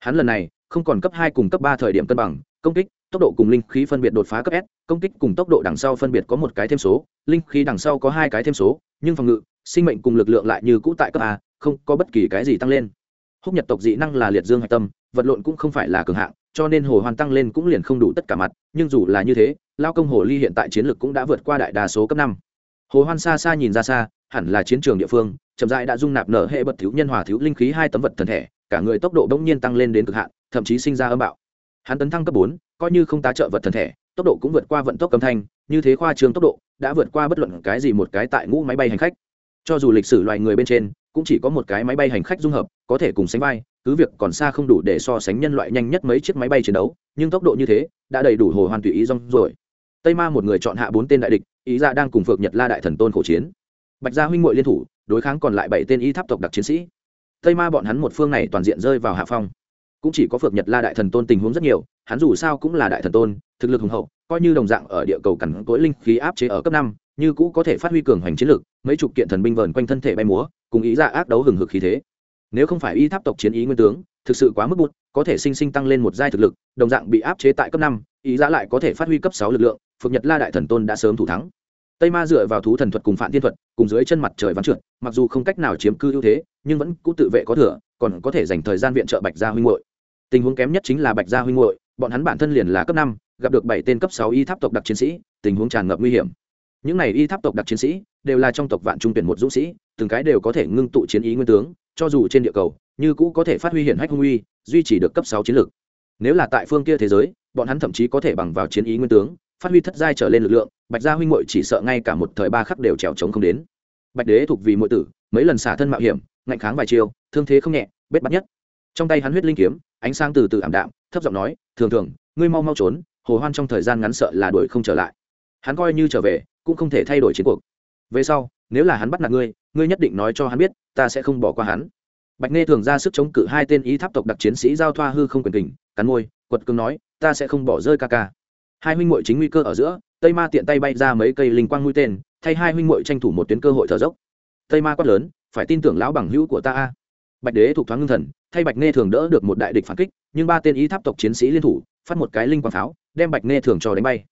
Hắn lần này không còn cấp hai cùng cấp ba thời điểm cân bằng công kích tốc độ cùng linh khí phân biệt đột phá cấp s, công kích cùng tốc độ đằng sau phân biệt có một cái thêm số, linh khí đằng sau có hai cái thêm số, nhưng phòng ngự, sinh mệnh cùng lực lượng lại như cũ tại cấp a, không có bất kỳ cái gì tăng lên. Húc nhật tộc dị năng là liệt dương hải tâm, vật lộn cũng không phải là cường hạng, cho nên hồ hoàn tăng lên cũng liền không đủ tất cả mặt, nhưng dù là như thế, lao công hồ ly hiện tại chiến lược cũng đã vượt qua đại đa số cấp năm. Hồ hoan xa xa nhìn ra xa, hẳn là chiến trường địa phương, chậm rãi đã dung nạp nở hệ bật thiếu nhân hòa thiếu linh khí hai tấm vật thần thể, cả người tốc độ bỗng nhiên tăng lên đến cực hạn, thậm chí sinh ra âm bạo hắn tấn thăng cấp bốn, coi như không tá trợ vật thần thể, tốc độ cũng vượt qua vận tốc âm thanh, như thế khoa trương tốc độ đã vượt qua bất luận cái gì một cái tại ngũ máy bay hành khách. Cho dù lịch sử loài người bên trên, cũng chỉ có một cái máy bay hành khách dung hợp, có thể cùng sánh vai, cứ việc còn xa không đủ để so sánh nhân loại nhanh nhất mấy chiếc máy bay chiến đấu, nhưng tốc độ như thế đã đầy đủ hồ hoàn tùy ý rong rồi tây ma một người chọn hạ bốn tên đại địch, ý ra đang cùng phược nhật la đại thần tôn khổ chiến. Bạch gia huynh ngội liên thủ, đối kháng còn lại bảy tên y tháp tộc đặc chiến sĩ. Tây ma bọn hắn một phương này toàn diện rơi vào hạ phong cũng chỉ có phược nhật la đại thần tôn tình huống rất nhiều, hắn dù sao cũng là đại thần tôn, thực lực hùng hậu, coi như đồng dạng ở địa cầu cằn cỗi linh khí áp chế ở cấp năm, như cũ có thể phát huy cường hoành chiến lực, mấy chục kiện thần binh vờn quanh thân thể bay múa, cùng ý ra ác đấu hừng hực khí thế. Nếu không phải y tháp tộc chiến ý nguyên tướng, thực sự quá mức bút có thể sinh sinh tăng lên một giai thực lực, đồng dạng bị áp chế tại cấp năm, ý ra lại có thể phát huy cấp sáu lực lượng, phược nhật la đại thần tôn đã sớm thủ thắng. Tây ma dựa vào thú thần thuật cùng phản thiên thuật, cùng dưới chân mặt trời vắng trượt, mặc dù không cách nào chiếm cư ưu thế, nhưng vẫn cũ tự vệ có thừa, còn có thể dành thời gian viện trợ bạch gia huynh hội tình huống kém nhất chính là bạch gia huynh hội bọn hắn bản thân liền là cấp năm, gặp được bảy tên cấp sáu y tháp tộc đặc chiến sĩ, tình huống tràn ngập nguy hiểm. Những này y tháp tộc đặc chiến sĩ, đều là trong tộc vạn trung tuyển một dũng sĩ, từng cái đều có thể ngưng tụ chiến ý nguyên tướng, cho dù trên địa cầu, như cũ có thể phát huy hiển hách hung uy, duy trì được cấp sáu chiến lược nếu là tại phương kia thế giới, bọn hắn thậm chí có thể bằng vào chiến ý nguyên tướng, phát huy thất giai trở lên lực lượng, bạch gia huynh muội chỉ sợ ngay cả một thời ba khắc đều trèo trống không đến. Bạch đế thuộc vì muội tử, mấy lần xả thân mạo hiểm, ngạnh kháng vài chiêu, thương thế không nhẹ, bết bắt nhất. Trong tay hắn huyết linh kiếm ánh sáng từ từ ảm đạm, thấp giọng nói, thường thường, ngươi mau mau trốn, hồ hoan trong thời gian ngắn sợ là đuổi không trở lại. Hắn coi như trở về, cũng không thể thay đổi chiến cuộc. Về sau, nếu là hắn bắt nạt ngươi ngươi nhất định nói cho hắn biết, ta sẽ không bỏ qua hắn. Bạch nghe thường ra sức chống cự hai tên ý tháp tộc đặc chiến sĩ giao thoa hư không quyền kình, cắn môi, quật cương nói, ta sẽ không bỏ rơi ca ca. Hai huynh muội chính nguy cơ ở giữa, tây ma tiện tay bay ra mấy cây linh quang mũi tên, thay hai huynh muội tranh thủ một tuyến cơ hội thở dốc. Tây ma quát lớn, phải tin tưởng lão bằng hữu của ta a. Bạch đế thuộc thoáng ngưng thần thay bạch nghe thường đỡ được một đại địch phản kích, nhưng ba tên y tháp tộc chiến sĩ liên thủ, phát một cái linh quang pháo, đem bạch nghe thường cho đánh bay.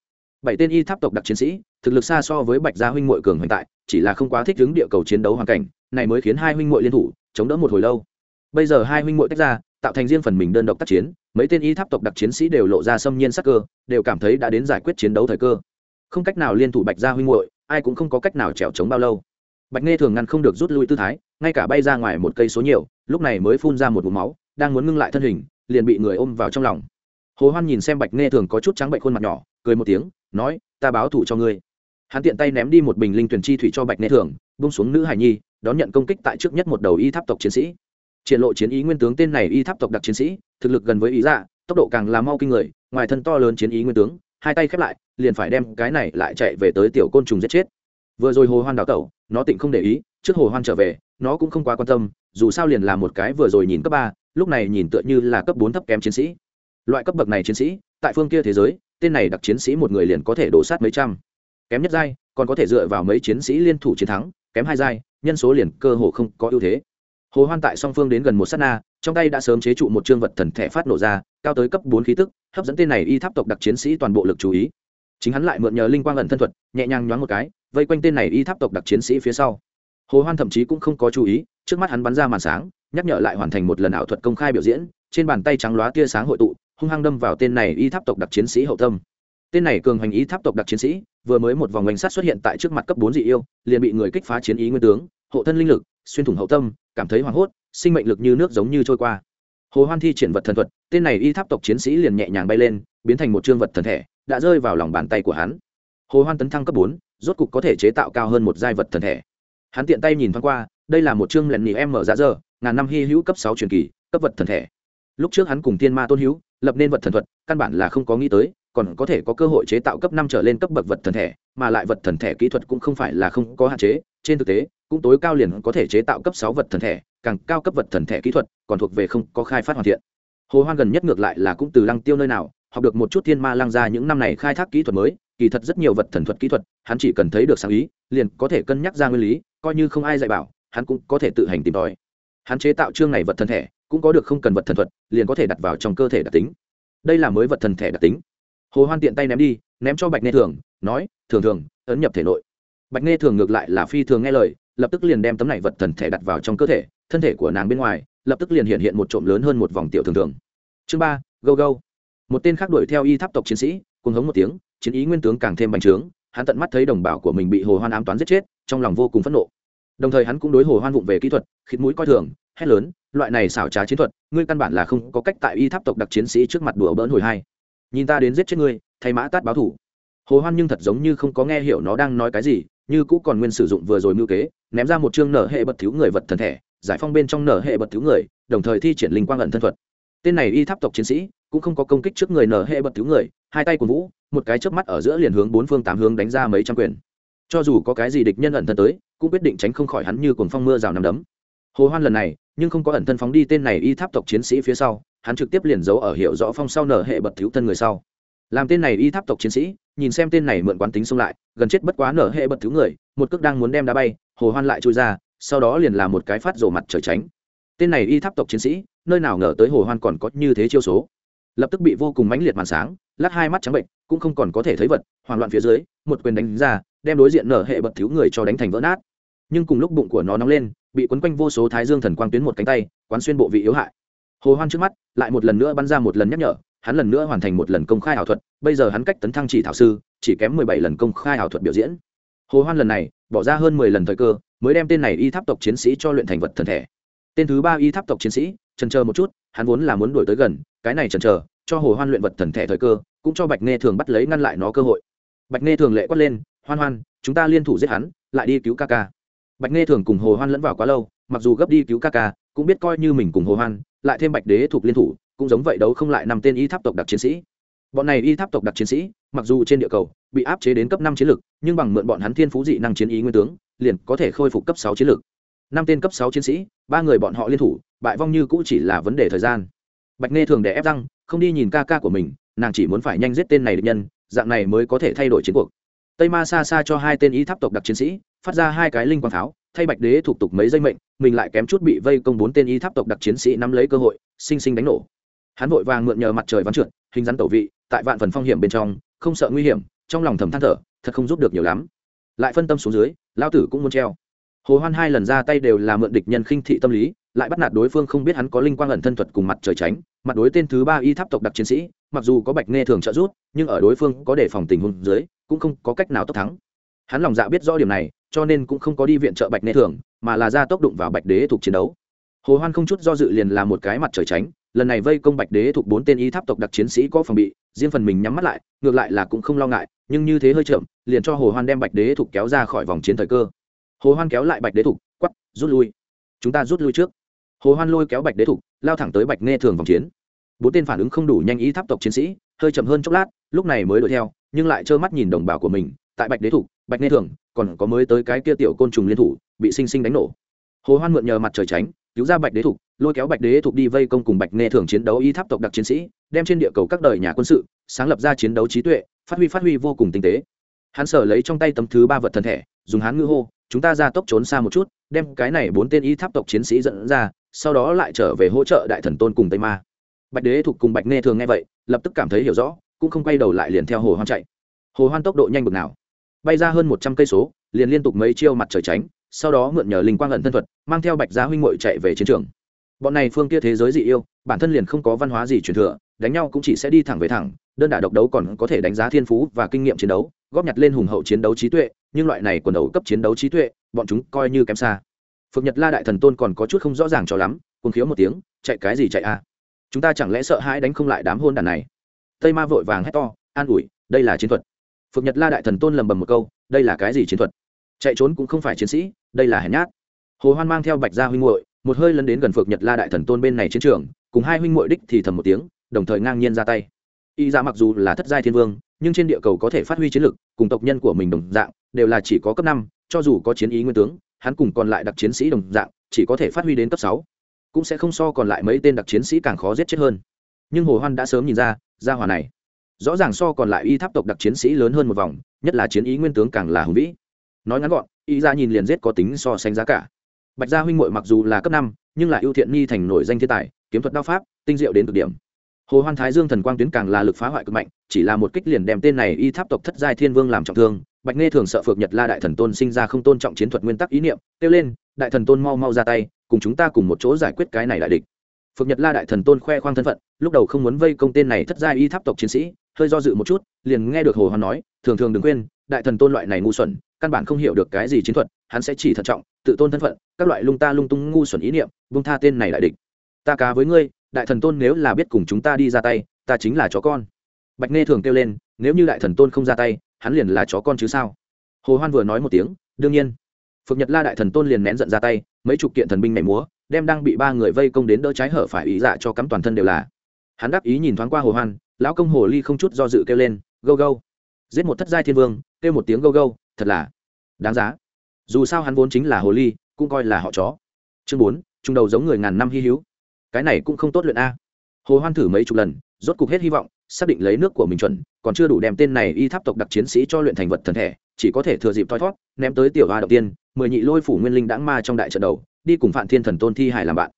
Bảy tên y tháp tộc đặc chiến sĩ, thực lực xa so với bạch gia huynh mội cường hiện tại, chỉ là không quá thích ứng địa cầu chiến đấu hoàn cảnh, này mới khiến hai huynh mội liên thủ, chống đỡ một hồi lâu. Bây giờ hai huynh mội tách ra, tạo thành riêng phần mình đơn độc tác chiến, mấy tên y tháp tộc đặc chiến sĩ đều lộ ra xâm nhiên sắc cơ, đều cảm thấy đã đến giải quyết chiến đấu thời cơ. Không cách nào liên thủ bạch gia huynh muội, ai cũng không có cách nào trèo chống bao lâu. Bạch nghe thường ngăn không được rút lui tư thái ngay cả bay ra ngoài một cây số nhiều, lúc này mới phun ra một vùng máu, đang muốn ngưng lại thân hình, liền bị người ôm vào trong lòng. Hồ hoan nhìn xem bạch nghe thường có chút trắng bệnh khuôn mặt nhỏ, cười một tiếng, nói, ta báo thủ cho ngươi. Hắn tiện tay ném đi một bình linh tuyển chi thủy cho bạch nghe thường bung xuống nữ hải nhi, đón nhận công kích tại trước nhất một đầu y tháp tộc chiến sĩ. Triển lộ chiến ý nguyên tướng tên này y tháp tộc đặc chiến sĩ, thực lực gần với ý dạ tốc độ càng là mau kinh người, ngoài thân to lớn chiến ý nguyên tướng, hai tay khép lại, liền phải đem cái này lại chạy về tới tiểu côn trùng giết chết. Vừa rồi hồ hoan đào tẩu, nó tịnh không để ý, trước hồ hoan trở về nó cũng không quá quan tâm, dù sao liền là một cái vừa rồi nhìn cấp ba, lúc này nhìn tựa như là cấp bốn thấp kém chiến sĩ. Loại cấp bậc này chiến sĩ, tại phương kia thế giới, tên này đặc chiến sĩ một người liền có thể đổ sát mấy trăm. Kém nhất giai, còn có thể dựa vào mấy chiến sĩ liên thủ chiến thắng, kém hai giai, nhân số liền cơ hồ không có ưu thế. Hồ hoan tại song phương đến gần một sát na, trong tay đã sớm chế trụ một chương vật thần thể phát nổ ra, cao tới cấp bốn khí tức, hấp dẫn tên này y tháp tộc đặc chiến sĩ toàn bộ lực chú ý. Chính hắn lại mượn nhờ linh quang ẩn thân thuật, nhẹ nhàng nhoáng một cái, vây quanh tên này y tháp tộc đặc chiến sĩ phía sau hồ hoan thậm chí cũng không có chú ý, trước mắt hắn bắn ra màn sáng, nhắc nhở lại hoàn thành một lần ảo thuật công khai biểu diễn, trên bàn tay trắng lóa tia sáng hội tụ, hung hăng đâm vào tên này y tháp tộc đặc chiến sĩ hậu tâm. Tên này cường hành y tháp tộc đặc chiến sĩ, vừa mới một vòng ngành sát xuất hiện tại trước mặt cấp bốn dị yêu, liền bị người kích phá chiến ý nguyên tướng, hộ thân linh lực, xuyên thủng hậu tâm, cảm thấy hoảng hốt, sinh mệnh lực như nước giống như trôi qua. Hồ hoan thi triển vật thần thuật, tên này y tháp tộc chiến sĩ liền nhẹ nhàng bay lên, biến thành một trương vật thần thể, đã rơi vào lòng bàn tay của hắn. Hồ hoan tấn thăng cấp bốn, rốt cục có thể chế tạo cao hơn một giai vật thần thể hắn tiện tay nhìn thoáng qua đây là một chương lẹn nhì em mở dạ giá giờ, ngàn năm hy hữu cấp sáu truyền kỳ cấp vật thần thể. Lúc trước hắn cùng tiên ma tôn hữu lập nên vật thần thuật căn bản là không có nghĩ tới còn có thể có cơ hội chế tạo cấp năm trở lên cấp bậc vật thần thể mà lại vật thần thể kỹ thuật cũng không phải là không có hạn chế trên thực tế cũng tối cao liền có thể chế tạo cấp sáu vật thần thể càng cao cấp vật thần thể kỹ thuật còn thuộc về không có khai phát hoàn thiện. Hồ hoan gần nhất ngược lại là cũng từ lăng tiêu nơi nào học được một chút thiên ma lăng ra những năm này khai thác kỹ thuật mới kỳ thật rất nhiều vật thần thuật kỹ thuật, hắn chỉ cần thấy được sáng ý, liền có thể cân nhắc ra nguyên lý, coi như không ai dạy bảo, hắn cũng có thể tự hành tìm tòi. Hắn chế tạo chương này vật thần thể, cũng có được không cần vật thần thuật, liền có thể đặt vào trong cơ thể đặc tính. Đây là mới vật thần thể đặc tính. Hồ hoan tiện tay ném đi, ném cho bạch nghe thường, nói, thường thường, ấn nhập thể nội. Bạch nghe thường ngược lại là phi thường nghe lời, lập tức liền đem tấm này vật thần thể đặt vào trong cơ thể, thân thể của nàng bên ngoài, lập tức liền hiện hiện một trộm lớn hơn một vòng tiểu thường thường. Chương ba, go go. Một tên khác đuổi theo y tháp tộc chiến sĩ cùng hống một tiếng chiến ý nguyên tướng càng thêm bành trướng, hắn tận mắt thấy đồng bào của mình bị hồ hoan ám toán giết chết, trong lòng vô cùng phẫn nộ. Đồng thời hắn cũng đối hồ hoan vụng về kỹ thuật khít mũi coi thường, hét lớn, loại này xảo trá chiến thuật, ngươi căn bản là không có cách tại y tháp tộc đặc chiến sĩ trước mặt đùa bỡn hồi hai nhìn ta đến giết chết ngươi, thay mã tát báo thủ. Hồ hoan nhưng thật giống như không có nghe hiểu nó đang nói cái gì, như cũ còn nguyên sử dụng vừa rồi mưu kế, ném ra một chương nở hệ bật thiếu người vật thần thể, giải phong bên trong nở hệ bật thiếu người, đồng thời thi triển linh quang ẩn thân thuật. Tên này y tháp tộc chiến sĩ cũng không có công kích trước người nở hệ bật cứu người, hai tay của vũ, một cái chớp mắt ở giữa liền hướng bốn phương tám hướng đánh ra mấy trăm quyền. Cho dù có cái gì địch nhân ẩn thân tới, cũng quyết định tránh không khỏi hắn như cuồng phong mưa rào nằm đấm. Hồ hoan lần này, nhưng không có ẩn thân phóng đi tên này y tháp tộc chiến sĩ phía sau, hắn trực tiếp liền giấu ở hiệu rõ phong sau nở hệ bật thiếu thân người sau. Làm tên này y tháp tộc chiến sĩ, nhìn xem tên này mượn quán tính xông lại, gần chết bất quá nở hệ bật thứ người, một cước đang muốn đem đá bay, hồ hoan lại trôi ra, sau đó liền làm một cái phát rổ mặt trời tránh. Tên này y tháp tộc chiến sĩ, nơi nào ngờ tới hồ hoan còn có như thế chiêu số lập tức bị vô cùng mãnh liệt màn sáng lắc hai mắt trắng bệnh, cũng không còn có thể thấy vật, hoảng loạn phía dưới, một quyền đánh ra, đem đối diện nở hệ bật thiếu người cho đánh thành vỡ nát. Nhưng cùng lúc bụng của nó nóng lên, bị quấn quanh vô số thái dương thần quang tuyến một cánh tay, quán xuyên bộ vị yếu hại. Hồ hoan trước mắt, lại một lần nữa bắn ra một lần nhắc nhở, hắn lần nữa hoàn thành một lần công khai ảo thuật, bây giờ hắn cách tấn thăng chỉ thảo sư, chỉ kém mười bảy lần công khai ảo thuật biểu diễn. Hồ hoan lần này, bỏ ra hơn mười lần thời cơ, mới đem tên này y tháp tộc chiến sĩ cho luyện thành vật thần thể. Tên thứ ba y tháp tộc chiến sĩ trần chờ một chút, hắn vốn là muốn đuổi tới gần cái này chần chờ, cho hồ hoan luyện vật thần thể thời cơ, cũng cho bạch nghe thường bắt lấy ngăn lại nó cơ hội. Bạch nghe thường lệ quát lên, hoan hoan, chúng ta liên thủ giết hắn, lại đi cứu ca ca. Bạch nghe thường cùng hồ hoan lẫn vào quá lâu, mặc dù gấp đi cứu ca ca, cũng biết coi như mình cùng hồ hoan, lại thêm bạch đế thuộc liên thủ, cũng giống vậy đấu không lại năm tên y tháp tộc đặc chiến sĩ. Bọn này y tháp tộc đặc chiến sĩ, mặc dù trên địa cầu bị áp chế đến cấp năm chiến lực, nhưng bằng mượn bọn hắn thiên phú dị năng chiến ý nguyên tướng, liền có thể khôi phục cấp sáu chiến lực. Năm tên cấp sáu chiến sĩ, ba người bọn họ liên thủ, bại vong như cũ chỉ là vấn đề thời gian bạch nghe thường để ép răng, không đi nhìn ca ca của mình, nàng chỉ muốn phải nhanh giết tên này được nhân, dạng này mới có thể thay đổi chiến cuộc. Tây ma xa xa cho hai tên y tháp tộc đặc chiến sĩ, phát ra hai cái linh quang pháo, thay bạch đế thủ tục mấy giây mệnh, mình lại kém chút bị vây công bốn tên y tháp tộc đặc chiến sĩ nắm lấy cơ hội, sinh sinh đánh nổ. Hắn vội vàng mượn nhờ mặt trời vắng trượt, hình rắn tẩu vị, tại vạn phần phong hiểm bên trong, không sợ nguy hiểm, trong lòng thầm than thở, thật không giúp được nhiều lắm. Lại phân tâm xuống dưới lao tử cũng muốn treo hồ hoan hai lần ra tay đều là mượn địch nhân khinh thị tâm lý, lại bắt nạt đối phương không biết hắn có linh quang ẩn thân thuật cùng mặt trời tránh, mặt đối tên thứ ba y tháp tộc đặc chiến sĩ, mặc dù có bạch nghe thường trợ giúp, nhưng ở đối phương có đề phòng tình huống dưới, cũng không có cách nào tốc thắng. Hắn lòng dạ biết rõ điểm này, cho nên cũng không có đi viện trợ bạch nghe thường, mà là ra tốc đụng vào bạch đế thuộc chiến đấu. Hồ hoan không chút do dự liền là một cái mặt trời tránh, lần này vây công bạch đế thuộc bốn tên y tháp tộc đặc chiến sĩ có phòng bị, riêng phần mình nhắm mắt lại, ngược lại là cũng không lo ngại, nhưng như thế hơi chậm, liền cho hồ hoan đem bạch đế thuộc kéo ra khỏi vòng chiến thời cơ hồ hoan kéo lại bạch đế thủ, quắp rút lui. Chúng ta rút lui trước. Hồ hoan lôi kéo bạch đế thủ, lao thẳng tới bạch nghe thường vòng chiến. Bốn tên phản ứng không đủ nhanh ý tháp tộc chiến sĩ hơi chậm hơn chốc lát lúc này mới đuổi theo nhưng lại trơ mắt nhìn đồng bào của mình tại bạch đế thủ bạch nghe thường còn có mới tới cái kia tiểu côn trùng liên thủ bị sinh sinh đánh nổ. Hồ hoan mượn nhờ mặt trời tránh cứu ra bạch đế thục lôi kéo bạch đế thục đi vây công cùng bạch nghe thường chiến đấu y tháp tộc đặc chiến sĩ đem trên địa cầu các đời nhà quân sự sáng lập ra chiến đấu trí tuệ phát huy phát huy vô cùng tinh tế. Hắn sở lấy trong tay tấm thứ ba vật thần thể dùng hán ngữ hô chúng ta ra tốc trốn xa một chút, đem cái này bốn tên y tháp tộc chiến sĩ dẫn ra, sau đó lại trở về hỗ trợ đại thần tôn cùng tây ma. Bạch đế thuộc cùng bạch nghe thường nghe vậy, lập tức cảm thấy hiểu rõ, cũng không quay đầu lại liền theo hồ hoan chạy. Hồ hoan tốc độ nhanh bực nào. Bay ra hơn một trăm cây số, liền liên tục mấy chiêu mặt trời tránh, sau đó mượn nhờ linh quang ẩn thân thuật, mang theo bạch gia huynh muội chạy về chiến trường. Bọn này phương kia thế giới dị yêu, bản thân liền không có văn hóa gì truyền thừa, đánh nhau cũng chỉ sẽ đi thẳng về thẳng đơn đả độc đấu còn có thể đánh giá thiên phú và kinh nghiệm chiến đấu, góp nhặt lên hùng hậu chiến đấu trí tuệ, nhưng loại này quần đấu cấp chiến đấu trí tuệ, bọn chúng coi như kém xa. Phượng nhật la đại thần tôn còn có chút không rõ ràng cho lắm cùng khiếu một tiếng, chạy cái gì chạy a? Chúng ta chẳng lẽ sợ hãi đánh không lại đám hôn đàn này? Tây ma vội vàng hét to, an ủi, đây là chiến thuật. Phượng nhật la đại thần tôn lầm bầm một câu, đây là cái gì chiến thuật? Chạy trốn cũng không phải chiến sĩ, đây là hèn nhát. Hồ hoan mang theo bạch gia huynh muội, một hơi lấn đến gần phượng nhật la đại thần tôn bên này chiến trường, cùng hai huynh muội đích thì thầm một tiếng, đồng thời ngang nhiên ra tay y ra mặc dù là thất giai thiên vương, nhưng trên địa cầu có thể phát huy chiến lực, cùng tộc nhân của mình đồng dạng, đều là chỉ có cấp năm, cho dù có chiến ý nguyên tướng, hắn cùng còn lại đặc chiến sĩ đồng dạng, chỉ có thể phát huy đến cấp sáu. Cũng sẽ không so còn lại mấy tên đặc chiến sĩ càng khó giết chết hơn. Nhưng hồ hoan đã sớm nhìn ra, gia hỏa này, rõ ràng so còn lại y tháp tộc đặc chiến sĩ lớn hơn một vòng, nhất là chiến ý nguyên tướng càng là hùng vĩ. Nói ngắn gọn, y ra nhìn liền giết có tính so sánh giá cả. Bạch gia huynh muội mặc dù là cấp năm, nhưng lại ưu thiện ni thành nổi danh thiên tài, kiếm thuật đao pháp, tinh diệu đến cực điểm hồ hoan thái dương thần quang tuyến càng là lực phá hoại cực mạnh, chỉ là một kích liền đem tên này y tháp tộc thất giai thiên vương làm trọng thương. Bạch nghe thường sợ phược nhật la đại thần tôn sinh ra không tôn trọng chiến thuật nguyên tắc ý niệm, kêu lên, đại thần tôn mau mau ra tay, cùng chúng ta cùng một chỗ giải quyết cái này đại địch. Phược nhật la đại thần tôn khoe khoang thân phận, lúc đầu không muốn vây công tên này thất giai y tháp tộc chiến sĩ, hơi do dự một chút, liền nghe được hồ hoan nói, thường thường đừng quên, đại thần tôn loại này ngu xuẩn, căn bản không hiểu được cái gì chiến thuật, hắn sẽ chỉ thận trọng, tự tôn thân phận, các loại lung ta lung tung ngu xuẩn ý niệm vung tha tên này đại địch. Ta cá với ngươi đại thần tôn nếu là biết cùng chúng ta đi ra tay, ta chính là chó con. Bạch nghe thường kêu lên, nếu như đại thần tôn không ra tay, hắn liền là chó con chứ sao? Hồ hoan vừa nói một tiếng, đương nhiên. Phượng nhật la đại thần tôn liền nén giận ra tay, mấy chục kiện thần binh nhảy múa, đem đang bị ba người vây công đến đỡ trái hở phải ý dạ cho cắm toàn thân đều là. Hắn đáp ý nhìn thoáng qua hồ hoan, lão công hồ ly không chút do dự kêu lên, gâu gâu. Giết một thất giai thiên vương, kêu một tiếng gâu gâu thật là đáng giá. Dù sao hắn vốn chính là hồ ly, cũng coi là họ chó. Chương bốn trung đầu giống người ngàn năm hy hữu cái này cũng không tốt luyện a. Hồ hoan thử mấy chục lần, rốt cục hết hy vọng, xác định lấy nước của mình chuẩn, còn chưa đủ đem tên này y tháp tộc đặc chiến sĩ cho luyện thành vật thần thể, chỉ có thể thừa dịp thoi thót ném tới tiểu hoa đầu tiên, mười nhị lôi phủ nguyên linh đãng ma trong đại trận đầu, đi cùng phạm thiên thần tôn thi hải làm bạn.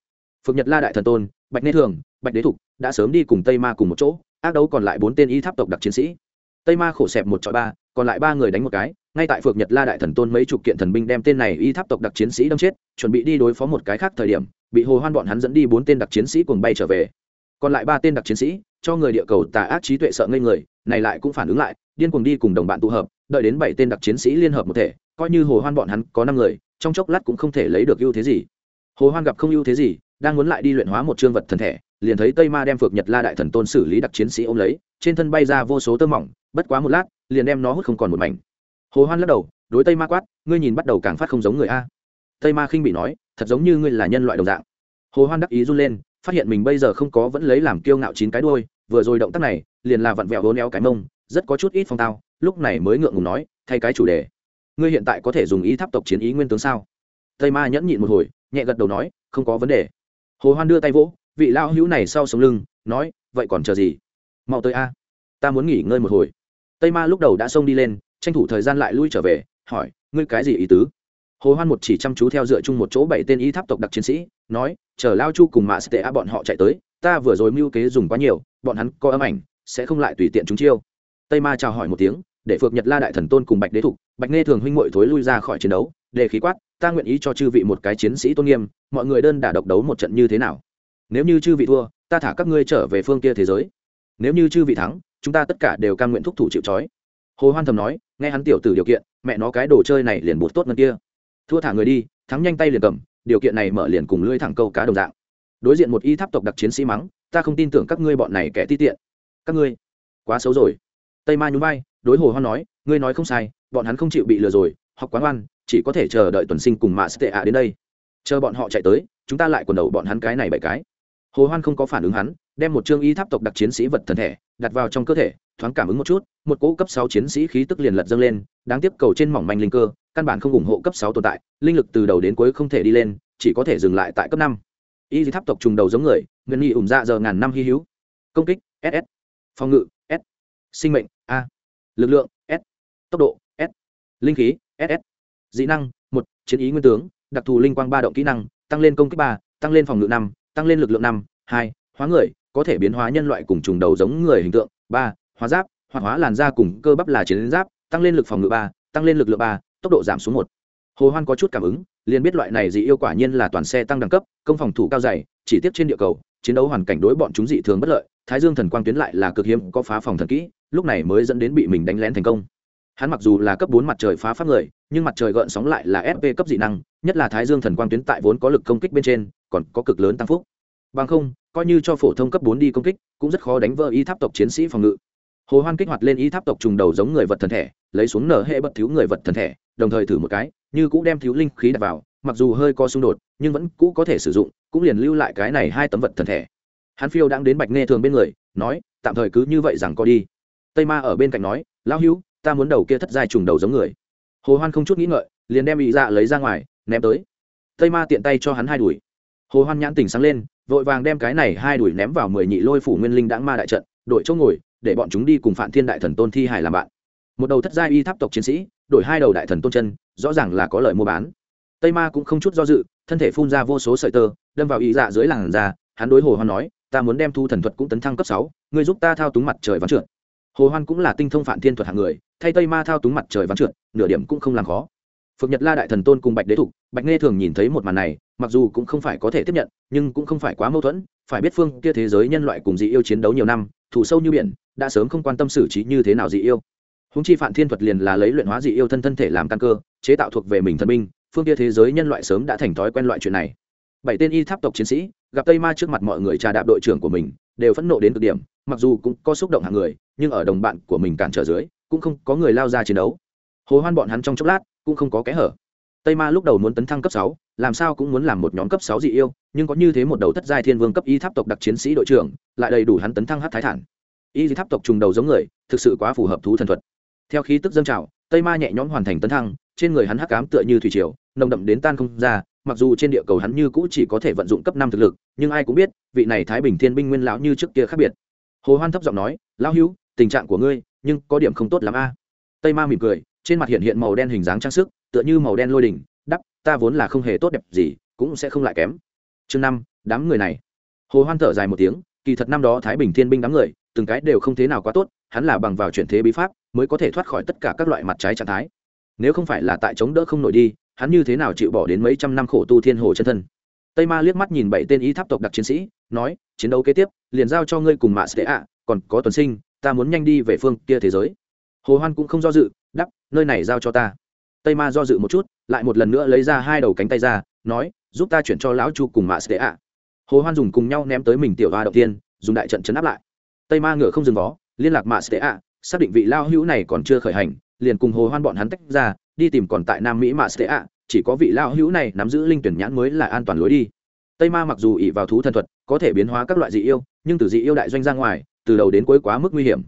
Phượng nhật la đại thần tôn, bạch nê thường, bạch đế thục, đã sớm đi cùng tây ma cùng một chỗ, ác đấu còn lại bốn tên y tháp tộc đặc chiến sĩ. Tây ma khổ xẹp một trọi ba, còn lại ba người đánh một cái ngay tại phược nhật la đại thần tôn mấy chục kiện thần binh đem tên này y tháp tộc đặc chiến sĩ đâm chết, chuẩn bị đi đối phó một cái khác thời điểm, bị hồ hoan bọn hắn dẫn đi bốn tên đặc chiến sĩ cùng bay trở về. Còn lại ba tên đặc chiến sĩ, cho người địa cầu tà ác trí tuệ sợ ngây người, này lại cũng phản ứng lại, điên cuồng đi cùng đồng bạn tụ hợp, đợi đến bảy tên đặc chiến sĩ liên hợp một thể, coi như hồ hoan bọn hắn có năm người, trong chốc lát cũng không thể lấy được ưu thế gì. Hồ hoan gặp không ưu thế gì, đang muốn lại đi luyện hóa một chương vật thần thể, liền thấy tây ma đem phược nhật la đại thần tôn xử lý đặc chiến sĩ ôm lấy, trên thân bay ra vô số tơ mỏng, bất quá một lát, liền đem nó hút không còn một mảnh hồ hoan lắc đầu, đối tây ma quát, ngươi nhìn bắt đầu càng phát không giống người a. Tây ma khinh bị nói, thật giống như ngươi là nhân loại đồng dạng. Hồ hoan đắc ý run lên, phát hiện mình bây giờ không có vẫn lấy làm kiêu ngạo chín cái đuôi, vừa rồi động tác này, liền là vặn vẹo hố néo cái mông, rất có chút ít phong tao, lúc này mới ngượng ngùng nói, thay cái chủ đề. Ngươi hiện tại có thể dùng ý tháp tộc chiến ý nguyên tướng sao? Tây ma nhẫn nhịn một hồi, nhẹ gật đầu nói, không có vấn đề. Hồ hoan đưa tay vỗ, vị lao hữu này sau sống lưng, nói, vậy còn chờ gì? Mau tới a, ta muốn nghỉ ngơi một hồi. Tây ma lúc đầu đã xông đi lên tranh thủ thời gian lại lui trở về, hỏi, ngươi cái gì ý tứ? Hồ hoan một chỉ chăm chú theo dựa chung một chỗ bảy tên y tháp tộc đặc chiến sĩ, nói, chờ lao chu cùng mạ sẽ a bọn họ chạy tới, ta vừa rồi mưu kế dùng quá nhiều, bọn hắn có âm ảnh, sẽ không lại tùy tiện chúng chiêu. Tây ma chào hỏi một tiếng, để phược nhật la đại thần tôn cùng bạch đế thục, bạch nghe thường huynh muội thối lui ra khỏi chiến đấu, để khí quát, ta nguyện ý cho chư vị một cái chiến sĩ tôn nghiêm, mọi người đơn đả độc đấu một trận như thế nào? Nếu như chư vị thua, ta thả các ngươi trở về phương kia thế giới. Nếu như chư vị thắng, chúng ta tất cả đều cam nguyện thúc thủ chịu trói. Hồ hoan thầm nói nghe hắn tiểu tử điều kiện, mẹ nó cái đồ chơi này liền bột tốt ngân kia. Thua thả người đi, thắng nhanh tay liền cầm, điều kiện này mở liền cùng lưỡi thẳng câu cá đồng dạng. Đối diện một y tháp tộc đặc chiến sĩ mắng, ta không tin tưởng các ngươi bọn này kẻ ti tiện. Các ngươi, quá xấu rồi. Tây ma nhún vai, đối hồ hoan nói, ngươi nói không sai, bọn hắn không chịu bị lừa rồi, học quán oan, chỉ có thể chờ đợi tuần sinh cùng mạ tệ ạ đến đây. Chờ bọn họ chạy tới, chúng ta lại quần đầu bọn hắn cái này bảy cái hồ hoan không có phản ứng hắn, đem một trương y tháp tộc đặc chiến sĩ vật thần thể đặt vào trong cơ thể, thoáng cảm ứng một chút, một cỗ cấp sáu chiến sĩ khí tức liền lật dâng lên, đáng tiếp cầu trên mỏng manh linh cơ, căn bản không ủng hộ cấp sáu tồn tại, linh lực từ đầu đến cuối không thể đi lên, chỉ có thể dừng lại tại cấp năm. Y tháp tộc trùng đầu giống người nguyên nghi ủng dạ giờ ngàn năm hy hữu. Công kích ss phòng ngự, s. Sinh mệnh, a. Lực lượng, s. Tốc độ, s. Linh khí ss dị năng, một, chiến ý nguyên tướng, đặc thù linh quang ba động kỹ năng, tăng lên công kích ba, tăng lên phòng ngự năm tăng lên lực lượng năm, hai, hóa người, có thể biến hóa nhân loại cùng trùng đầu giống người hình tượng, ba, hóa giáp hoặc hóa làn da cùng cơ bắp là chiến giáp, tăng lên lực phòng ngự ba, tăng lên lực lượng ba, tốc độ giảm xuống một. Hồ hoan có chút cảm ứng, liền biết loại này dị yêu quả nhiên là toàn xe tăng đẳng cấp, công phòng thủ cao dày, chỉ tiếp trên địa cầu, chiến đấu hoàn cảnh đối bọn chúng dị thường bất lợi, thái dương thần quang tuyến lại là cực hiếm, có phá phòng thần kỹ, lúc này mới dẫn đến bị mình đánh lén thành công. Hắn mặc dù là cấp bốn mặt trời phá pháp người, nhưng mặt trời gợn sóng lại là fp cấp dị năng, nhất là thái dương thần quang tuyến tại vốn có lực công kích bên trên còn có cực lớn tăng phúc. Bằng không, coi như cho phổ thông cấp bốn đi công kích, cũng rất khó đánh vỡ y tháp tộc chiến sĩ phòng ngự. Hồ hoan kích hoạt lên y tháp tộc trùng đầu giống người vật thần thể, lấy xuống nở hệ bất thiếu người vật thần thể, đồng thời thử một cái, như cũ đem thiếu linh khí đặt vào, mặc dù hơi có xung đột, nhưng vẫn cũ có thể sử dụng, cũng liền lưu lại cái này hai tấm vật thần thể. Hắn phiêu đang đến bạch nghe thường bên người, nói, tạm thời cứ như vậy rằng có đi. Tây ma ở bên cạnh nói, lão hữu, ta muốn đầu kia thất giai trùng đầu giống người. Hồ hoan không chút nghĩ ngợi, liền đem bị dạ lấy ra ngoài, ném tới. Tây ma tiện tay cho hắn hai đuổi hồ hoan nhãn tỉnh sáng lên, vội vàng đem cái này hai đuổi ném vào mười nhị lôi phủ nguyên linh đãng ma đại trận, đội chỗ ngồi, để bọn chúng đi cùng Phạm thiên đại thần tôn thi hải làm bạn. Một đầu thất giai y tháp tộc chiến sĩ, đổi hai đầu đại thần tôn chân, rõ ràng là có lời mua bán. Tây ma cũng không chút do dự, thân thể phun ra vô số sợi tơ, đâm vào y dạ dưới làn da, hắn đối hồ hoan nói, ta muốn đem thu thần thuật cũng tấn thăng cấp sáu, ngươi giúp ta thao túng mặt trời ván trượt. Hồ hoan cũng là tinh thông Phạm thiên thuật hạng người, thay tây ma thao túng mặt trời ván trượt, nửa điểm cũng không làm khó. Phượng nhật la đại thần tôn cùng bạch đế thục, bạch nghe thường nhìn thấy một màn này mặc dù cũng không phải có thể tiếp nhận, nhưng cũng không phải quá mâu thuẫn, phải biết phương kia thế giới nhân loại cùng dị yêu chiến đấu nhiều năm thủ sâu như biển, đã sớm không quan tâm xử trí như thế nào dị yêu. Húng chi phản thiên thuật liền là lấy luyện hóa dị yêu thân thân thể làm căn cơ, chế tạo thuộc về mình thần minh phương kia thế giới nhân loại sớm đã thành thói quen loại chuyện này. Bảy tên y tháp tộc chiến sĩ, gặp tây ma trước mặt mọi người trà đạp đội trưởng của mình, đều phẫn nộ đến cực điểm, mặc dù cũng có xúc động hàng người, nhưng ở đồng bạn của mình cản trở dưới, cũng không có người lao ra chiến đấu. Hồ hoan bọn hắn trong chốc lát, cũng không có kẽ hở. Tây ma lúc đầu muốn tấn thăng cấp sáu làm sao cũng muốn làm một nhóm cấp sáu dị yêu, nhưng có như thế một đầu thất giai thiên vương cấp y tháp tộc đặc chiến sĩ đội trưởng, lại đầy đủ hắn tấn thăng hát thái thản. Y tháp tộc trùng đầu giống người, thực sự quá phù hợp thú thần thuật. Theo khí tức dâng trào, tây ma nhẹ nhõm hoàn thành tấn thăng, trên người hắn hắc cám tựa như thủy triều, nồng đậm đến tan không ra, mặc dù trên địa cầu hắn như cũ chỉ có thể vận dụng cấp năm thực lực, nhưng ai cũng biết, vị này thái bình thiên binh nguyên lão như trước kia khác biệt. Hồ hoan thấp giọng nói, lão hữu, tình trạng của ngươi, nhưng có điểm không tốt lắm a. Tây ma mỉm cười, trên mặt hiện hiện màu đen hình dáng trang sức, tựa như màu đen lôi đỉnh đắp, ta vốn là không hề tốt đẹp gì, cũng sẽ không lại kém. Chương năm, đám người này. Hồ hoan thở dài một tiếng, kỳ thật năm đó thái bình thiên binh đám người, từng cái đều không thế nào quá tốt, hắn là bằng vào chuyển thế bí pháp, mới có thể thoát khỏi tất cả các loại mặt trái trạng thái. Nếu không phải là tại chống đỡ không nổi đi, hắn như thế nào chịu bỏ đến mấy trăm năm khổ tu thiên hồ chân thân? Tây ma liếc mắt nhìn bảy tên ý tháp tộc đặc chiến sĩ, nói, chiến đấu kế tiếp, liền giao cho ngươi cùng mạ sẽ ạ, còn có tuần sinh, ta muốn nhanh đi về phương kia thế giới. Hồ hoan cũng không do dự, đắp, nơi này giao cho ta. Tây ma do dự một chút lại một lần nữa lấy ra hai đầu cánh tay ra, nói, giúp ta chuyển cho lão chu cùng mạ sệ ạ. Hồ hoan dùng cùng nhau ném tới mình tiểu hoa đầu tiên, dùng đại trận chấn áp lại. Tây ma ngựa không dừng vó, liên lạc mạ sệ ạ, xác định vị lao hữu này còn chưa khởi hành, liền cùng hồ hoan bọn hắn tách ra, đi tìm còn tại nam mỹ mạ sệ ạ, chỉ có vị lao hữu này nắm giữ linh tuyển nhãn mới là an toàn lối đi. Tây ma mặc dù ỉ vào thú thần thuật, có thể biến hóa các loại dị yêu, nhưng từ dị yêu đại doanh ra ngoài, từ đầu đến cuối quá mức nguy hiểm.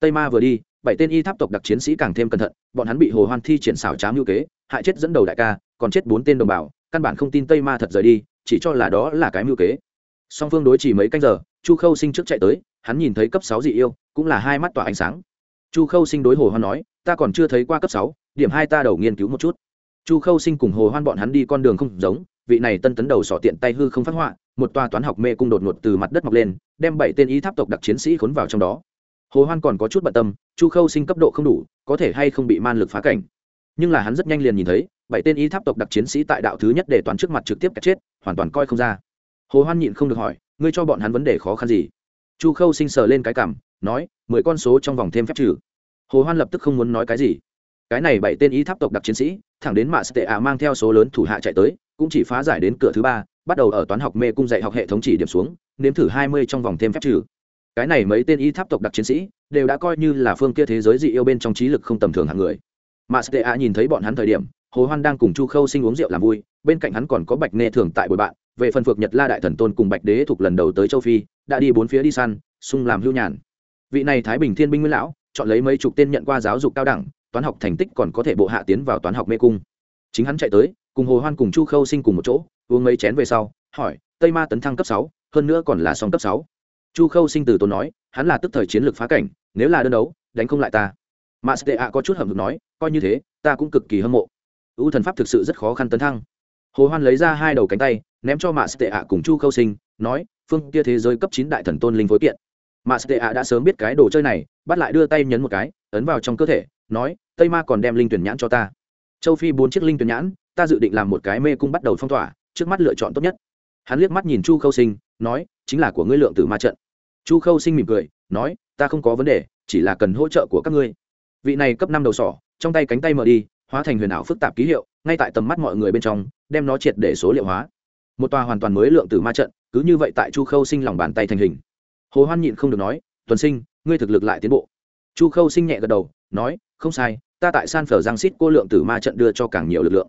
Tây ma vừa đi, bảy tên y tháp tộc đặc chiến sĩ càng thêm cẩn thận, bọn hắn bị hồ hoan thi triển xảo trá mưu kế hại chết dẫn đầu đại ca, còn chết bốn tên đồng bào, căn bản không tin tây ma thật rời đi, chỉ cho là đó là cái mưu kế. Song phương đối chỉ mấy canh giờ, chu khâu sinh trước chạy tới, hắn nhìn thấy cấp sáu dị yêu, cũng là hai mắt tỏa ánh sáng. Chu khâu sinh đối hồ hoan nói, ta còn chưa thấy qua cấp sáu, điểm hai ta đầu nghiên cứu một chút. Chu khâu sinh cùng hồ hoan bọn hắn đi con đường không giống, vị này tân tấn đầu sỏ tiện tay hư không phát họa, một tòa toán học mê cung đột ngột từ mặt đất mọc lên, đem bảy tên y tháp tộc đặc chiến sĩ khốn vào trong đó. Hồ hoan còn có chút bận tâm, chu khâu sinh cấp độ không đủ, có thể hay không bị man lực phá cảnh nhưng là hắn rất nhanh liền nhìn thấy, bảy tên y tháp tộc đặc chiến sĩ tại đạo thứ nhất để toán trước mặt trực tiếp cái chết, hoàn toàn coi không ra. Hồ hoan nhịn không được hỏi, ngươi cho bọn hắn vấn đề khó khăn gì? Chu khâu sinh sờ lên cái cảm, nói, mười con số trong vòng thêm phép trừ. Hồ hoan lập tức không muốn nói cái gì. Cái này bảy tên y tháp tộc đặc chiến sĩ, thẳng đến mạ tệ ạ mang theo số lớn thủ hạ chạy tới, cũng chỉ phá giải đến cửa thứ ba, bắt đầu ở toán học mê cung dạy học hệ thống chỉ điểm xuống, nếm thử hai mươi trong vòng thêm phép trừ. Cái này mấy tên y tháp tộc đặc chiến sĩ, đều đã coi như là phương kia thế giới dị yêu bên trong trí lực không tầm thường hạng người mà stea nhìn thấy bọn hắn thời điểm, hồ hoan đang cùng chu khâu sinh uống rượu làm vui, bên cạnh hắn còn có bạch nê thường tại bồi bạn, về phần phược nhật la đại thần tôn cùng bạch đế thuộc lần đầu tới châu phi, đã đi bốn phía đi săn sung làm hưu nhàn. Vị này thái bình thiên binh nguyên lão, chọn lấy mấy chục tên nhận qua giáo dục cao đẳng, toán học thành tích còn có thể bộ hạ tiến vào toán học mê cung. Chính hắn chạy tới, cùng hồ hoan cùng chu khâu sinh cùng một chỗ, uống mấy chén về sau, hỏi, tây ma tấn thăng cấp sáu, hơn nữa còn là song cấp sáu? Chu khâu sinh từ tốn nói, hắn là tức thời chiến lược phá cảnh, nếu là đơn đấu, đánh không lại ta mà stea có chút hầm hực nói, coi như thế, ta cũng cực kỳ hâm mộ. U thần pháp thực sự rất khó khăn tấn thăng. Hồ hoan lấy ra hai đầu cánh tay, ném cho mạ stea cùng chu khâu sinh, nói, phương kia thế giới cấp chín đại thần tôn linh phối kiện. Mạ stea đã sớm biết cái đồ chơi này, bắt lại đưa tay nhấn một cái, ấn vào trong cơ thể, nói, tây ma còn đem linh tuyển nhãn cho ta. Châu phi bốn chiếc linh tuyển nhãn, ta dự định làm một cái mê cung bắt đầu phong tỏa, trước mắt lựa chọn tốt nhất. Hắn liếc mắt nhìn chu khâu sinh, nói, chính là của ngươi lượng tử ma trận. Chu khâu sinh mỉm cười, nói, ta không có vấn đề, chỉ là cần hỗ trợ của các ngươi vị này cấp năm đầu sỏ, trong tay cánh tay mở đi, hóa thành huyền ảo phức tạp ký hiệu, ngay tại tầm mắt mọi người bên trong, đem nó triệt để số liệu hóa. Một tòa hoàn toàn mới lượng tử ma trận, cứ như vậy tại chu khâu sinh lòng bàn tay thành hình. Hồ hoan nhịn không được nói, tuần sinh, ngươi thực lực lại tiến bộ. Chu khâu sinh nhẹ gật đầu, nói, không sai, ta tại san phở giang xít cô lượng tử ma trận đưa cho càng nhiều lực lượng.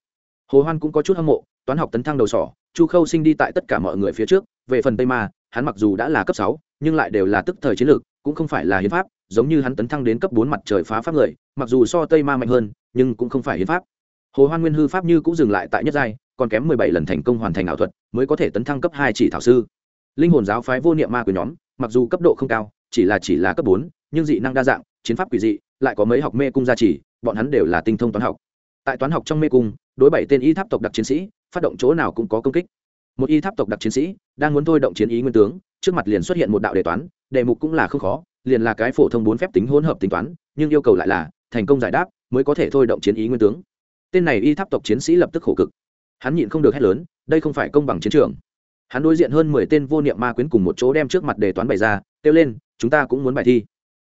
Hồ hoan cũng có chút hâm mộ, toán học tấn thăng đầu sỏ, chu khâu sinh đi tại tất cả mọi người phía trước, về phần tây ma, hắn mặc dù đã là cấp sáu, nhưng lại đều là tức thời chiến lược, cũng không phải là hiến pháp giống như hắn tấn thăng đến cấp bốn mặt trời phá pháp người, mặc dù so tây ma mạnh hơn, nhưng cũng không phải hiến pháp. Hồ hoan nguyên hư pháp như cũng dừng lại tại nhất giai, còn kém mười bảy lần thành công hoàn thành ảo thuật, mới có thể tấn thăng cấp hai chỉ thảo sư. Linh hồn giáo phái vô niệm ma của nhóm, mặc dù cấp độ không cao, chỉ là chỉ là cấp bốn, nhưng dị năng đa dạng, chiến pháp quỷ dị, lại có mấy học mê cung gia trì, bọn hắn đều là tinh thông toán học. Tại toán học trong mê cung, đối bảy tên y tháp tộc đặc chiến sĩ, phát động chỗ nào cũng có công kích. Một y tháp tộc đặc chiến sĩ đang muốn thôi động chiến ý nguyên tướng, trước mặt liền xuất hiện một đạo đề toán, đề mục cũng là không khó liền là cái phổ thông bốn phép tính hỗn hợp tính toán, nhưng yêu cầu lại là thành công giải đáp mới có thể thôi động chiến ý nguyên tướng. Tên này y tháp tộc chiến sĩ lập tức khổ cực. Hắn nhịn không được hét lớn, đây không phải công bằng chiến trường. Hắn đối diện hơn mười tên vô niệm ma quyến cùng một chỗ đem trước mặt đề toán bày ra, kêu lên, chúng ta cũng muốn bài thi.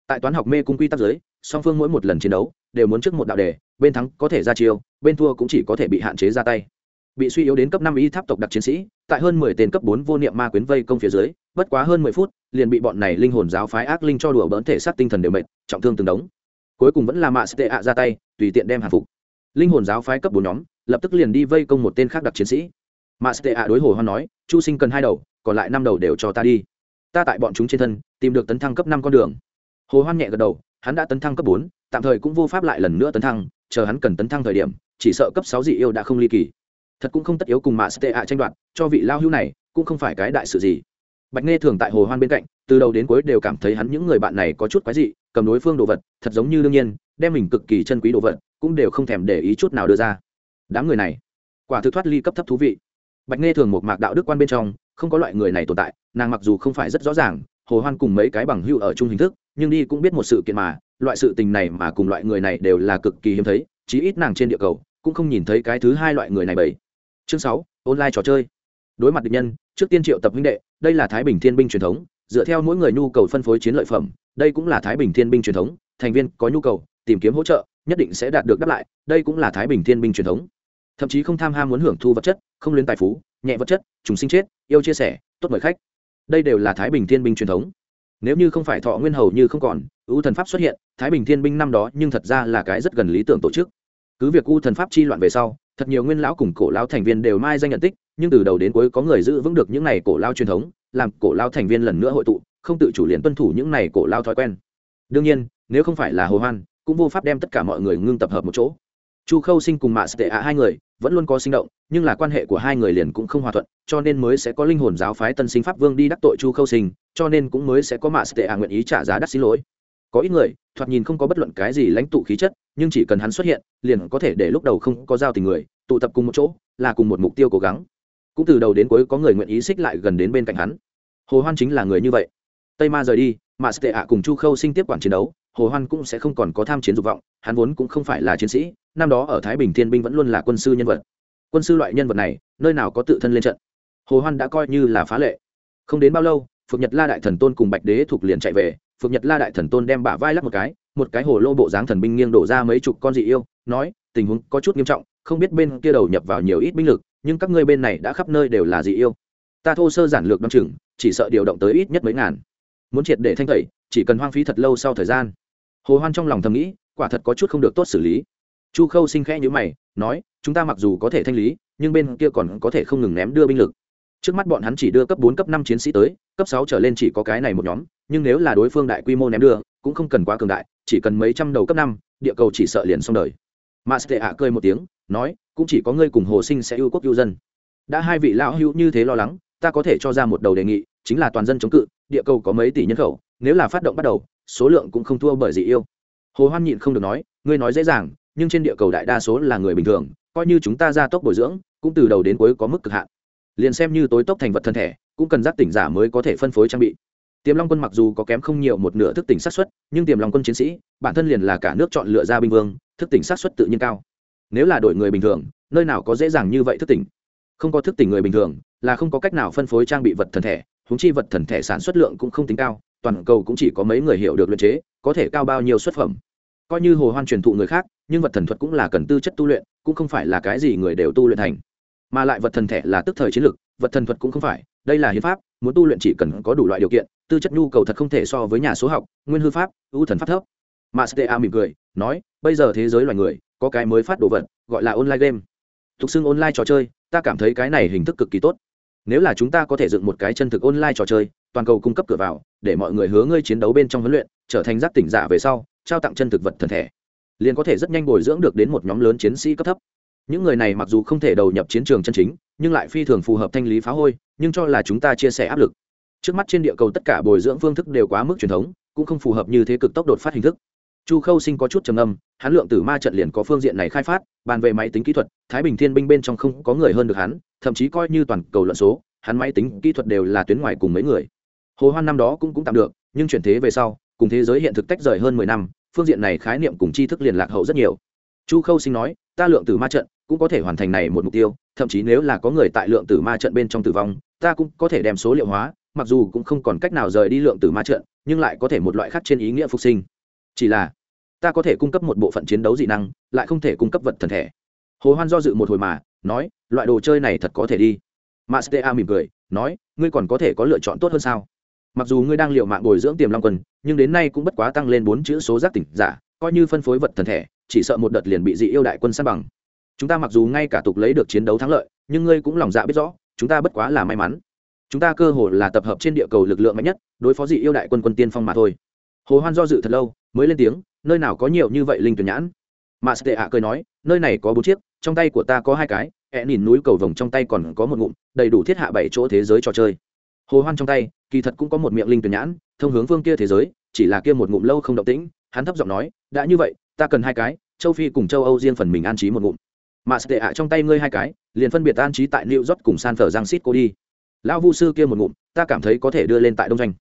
Tại toán học mê cung quy tắc giới, song phương mỗi một lần chiến đấu đều muốn trước một đạo đề, bên thắng có thể ra chiêu, bên thua cũng chỉ có thể bị hạn chế ra tay. Bị suy yếu đến cấp năm y tháp tộc đặc chiến sĩ, tại hơn mười tên cấp bốn vô niệm ma quyến vây công phía dưới bất quá hơn mười phút, liền bị bọn này linh hồn giáo phái ác linh cho đùa bỡn thể xác tinh thần đều mệt, trọng thương từng đống. Cuối cùng vẫn là mạ tệ ạ ra tay, tùy tiện đem hàng phục. Linh hồn giáo phái cấp bốn nhóm, lập tức liền đi vây công một tên khác đặc chiến sĩ. Mạ tệ ạ đối hồ hoan nói, chu sinh cần hai đầu, còn lại năm đầu đều cho ta đi. Ta tại bọn chúng trên thân, tìm được tấn thăng cấp năm con đường. Hồ hoan nhẹ gật đầu, hắn đã tấn thăng cấp bốn, tạm thời cũng vô pháp lại lần nữa tấn thăng, chờ hắn cần tấn thăng thời điểm, chỉ sợ cấp sáu dị yêu đã không ly kỳ. Thật cũng không tất yếu cùng mạ tệ ạ tranh đoạt, cho vị lao hưu này, cũng không phải cái đại sự gì bạch nghe thường tại hồ hoan bên cạnh, từ đầu đến cuối đều cảm thấy hắn những người bạn này có chút quái dị, cầm đối phương đồ vật, thật giống như đương nhiên, đem mình cực kỳ chân quý đồ vật, cũng đều không thèm để ý chút nào đưa ra. Đám người này, quả thực thoát ly cấp thấp thú vị. Bạch nghe thường một mạc đạo đức quan bên trong, không có loại người này tồn tại, nàng mặc dù không phải rất rõ ràng, hồ hoan cùng mấy cái bằng hưu ở chung hình thức, nhưng đi cũng biết một sự kiện mà, loại sự tình này mà cùng loại người này đều là cực kỳ hiếm thấy, chí ít nàng trên địa cầu, cũng không nhìn thấy cái thứ hai loại người này bảy chương sáu, online trò chơi. Đối mặt địch nhân, trước tiên triệu tập huynh đệ đây là thái bình thiên binh truyền thống, dựa theo mỗi người nhu cầu phân phối chiến lợi phẩm, đây cũng là thái bình thiên binh truyền thống, thành viên có nhu cầu, tìm kiếm hỗ trợ, nhất định sẽ đạt được đáp lại, đây cũng là thái bình thiên binh truyền thống. Thậm chí không tham ham muốn hưởng thu vật chất, không luyến tài phú, nhẹ vật chất chúng sinh chết, yêu chia sẻ, tốt mời khách. Đây đều là thái bình thiên binh truyền thống. Nếu như không phải thọ nguyên hầu như không còn, ưu thần pháp xuất hiện, thái bình thiên binh năm đó nhưng thật ra là cái rất gần lý tưởng tổ chức. Cứ việc ưu thần pháp chi loạn về sau thật nhiều nguyên lão cùng cổ lão thành viên đều mai danh nhận tích, nhưng từ đầu đến cuối có người giữ vững được những này cổ lao truyền thống, làm cổ lao thành viên lần nữa hội tụ, không tự chủ liền tuân thủ những này cổ lao thói quen. Đương nhiên, nếu không phải là hồ hoan, cũng vô pháp đem tất cả mọi người ngưng tập hợp một chỗ. Chu khâu sinh cùng mạ tệ ạ hai người vẫn luôn có sinh động, nhưng là quan hệ của hai người liền cũng không hòa thuận, cho nên mới sẽ có linh hồn giáo phái tân sinh pháp vương đi đắc tội chu khâu sinh, cho nên cũng mới sẽ có mạ tệ ạ nguyện ý trả giá đắt xin lỗi. Có ít người thoạt nhìn không có bất luận cái gì lãnh tụ khí chất, nhưng chỉ cần hắn xuất hiện, liền có thể để lúc đầu không có giao tình người, tụ tập cùng một chỗ, là cùng một mục tiêu cố gắng. Cũng từ đầu đến cuối có người nguyện ý xích lại gần đến bên cạnh hắn. Hồ hoan chính là người như vậy. Tây ma rời đi, mà tệ ạ cùng chu khâu sinh tiếp quản chiến đấu, hồ hoan cũng sẽ không còn có tham chiến dục vọng, hắn vốn cũng không phải là chiến sĩ, năm đó ở thái bình thiên binh vẫn luôn là quân sư nhân vật. Quân sư loại nhân vật này, nơi nào có tự thân lên trận. Hồ hoan đã coi như là phá lệ. Không đến bao lâu phượng nhật la đại thần tôn cùng bạch đế thuộc liền chạy về phượng nhật la đại thần tôn đem bả vai lắc một cái một cái hồ lô bộ dáng thần binh nghiêng đổ ra mấy chục con dị yêu, nói, tình huống có chút nghiêm trọng, không biết bên kia đầu nhập vào nhiều ít binh lực, nhưng các ngươi bên này đã khắp nơi đều là dị yêu. Ta thô sơ giản lược đ o chừng, chỉ sợ điều động tới ít nhất mấy ngàn. Muốn triệt để thanh tẩy, chỉ cần hoang phí thật lâu sau thời gian. Hồ hoan trong lòng thầm nghĩ, quả thật có chút không được tốt xử lý. Chu khâu sinh khẽ nhữ mày, nói, chúng ta mặc dù có thể thanh lý, nhưng bên kia còn có thể không ngừng ném đưa binh lực trước mắt bọn hắn chỉ đưa cấp bốn cấp năm chiến sĩ tới cấp sáu trở lên chỉ có cái này một nhóm nhưng nếu là đối phương đại quy mô ném đưa cũng không cần quá cường đại chỉ cần mấy trăm đầu cấp năm địa cầu chỉ sợ liền xong đời Master ạ cười một tiếng, nói, cũng chỉ có ngươi cùng Hồ Sinh sẽ ưu quốc ưu dân. Đã hai vị lão hữu như thế lo lắng, ta có thể cho ra một đầu đề nghị, chính là toàn dân chống cự, địa cầu có mấy tỷ nhân khẩu, nếu là phát động bắt đầu, số lượng cũng không thua bởi gì yêu. Hồ Hoan nhịn không được nói, ngươi nói dễ dàng, nhưng trên địa cầu đại đa số là người bình thường, coi như chúng ta ra tốc bồi dưỡng, cũng từ đầu đến cuối có mức cực hạn. Liền xem như tối tốc thành vật thân thể, cũng cần giác tỉnh giả mới có thể phân phối trang bị. Tiềm Long quân mặc dù có kém không nhiều một nửa thức tỉnh sát xuất, nhưng Tiềm Long quân chiến sĩ, bản thân liền là cả nước chọn lựa ra binh vương, thức tỉnh sát xuất tự nhiên cao. Nếu là đội người bình thường, nơi nào có dễ dàng như vậy thức tỉnh? Không có thức tỉnh người bình thường, là không có cách nào phân phối trang bị vật thần thể, huống chi vật thần thể sản xuất lượng cũng không tính cao, toàn cầu cũng chỉ có mấy người hiểu được luyện chế, có thể cao bao nhiêu xuất phẩm. Coi như Hồ Hoan truyền thụ người khác, nhưng vật thần thuật cũng là cần tư chất tu luyện, cũng không phải là cái gì người đều tu luyện thành. Mà lại vật thần thể là tức thời chiến lược, vật thần thuật cũng không phải, đây là hiến pháp, muốn tu luyện chỉ cần có đủ loại điều kiện, tư chất nhu cầu thật không thể so với nhà số học nguyên hư pháp ưu thần pháp thấp. Mastea mỉm cười nói bây giờ thế giới loài người có cái mới phát đồ vật gọi là online game. Thuộc xưng online trò chơi ta cảm thấy cái này hình thức cực kỳ tốt. Nếu là chúng ta có thể dựng một cái chân thực online trò chơi toàn cầu cung cấp cửa vào để mọi người hứa ngươi chiến đấu bên trong huấn luyện trở thành giác tỉnh giả về sau trao tặng chân thực vật thần thể liền có thể rất nhanh bồi dưỡng được đến một nhóm lớn chiến sĩ cấp thấp những người này mặc dù không thể đầu nhập chiến trường chân chính, nhưng lại phi thường phù hợp thanh lý phá hôi, nhưng cho là chúng ta chia sẻ áp lực. Trước mắt trên địa cầu tất cả bồi dưỡng phương thức đều quá mức truyền thống, cũng không phù hợp như thế cực tốc đột phát hình thức. Chu khâu sinh có chút trầm âm hắn lượng tử ma trận liền có phương diện này khai phát, bàn về máy tính kỹ thuật, thái bình thiên binh bên trong không có người hơn được hắn, thậm chí coi như toàn cầu luận số, hắn máy tính kỹ thuật đều là tuyến ngoài cùng mấy người. Hồ hoan năm đó cũng cũng tạm được, nhưng chuyển thế về sau, cùng thế giới hiện thực tách rời hơn mười năm, phương diện này khái niệm cùng tri thức liền lạc hậu rất nhiều. Chu khâu sinh nói, ta lượng tử ma trận cũng có thể hoàn thành này một mục tiêu, thậm chí nếu là có người tại lượng tử ma trận bên trong tử vong, ta cũng có thể đem số liệu hóa, mặc dù cũng không còn cách nào rời đi lượng tử ma trận, nhưng lại có thể một loại khác trên ý nghĩa phục sinh. Chỉ là, ta có thể cung cấp một bộ phận chiến đấu dị năng, lại không thể cung cấp vật thần thể. Hồ hoan do dự một hồi mà, nói, loại đồ chơi này thật có thể đi. Mastea mỉm cười, nói, ngươi còn có thể có lựa chọn tốt hơn sao? Mặc dù ngươi đang liệu mạng bồi dưỡng tiềm long quân, nhưng đến nay cũng bất quá tăng lên bốn chữ số giác tỉnh giả, coi như phân phối vật thần thể, chỉ sợ một đợt liền bị dị yêu đại quân sát bằng chúng ta mặc dù ngay cả tục lấy được chiến đấu thắng lợi, nhưng ngươi cũng lòng dạ biết rõ, chúng ta bất quá là may mắn. Chúng ta cơ hồ là tập hợp trên địa cầu lực lượng mạnh nhất, đối phó dị yêu đại quân quân tiên phong mà thôi. Hồ hoan do dự thật lâu, mới lên tiếng, nơi nào có nhiều như vậy linh tuyển nhãn. Mà sệ ạ cười nói, nơi này có bốn chiếc, trong tay của ta có hai cái, ẹ nhìn núi cầu vồng trong tay còn có một ngụm, đầy đủ thiết hạ bảy chỗ thế giới trò chơi. Hồ hoan trong tay, kỳ thật cũng có một miệng linh tuyển nhãn, thông hướng phương kia thế giới, chỉ là kia một ngụm lâu không động tĩnh, hắn thấp giọng nói, đã như vậy, ta cần hai cái, châu phi cùng châu âu riêng phần mình an trí một ngụm mà sệ ạ trong tay ngươi hai cái, liền phân biệt an trí tại new york cùng san phở giang xít cô đi. Lão vu sư kia một ngụm, ta cảm thấy có thể đưa lên tại đông doanh.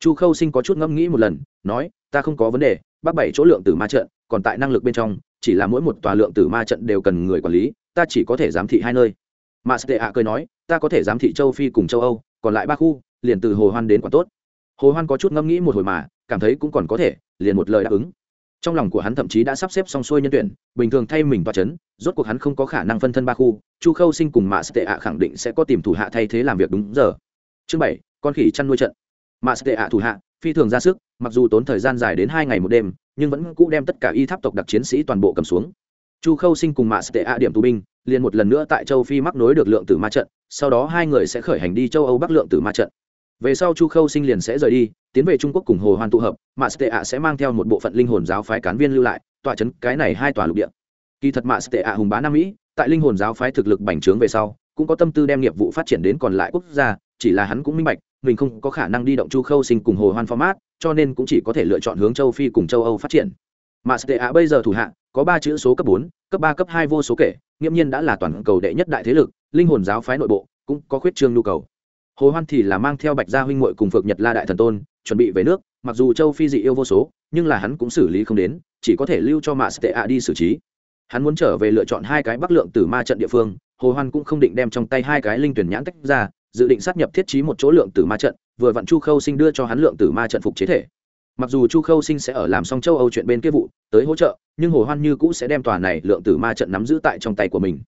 Chu khâu sinh có chút ngẫm nghĩ một lần, nói, ta không có vấn đề, bác bảy chỗ lượng tử ma trận, còn tại năng lực bên trong, chỉ là mỗi một tòa lượng tử ma trận đều cần người quản lý, ta chỉ có thể giám thị hai nơi. Mà sệ ạ cười nói, ta có thể giám thị châu phi cùng châu âu, còn lại ba khu, liền từ hồ hoan đến quản tốt. Hồ hoan có chút ngẫm nghĩ một hồi mà, cảm thấy cũng còn có thể, liền một lời đáp ứng trong lòng của hắn thậm chí đã sắp xếp xong xuôi nhân tuyển, bình thường thay mình toa chấn, rốt cuộc hắn không có khả năng phân thân ba khu, chu khâu sinh cùng mạ sệ ạ khẳng định sẽ có tìm thủ hạ thay thế làm việc đúng giờ. Chương bảy, con khỉ chăn nuôi trận. Mạ sệ ạ thủ hạ, phi thường ra sức, mặc dù tốn thời gian dài đến hai ngày một đêm, nhưng vẫn cũ đem tất cả y tháp tộc đặc chiến sĩ toàn bộ cầm xuống. Chu khâu sinh cùng mạ sệ ạ điểm tù binh, liền một lần nữa tại châu phi mắc nối được lượng tử ma trận, sau đó hai người sẽ khởi hành đi châu âu bắc lượng tử ma trận về sau chu khâu sinh liền sẽ rời đi, tiến về trung quốc cùng hồ hoan tụ hợp mạ sệ ạ sẽ mang theo một bộ phận linh hồn giáo phái cán viên lưu lại, tọa chấn cái này hai tòa lục địa. Kỳ thật mạ sệ ạ hùng bá nam mỹ, tại linh hồn giáo phái thực lực bành trướng về sau, cũng có tâm tư đem nghiệp vụ phát triển đến còn lại quốc gia, chỉ là hắn cũng minh bạch, mình không có khả năng đi động chu khâu sinh cùng hồ hoan format, cho nên cũng chỉ có thể lựa chọn hướng châu phi cùng châu âu phát triển. Mà sệ ạ bây giờ thủ hạ, có ba chữ số cấp bốn, cấp ba, cấp hai vô số kể, nghiễm nhiên đã là toàn cầu đệ nhất đại thế lực, linh hồn giáo phái nội bộ, cũng có khuyết trương nhu cầu hồ hoan thì là mang theo bạch gia huynh muội cùng phượng nhật la đại thần tôn, chuẩn bị về nước, mặc dù châu phi dị yêu vô số, nhưng là hắn cũng xử lý không đến, chỉ có thể lưu cho mạ tệ ạ đi xử trí. Hắn muốn trở về lựa chọn hai cái bắc lượng từ ma trận địa phương, hồ hoan cũng không định đem trong tay hai cái linh tuyển nhãn tách ra, dự định sát nhập thiết trí một chỗ lượng tử ma trận, vừa vặn chu khâu sinh đưa cho hắn lượng tử ma trận phục chế thể. Mặc dù chu khâu sinh sẽ ở làm xong châu âu chuyện bên kia vụ, tới hỗ trợ, nhưng hồ hoan như cũ sẽ đem tòa này lượng tử ma trận nắm giữ tại trong tay của mình.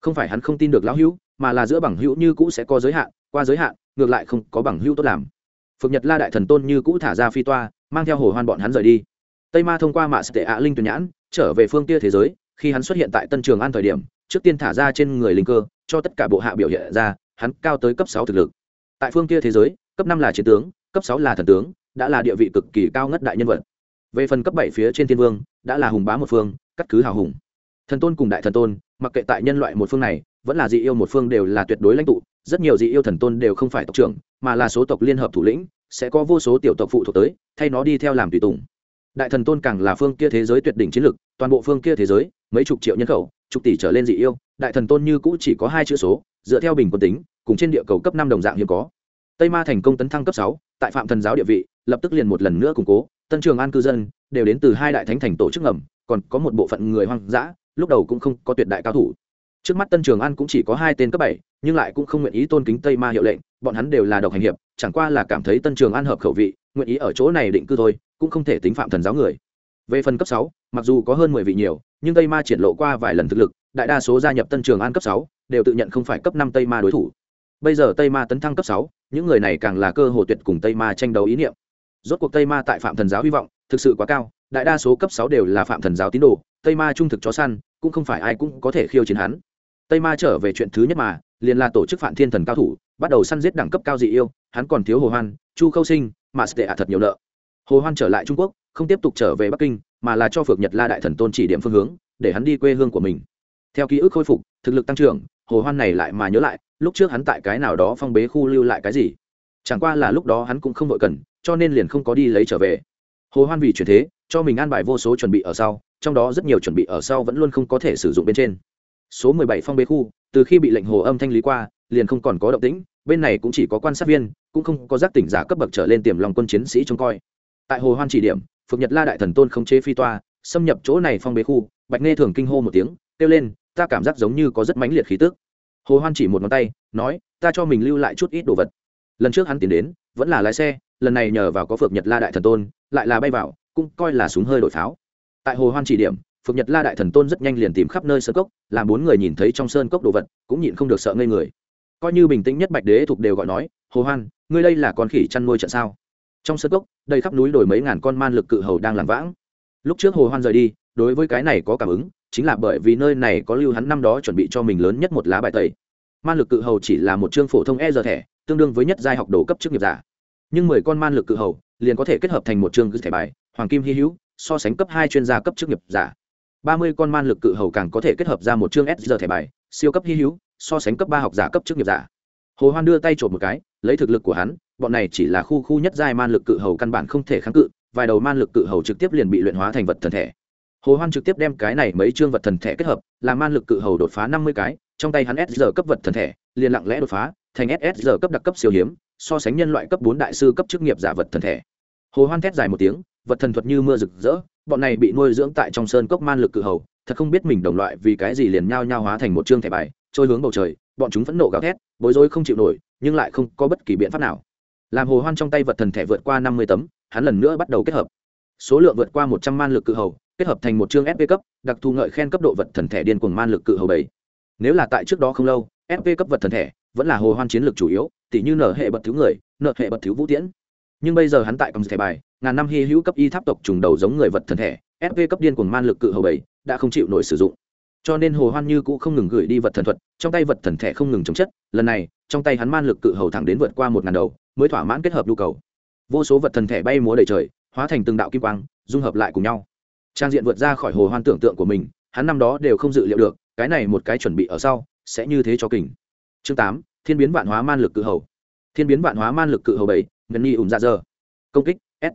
Không phải hắn không tin được lão hữu mà là giữa bằng hữu như cũ sẽ có giới hạn, qua giới hạn, ngược lại không có bằng hữu tốt làm. Phượng nhật la đại thần tôn như cũ thả ra phi toa, mang theo hồ hoan bọn hắn rời đi. Tây ma thông qua mạ sệ ạ linh tuyển nhãn, trở về phương kia thế giới, khi hắn xuất hiện tại tân trường an thời điểm, trước tiên thả ra trên người linh cơ, cho tất cả bộ hạ biểu hiện ra, hắn cao tới cấp sáu thực lực. Tại phương kia thế giới, cấp năm là chiến tướng, cấp sáu là thần tướng, đã là địa vị cực kỳ cao ngất đại nhân vật. Về phần cấp bảy phía trên thiên vương, đã là hùng bá một phương, cắt cứ hào hùng. Thần tôn cùng đại thần tôn, mặc kệ tại nhân loại một phương này vẫn là dị yêu một phương đều là tuyệt đối lãnh tụ, rất nhiều dị yêu thần tôn đều không phải tộc trưởng, mà là số tộc liên hợp thủ lĩnh, sẽ có vô số tiểu tộc phụ thuộc tới, thay nó đi theo làm tùy tùng. Đại thần tôn càng là phương kia thế giới tuyệt đỉnh chiến lực, toàn bộ phương kia thế giới, mấy chục triệu nhân khẩu, chục tỷ trở lên dị yêu, đại thần tôn như cũ chỉ có hai chữ số, dựa theo bình quân tính, cùng trên địa cầu cấp năm đồng dạng hiếm có. Tây ma thành công tấn thăng cấp sáu, tại phạm thần giáo địa vị, lập tức liền một lần nữa củng cố, tân trường an cư dân, đều đến từ hai đại thánh thành tổ chức ngầm, còn có một bộ phận người hoang dã, lúc đầu cũng không có tuyệt đại cao thủ trước mắt tân trường an cũng chỉ có hai tên cấp bảy, nhưng lại cũng không nguyện ý tôn kính tây ma hiệu lệnh, bọn hắn đều là độc hành hiệp, chẳng qua là cảm thấy tân trường an hợp khẩu vị, nguyện ý ở chỗ này định cư thôi, cũng không thể tính phạm thần giáo người. Về phần cấp sáu, mặc dù có hơn mười vị nhiều, nhưng tây ma triển lộ qua vài lần thực lực, đại đa số gia nhập tân trường an cấp sáu, đều tự nhận không phải cấp năm tây ma đối thủ. Bây giờ tây ma tấn thăng cấp sáu, những người này càng là cơ hội tuyệt cùng tây ma tranh đấu ý niệm. Rốt cuộc tây ma tại phạm thần giáo hy vọng, thực sự quá cao, đại đa số cấp sáu đều là phạm thần giáo tín đồ, tây ma trung thực chó săn, cũng không phải ai cũng có thể khiêu chiến hắn tây ma trở về chuyện thứ nhất mà, liền là tổ chức phản thiên thần cao thủ, bắt đầu săn giết đẳng cấp cao dị yêu, hắn còn thiếu hồ hoan, chu khâu sinh, mà tệ ạ thật nhiều nợ. Hồ hoan trở lại trung quốc, không tiếp tục trở về bắc kinh, mà là cho phược nhật la đại thần tôn chỉ điểm phương hướng, để hắn đi quê hương của mình. Theo ký ức khôi phục, thực lực tăng trưởng, hồ hoan này lại mà nhớ lại, lúc trước hắn tại cái nào đó phong bế khu lưu lại cái gì. Chẳng qua là lúc đó hắn cũng không vội cần, cho nên liền không có đi lấy trở về. Hồ hoan vì chuyển thế, cho mình an bài vô số chuẩn bị ở sau, trong đó rất nhiều chuẩn bị ở sau vẫn luôn không có thể sử dụng bên trên số 17 phong bế khu, từ khi bị lệnh hồ âm thanh lý qua, liền không còn có động tĩnh, bên này cũng chỉ có quan sát viên, cũng không có giác tỉnh giả cấp bậc trở lên tiềm lòng quân chiến sĩ trông coi. Tại hồ hoan chỉ điểm phượng nhật la đại thần tôn không chế phi toa, xâm nhập chỗ này phong bế khu, bạch nghe thường kinh hô một tiếng, kêu lên, ta cảm giác giống như có rất mãnh liệt khí tức. Hồ hoan chỉ một ngón tay, nói, ta cho mình lưu lại chút ít đồ vật. Lần trước hắn tiến đến, vẫn là lái xe, lần này nhờ vào có phượng nhật la đại thần tôn, lại là bay vào, cũng coi là súng hơi đổi pháo. Tại hồ hoan chỉ điểm phượng nhật la đại thần tôn rất nhanh liền tìm khắp nơi sơn cốc, làm bốn người nhìn thấy trong sơn cốc đồ vật, cũng nhịn không được sợ ngây người. Coi như bình tĩnh nhất bạch đế thuộc đều gọi nói, hồ hoan, ngươi đây là con khỉ chăn nuôi trận sao? Trong sơn cốc đây khắp núi đổi mấy ngàn con man lực cự hầu đang làm vãng. Lúc trước hồ hoan rời đi, đối với cái này có cảm ứng, chính là bởi vì nơi này có lưu hắn năm đó chuẩn bị cho mình lớn nhất một lá bài tẩy. Man lực cự hầu chỉ là một chương phổ thông e giờ thẻ, tương đương với nhất giai học đồ cấp chức nghiệp giả. Nhưng mười con man lực cự hầu liền có thể kết hợp thành một chương thẻ bài, hoàng kim hy hữu, so sánh cấp hai chuyên gia cấp chức nghiệp giả ba mươi con man lực cự hầu càng có thể kết hợp ra một chương s giờ thẻ bài, siêu cấp hy hữu, so sánh cấp ba học giả cấp chức nghiệp giả. Hồ hoan đưa tay trộm một cái, lấy thực lực của hắn, bọn này chỉ là khu khu nhất giai man lực cự hầu căn bản không thể kháng cự, vài đầu man lực cự hầu trực tiếp liền bị luyện hóa thành vật thần thể hồ hoan trực tiếp đem cái này mấy chương vật thần thể kết hợp, làm man lực cự hầu đột phá năm mươi cái, trong tay hắn s giờ cấp vật thần thể liền lặng lẽ đột phá, thành ss giờ cấp đặc cấp siêu hiếm, so sánh nhân loại cấp bốn đại sư cấp chức nghiệp giả vật thần thể hồ hoan thét dài một tiếng vật thần thuật như mưa rực rỡ, bọn này bị nuôi dưỡng tại trong sơn cốc man lực cự hầu, thật không biết mình đồng loại vì cái gì liền nhao nhao hóa thành một chương thẻ bài, trôi hướng bầu trời, bọn chúng phẫn nộ gào thét, bối rối không chịu nổi, nhưng lại không có bất kỳ biện pháp nào. Làm hồ hoan trong tay vật thần thẻ vượt qua năm mươi tấm, hắn lần nữa bắt đầu kết hợp. Số lượng vượt qua một trăm man lực cự hầu, kết hợp thành một chương fp cấp, đặc thù ngợi khen cấp độ vật thần thẻ điên cuồng man lực cự hầu bảy. Nếu là tại trước đó không lâu fp cấp vật thần thẻ vẫn là hồ hoan chiến lược chủ yếu tỷ như nở hệ bật thiếu người, nợ hệ bật thiếu vũ tiễn nhưng bây giờ hắn tại cầm thẻ bài, ngàn năm hy hữu cấp y tháp tộc trùng đầu giống người vật thần thể sv cấp điên cuồng man lực cự hầu bảy, đã không chịu nổi sử dụng. Cho nên hồ hoan như cũ không ngừng gửi đi vật thần thuật, trong tay vật thần thể không ngừng chống chất, lần này, trong tay hắn man lực cự hầu thẳng đến vượt qua một ngàn đầu, mới thỏa mãn kết hợp nhu cầu. Vô số vật thần thể bay múa đầy trời, hóa thành từng đạo kim quang, dung hợp lại cùng nhau. Trang diện vượt ra khỏi hồ hoan tưởng tượng của mình, hắn năm đó đều không dự liệu được, cái này một cái chuẩn bị ở sau, sẽ như thế cho kình. Chương tám, thiên biến vạn hóa man lực cự hầu. Thiên biến vạn hóa man lực cự hầu bảy ngân nhi ủng dạ dơ công kích, s.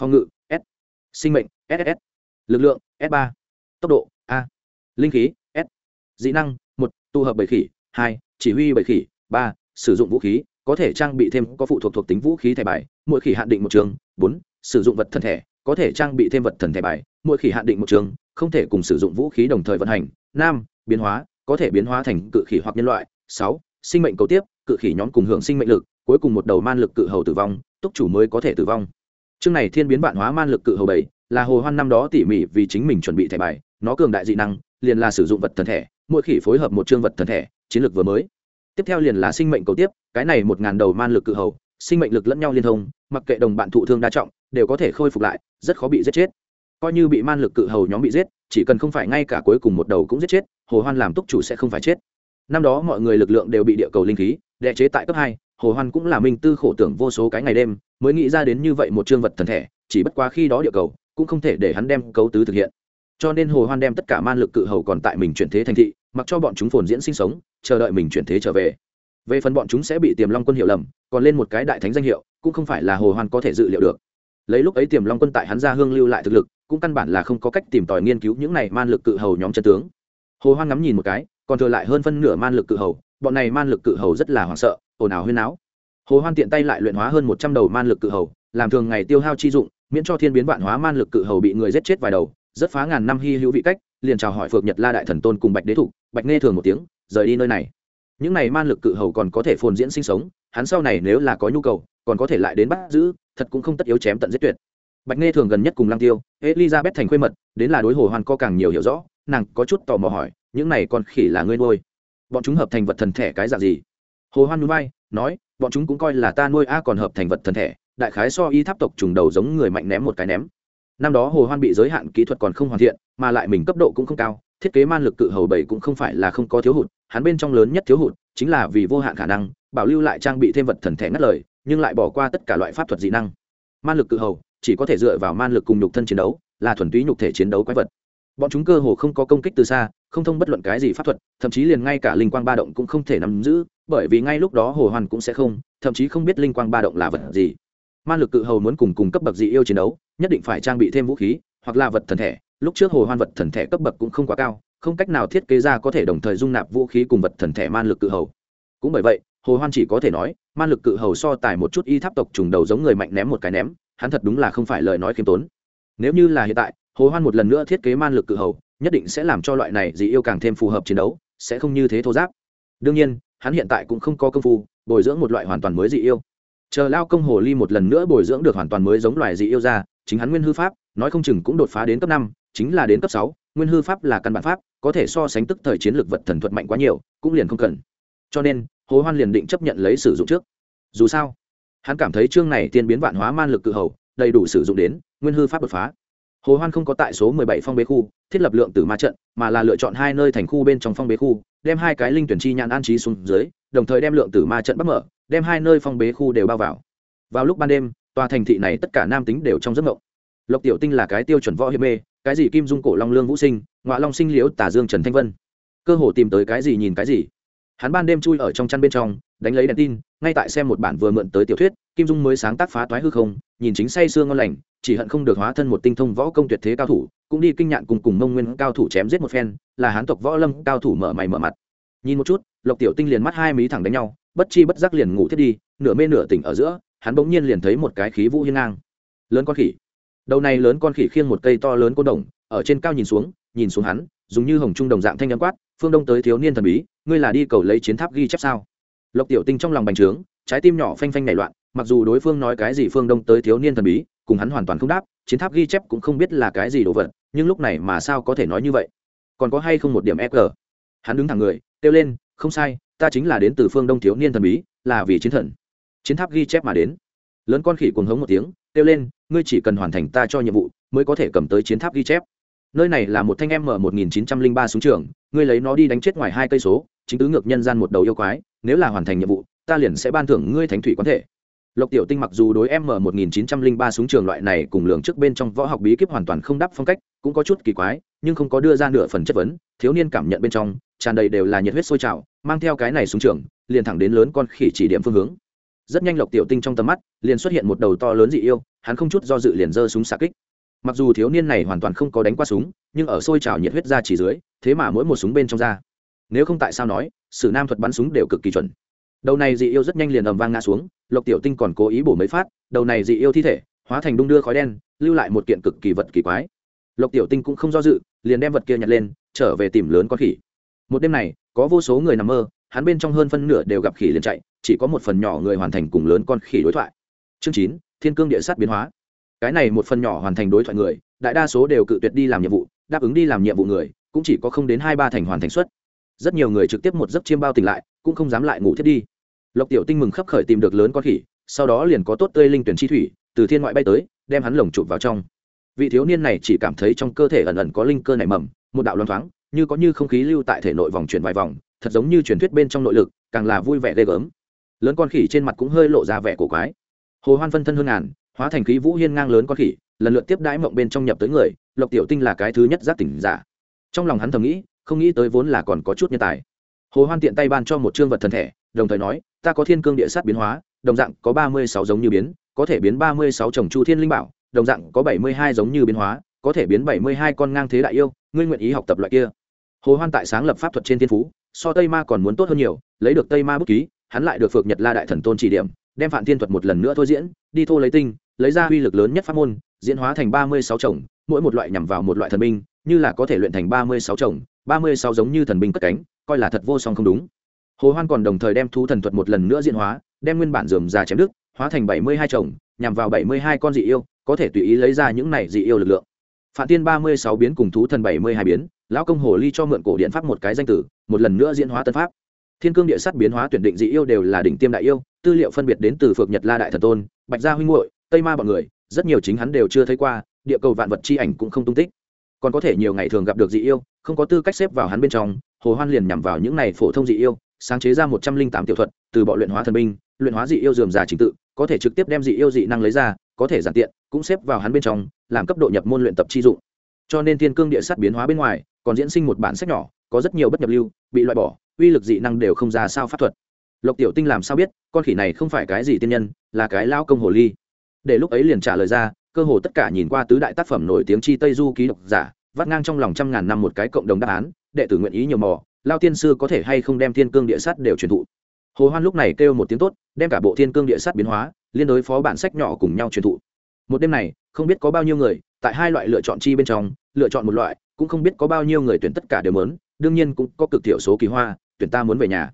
Phòng ngự, s. Sinh mệnh ss lực lượng, s ba. Tốc độ, a. Linh khí, s. Dị năng, một. Tụ hợp bảy khỉ, hai. Chỉ huy bảy khỉ, ba. Sử dụng vũ khí, có thể trang bị thêm, có phụ thuộc thuộc tính vũ khí thẻ bài, mỗi khỉ hạn định một trường, bốn. Sử dụng vật thần thẻ có thể trang bị thêm vật thần thẻ bài, mỗi khỉ hạn định một trường, không thể cùng sử dụng vũ khí đồng thời vận hành. Năm. Biến hóa, có thể biến hóa thành cự khỉ hoặc nhân loại. Sáu. Sinh mệnh cầu tiếp, cự khỉ nhóm cùng hưởng sinh mệnh lực cuối cùng một đầu man lực cự hầu tử vong, túc chủ mới có thể tử vong. Chương này thiên biến vạn hóa man lực cự hầu bảy, là hồ hoan năm đó tỉ mỉ vì chính mình chuẩn bị thẻ bài, nó cường đại dị năng, liền là sử dụng vật thần thể mỗi khỉ phối hợp một chương vật thần thể chiến lược vừa mới. Tiếp theo liền là sinh mệnh cầu tiếp, cái này một ngàn đầu man lực cự hầu, sinh mệnh lực lẫn nhau liên thông, mặc kệ đồng bạn thụ thương đa trọng, đều có thể khôi phục lại, rất khó bị giết chết. Coi như bị man lực cự hầu nhóm bị giết, chỉ cần không phải ngay cả cuối cùng một đầu cũng giết chết, hồ hoan làm túc chủ sẽ không phải chết. Năm đó mọi người lực lượng đều bị địa cầu linh khí đệ chế tại cấp hai hồ hoan cũng là minh tư khổ tưởng vô số cái ngày đêm, mới nghĩ ra đến như vậy một chương vật thần thể, chỉ bất quá khi đó địa cầu, cũng không thể để hắn đem cấu tứ thực hiện. Cho nên hồ hoan đem tất cả man lực cự hầu còn tại mình chuyển thế thành thị, mặc cho bọn chúng phồn diễn sinh sống, chờ đợi mình chuyển thế trở về. Về phần bọn chúng sẽ bị tiềm long quân hiểu lầm, còn lên một cái đại thánh danh hiệu, cũng không phải là hồ hoan có thể dự liệu được. Lấy lúc ấy tiềm long quân tại hắn ra hương lưu lại thực lực, cũng căn bản là không có cách tìm tòi nghiên cứu những này man lực cự hầu nhóm chân tướng. Hồ hoan ngắm nhìn một cái, còn thừa lại hơn phân nửa man lực cự hầu bọn này man lực cự hầu rất là hoảng sợ, ồn ào huyên náo. Hồ hoan tiện tay lại luyện hóa hơn một trăm đầu man lực cự hầu, làm thường ngày tiêu hao chi dụng, miễn cho thiên biến vạn hóa man lực cự hầu bị người giết chết vài đầu, rất phá ngàn năm hy hữu vị cách, liền chào hỏi phượng nhật la đại thần tôn cùng bạch đế thủ, bạch nghe thường một tiếng, rời đi nơi này. Những này man lực cự hầu còn có thể phồn diễn sinh sống, hắn sau này nếu là có nhu cầu, còn có thể lại đến bắt giữ, thật cũng không tất yếu chém tận giết tuyệt. Bạch nghe thường gần nhất cùng lăng tiêu, elizabeth thành khuê mật, đến là đối hồ hoan có càng nhiều hiểu rõ, nàng có chút tò mò hỏi, những này còn khỉ là ngươi nuôi? Bọn chúng hợp thành vật thần thể cái dạng gì? Hồ hoan núi bay nói, bọn chúng cũng coi là ta nuôi a còn hợp thành vật thần thể, đại khái so y tháp tộc trùng đầu giống người mạnh ném một cái ném. Năm đó hồ hoan bị giới hạn kỹ thuật còn không hoàn thiện, mà lại mình cấp độ cũng không cao, thiết kế man lực cự hầu bảy cũng không phải là không có thiếu hụt, hắn bên trong lớn nhất thiếu hụt chính là vì vô hạn khả năng, bảo lưu lại trang bị thêm vật thần thể ngắt lời, nhưng lại bỏ qua tất cả loại pháp thuật dị năng. Man lực cự hầu, chỉ có thể dựa vào man lực cùng nhục thân chiến đấu, là thuần túy nhục thể chiến đấu quái vật. Bọn chúng cơ hồ không có công kích từ xa không thông bất luận cái gì pháp thuật, thậm chí liền ngay cả linh quang ba động cũng không thể nắm giữ, bởi vì ngay lúc đó hồ hoàn cũng sẽ không, thậm chí không biết linh quang ba động là vật gì. Man lực cự hầu muốn cùng cùng cấp bậc dị yêu chiến đấu, nhất định phải trang bị thêm vũ khí, hoặc là vật thần thể. Lúc trước hồ hoan vật thần thể cấp bậc cũng không quá cao, không cách nào thiết kế ra có thể đồng thời dung nạp vũ khí cùng vật thần thể man lực cự hầu. Cũng bởi vậy, hồ hoan chỉ có thể nói, man lực cự hầu so tài một chút y tháp tộc trùng đầu giống người mạnh ném một cái ném, hắn thật đúng là không phải lời nói khiêm tốn. Nếu như là hiện tại, hồ hoan một lần nữa thiết kế man lực cự hầu nhất định sẽ làm cho loại này dị yêu càng thêm phù hợp chiến đấu, sẽ không như thế thô giáp. Đương nhiên, hắn hiện tại cũng không có công phu bồi dưỡng một loại hoàn toàn mới dị yêu. Chờ lao công hồ ly một lần nữa bồi dưỡng được hoàn toàn mới giống loài dị yêu ra, chính hắn nguyên hư pháp, nói không chừng cũng đột phá đến cấp năm, chính là đến cấp sáu, nguyên hư pháp là căn bản pháp, có thể so sánh tức thời chiến lược vật thần thuật mạnh quá nhiều, cũng liền không cần. Cho nên, hồ hoan liền định chấp nhận lấy sử dụng trước. Dù sao, hắn cảm thấy chương này tiên biến vạn hóa man lực cự hầu, đầy đủ sử dụng đến nguyên hư pháp đột phá hồ hoan không có tại số 17 phong bế khu, thiết lập lượng tử ma trận, mà là lựa chọn hai nơi thành khu bên trong phong bế khu, đem hai cái linh tuyển chi nhãn an trí xuống dưới, đồng thời đem lượng tử ma trận bắt mở, đem hai nơi phong bế khu đều bao vào. Vào lúc ban đêm, tòa thành thị này tất cả nam tính đều trong giấc mộng. Lộc tiểu tinh là cái tiêu chuẩn võ hiệp mê cái gì kim dung cổ long lương vũ sinh ngoại long sinh liễu tả dương trần thanh vân. Cơ hồ tìm tới cái gì nhìn cái gì. Hắn ban đêm chui ở trong chăn bên trong, đánh lấy đèn tin ngay tại xem một bản vừa mượn tới tiểu thuyết, kim dung mới sáng tác phá toái hư không, nhìn chính say sương ngon lành, chỉ hận không được hóa thân một tinh thông võ công tuyệt thế cao thủ, cũng đi kinh nhạn cùng cùng mông nguyên cao thủ chém giết một phen, là hán tộc võ lâm cao thủ mở mày mở mặt. Nhìn một chút, lộc tiểu tinh liền mắt hai mí thẳng đánh nhau, bất chi bất giác liền ngủ thiết đi, nửa mê nửa tỉnh ở giữa, hắn bỗng nhiên liền thấy một cái khí vũ hiên ngang. Lớn con khỉ. Đầu này lớn con khỉ khiêng một cây to lớn côn đồng, ở trên cao nhìn xuống nhìn xuống hắn, dùng như hồng trung đồng dạng thanh âm quát, phương đông tới thiếu niên thần bí, ngươi là đi cầu lấy chiến tháp ghi chép sao? Lộc tiểu tinh trong lòng bành trướng, trái tim nhỏ phanh phanh nảy loạn, mặc dù đối phương nói cái gì phương đông tới thiếu niên thần bí, cùng hắn hoàn toàn không đáp, chiến tháp ghi chép cũng không biết là cái gì đồ vật, nhưng lúc này mà sao có thể nói như vậy? Còn có hay không một điểm e g? Hắn đứng thẳng người, kêu lên, không sai, ta chính là đến từ phương đông thiếu niên thần bí, là vì chiến thần. Chiến tháp ghi chép mà đến. Lớn con khỉ cuồng hống một tiếng, kêu lên, ngươi chỉ cần hoàn thành ta cho nhiệm vụ, mới có thể cầm tới chiến tháp ghi chép. Nơi này là một thanh m một nghìn chín trăm linh ba súng trường, ngươi lấy nó đi đánh chết ngoài hai cây số chính tứ ngược nhân gian một đầu yêu quái, nếu là hoàn thành nhiệm vụ, ta liền sẽ ban thưởng ngươi thánh thủy quán thể. Lộc tiểu tinh mặc dù đối m một nghìn chín trăm linh ba súng trường loại này cùng lượng trước bên trong võ học bí kíp hoàn toàn không đắp phong cách, cũng có chút kỳ quái, nhưng không có đưa ra nửa phần chất vấn, thiếu niên cảm nhận bên trong, tràn đầy đều là nhiệt huyết sôi trào, mang theo cái này súng trường, liền thẳng đến lớn con khỉ chỉ điểm phương hướng. Rất nhanh lộc tiểu tinh trong tầm mắt, liền xuất hiện một đầu to lớn dị yêu, hắn không chút do dự liền giơ súng xạ kích. Mặc dù thiếu niên này hoàn toàn không có đánh qua súng, nhưng ở sôi trào nhiệt huyết ra chỉ dưới, thế mà mỗi một súng bên trong ra nếu không tại sao nói, sử nam thuật bắn súng đều cực kỳ chuẩn. Đầu này dị yêu rất nhanh liền ầm vang ngã xuống, lộc tiểu tinh còn cố ý bổ mấy phát, đầu này dị yêu thi thể, hóa thành đung đưa khói đen, lưu lại một kiện cực kỳ vật kỳ quái. Lộc tiểu tinh cũng không do dự, liền đem vật kia nhặt lên, trở về tìm lớn con khỉ. Một đêm này, có vô số người nằm mơ, hắn bên trong hơn phân nửa đều gặp khỉ liền chạy, chỉ có một phần nhỏ người hoàn thành cùng lớn con khỉ đối thoại. Chương chín, thiên cương địa sát biến hóa. Cái này một phần nhỏ hoàn thành đối thoại người, đại đa số đều cự tuyệt đi làm nhiệm vụ, đáp ứng đi làm nhiệm vụ người, cũng chỉ có không đến hai ba thành hoàn thành suất rất nhiều người trực tiếp một giấc chiêm bao tỉnh lại, cũng không dám lại ngủ thiết đi. Lộc tiểu tinh mừng khấp khởi tìm được lớn con khỉ, sau đó liền có tốt tươi linh tuyển chi thủy, từ thiên ngoại bay tới, đem hắn lồng chụp vào trong. Vị thiếu niên này chỉ cảm thấy trong cơ thể ẩn ẩn có linh cơ nảy mầm, một đạo loan thoáng, như có như không khí lưu tại thể nội vòng chuyển vài vòng, thật giống như truyền thuyết bên trong nội lực, càng là vui vẻ ghê gớm. Lớn con khỉ trên mặt cũng hơi lộ ra vẻ cổ quái. Hồ hoan phân thân hơn ngàn, hóa thành khí vũ hiên ngang lớn con khỉ, lần lượt tiếp đãi mộng bên trong nhập tới người, lộc tiểu tinh là cái thứ nhất giác tỉnh giả. Trong lòng hắn thầm nghĩ không nghĩ tới vốn là còn có chút nhân tài hồ hoan tiện tay ban cho một trương vật thần thể, đồng thời nói, ta có thiên cương địa sát biến hóa, đồng dạng có ba mươi sáu giống như biến, có thể biến ba mươi sáu chồng chu thiên linh bảo, đồng dạng có bảy mươi hai giống như biến hóa, có thể biến bảy mươi hai con ngang thế đại yêu, ngươi nguyện ý học tập loại kia hồ hoan tại sáng lập pháp thuật trên thiên phú, so tây ma còn muốn tốt hơn nhiều, lấy được tây ma bút ký, hắn lại được phược nhật la đại thần tôn chỉ điểm, đem phản thiên thuật một lần nữa thôi diễn, đi thô lấy tinh, lấy ra uy lực lớn nhất pháp môn, diễn hóa thành ba mươi sáu chồng, mỗi một loại nhằm vào một loại thần minh như là có thể luyện thành ba mươi sáu chồng, ba mươi sáu giống như thần binh cất cánh, coi là thật vô song không đúng. Hồ hoan còn đồng thời đem thú thần thuật một lần nữa diễn hóa, đem nguyên bản dườm già chém đức hóa thành bảy mươi hai chồng, nhằm vào bảy mươi hai con dị yêu, có thể tùy ý lấy ra những này dị yêu lực lượng. Phạm tiên ba mươi sáu biến cùng thú thần bảy mươi hai biến, lão công hồ ly cho mượn cổ điện pháp một cái danh tử, một lần nữa diễn hóa tân pháp. Thiên cương địa sát biến hóa tuyển định dị yêu đều là đỉnh tiêm đại yêu, tư liệu phân biệt đến từ phược nhật la đại thần tôn, bạch gia huynh hội tây ma bọn người, rất nhiều chính hắn đều chưa thấy qua, địa cầu vạn vật chi ảnh cũng không tung tích còn có thể nhiều ngày thường gặp được dị yêu, không có tư cách xếp vào hắn bên trong, hồ hoan liền nhằm vào những này phổ thông dị yêu, sáng chế ra một trăm linh tám tiểu thuật, từ bọ luyện hóa thần binh, luyện hóa dị yêu dườm già trình tự, có thể trực tiếp đem dị yêu dị năng lấy ra, có thể giản tiện, cũng xếp vào hắn bên trong, làm cấp độ nhập môn luyện tập chi dụng. Cho nên thiên cương địa sát biến hóa bên ngoài, còn diễn sinh một bản sách nhỏ, có rất nhiều bất nhập lưu, bị loại bỏ, uy lực dị năng đều không ra sao pháp thuật. Lộc tiểu tinh làm sao biết, con khỉ này không phải cái gì tiên nhân, là cái lao công hồ ly. Để lúc ấy liền trả lời ra, cơ hồ tất cả nhìn qua tứ đại tác phẩm nổi tiếng chi tây du ký độc giả vắt ngang trong lòng trăm ngàn năm một cái cộng đồng đáp án, đệ tử nguyện ý nhiều mò, lao tiên sư có thể hay không đem thiên cương địa sát đều truyền thụ. Hồ hoan lúc này kêu một tiếng tốt, đem cả bộ thiên cương địa sát biến hóa, liên đối phó bản sách nhỏ cùng nhau truyền thụ. Một đêm này, không biết có bao nhiêu người, tại hai loại lựa chọn chi bên trong, lựa chọn một loại, cũng không biết có bao nhiêu người tuyển tất cả đều muốn, đương nhiên cũng có cực thiểu số kỳ hoa, tuyển ta muốn về nhà.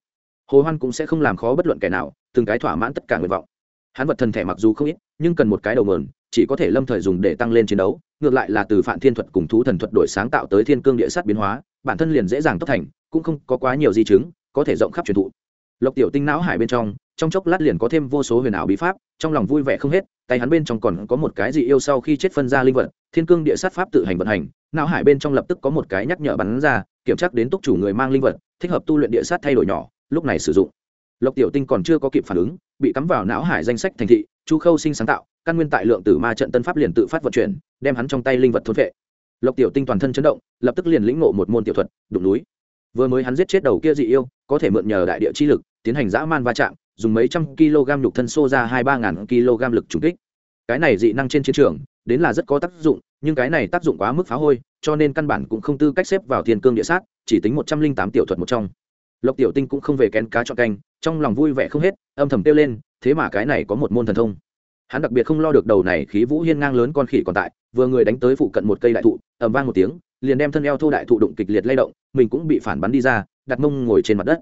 Hồ hoan cũng sẽ không làm khó bất luận kẻ nào, từng cái thỏa mãn tất cả nguyện vọng. Hắn vật thần thể mặc dù không ít, nhưng cần một cái đầu mườn chỉ có thể lâm thời dùng để tăng lên chiến đấu, ngược lại là từ phản thiên thuật cùng thú thần thuật đổi sáng tạo tới thiên cương địa sát biến hóa, bản thân liền dễ dàng tốc thành, cũng không có quá nhiều di chứng, có thể rộng khắp truyền thụ. Lộc tiểu tinh não hải bên trong trong chốc lát liền có thêm vô số huyền ảo bí pháp, trong lòng vui vẻ không hết, tay hắn bên trong còn có một cái gì yêu sau khi chết phân ra linh vật, thiên cương địa sát pháp tự hành vận hành, não hải bên trong lập tức có một cái nhắc nhở bắn ra, kiểm tra đến túc chủ người mang linh vật, thích hợp tu luyện địa sát thay đổi nhỏ, lúc này sử dụng. Lộc tiểu tinh còn chưa có kịp phản ứng, bị cắm vào não hải danh sách thành thị, chu khâu sinh sáng tạo căn nguyên tại lượng tử ma trận tân pháp liền tự phát vận chuyển, đem hắn trong tay linh vật thôn vệ. Lộc tiểu tinh toàn thân chấn động, lập tức liền lĩnh ngộ một môn tiểu thuật, đụng núi. Vừa mới hắn giết chết đầu kia dị yêu, có thể mượn nhờ đại địa chi lực, tiến hành dã man va chạm, dùng mấy trăm kg nhục thân xô ra hai ba ngàn kg lực trùng kích. Cái này dị năng trên chiến trường, đến là rất có tác dụng, nhưng cái này tác dụng quá mức phá hôi, cho nên căn bản cũng không tư cách xếp vào thiên cương địa sát, chỉ tính một trăm linh tám tiểu thuật một trong. Lộc tiểu tinh cũng không về kén cá chọn canh, trong lòng vui vẻ không hết, âm thầm kêu lên, thế mà cái này có một môn thần thông hắn đặc biệt không lo được đầu này khí vũ hiên ngang lớn con khỉ còn tại, vừa người đánh tới phụ cận một cây đại thụ, ầm vang một tiếng, liền đem thân eo thô đại thụ đụng kịch liệt lay động, mình cũng bị phản bắn đi ra, đặt mông ngồi trên mặt đất.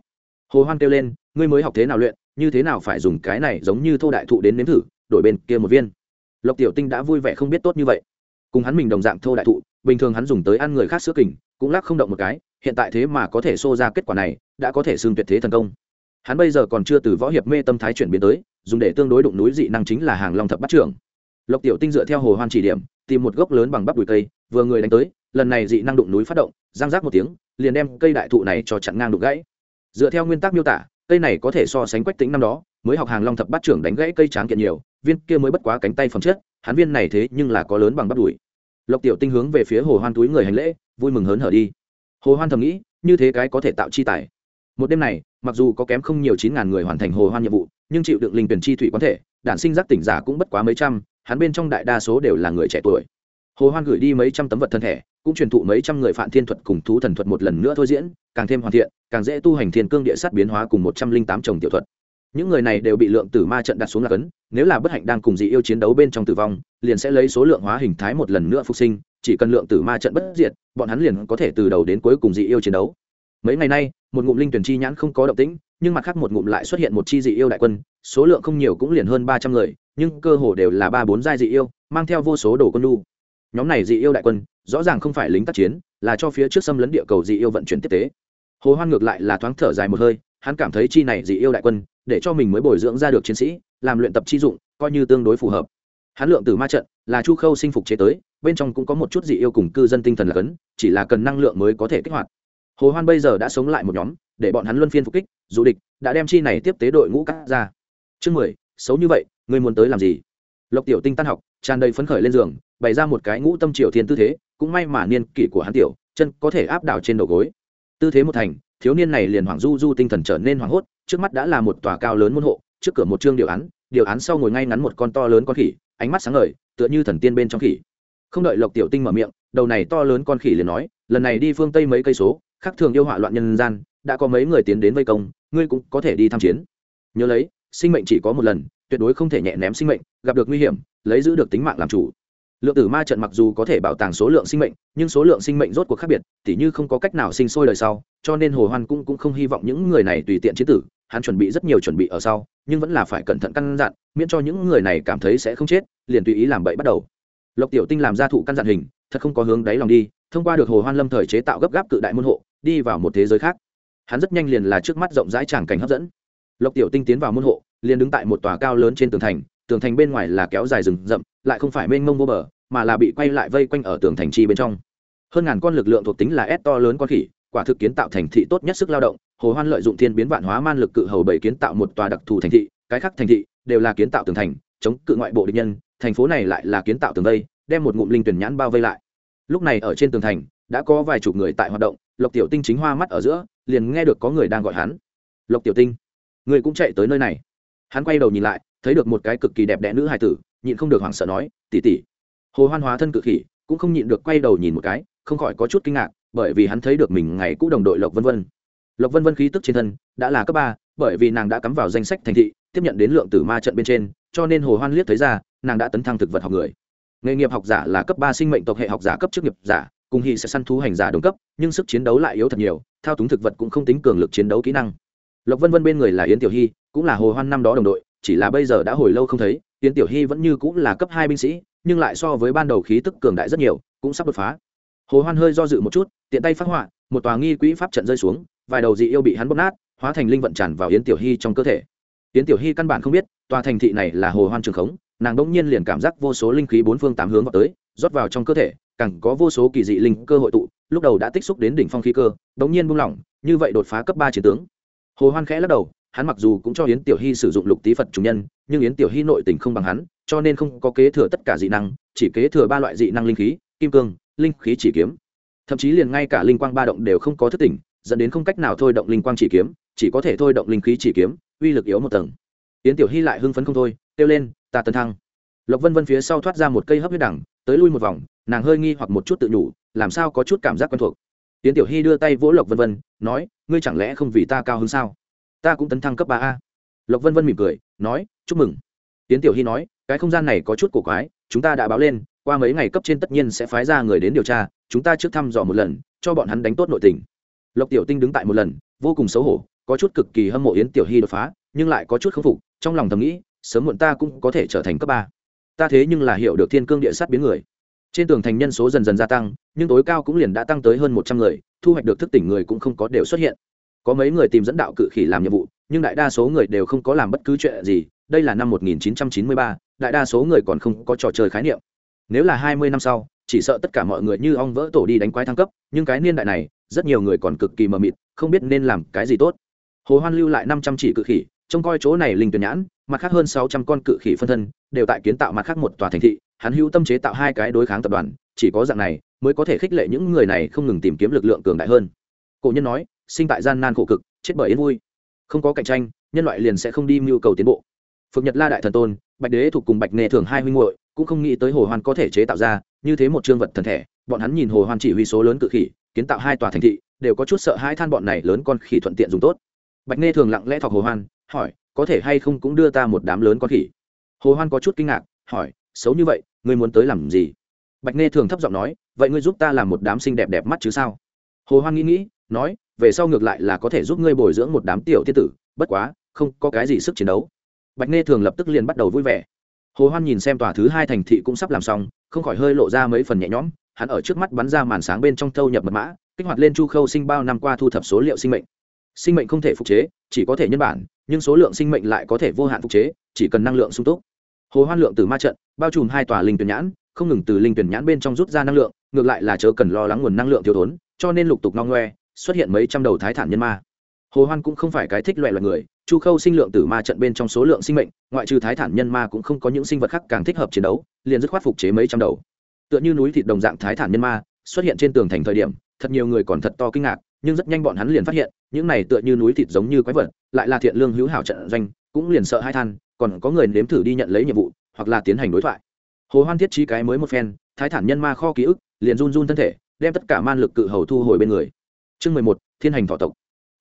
Hồ hoan kêu lên, ngươi mới học thế nào luyện, như thế nào phải dùng cái này giống như thô đại thụ đến nếm thử, đổi bên kia một viên. Lộc tiểu tinh đã vui vẻ không biết tốt như vậy. Cùng hắn mình đồng dạng thô đại thụ, bình thường hắn dùng tới ăn người khác sữa kình, cũng lắc không động một cái, hiện tại thế mà có thể xô ra kết quả này, đã có thể xương tuyệt thế thần công. Hắn bây giờ còn chưa từ võ hiệp mê tâm thái chuyển biến tới dùng để tương đối đụng núi dị năng chính là hàng long thập bắt trưởng. Lộc tiểu tinh dựa theo hồ hoan chỉ điểm, tìm một gốc lớn bằng bắp đùi cây, vừa người đánh tới, lần này dị năng đụng núi phát động, giang rác một tiếng, liền đem cây đại thụ này cho chặn ngang đục gãy. Dựa theo nguyên tắc miêu tả, cây này có thể so sánh quách tính năm đó, mới học hàng long thập bát trưởng đánh gãy cây tráng kiện nhiều, viên kia mới bất quá cánh tay phẩm chất, hắn viên này thế nhưng là có lớn bằng bắp đùi. Lộc tiểu tinh hướng về phía hồ hoan túi người hành lễ, vui mừng hớn hở đi. Hồ hoan thầm nghĩ, như thế cái có thể tạo chi tài một đêm này, mặc dù có kém không nhiều chín ngàn người hoàn thành hồ hoan nhiệm vụ, nhưng chịu đựng linh tuyển chi thủy quán thể, đản sinh giác tỉnh giả cũng bất quá mấy trăm, hắn bên trong đại đa số đều là người trẻ tuổi. Hồ hoan gửi đi mấy trăm tấm vật thân thể, cũng truyền thụ mấy trăm người phản thiên thuật cùng thú thần thuật một lần nữa thôi diễn, càng thêm hoàn thiện, càng dễ tu hành thiên cương địa sát biến hóa cùng một trăm linh tám chồng tiểu thuật. Những người này đều bị lượng tử ma trận đặt xuống là cấn, nếu là bất hạnh đang cùng dị yêu chiến đấu bên trong tử vong, liền sẽ lấy số lượng hóa hình thái một lần nữa phục sinh, chỉ cần lượng tử ma trận bất diệt, bọn hắn liền có thể từ đầu đến cuối cùng dị yêu chiến đấu mấy ngày nay, một ngụm linh tuyển chi nhãn không có động tĩnh, nhưng mặt khác một ngụm lại xuất hiện một chi dị yêu đại quân, số lượng không nhiều cũng liền hơn ba trăm người, nhưng cơ hồ đều là ba bốn giai dị yêu, mang theo vô số đồ quân lu nhóm này dị yêu đại quân, rõ ràng không phải lính tác chiến, là cho phía trước xâm lấn địa cầu dị yêu vận chuyển tiếp tế. Hồ hoan ngược lại là thoáng thở dài một hơi, hắn cảm thấy chi này dị yêu đại quân, để cho mình mới bồi dưỡng ra được chiến sĩ, làm luyện tập chi dụng, coi như tương đối phù hợp. Hắn lượng từ ma trận, là chu khâu sinh phục chế tới, bên trong cũng có một chút dị yêu cùng cư dân tinh thần là cấn, chỉ là cần năng lượng mới có thể kích hoạt hồ hoan bây giờ đã sống lại một nhóm, để bọn hắn luân phiên phục kích, dù địch, đã đem chi này tiếp tế đội ngũ cắt ra. Chương mười, xấu như vậy, ngươi muốn tới làm gì? Lộc tiểu tinh tan học, tràn đầy phấn khởi lên giường, bày ra một cái ngũ tâm triều thiên tư thế, cũng may mà niên kỷ của hắn tiểu, chân có thể áp đảo trên đầu gối. Tư thế một thành, thiếu niên này liền hoảng du du tinh thần trở nên hoảng hốt, trước mắt đã là một tòa cao lớn môn hộ, trước cửa một chương điều án điều án sau ngồi ngay ngắn một con to lớn con khỉ, ánh mắt sáng ngời, tựa như thần tiên bên trong khỉ. Không đợi lộc tiểu tinh mở miệng, đầu này to lớn con khỉ liền nói, lần này đi phương tây mấy cây số khắc thường yêu họa loạn nhân gian, đã có mấy người tiến đến vây công, ngươi cũng có thể đi tham chiến. Nhớ lấy, sinh mệnh chỉ có một lần, tuyệt đối không thể nhẹ ném sinh mệnh, gặp được nguy hiểm, lấy giữ được tính mạng làm chủ. Lượng tử ma trận mặc dù có thể bảo tàng số lượng sinh mệnh, nhưng số lượng sinh mệnh rốt cuộc khác biệt, tỉ như không có cách nào sinh sôi đời sau, cho nên hồ hoan cũng cũng không hy vọng những người này tùy tiện chế tử, hắn chuẩn bị rất nhiều chuẩn bị ở sau, nhưng vẫn là phải cẩn thận căn dặn, miễn cho những người này cảm thấy sẽ không chết, liền tùy ý làm bậy bắt đầu. Lộc tiểu tinh làm ra thụ căn dặn hình, thật không có hướng đáy lòng đi, thông qua được hồ hoan lâm thời chế tạo gấp gáp cự đại môn hộ đi vào một thế giới khác. Hắn rất nhanh liền là trước mắt rộng rãi tràng cảnh hấp dẫn. Lộc tiểu tinh tiến vào môn hộ, liền đứng tại một tòa cao lớn trên tường thành tường thành bên ngoài là kéo dài rừng rậm, lại không phải mênh mông vô bờ, mà là bị quay lại vây quanh ở tường thành chi bên trong. Hơn ngàn con lực lượng thuộc tính là ép to lớn con khỉ, quả thực kiến tạo thành thị tốt nhất sức lao động, hồ hoan lợi dụng thiên biến vạn hóa man lực cự hầu bảy kiến tạo một tòa đặc thù thành thị, cái khác thành thị đều là kiến tạo tường thành, chống cự ngoại bộ địch nhân, thành phố này lại là kiến tạo tường vây, đem một ngụm linh tuyển nhãn bao vây lại. Lúc này ở trên tường thành đã có vài chục người tại hoạt động, lộc tiểu tinh chính hoa mắt ở giữa, liền nghe được có người đang gọi hắn. Lộc tiểu tinh, người cũng chạy tới nơi này. Hắn quay đầu nhìn lại, thấy được một cái cực kỳ đẹp đẽ nữ hài tử, nhịn không được hoảng sợ nói tỉ tỉ hồ hoan hóa thân cự khỉ, cũng không nhịn được quay đầu nhìn một cái, không khỏi có chút kinh ngạc, bởi vì hắn thấy được mình ngày cũ đồng đội lộc vân vân. Lộc vân vân khí tức trên thân, đã là cấp ba, bởi vì nàng đã cắm vào danh sách thành thị, tiếp nhận đến lượng tử ma trận bên trên, cho nên hồ hoan liếc thấy ra, nàng đã tấn thăng thực vật học người. Nghề nghiệp học giả là cấp ba sinh mệnh tộc hệ học giả cấp chức nghiệp giả cùng hì sẽ săn thú hành giả đồng cấp, nhưng sức chiến đấu lại yếu thật nhiều, thao túng thực vật cũng không tính cường lực chiến đấu kỹ năng. Lộc vân vân bên người là yến tiểu hy, cũng là hồ hoan năm đó đồng đội, chỉ là bây giờ đã hồi lâu không thấy, yến tiểu hy vẫn như cũng là cấp hai binh sĩ, nhưng lại so với ban đầu khí tức cường đại rất nhiều, cũng sắp đột phá. Hồ hoan hơi do dự một chút, tiện tay phát họa, một tòa nghi quỹ pháp trận rơi xuống, vài đầu dị yêu bị hắn bóp nát, hóa thành linh vận tràn vào yến tiểu hy trong cơ thể. Yến tiểu hy căn bản không biết, tòa thành thị này là hồ hoan trường khống, nàng đỗng nhiên liền cảm giác vô số linh khí bốn phương tám hướng vào tới, rót vào trong cơ thể càng có vô số kỳ dị linh cơ hội tụ, lúc đầu đã tích xúc đến đỉnh phong khí cơ, đống nhiên buông lỏng, như vậy đột phá cấp ba chiến tướng. Hồ hoan khẽ lắc đầu, hắn mặc dù cũng cho yến tiểu hy sử dụng lục tý phật chủ nhân, nhưng yến tiểu hy nội tình không bằng hắn, cho nên không có kế thừa tất cả dị năng, chỉ kế thừa ba loại dị năng linh khí, kim cương, linh khí chỉ kiếm. Thậm chí liền ngay cả linh quang ba động đều không có thức tỉnh, dẫn đến không cách nào thôi động linh quang chỉ kiếm, chỉ có thể thôi động linh khí chỉ kiếm, uy lực yếu một tầng. Yến tiểu hy lại hưng phấn không thôi, kêu lên, ta tấn thăng. Lộc vân vân phía sau thoát ra một cây hấp huyết đẳng, tới lui một vòng nàng hơi nghi hoặc một chút tự nhủ, làm sao có chút cảm giác quen thuộc. Tiến tiểu hy đưa tay vỗ lộc vân vân, nói, ngươi chẳng lẽ không vì ta cao hơn sao? Ta cũng tấn thăng cấp ba a. Lộc vân vân mỉm cười, nói, chúc mừng. Tiến tiểu hy nói, cái không gian này có chút cổ quái, chúng ta đã báo lên, qua mấy ngày cấp trên tất nhiên sẽ phái ra người đến điều tra, chúng ta trước thăm dò một lần, cho bọn hắn đánh tốt nội tình. Lộc tiểu tinh đứng tại một lần, vô cùng xấu hổ, có chút cực kỳ hâm mộ yến tiểu hy đột phá, nhưng lại có chút khâm phục, trong lòng thầm nghĩ, sớm muộn ta cũng có thể trở thành cấp ba. Ta thế nhưng là hiểu được thiên cương địa sát biến người trên tường thành nhân số dần dần gia tăng nhưng tối cao cũng liền đã tăng tới hơn một trăm người thu hoạch được thức tỉnh người cũng không có đều xuất hiện. Có mấy người tìm dẫn đạo cự khỉ làm nhiệm vụ nhưng đại đa số người đều không có làm bất cứ chuyện gì. Đây là năm 1993, đại đa số người còn không có trò chơi khái niệm. Nếu là hai mươi năm sau chỉ sợ tất cả mọi người như ong vỡ tổ đi đánh quái thăng cấp nhưng cái niên đại này rất nhiều người còn cực kỳ mờ mịt không biết nên làm cái gì tốt. Hồ hoan lưu lại năm trăm chỉ cự khỉ trông coi chỗ này linh tuyển nhãn, mặt khác hơn sáu trăm con cự khỉ phân thân, đều tại kiến tạo mặt khác một tòa thành thị, hắn hữu tâm chế tạo hai cái đối kháng tập đoàn, chỉ có dạng này mới có thể khích lệ những người này không ngừng tìm kiếm lực lượng cường đại hơn. Cổ nhân nói, sinh tại gian nan khổ cực, chết bởi yên vui. Không có cạnh tranh, nhân loại liền sẽ không đi mưu cầu tiến bộ. Phượng nhật la đại thần tôn, bạch đế thuộc cùng bạch nghề thường hai huynh muội, cũng không nghĩ tới hồ hoan có thể chế tạo ra như thế một trương vật thần thể. Bọn hắn nhìn hồ hoan chỉ huy số lớn cự khỉ, kiến tạo hai tòa thành thị, đều có chút sợ hai than bọn này lớn con khỉ thuận tiện dùng tốt. Bạch nê thường lặng lẽ thọc hồ hoan hỏi, có thể hay không cũng đưa ta một đám lớn con khỉ? Hồ hoan có chút kinh ngạc, hỏi, xấu như vậy, ngươi muốn tới làm gì? Bạch nê thường thấp giọng nói, vậy ngươi giúp ta làm một đám xinh đẹp đẹp mắt chứ sao? Hồ hoan nghĩ nghĩ, nói, về sau ngược lại là có thể giúp ngươi bồi dưỡng một đám tiểu thiên tử, bất quá, không có cái gì sức chiến đấu. Bạch nê thường lập tức liền bắt đầu vui vẻ. Hồ hoan nhìn xem tòa thứ hai thành thị cũng sắp làm xong, không khỏi hơi lộ ra mấy phần nhẹ nhõm, hắn ở trước mắt bắn ra màn sáng bên trong thâu nhập mật mã, kích hoạt lên chu khâu sinh bao năm qua thu thập số liệu sinh mệnh sinh mệnh không thể phục chế, chỉ có thể nhân bản, nhưng số lượng sinh mệnh lại có thể vô hạn phục chế, chỉ cần năng lượng sung túc. Hồ hoan lượng từ ma trận, bao trùm hai tòa linh tuyển nhãn, không ngừng từ linh tuyển nhãn bên trong rút ra năng lượng, ngược lại là chớ cần lo lắng nguồn năng lượng thiếu thốn, cho nên lục tục no ngoe, xuất hiện mấy trăm đầu thái thản nhân ma. Hồ hoan cũng không phải cái thích loại loại người, chu khâu sinh lượng tử ma trận bên trong số lượng sinh mệnh, ngoại trừ thái thản nhân ma cũng không có những sinh vật khác càng thích hợp chiến đấu, liền dứt khoát phục chế mấy trăm đầu. Tựa như núi thịt đồng dạng thái thản nhân ma, xuất hiện trên tường thành thời điểm, thật nhiều người còn thật to kinh ngạc nhưng rất nhanh bọn hắn liền phát hiện, những này tựa như núi thịt giống như quái vật, lại là thiện lương hữu hảo trận doanh, cũng liền sợ hai than, còn có người nếm thử đi nhận lấy nhiệm vụ, hoặc là tiến hành đối thoại. Hồ hoan thiết trí cái mới một phen, thái thản nhân ma kho ký ức, liền run run thân thể, đem tất cả man lực cự hầu thu hồi bên người. Chương mười một, thiên hành thọ tộc.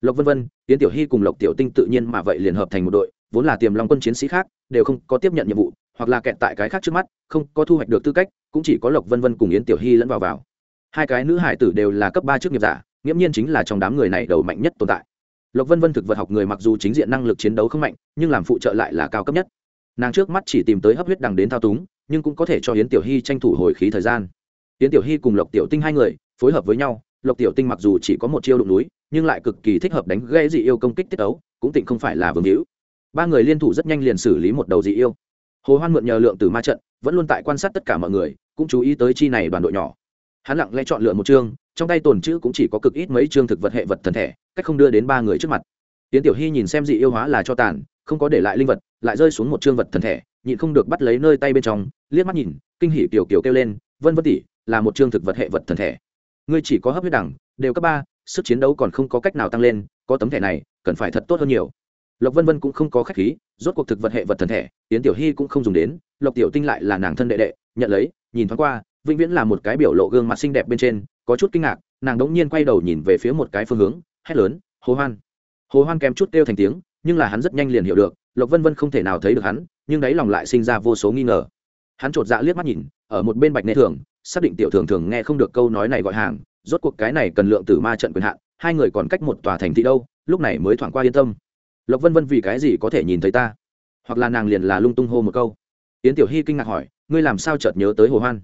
Lộc vân vân tiến tiểu hy cùng lộc tiểu tinh tự nhiên mà vậy liền hợp thành một đội, vốn là tiềm long quân chiến sĩ khác, đều không có tiếp nhận nhiệm vụ, hoặc là kẹt tại cái khác trước mắt, không có thu hoạch được tư cách, cũng chỉ có lộc vân vân cùng yến tiểu hy lẫn vào vào. Hai cái nữ hải tử đều là cấp ba chức nghiệp giả nghiễm nhiên chính là trong đám người này đầu mạnh nhất tồn tại. Lộc vân vân thực vật học người mặc dù chính diện năng lực chiến đấu không mạnh, nhưng làm phụ trợ lại là cao cấp nhất. Nàng trước mắt chỉ tìm tới hấp huyết đằng đến thao túng, nhưng cũng có thể cho yến tiểu hy tranh thủ hồi khí thời gian. Yến tiểu hy cùng lộc tiểu tinh hai người, phối hợp với nhau, lộc tiểu tinh mặc dù chỉ có một chiêu đụng núi, nhưng lại cực kỳ thích hợp đánh gây dị yêu công kích tiết ấu, cũng tịnh không phải là vương hữu. Ba người liên thủ rất nhanh liền xử lý một đầu dị yêu. Hồ hoan mượn nhờ lượng từ ma trận, vẫn luôn tại quan sát tất cả mọi người, cũng chú ý tới chi này đoàn đội nhỏ hắn lặng lẽ chọn lựa một chương, trong tay tồn chữ cũng chỉ có cực ít mấy chương thực vật hệ vật thần thể, cách không đưa đến ba người trước mặt. Tiến tiểu hy nhìn xem dị yêu hóa là cho tàn, không có để lại linh vật, lại rơi xuống một chương vật thần thể, nhịn không được bắt lấy nơi tay bên trong, liếc mắt nhìn, kinh hỉ tiểu kiểu kêu lên, vân vân tỷ, là một chương thực vật hệ vật thần thể. Ngươi chỉ có hấp huyết đẳng, đều cấp ba, sức chiến đấu còn không có cách nào tăng lên, có tấm thẻ này, cần phải thật tốt hơn nhiều. Lộc vân vân cũng không có khách khí, rốt cuộc thực vật hệ vật thần thể tiến tiểu hy cũng không dùng đến, lộc tiểu tinh lại là nàng thân đệ đệ, nhận lấy, nhìn thoáng qua vĩnh viễn là một cái biểu lộ gương mặt xinh đẹp bên trên, có chút kinh ngạc, nàng đống nhiên quay đầu nhìn về phía một cái phương hướng, hét lớn, hồ hoan. Hồ hoan kèm chút kêu thành tiếng, nhưng là hắn rất nhanh liền hiểu được, lộc vân vân không thể nào thấy được hắn, nhưng đáy lòng lại sinh ra vô số nghi ngờ. Hắn chột dạ liếc mắt nhìn, ở một bên bạch nê thường, xác định tiểu thường thường nghe không được câu nói này gọi hàng, rốt cuộc cái này cần lượng tử ma trận quyền hạn, hai người còn cách một tòa thành thị đâu, lúc này mới thoảng qua yên tâm. Lộc vân vân vì cái gì có thể nhìn thấy ta? Hoặc là nàng liền là lung tung hô một câu. Yến tiểu hy kinh ngạc hỏi, ngươi làm sao chợt nhớ tới hồ hoan?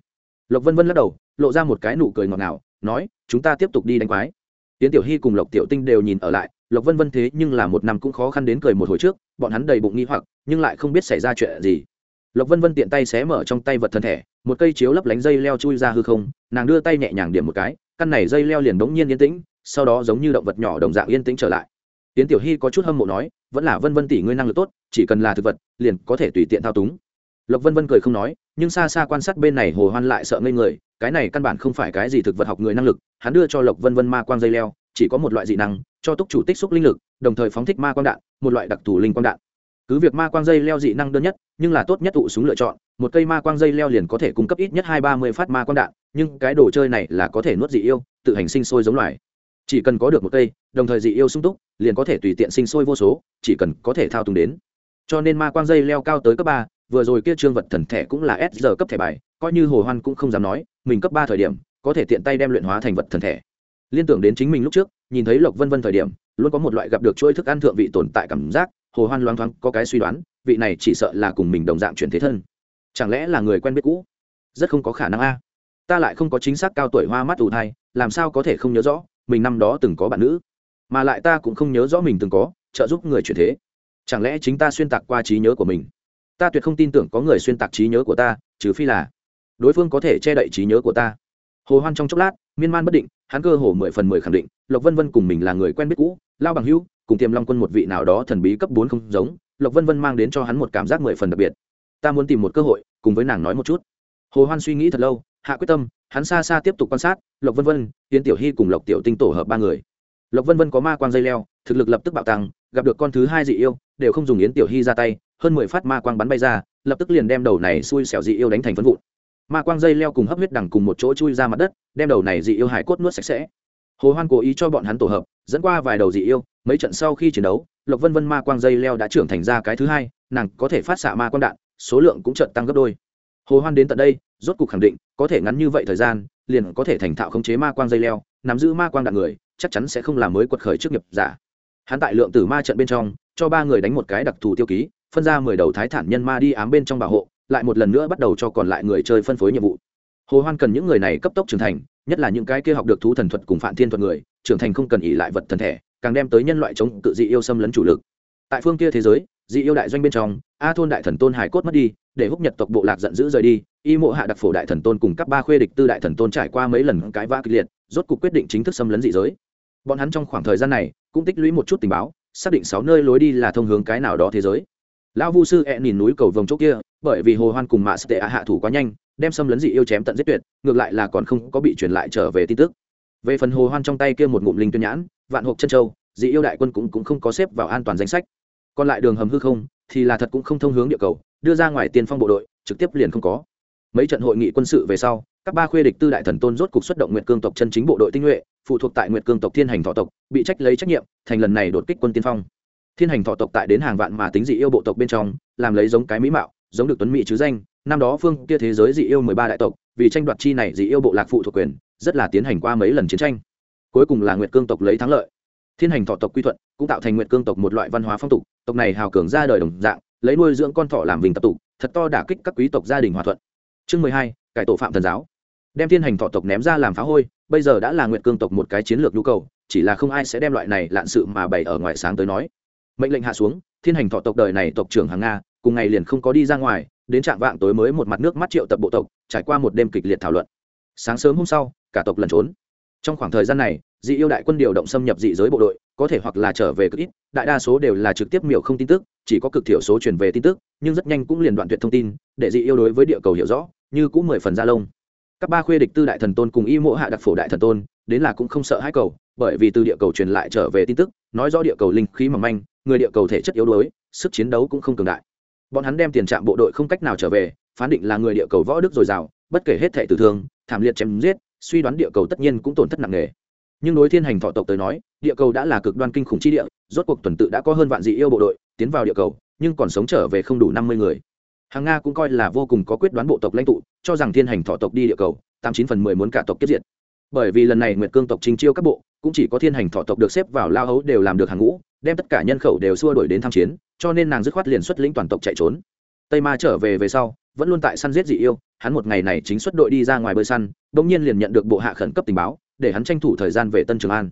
Lộc vân vân lắc đầu, lộ ra một cái nụ cười ngọt ngào, nói, chúng ta tiếp tục đi đánh quái. Tiến tiểu hy cùng lộc tiểu tinh đều nhìn ở lại, lộc vân vân thế nhưng là một năm cũng khó khăn đến cười một hồi trước, bọn hắn đầy bụng nghi hoặc, nhưng lại không biết xảy ra chuyện gì. Lộc vân vân tiện tay xé mở trong tay vật thân thể, một cây chiếu lấp lánh dây leo chui ra hư không, nàng đưa tay nhẹ nhàng điểm một cái, căn này dây leo liền đống nhiên yên tĩnh, sau đó giống như động vật nhỏ đồng dạng yên tĩnh trở lại. Tiến tiểu hy có chút hâm mộ nói, vẫn là vân vân tỷ ngươi năng lực tốt, chỉ cần là thực vật, liền có thể tùy tiện thao túng lộc vân vân cười không nói, nhưng xa xa quan sát bên này hồ hoan lại sợ ngây người, cái này căn bản không phải cái gì thực vật học người năng lực, hắn đưa cho lộc vân vân ma quang dây leo, chỉ có một loại dị năng, cho túc chủ tích xúc linh lực, đồng thời phóng thích ma quang đạn, một loại đặc thù linh quang đạn. Cứ việc ma quang dây leo dị năng đơn nhất, nhưng là tốt nhất tụ súng lựa chọn, một cây ma quang dây leo liền có thể cung cấp ít nhất hai ba mươi phát ma quang đạn, nhưng cái đồ chơi này là có thể nuốt dị yêu, tự hành sinh sôi giống loài. Chỉ cần có được một cây, đồng thời dị yêu sung túc, liền có thể tùy tiện sinh sôi vô số, chỉ cần có thể thao túng đến. Cho nên ma quang dây leo cao tới cấp ba vừa rồi kia trương vật thần thẻ cũng là s giờ cấp thẻ bài, coi như hồ hoan cũng không dám nói, mình cấp ba thời điểm, có thể tiện tay đem luyện hóa thành vật thần thẻ. Liên tưởng đến chính mình lúc trước, nhìn thấy lộc vân vân thời điểm, luôn có một loại gặp được chuỗi thức ăn thượng vị tồn tại cảm giác, hồ hoan loáng thoáng có cái suy đoán, vị này chỉ sợ là cùng mình đồng dạng chuyển thế thân. Chẳng lẽ là người quen biết cũ? Rất không có khả năng a. Ta lại không có chính xác cao tuổi hoa mắt ù thai, làm sao có thể không nhớ rõ, mình năm đó từng có bạn nữ. Mà lại ta cũng không nhớ rõ mình từng có, trợ giúp người chuyển thế. Chẳng lẽ chính ta xuyên tạc qua trí nhớ của mình? Ta tuyệt không tin tưởng có người xuyên tạc trí nhớ của ta, trừ phi là đối phương có thể che đậy trí nhớ của ta. Hồ hoan trong chốc lát, miên man bất định, hắn cơ hồ mười phần mười khẳng định, lộc vân vân cùng mình là người quen biết cũ, lao bằng hữu, cùng tiềm long quân một vị nào đó thần bí cấp bốn không giống, lộc vân vân mang đến cho hắn một cảm giác mười phần đặc biệt. Ta muốn tìm một cơ hội, cùng với nàng nói một chút. Hồ hoan suy nghĩ thật lâu, hạ quyết tâm, hắn xa xa tiếp tục quan sát, lộc vân vân tiến tiểu hy cùng lộc tiểu tinh tổ hợp ba người. Lộc vân vân có ma quan dây leo, thực lực lập tức bạo tăng, gặp được con thứ hai dị yêu, đều không dùng yến tiểu hy ra tay hơn mười phát ma quang bắn bay ra, lập tức liền đem đầu này xui xẻo dị yêu đánh thành phân vụn. Ma quang dây leo cùng hấp huyết đằng cùng một chỗ chui ra mặt đất, đem đầu này dị yêu hải cốt nuốt sạch sẽ. Hồ hoan cố ý cho bọn hắn tổ hợp, dẫn qua vài đầu dị yêu, mấy trận sau khi chiến đấu, lộc vân vân ma quang dây leo đã trưởng thành ra cái thứ hai, nàng có thể phát xạ ma quang đạn, số lượng cũng trận tăng gấp đôi. Hồ hoan đến tận đây, rốt cục khẳng định, có thể ngắn như vậy thời gian, liền có thể thành thạo khống chế ma quang dây leo, nắm giữ ma quang đạn người, chắc chắn sẽ không làm mới quật khởi trước nghiệp giả. Hắn tại lượng tử ma trận bên trong, cho ba người đánh một cái đặc thù tiêu ký phân ra mười đầu thái thản nhân ma đi ám bên trong bảo hộ, lại một lần nữa bắt đầu cho còn lại người chơi phân phối nhiệm vụ. Hồ hoan cần những người này cấp tốc trưởng thành, nhất là những cái kia học được thú thần thuật cùng phản thiên thuật người, trưởng thành không cần ỉ lại vật thần thể, càng đem tới nhân loại chống tự dị yêu xâm lấn chủ lực. Tại phương kia thế giới, dị yêu đại doanh bên trong, a thôn đại thần tôn hải cốt mất đi, để húc nhật tộc bộ lạc giận dữ rời đi, y mộ hạ đặc phổ đại thần tôn cùng các ba khuê địch tư đại thần tôn trải qua mấy lần cãi vã kịch liệt, rốt cuộc quyết định chính thức xâm lấn dị giới. Bọn hắn trong khoảng thời gian này, cũng tích lũy một chút tình báo, xác định sáu nơi lối đi là thông hướng cái nào đó thế giới lão vu sư e nhìn núi cầu vồng chỗ kia, bởi vì hồ hoan cùng mạ sệ hạ thủ quá nhanh, đem xâm lấn dị yêu chém tận giết tuyệt, ngược lại là còn không có bị truyền lại trở về tin tức. Về phần hồ hoan trong tay kia một ngụm linh tuyên nhãn, vạn hộp chân châu, dị yêu đại quân cũng cũng không có xếp vào an toàn danh sách. Còn lại đường hầm hư không, thì là thật cũng không thông hướng địa cầu, đưa ra ngoài tiên phong bộ đội, trực tiếp liền không có. Mấy trận hội nghị quân sự về sau, các ba khuê địch tư đại thần tôn rốt cục xuất động nguyện cương tộc chân chính bộ đội tinh nhuệ, phụ thuộc tại nguyện cương tộc thiên hành thọ tộc, bị trách lấy trách nhiệm, thành lần này đột kích quân tiên phong thiên hành thọ tộc tại đến hàng vạn mà tính dị yêu bộ tộc bên trong, làm lấy giống cái mỹ mạo, giống được tuấn mỹ chứ danh. Năm đó phương kia thế giới dị yêu mười ba đại tộc, vì tranh đoạt chi này dị yêu bộ lạc phụ thuộc quyền, rất là tiến hành qua mấy lần chiến tranh. Cuối cùng là nguyệt cương tộc lấy thắng lợi. Thiên hành thọ tộc quy thuận, cũng tạo thành nguyệt cương tộc một loại văn hóa phong tục, tộc này hào cường ra đời đồng dạng, lấy nuôi dưỡng con thọ làm vinh tập tụ thật to đả kích các quý tộc gia đình hòa thuận. Chương mười hai, cải tổ phạm thần giáo. Đem thiên hành thọ tộc ném ra làm phá hôi, bây giờ đã là nguyệt cương tộc một cái chiến lược nhu cầu, chỉ là không ai sẽ đem loại này lạn sự mà bày ở ngoài sáng tới nói mệnh lệnh hạ xuống, thiên hành thọ tộc đời này tộc trưởng hàng nga, cùng ngày liền không có đi ra ngoài, đến trạng vạng tối mới một mặt nước mắt triệu tập bộ tộc, trải qua một đêm kịch liệt thảo luận. Sáng sớm hôm sau, cả tộc lẩn trốn. Trong khoảng thời gian này, dị yêu đại quân điều động xâm nhập dị giới bộ đội, có thể hoặc là trở về cực ít, đại đa số đều là trực tiếp miểu không tin tức, chỉ có cực thiểu số truyền về tin tức, nhưng rất nhanh cũng liền đoạn tuyệt thông tin, để dị yêu đối với địa cầu hiểu rõ, như cũng mười phần gia lông. Các ba khuê địch tư đại thần tôn cùng y mộ hạ đặc phổ đại thần tôn, đến là cũng không sợ hai cầu, bởi vì từ địa cầu truyền lại trở về tin tức, nói rõ địa cầu linh khí mỏng manh người địa cầu thể chất yếu đuối, sức chiến đấu cũng không cường đại. Bọn hắn đem tiền trạm bộ đội không cách nào trở về, phán định là người địa cầu võ đức dồi dào, bất kể hết thệ tử thương, thảm liệt chém giết, suy đoán địa cầu tất nhiên cũng tổn thất nặng nề. Nhưng đối thiên hành thọ tộc tới nói, địa cầu đã là cực đoan kinh khủng chi địa, rốt cuộc tuần tự đã có hơn vạn dị yêu bộ đội tiến vào địa cầu, nhưng còn sống trở về không đủ năm mươi người. Hàng nga cũng coi là vô cùng có quyết đoán bộ tộc lãnh tụ, cho rằng thiên hành thọ tộc đi địa cầu, tám chín phần mười muốn cả tộc kết diệt. Bởi vì lần này nguyệt cương tộc trình chiêu các bộ cũng chỉ có thiên hành thọ tộc được xếp vào lao hấu đều làm được hàng ngũ, đem tất cả nhân khẩu đều xua đuổi đến tham chiến, cho nên nàng dứt khoát liền xuất lĩnh toàn tộc chạy trốn. Tây ma trở về về sau, vẫn luôn tại săn giết dị yêu, hắn một ngày này chính xuất đội đi ra ngoài bơi săn, bỗng nhiên liền nhận được bộ hạ khẩn cấp tình báo, để hắn tranh thủ thời gian về tân trường an.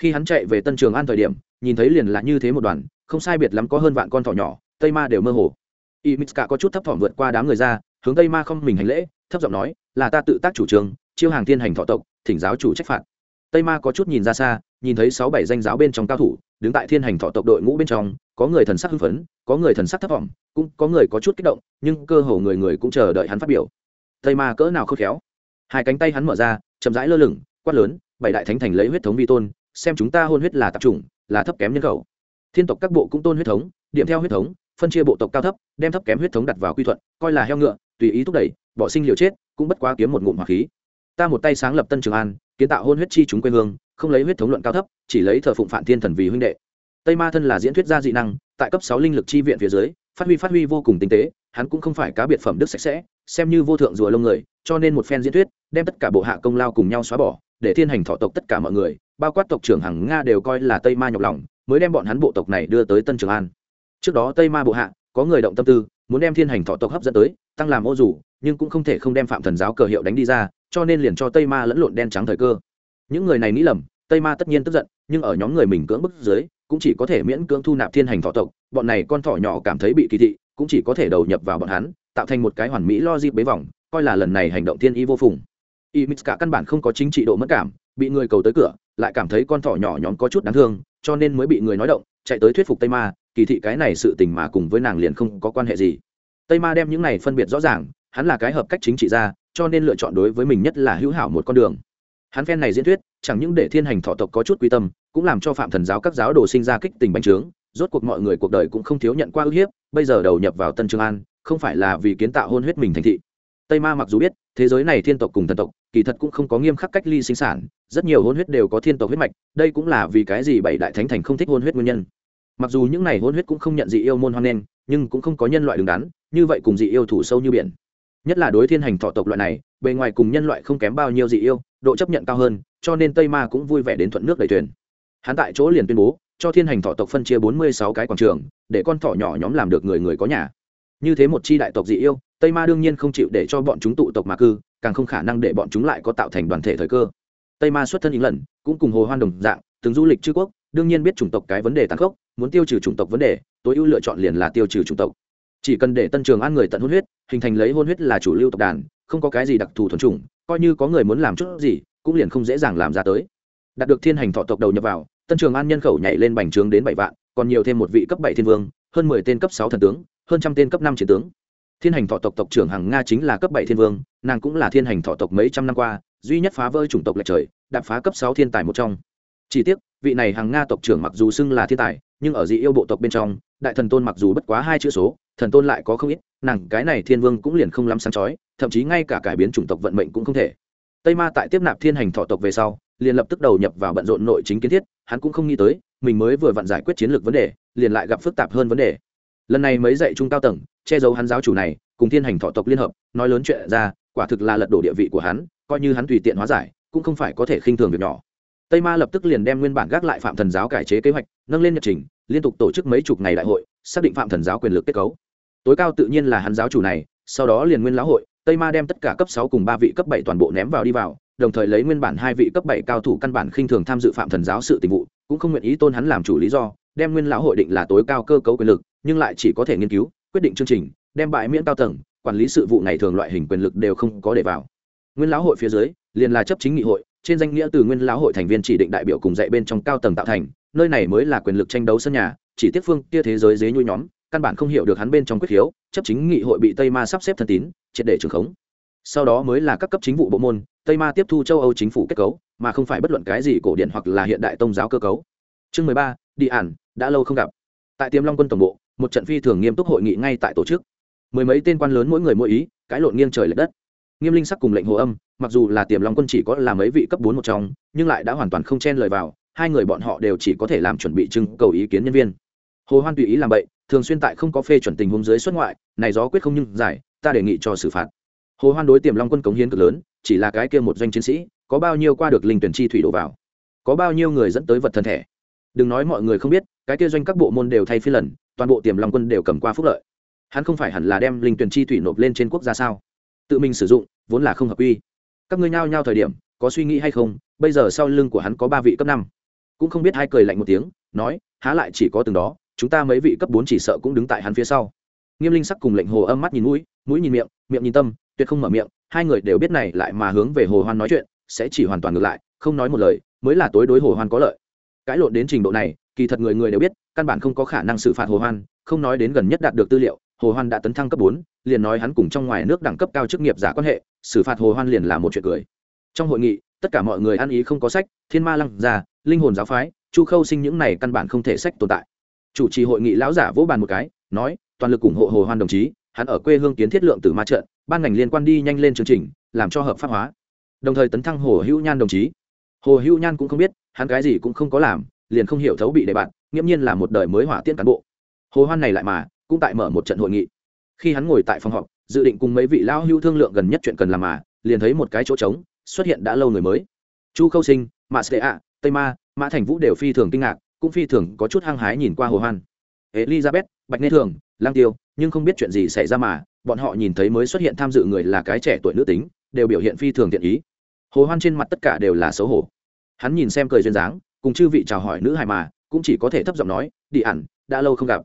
Khi hắn chạy về tân trường an thời điểm, nhìn thấy liền là như thế một đoàn, không sai biệt lắm có hơn vạn con thỏ nhỏ, tây ma đều mơ hồ. Y mitska có chút thấp thỏm vượt qua đám người ra, hướng tây ma không mình hành lễ, thấp giọng nói, là ta tự tác chủ trương, chiêu hàng thiên hành thọ tộc, thỉnh giáo chủ trách phạt tây ma có chút nhìn ra xa, nhìn thấy sáu bảy danh giáo bên trong cao thủ, đứng tại thiên hành thọ tộc đội ngũ bên trong, có người thần sắc hưng phấn, có người thần sắc thất vọng, cũng có người có chút kích động, nhưng cơ hồ người người cũng chờ đợi hắn phát biểu. Tây ma cỡ nào khôn khéo. Hai cánh tay hắn mở ra, chậm rãi lơ lửng, quát lớn, bảy đại thánh thành lấy huyết thống vi tôn, xem chúng ta hôn huyết là tạp chủng là thấp kém nhân khẩu. Thiên tộc các bộ cũng tôn huyết thống, điểm theo huyết thống, phân chia bộ tộc cao thấp, đem thấp kém huyết thống đặt vào quy thuận, coi là heo ngựa, tùy ý thúc đẩy, bỏ sinh liều chết, cũng bất quá kiếm một ngụm hỏa khí ta một tay sáng lập tân trường an, kiến tạo hôn huyết chi chúng quê hương, không lấy huyết thống luận cao thấp, chỉ lấy thờ phụng phản thiên thần vì huynh đệ. Tây ma thân là diễn thuyết gia dị năng, tại cấp sáu linh lực chi viện phía dưới, phát huy phát huy vô cùng tinh tế, hắn cũng không phải cá biệt phẩm đức sạch sẽ, xem như vô thượng rùa lông người, cho nên một phen diễn thuyết, đem tất cả bộ hạ công lao cùng nhau xóa bỏ, để thiên hành thọ tộc tất cả mọi người, bao quát tộc trưởng hằng nga đều coi là tây ma nhọc lòng, mới đem bọn hắn bộ tộc này đưa tới tân trường an. Trước đó tây ma bộ hạ, có người động tâm tư, muốn đem thiên hành thọ tộc hấp dẫn tới, tăng làm ô dù, nhưng cũng không thể không đem phạm thần giáo cờ hiệu đánh đi ra cho nên liền cho tây ma lẫn lộn đen trắng thời cơ. Những người này nghĩ lầm, tây ma tất nhiên tức giận, nhưng ở nhóm người mình cưỡng bức dưới, cũng chỉ có thể miễn cưỡng thu nạp thiên hành thọ tộc, bọn này con thỏ nhỏ cảm thấy bị kỳ thị, cũng chỉ có thể đầu nhập vào bọn hắn, tạo thành một cái hoàn mỹ lo dịp bế vòng, coi là lần này hành động thiên y vô phùng. Y mít cả căn bản không có chính trị độ mất cảm, bị người cầu tới cửa, lại cảm thấy con thỏ nhỏ nhóm có chút đáng thương, cho nên mới bị người nói động, chạy tới thuyết phục tây ma, kỳ thị cái này sự tình mà cùng với nàng liền không có quan hệ gì. Tây ma đem những này phân biệt rõ ràng, hắn là cái hợp cách chính trị ra cho nên lựa chọn đối với mình nhất là hữu hảo một con đường. Hắn phen này diễn thuyết, chẳng những để thiên hành thọ tộc có chút quy tâm, cũng làm cho phạm thần giáo các giáo đồ sinh ra kích tình bành trướng, rốt cuộc mọi người cuộc đời cũng không thiếu nhận qua ức hiếp, bây giờ đầu nhập vào tân trường an, không phải là vì kiến tạo hôn huyết mình thành thị. Tây ma mặc dù biết, thế giới này thiên tộc cùng thần tộc, kỳ thật cũng không có nghiêm khắc cách ly sinh sản, rất nhiều hôn huyết đều có thiên tộc huyết mạch, đây cũng là vì cái gì bảy đại thánh thành không thích hôn huyết nguyên nhân. Mặc dù những này hôn huyết cũng không nhận dị yêu môn hoan nghênh, nhưng cũng không có nhân loại đứng đắn, như vậy cùng dị yêu thủ sâu như biển nhất là đối thiên hành thọ tộc loại này, bề ngoài cùng nhân loại không kém bao nhiêu dị yêu, độ chấp nhận cao hơn, cho nên tây ma cũng vui vẻ đến thuận nước đầy thuyền. Hắn tại chỗ liền tuyên bố, cho thiên hành thọ tộc phân chia bốn mươi sáu cái quảng trường, để con thỏ nhỏ nhóm làm được người người có nhà. Như thế một chi đại tộc dị yêu, tây ma đương nhiên không chịu để cho bọn chúng tụ tộc mà cư, càng không khả năng để bọn chúng lại có tạo thành đoàn thể thời cơ. Tây ma xuất thân những lần cũng cùng hồ hoan đồng dạng, từng du lịch chư quốc, đương nhiên biết chủng tộc cái vấn đề tăng khốc, muốn tiêu trừ chủng tộc vấn đề, tối ưu lựa chọn liền là tiêu trừ chủng tộc chỉ cần để tân trường an người tận hôn huyết, hình thành lấy hôn huyết là chủ lưu tộc đàn, không có cái gì đặc thù thuần chủng, coi như có người muốn làm chút gì, cũng liền không dễ dàng làm ra tới. Đạt được thiên hành thọ tộc đầu nhập vào, tân trường an nhân khẩu nhảy lên bành trướng đến bảy vạn, còn nhiều thêm một vị cấp bảy thiên vương, hơn mười tên cấp sáu thần tướng, hơn trăm tên cấp năm chiến tướng. Thiên hành thọ tộc tộc trưởng hằng nga chính là cấp bảy thiên vương, nàng cũng là thiên hành thọ tộc mấy trăm năm qua, duy nhất phá vỡ chủng tộc lệch trời, đạp phá cấp sáu thiên tài một trong. Chỉ tiếc, vị này hằng nga tộc trưởng mặc dù xưng là thiên tài, nhưng ở dị yêu bộ tộc bên trong, đại thần tôn mặc dù bất quá hai chữ số thần tôn lại có không ít, nàng cái này thiên vương cũng liền không lắm sáng chói, thậm chí ngay cả cải biến chủng tộc vận mệnh cũng không thể. Tây ma tại tiếp nạp thiên hành thọ tộc về sau, liền lập tức đầu nhập vào bận rộn nội chính kiến thiết, hắn cũng không nghĩ tới, mình mới vừa vặn giải quyết chiến lược vấn đề, liền lại gặp phức tạp hơn vấn đề. Lần này mấy dạy trung cao tầng, che giấu hắn giáo chủ này, cùng thiên hành thọ tộc liên hợp, nói lớn chuyện ra, quả thực là lật đổ địa vị của hắn, coi như hắn tùy tiện hóa giải, cũng không phải có thể khinh thường việc nhỏ. Tây ma lập tức liền đem nguyên bản gác lại phạm thần giáo cải chế kế hoạch, nâng lên nhật trình, liên tục tổ chức mấy chục ngày đại hội, xác định phạm thần giáo quyền lực kết cấu tối cao tự nhiên là hắn giáo chủ này, sau đó liền nguyên lão hội, tây ma đem tất cả cấp sáu cùng ba vị cấp bảy toàn bộ ném vào đi vào, đồng thời lấy nguyên bản hai vị cấp bảy cao thủ căn bản khinh thường tham dự phạm thần giáo sự tình vụ, cũng không nguyện ý tôn hắn làm chủ lý do, đem nguyên lão hội định là tối cao cơ cấu quyền lực, nhưng lại chỉ có thể nghiên cứu, quyết định chương trình, đem bại miễn cao tầng, quản lý sự vụ này thường loại hình quyền lực đều không có để vào. Nguyên lão hội phía dưới, liền là chấp chính nghị hội, trên danh nghĩa từ nguyên lão hội thành viên chỉ định đại biểu cùng dạy bên trong cao tầng tạo thành, nơi này mới là quyền lực tranh đấu sân nhà, chỉ tiếp phương kia thế giới dế nhui nhóm căn bản không hiểu được hắn bên trong quyết khiếu, chấp chính nghị hội bị tây ma sắp xếp thân tín, triệt để trường khống. Sau đó mới là các cấp chính vụ bộ môn, tây ma tiếp thu châu âu chính phủ kết cấu, mà không phải bất luận cái gì cổ điển hoặc là hiện đại tôn giáo cơ cấu. Chương mười ba, đi ản, đã lâu không gặp. Tại tiềm long quân tổng bộ, một trận phi thường nghiêm túc hội nghị ngay tại tổ chức. Mười mấy tên quan lớn mỗi người mỗi ý, cãi lộn nghiêng trời l ệ đất. Nghiêm linh sắc cùng lệnh hồ âm, mặc dù là tiềm long quân chỉ có là mấy vị cấp bốn một trong, nhưng lại đã hoàn toàn không chen lời vào, hai người bọn họ đều chỉ có thể làm chuẩn bị trưng cầu ý kiến nhân viên. Hồ hoan tùy ý làm vậy thường xuyên tại không có phê chuẩn tình huống dưới xuất ngoại, này gió quyết không nhưng giải, ta đề nghị cho xử phạt. Hồ hoan đối tiềm long quân cống hiến cực lớn, chỉ là cái kia một doanh chiến sĩ, có bao nhiêu qua được linh tuyển chi thủy đổ vào? Có bao nhiêu người dẫn tới vật thân thể? Đừng nói mọi người không biết, cái kia doanh các bộ môn đều thay phi lần, toàn bộ tiềm long quân đều cầm qua phúc lợi. Hắn không phải hẳn là đem linh tuyển chi thủy nộp lên trên quốc gia sao? Tự mình sử dụng, vốn là không hợp quy. Các ngươi nhao nhao thời điểm, có suy nghĩ hay không? Bây giờ sau lưng của hắn có ba vị cấp năm. Cũng không biết hai cười lạnh một tiếng, nói, há lại chỉ có từng đó chúng ta mấy vị cấp bốn chỉ sợ cũng đứng tại hắn phía sau. Nghiêm linh sắc cùng lệnh hồ âm mắt nhìn mũi mũi nhìn miệng miệng nhìn tâm, tuyệt không mở miệng, hai người đều biết này lại mà hướng về hồ hoan nói chuyện, sẽ chỉ hoàn toàn ngược lại, không nói một lời, mới là tối đối hồ hoan có lợi. Cãi lộn đến trình độ này, kỳ thật người người đều biết, căn bản không có khả năng xử phạt hồ hoan, không nói đến gần nhất đạt được tư liệu, hồ hoan đã tấn thăng cấp bốn, liền nói hắn cùng trong ngoài nước đẳng cấp cao chức nghiệp giả quan hệ, xử phạt hồ hoan liền là một chuyện cười. Trong hội nghị, tất cả mọi người ăn ý không có sách, thiên ma lăng già linh hồn giáo phái, chu khâu sinh những này căn bản không thể sách tồn tại chủ trì hội nghị lão giả vỗ bàn một cái, nói, toàn lực ủng hộ hồ hoan đồng chí, hắn ở quê hương kiến thiết lượng từ ma trận, ban ngành liên quan đi nhanh lên chương trình, làm cho hợp pháp hóa. Đồng thời tấn thăng hồ hữu nhan đồng chí. Hồ hữu nhan cũng không biết, hắn cái gì cũng không có làm, liền không hiểu thấu bị đề bạn nghiễm nhiên là một đời mới hỏa tiễn cán bộ. Hồ hoan này lại mà, cũng tại mở một trận hội nghị. Khi hắn ngồi tại phòng họp, dự định cùng mấy vị lão hữu thương lượng gần nhất chuyện cần làm mà, liền thấy một cái chỗ trống, xuất hiện đã lâu người mới. Chu khâu sinh mạ sệ ạ tây ma, mã thành vũ đều phi thường kinh ngạc cũng phi thường có chút hăng hái nhìn qua hồ hoan. Elizabeth, bạch nê thường, lang tiêu, nhưng không biết chuyện gì xảy ra mà, bọn họ nhìn thấy mới xuất hiện tham dự người là cái trẻ tuổi nữ tính, đều biểu hiện phi thường thiện ý. Hồ hoan trên mặt tất cả đều là xấu hổ. Hắn nhìn xem cười duyên dáng, cùng chư vị chào hỏi nữ hải mà, cũng chỉ có thể thấp giọng nói, đi ẩn, đã lâu không gặp.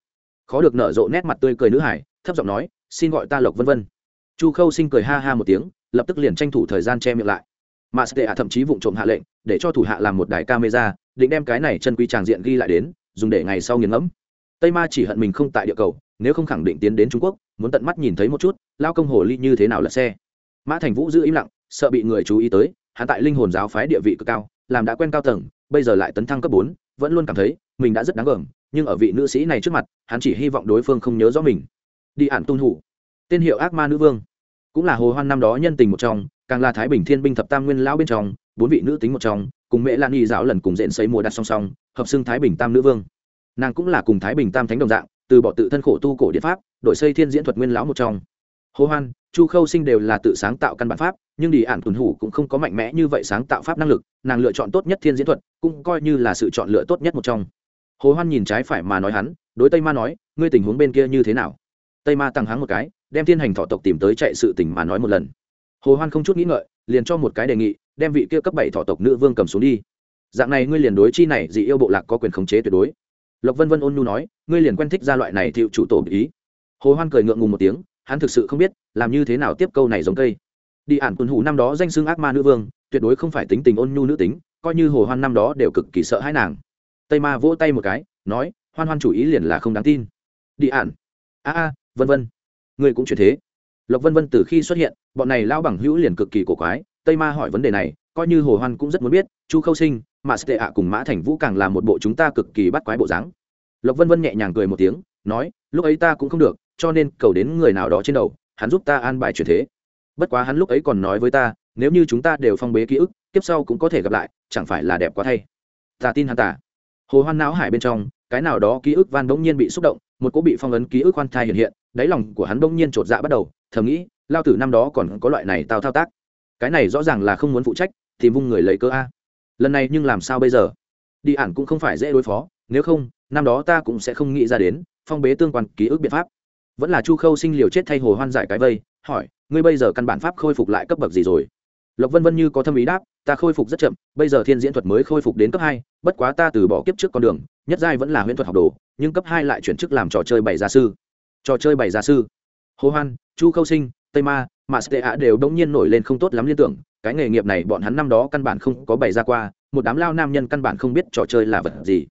Khó được nở rộ nét mặt tươi cười nữ hải, thấp giọng nói, xin gọi ta lộc vân vân. Chu khâu sinh cười ha ha một tiếng, lập tức liền tranh thủ thời gian che miệng lại. Mà sệ thậm chí vụng trộm hạ lệnh, để cho thủ hạ làm một đài camera định đem cái này chân quý tràng diện ghi lại đến, dùng để ngày sau nghiền ngẫm. Tây ma chỉ hận mình không tại địa cầu, nếu không khẳng định tiến đến trung quốc, muốn tận mắt nhìn thấy một chút, lao công hồ ly như thế nào lật xe. Mã thành vũ giữ im lặng, sợ bị người chú ý tới, hắn tại linh hồn giáo phái địa vị cực cao, làm đã quen cao tầng, bây giờ lại tấn thăng cấp bốn, vẫn luôn cảm thấy, mình đã rất đáng gờm, nhưng ở vị nữ sĩ này trước mặt, hắn chỉ hy vọng đối phương không nhớ rõ mình. Đi ản tung thủ tên hiệu ác ma nữ vương. Cũng là hồ hoan năm đó nhân tình một trong, càng là thái bình thiên binh thập tam nguyên lão bên trong, bốn vị nữ tính một trong cùng mẹ lan y giáo lần cùng dện xây mùa đặt song song, hợp xưng thái bình tam nữ vương. Nàng cũng là cùng thái bình tam thánh đồng dạng, từ bỏ tự thân khổ tu cổ điện pháp đội xây thiên diễn thuật nguyên lão một trong. Hồ hoan, chu khâu sinh đều là tự sáng tạo căn bản pháp, nhưng đi ản tuần hủ cũng không có mạnh mẽ như vậy sáng tạo pháp năng lực, nàng lựa chọn tốt nhất thiên diễn thuật, cũng coi như là sự chọn lựa tốt nhất một trong. Hồ hoan nhìn trái phải mà nói hắn, đối tây ma nói, ngươi tình huống bên kia như thế nào? Tây ma tăng háng một cái, đem thiên hành thọ tộc tìm tới chạy sự tình mà nói một lần. Hồ hoan không chút nghĩ ngợi, liền cho một cái đề nghị đem vị kia cấp bảy thọ tộc nữ vương cầm xuống đi. Dạng này ngươi liền đối chi này dị yêu bộ lạc có quyền khống chế tuyệt đối. Lộc vân vân ôn nhu nói, ngươi liền quen thích ra loại này thiệu chủ tổ ý hồ hoan cười ngượng ngùng một tiếng, hắn thực sự không biết, làm như thế nào tiếp câu này giống cây. Đi ản tuần hủ năm đó danh xưng ác ma nữ vương, tuyệt đối không phải tính tình ôn nhu nữ tính, coi như hồ hoan năm đó đều cực kỳ sợ hãi nàng. Tây ma vỗ tay một cái, nói, hoan hoan chủ ý liền là không đáng tin. Đi ản. A a, vân vân. Ngươi cũng chuyển thế. Lộc vân vân từ khi xuất hiện, bọn này lao bằng hữu liền cực kỳ cổ quái tây ma hỏi vấn đề này, coi như hồ hoan cũng rất muốn biết, chu khâu sinh mà tệ ạ cùng mã thành vũ càng là một bộ chúng ta cực kỳ bắt quái bộ dáng. Lộc vân vân nhẹ nhàng cười một tiếng, nói, lúc ấy ta cũng không được, cho nên cầu đến người nào đó trên đầu, hắn giúp ta an bài chuyển thế. Bất quá hắn lúc ấy còn nói với ta, nếu như chúng ta đều phong bế ký ức tiếp sau cũng có thể gặp lại, chẳng phải là đẹp quá thay. Ta tin hắn ta. Hồ hoan não hải bên trong, cái nào đó ký ức van bỗng nhiên bị xúc động, một cỗ bị phong ấn ký ức khoan thai hiện hiện, đáy lòng của hắn bỗng nhiên trột dạ bắt đầu, thầm nghĩ, lao tử năm đó còn có loại này tao thao tác cái này rõ ràng là không muốn phụ trách, thì vung người lấy cơ a. Lần này nhưng làm sao bây giờ? Đi ản cũng không phải dễ đối phó, nếu không, năm đó ta cũng sẽ không nghĩ ra đến, phong bế tương quan ký ức biện pháp. Vẫn là chu khâu sinh liều chết thay hồ hoan giải cái vây, hỏi, ngươi bây giờ căn bản pháp khôi phục lại cấp bậc gì rồi? Lộc vân vân như có thâm ý đáp, ta khôi phục rất chậm, bây giờ thiên diễn thuật mới khôi phục đến cấp hai, bất quá ta từ bỏ kiếp trước con đường, nhất giai vẫn là huyễn thuật học đồ, nhưng cấp hai lại chuyển chức làm trò chơi bảy gia sư. Trò chơi bảy gia sư? Hồ hoan, chu khâu sinh, tây ma mà sệ ạ đều đống nhiên nổi lên không tốt lắm liên tưởng, cái nghề nghiệp này bọn hắn năm đó căn bản không có bày ra qua, một đám lao nam nhân căn bản không biết trò chơi là vật gì.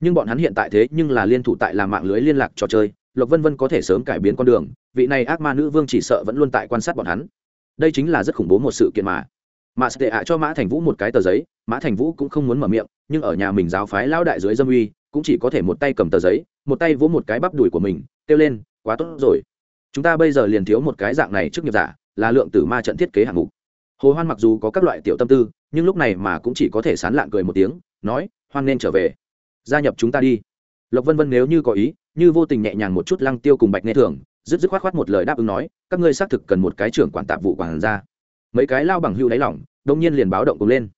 Nhưng bọn hắn hiện tại thế nhưng là liên thủ tại làm mạng lưới liên lạc trò chơi, lộc vân vân có thể sớm cải biến con đường, vị này ác ma nữ vương chỉ sợ vẫn luôn tại quan sát bọn hắn. Đây chính là rất khủng bố một sự kiện mà. Mà tệ ạ cho mã thành vũ một cái tờ giấy, mã thành vũ cũng không muốn mở miệng, nhưng ở nhà mình giáo phái lao đại dưới dâm uy, cũng chỉ có thể một tay cầm tờ giấy, một tay vỗ một cái bắp đùi của mình, kêu lên, quá tốt rồi. Chúng ta bây giờ liền thiếu một cái dạng này trước nghiệp giả là lượng tử ma trận thiết kế hạng mục. Hồ hoan mặc dù có các loại tiểu tâm tư, nhưng lúc này mà cũng chỉ có thể sán lạng cười một tiếng, nói, hoan nên trở về. Gia nhập chúng ta đi. Lộc vân vân nếu như có ý, như vô tình nhẹ nhàng một chút lăng tiêu cùng bạch nghe thường dứt dứt khoát khoát một lời đáp ứng nói, các ngươi xác thực cần một cái trưởng quản tạp vụ quản ra mấy cái lao bằng hưu đáy lỏng đông nhiên liền báo động cùng lên.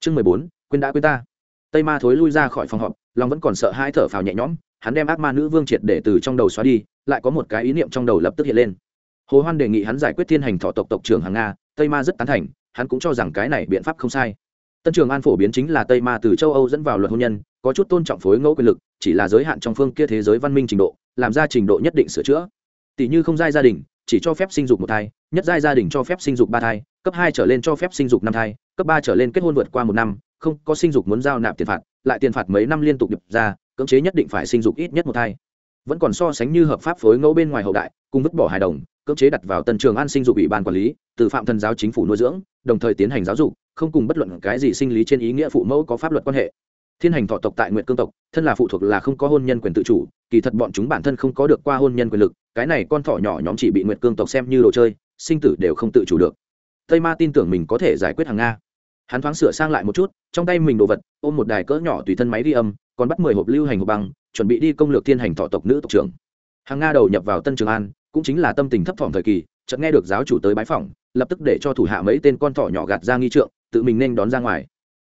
Chương mười bốn, quên đã quên ta. Tây ma thối lui ra khỏi phòng họp long vẫn còn sợ hai thở phào nhẹ nhõm, hắn đem ác ma nữ vương triệt để từ trong đầu xóa đi, lại có một cái ý niệm trong đầu lập tức hiện lên hồ hoan đề nghị hắn giải quyết thiên hành thọ tộc tộc trưởng hàng nga, tây ma rất tán thành, hắn cũng cho rằng cái này biện pháp không sai. Tân trường an phổ biến chính là tây ma từ châu âu dẫn vào luật hôn nhân, có chút tôn trọng phối ngẫu quyền lực, chỉ là giới hạn trong phương kia thế giới văn minh trình độ, làm ra trình độ nhất định sửa chữa. Tỷ như không giai gia đình, chỉ cho phép sinh dục một thai, nhất giai gia đình cho phép sinh dục ba thai, cấp hai trở lên cho phép sinh dục năm thai, cấp ba trở lên kết hôn vượt qua một năm, không có sinh dục muốn giao nạp tiền phạt, lại tiền phạt mấy năm liên tục điệp ra, cưỡng chế nhất định phải sinh dục ít nhất một thai. Vẫn còn so sánh như hợp pháp phối ngẫu bên ngoài hậu đại, cùng vứt bỏ hài đồng cưỡng chế đặt vào tân trường an sinh dục ủy ban quản lý, từ phạm thần giáo chính phủ nuôi dưỡng, đồng thời tiến hành giáo dục, không cùng bất luận cái gì sinh lý trên ý nghĩa phụ mẫu có pháp luật quan hệ. Thiên hành thọ tộc tại nguyện cương tộc, thân là phụ thuộc là không có hôn nhân quyền tự chủ, kỳ thật bọn chúng bản thân không có được qua hôn nhân quyền lực, cái này con thỏ nhỏ nhóm chỉ bị nguyện cương tộc xem như đồ chơi, sinh tử đều không tự chủ được. Tây ma tin tưởng mình có thể giải quyết hàng nga. Hắn thoáng sửa sang lại một chút, trong tay mình đồ vật, ôm một đài cỡ nhỏ tùy thân máy ghi âm, còn bắt mười hộp lưu hành hộp băng, chuẩn bị đi công lược thiên hành thọ tộc nữ tộc trưởng. Hàng nga đầu nhập vào tân trường an cũng chính là tâm tình thấp thỏm thời kỳ, chợt nghe được giáo chủ tới bái phỏng, lập tức để cho thủ hạ mấy tên con thỏ nhỏ gạt ra nghi trượng, tự mình nên đón ra ngoài.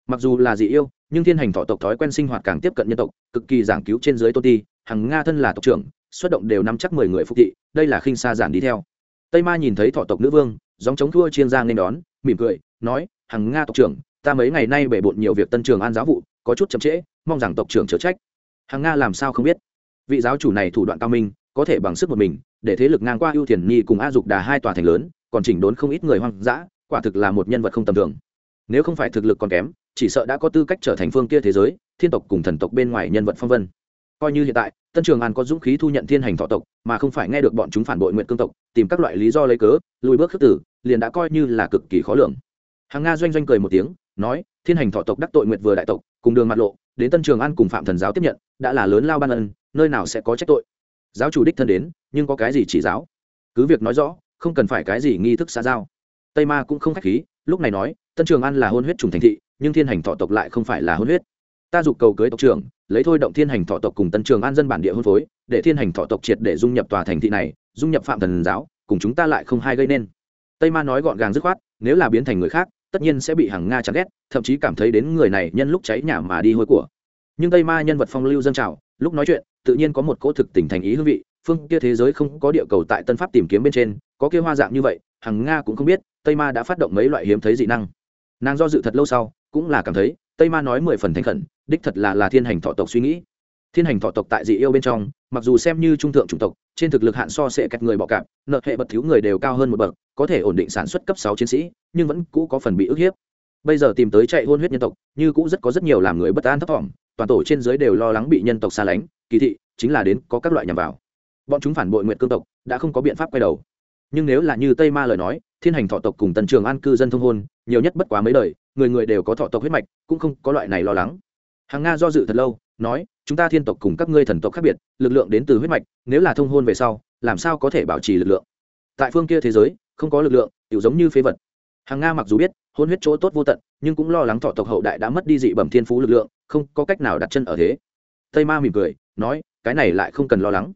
Mặc dù là dị yêu, nhưng thiên hành thọ tộc thói quen sinh hoạt càng tiếp cận nhân tộc, cực kỳ giảng cứu trên dưới tô ti, hằng nga thân là tộc trưởng, xuất động đều nắm chắc mười người phục thị, đây là khinh xa giản đi theo. Tây ma nhìn thấy thọ tộc nữ vương dòng chống thua chiên giang nên đón, mỉm cười, nói, hằng nga tộc trưởng, ta mấy ngày nay bể bộn nhiều việc tân trường an giáo vụ, có chút chậm trễ, mong rằng tộc trưởng chở trách. Hằng nga làm sao không biết? Vị giáo chủ này thủ đoạn cao minh có thể bằng sức một mình, để thế lực ngang qua ưu thiền nhi cùng a dục đà hai tòa thành lớn, còn chỉnh đốn không ít người hoang dã, quả thực là một nhân vật không tầm thường. Nếu không phải thực lực còn kém, chỉ sợ đã có tư cách trở thành phương kia thế giới, thiên tộc cùng thần tộc bên ngoài nhân vật phong vân. Coi như hiện tại, tân trường an có dũng khí thu nhận thiên hành thọ tộc, mà không phải nghe được bọn chúng phản bội nguyện cương tộc, tìm các loại lý do lấy cớ, lùi bước khước tử, liền đã coi như là cực kỳ khó lường. Hàng nga doanh doanh cười một tiếng, nói, thiên hành thọ tộc đắc tội nguyện vừa đại tộc, cùng đường mặt lộ, đến tân trường an cùng phạm thần giáo tiếp nhận, đã là lớn lao ban ân, nơi nào sẽ có trách tội? Giáo chủ đích thân đến, nhưng có cái gì chỉ giáo? Cứ việc nói rõ, không cần phải cái gì nghi thức xã giao. Tây ma cũng không khách khí, lúc này nói, tân trường an là hôn huyết trùng thành thị, nhưng thiên hành thọ tộc lại không phải là hôn huyết. Ta dục cầu cưới tộc trưởng, lấy thôi động thiên hành thọ tộc cùng tân trường an dân bản địa hôn phối, để thiên hành thọ tộc triệt để dung nhập tòa thành thị này, dung nhập phạm thần giáo, cùng chúng ta lại không hai gây nên. Tây ma nói gọn gàng dứt khoát, nếu là biến thành người khác, tất nhiên sẽ bị hàng nga chán ghét, thậm chí cảm thấy đến người này nhân lúc cháy nhà mà đi hôi của. Nhưng tây ma nhân vật phong lưu dân trào lúc nói chuyện, tự nhiên có một cỗ thực tình thành ý hương vị, phương kia thế giới không có địa cầu tại tân pháp tìm kiếm bên trên, có kia hoa dạng như vậy, hằng nga cũng không biết, tây ma đã phát động mấy loại hiếm thấy dị năng. Nàng do dự thật lâu sau, cũng là cảm thấy, tây ma nói mười phần thành khẩn, đích thật là là thiên hành thọ tộc suy nghĩ. Thiên hành thọ tộc tại dị yêu bên trong, mặc dù xem như trung thượng chủng tộc, trên thực lực hạn so sẽ kẹt người bọ cạp, nợ hệ bật thiếu người đều cao hơn một bậc, có thể ổn định sản xuất cấp sáu chiến sĩ, nhưng vẫn cũ có phần bị ức hiếp. Bây giờ tìm tới chạy hôn huyết nhân tộc, như cũ rất có rất nhiều làm người bất an thấp thỏm toàn tổ trên dưới đều lo lắng bị nhân tộc xa lánh, kỳ thị, chính là đến có các loại nhằm vào. Bọn chúng phản bội nguyện cương tộc, đã không có biện pháp quay đầu. Nhưng nếu là như tây ma lời nói, thiên hành thọ tộc cùng tần trường an cư dân thông hôn, nhiều nhất bất quá mấy đời, người người đều có thọ tộc huyết mạch, cũng không có loại này lo lắng. Hàng nga do dự thật lâu, nói, chúng ta thiên tộc cùng các ngươi thần tộc khác biệt, lực lượng đến từ huyết mạch, nếu là thông hôn về sau, làm sao có thể bảo trì lực lượng? Tại phương kia thế giới, không có lực lượng kiểu giống như phế vật. Hàng nga mặc dù biết, hôn huyết chỗ tốt vô tận, nhưng cũng lo lắng thọ tộc hậu đại đã mất đi dị bẩm thiên phú lực lượng không có cách nào đặt chân ở thế. Tây ma mỉm cười, nói, cái này lại không cần lo lắng.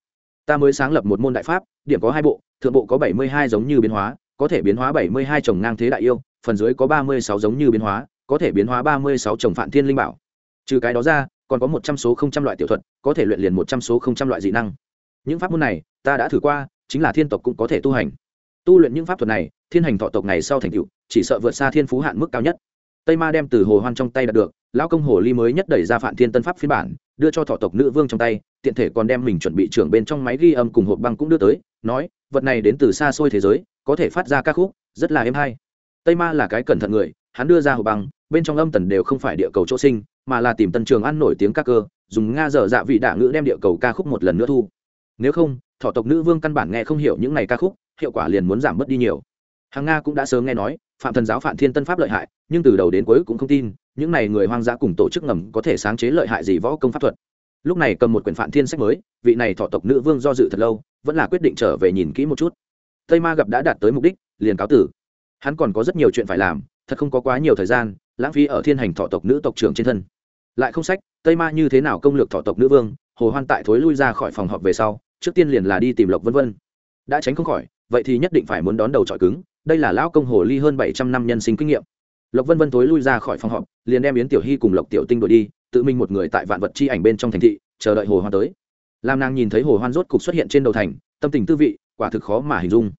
Ta mới sáng lập một môn đại pháp, điểm có hai bộ, thượng bộ có bảy mươi hai giống như biến hóa, có thể biến hóa bảy mươi hai chồng ngang thế đại yêu, phần dưới có ba mươi sáu giống như biến hóa, có thể biến hóa ba mươi sáu chồng phản thiên linh bảo. Trừ cái đó ra, còn có một trăm số không trăm loại tiểu thuật, có thể luyện liền một trăm số không trăm loại dị năng. Những pháp môn này, ta đã thử qua, chính là thiên tộc cũng có thể tu hành. Tu luyện những pháp thuật này, thiên hành thọ tộc này sau thành tựu, chỉ sợ vượt xa thiên phú hạn mức cao nhất. Tây ma đem từ hồ hoan trong tay đạt được lão công hồ ly mới nhất đẩy ra phản thiên tân pháp phiên bản, đưa cho thọ tộc nữ vương trong tay, tiện thể còn đem mình chuẩn bị trưởng bên trong máy ghi âm cùng hộp băng cũng đưa tới, nói, vật này đến từ xa xôi thế giới, có thể phát ra ca khúc, rất là êm hay. Tây ma là cái cẩn thận người, hắn đưa ra hộp băng, bên trong âm tần đều không phải địa cầu chỗ sinh, mà là tìm tân trường ăn nổi tiếng ca cơ, dùng nga dở dạ vị đạ ngữ đem địa cầu ca khúc một lần nữa thu. Nếu không, thọ tộc nữ vương căn bản nghe không hiểu những này ca khúc, hiệu quả liền muốn giảm bớt đi nhiều. Hàng nga cũng đã sớm nghe nói phạm thần giáo phạm thiên tân pháp lợi hại, nhưng từ đầu đến cuối cũng không tin, những này người hoang dã cùng tổ chức ngầm có thể sáng chế lợi hại gì võ công pháp thuật. Lúc này cầm một quyển phạm thiên sách mới, vị này thọ tộc nữ vương do dự thật lâu, vẫn là quyết định trở về nhìn kỹ một chút. Tây ma gặp đã đạt tới mục đích, liền cáo tử. Hắn còn có rất nhiều chuyện phải làm, thật không có quá nhiều thời gian, lãng phí ở thiên hành thọ tộc nữ tộc trưởng trên thân. Lại không sách, tây ma như thế nào công lược thọ tộc nữ vương, hồ hoan tại thối lui ra khỏi phòng họp về sau, trước tiên liền là đi tìm lộc vân vân. Đã tránh không khỏi, vậy thì nhất định phải muốn đón đầu trọi cứng đây là lão công hồ ly hơn bảy trăm năm nhân sinh kinh nghiệm. Lộc vân vân thối lui ra khỏi phòng họp, liền đem yến tiểu hy cùng lộc tiểu tinh đội đi, tự mình một người tại vạn vật chi ảnh bên trong thành thị, chờ đợi hồ hoan tới. Làm nàng nhìn thấy hồ hoan rốt cục xuất hiện trên đầu thành, tâm tình tư vị, quả thực khó mà hình dung.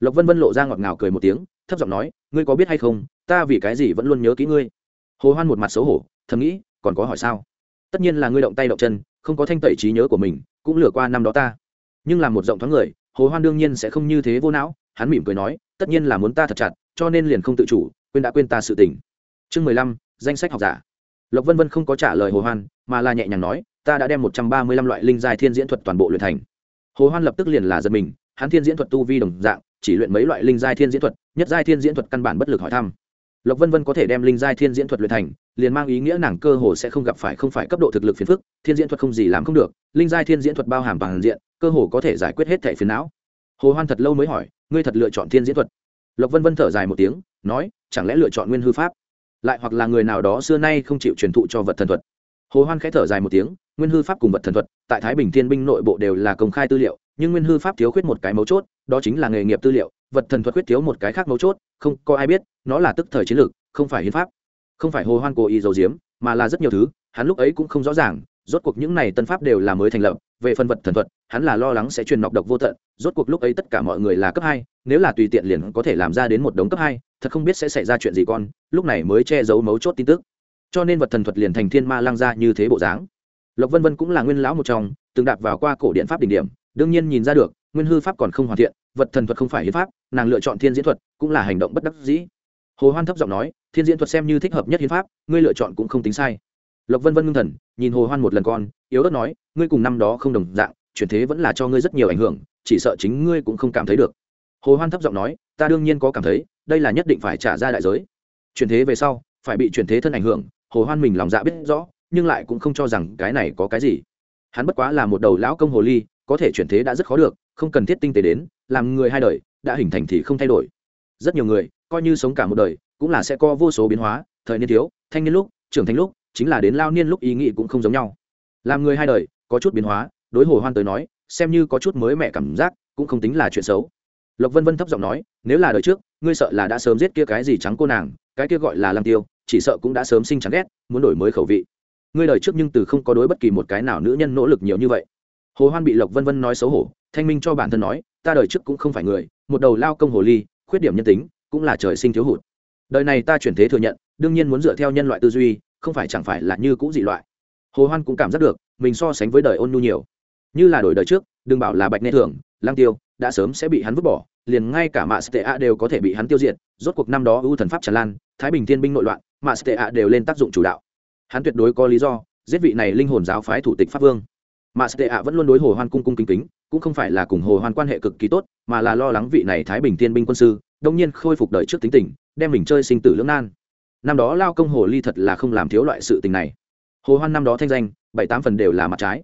Lộc vân vân lộ ra ngọt ngào cười một tiếng, thấp giọng nói, ngươi có biết hay không, ta vì cái gì vẫn luôn nhớ kỹ ngươi? Hồ hoan một mặt xấu hổ, thầm nghĩ, còn có hỏi sao? Tất nhiên là ngươi động tay động chân, không có thanh tẩy trí nhớ của mình, cũng lừa qua năm đó ta. Nhưng làm một giọng thoáng người, hồ hoan đương nhiên sẽ không như thế vô não, hắn mỉm cười nói tất nhiên là muốn ta thật chặt, cho nên liền không tự chủ, quên đã quên ta sự tình. Chương mười lăm, danh sách học giả. Lộc vân vân không có trả lời hồ hoan, mà là nhẹ nhàng nói, ta đã đem một trăm ba mươi lăm loại linh giai thiên diễn thuật toàn bộ luyện thành. Hồ hoan lập tức liền là giật mình, hắn thiên diễn thuật tu vi đồng dạng, chỉ luyện mấy loại linh giai thiên diễn thuật, nhất giai thiên diễn thuật căn bản bất lực hỏi thăm. Lộc vân vân có thể đem linh giai thiên diễn thuật luyện thành, liền mang ý nghĩa nàng cơ hồ sẽ không gặp phải, không phải cấp độ thực lực phiền phức, thiên diễn thuật không gì làm không được, linh giai thiên diễn thuật bao hàm bằng diện, cơ hồ có thể giải quyết hết thẻ phiền não hồ hoan thật lâu mới hỏi, ngươi thật lựa chọn thiên diễn thuật? Lộc vân vân thở dài một tiếng, nói, chẳng lẽ lựa chọn nguyên hư pháp? Lại hoặc là người nào đó xưa nay không chịu truyền thụ cho vật thần thuật? Hồ hoan khẽ thở dài một tiếng, nguyên hư pháp cùng vật thần thuật, tại thái bình thiên binh nội bộ đều là công khai tư liệu, nhưng nguyên hư pháp thiếu khuyết một cái mấu chốt, đó chính là nghề nghiệp tư liệu, vật thần thuật khuyết thiếu một cái khác mấu chốt, không có ai biết, nó là tức thời chiến lược, không phải hiến pháp. Không phải hồ hoan cố ý giấu giếm, mà là rất nhiều thứ, hắn lúc ấy cũng không rõ ràng, rốt cuộc những này tân pháp đều là mới thành lập, về phân vật thần thuật, hắn là lo lắng sẽ truyền nọc độc vô tận rốt cuộc lúc ấy tất cả mọi người là cấp hai, nếu là tùy tiện liền có thể làm ra đến một đống cấp hai, thật không biết sẽ xảy ra chuyện gì con, lúc này mới che giấu mấu chốt tin tức. Cho nên vật thần thuật liền thành thiên ma lang ra như thế bộ dáng. Lộc vân vân cũng là nguyên lão một trong, từng đạp vào qua cổ điện pháp đỉnh điểm, đương nhiên nhìn ra được, nguyên hư pháp còn không hoàn thiện, vật thần thuật không phải hiến pháp, nàng lựa chọn thiên diễn thuật, cũng là hành động bất đắc dĩ. Hồ hoan thấp giọng nói, thiên diễn thuật xem như thích hợp nhất hiến pháp, ngươi lựa chọn cũng không tính sai. Lộc vân vân ngưng thần, nhìn hồ hoan một lần con, yếu ớt nói, ngươi cùng năm đó không đồng dạng chuyển thế vẫn là cho ngươi rất nhiều ảnh hưởng, chỉ sợ chính ngươi cũng không cảm thấy được. Hồ hoan thấp giọng nói, ta đương nhiên có cảm thấy, đây là nhất định phải trả ra đại giới. Chuyển thế về sau, phải bị chuyển thế thân ảnh hưởng, hồ hoan mình lòng dạ biết rõ, nhưng lại cũng không cho rằng cái này có cái gì. Hắn bất quá là một đầu lão công hồ ly, có thể chuyển thế đã rất khó được, không cần thiết tinh tế đến, làm người hai đời, đã hình thành thì không thay đổi. Rất nhiều người, coi như sống cả một đời, cũng là sẽ có vô số biến hóa, thời niên thiếu, thanh niên lúc, trưởng thành lúc, chính là đến lao niên lúc ý nghĩ cũng không giống nhau. Làm người hai đời, có chút biến hóa đối hồ hoan tới nói, xem như có chút mới mẹ cảm giác, cũng không tính là chuyện xấu. Lộc vân vân thấp giọng nói, nếu là đời trước, ngươi sợ là đã sớm giết kia cái gì trắng cô nàng, cái kia gọi là lăng tiêu, chỉ sợ cũng đã sớm sinh chán ghét, muốn đổi mới khẩu vị. Ngươi đời trước nhưng từ không có đối bất kỳ một cái nào nữ nhân nỗ lực nhiều như vậy. Hồ hoan bị lộc vân vân nói xấu hổ, thanh minh cho bản thân nói, ta đời trước cũng không phải người, một đầu lao công hồ ly, khuyết điểm nhân tính, cũng là trời sinh thiếu hụt. Đời này ta chuyển thế thừa nhận, đương nhiên muốn dựa theo nhân loại tư duy, không phải chẳng phải là như cũ dị loại. Hồ hoan cũng cảm giác được, mình so sánh với đời ôn nhu nhiều như là đổi đời trước, đừng bảo là bạch nê thường lang tiêu đã sớm sẽ bị hắn vứt bỏ, liền ngay cả mạ stea đều có thể bị hắn tiêu diệt, rốt cuộc năm đó ưu thần pháp tràn lan, thái bình thiên binh nội loạn mạ stea đều lên tác dụng chủ đạo. Hắn tuyệt đối có lý do, giết vị này linh hồn giáo phái thủ tịch pháp vương. Mạ stea vẫn luôn đối hồ hoan cung cung kính kính, cũng không phải là cùng hồ hoan quan hệ cực kỳ tốt, mà là lo lắng vị này thái bình thiên binh quân sư, đông nhiên khôi phục đời trước tính tình, đem mình chơi sinh tử lưỡng nan. Năm đó lao công hồ ly thật là không làm thiếu loại sự tình này. Hồ hoan năm đó thanh danh, bảy tám phần đều là mặt trái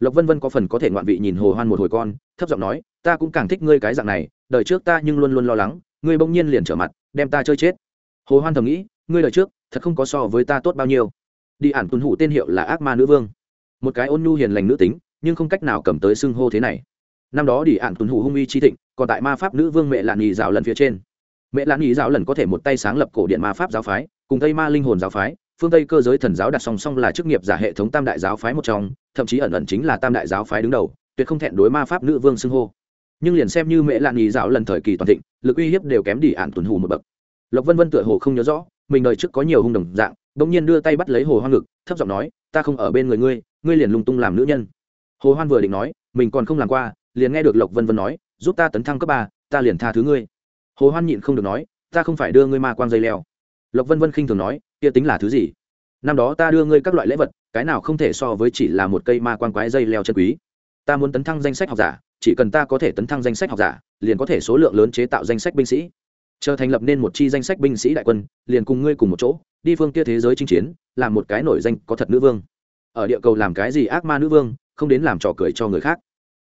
lộc vân vân có phần có thể ngoạn vị nhìn hồ hoan một hồi con, thấp giọng nói, ta cũng càng thích ngươi cái dạng này, đời trước ta nhưng luôn luôn lo lắng, ngươi bỗng nhiên liền trở mặt, đem ta chơi chết. Hồ hoan thầm nghĩ, ngươi đời trước, thật không có so với ta tốt bao nhiêu. Đi ản tuần hủ tên hiệu là ác ma nữ vương. Một cái ôn nhu hiền lành nữ tính, nhưng không cách nào cầm tới xưng hô thế này. Năm đó đi ản tuần hủ hung uy chi thịnh, còn tại ma pháp nữ vương mẹ lạn nhì rào lần phía trên. Mẹ lạn nhì rào lần có thể một tay sáng lập cổ điện ma pháp giáo phái, cùng tây ma linh hồn giáo phái, phương tây cơ giới thần giáo đặt song song là chức nghiệp giả hệ thống tam đại giáo phái một trong thậm chí ẩn ẩn chính là tam đại giáo phái đứng đầu, tuyệt không thẹn đối ma pháp nữ vương xưng hô. Nhưng liền xem như mẹ lạn nhì giáo lần thời kỳ toàn thịnh, lực uy hiếp đều kém đi ạn tuần hù một bậc. Lộc vân vân tựa hồ không nhớ rõ, mình đời trước có nhiều hung đồng dạng, bỗng nhiên đưa tay bắt lấy hồ hoan ngực, thấp giọng nói, ta không ở bên người ngươi ngươi liền lung tung làm nữ nhân. Hồ hoan vừa định nói, mình còn không làm qua, liền nghe được lộc vân vân nói, giúp ta tấn thăng cấp ba, ta liền tha thứ ngươi. Hồ hoan nhịn không được nói, ta không phải đưa ngươi ma quang dây leo. Lộc vân vân khinh thường nói, kia tính là thứ gì? Năm đó ta đưa ngươi các loại lễ vật cái nào không thể so với chỉ là một cây ma quang quái dây leo chân quý. Ta muốn tấn thăng danh sách học giả, chỉ cần ta có thể tấn thăng danh sách học giả, liền có thể số lượng lớn chế tạo danh sách binh sĩ. Chờ thành lập nên một chi danh sách binh sĩ đại quân, liền cùng ngươi cùng một chỗ, đi phương kia thế giới chinh chiến, làm một cái nổi danh có thật nữ vương. Ở địa cầu làm cái gì ác ma nữ vương, không đến làm trò cười cho người khác.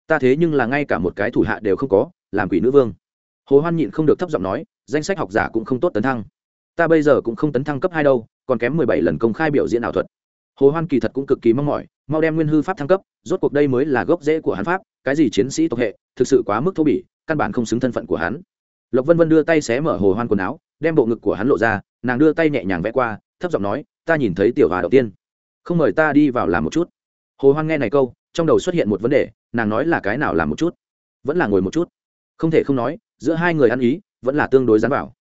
Ta thế nhưng là ngay cả một cái thủ hạ đều không có, làm quỷ nữ vương. Hồ hoan nhịn không được thấp giọng nói, danh sách học giả cũng không tốt tấn thăng. Ta bây giờ cũng không tấn thăng cấp hai đâu, còn kém mười bảy lần công khai biểu diễn ảo thuật hồ hoan kỳ thật cũng cực kỳ mong mỏi, mau đem nguyên hư pháp thăng cấp, rốt cuộc đây mới là gốc rễ của hắn pháp, cái gì chiến sĩ tộc hệ, thực sự quá mức thô bỉ, căn bản không xứng thân phận của hắn. Lộc vân vân đưa tay xé mở hồ hoan quần áo, đem bộ ngực của hắn lộ ra, nàng đưa tay nhẹ nhàng vẽ qua, thấp giọng nói, ta nhìn thấy tiểu hòa đầu tiên, không mời ta đi vào làm một chút. Hồ hoan nghe này câu, trong đầu xuất hiện một vấn đề, nàng nói là cái nào làm một chút? Vẫn là ngồi một chút. Không thể không nói, giữa hai người ăn ý, vẫn là tương đối dám bảo.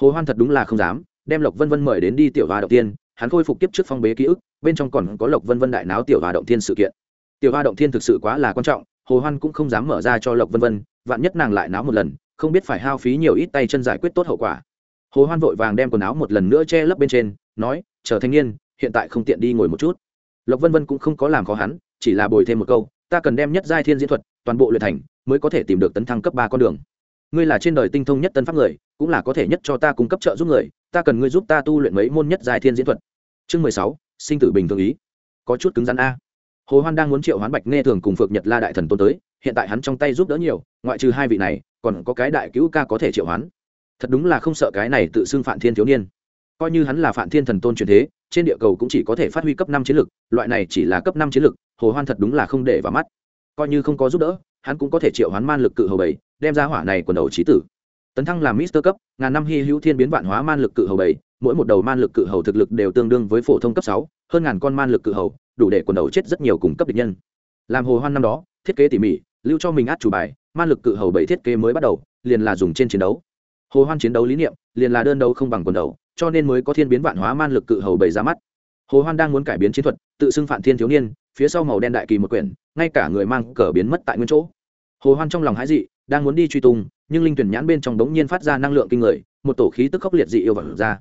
hồ hoan thật đúng là không dám, đem lộc vân vân mời đến đi tiểu hòa đầu tiên hắn khôi phục tiếp trước phong bế ký ức, bên trong còn có lộc vân vân đại náo tiểu hoa động thiên sự kiện. Tiểu hoa động thiên thực sự quá là quan trọng, hồ hoan cũng không dám mở ra cho lộc vân vân, vạn nhất nàng lại náo một lần, không biết phải hao phí nhiều ít tay chân giải quyết tốt hậu quả. Hồ hoan vội vàng đem quần áo một lần nữa che lấp bên trên, nói, chờ thanh niên, hiện tại không tiện đi ngồi một chút. Lộc vân vân cũng không có làm khó hắn, chỉ là bồi thêm một câu, ta cần đem nhất giai thiên diễn thuật toàn bộ luyện thành, mới có thể tìm được tấn thăng cấp ba con đường. Ngươi là trên đời tinh thông nhất tân pháp người cũng là có thể nhất cho ta cung cấp trợ giúp người, ta cần ngươi giúp ta tu luyện mấy môn nhất giai thiên diễn thuật. Chương mười sáu, sinh tử bình thường ý. Có chút cứng rắn a. Hồ hoan đang muốn triệu hoán bạch nghe thường cùng phược nhật la đại thần tôn tới, hiện tại hắn trong tay giúp đỡ nhiều, ngoại trừ hai vị này, còn có cái đại cứu ca có thể triệu hoán. Thật đúng là không sợ cái này tự xưng phản thiên thiếu niên. Coi như hắn là phản thiên thần tôn truyền thế, trên địa cầu cũng chỉ có thể phát huy cấp năm chiến lực, loại này chỉ là cấp năm chiến lực, hồ hoan thật đúng là không để vào mắt. Coi như không có giúp đỡ, hắn cũng có thể triệu hoán man lực cự hầu bảy, đem ra hỏa này quần đầu trí tử tấn thăng làm mister cấp, ngàn năm hy hữu thiên biến vạn hóa man lực cự hầu bảy, mỗi một đầu man lực cự hầu thực lực đều tương đương với phổ thông cấp sáu, hơn ngàn con man lực cự hầu, đủ để quần đầu chết rất nhiều cùng cấp địch nhân. Làm hồ hoan năm đó, thiết kế tỉ mỉ, lưu cho mình át chủ bài, man lực cự hầu bảy thiết kế mới bắt đầu, liền là dùng trên chiến đấu. Hồ hoan chiến đấu lý niệm, liền là đơn đấu không bằng quần đầu, cho nên mới có thiên biến vạn hóa man lực cự hầu bảy ra mắt. Hồ hoan đang muốn cải biến chiến thuật, tự xưng phản thiên thiếu niên, phía sau màu đen đại kỳ một quyển, ngay cả người mang cờ biến mất tại nguyên chỗ. Hồ hoan trong lòng hãi dị đang muốn đi truy tung, nhưng linh tuyển nhãn bên trong đống nhiên phát ra năng lượng kinh người, một tổ khí tức khốc liệt dị yêu vật ra.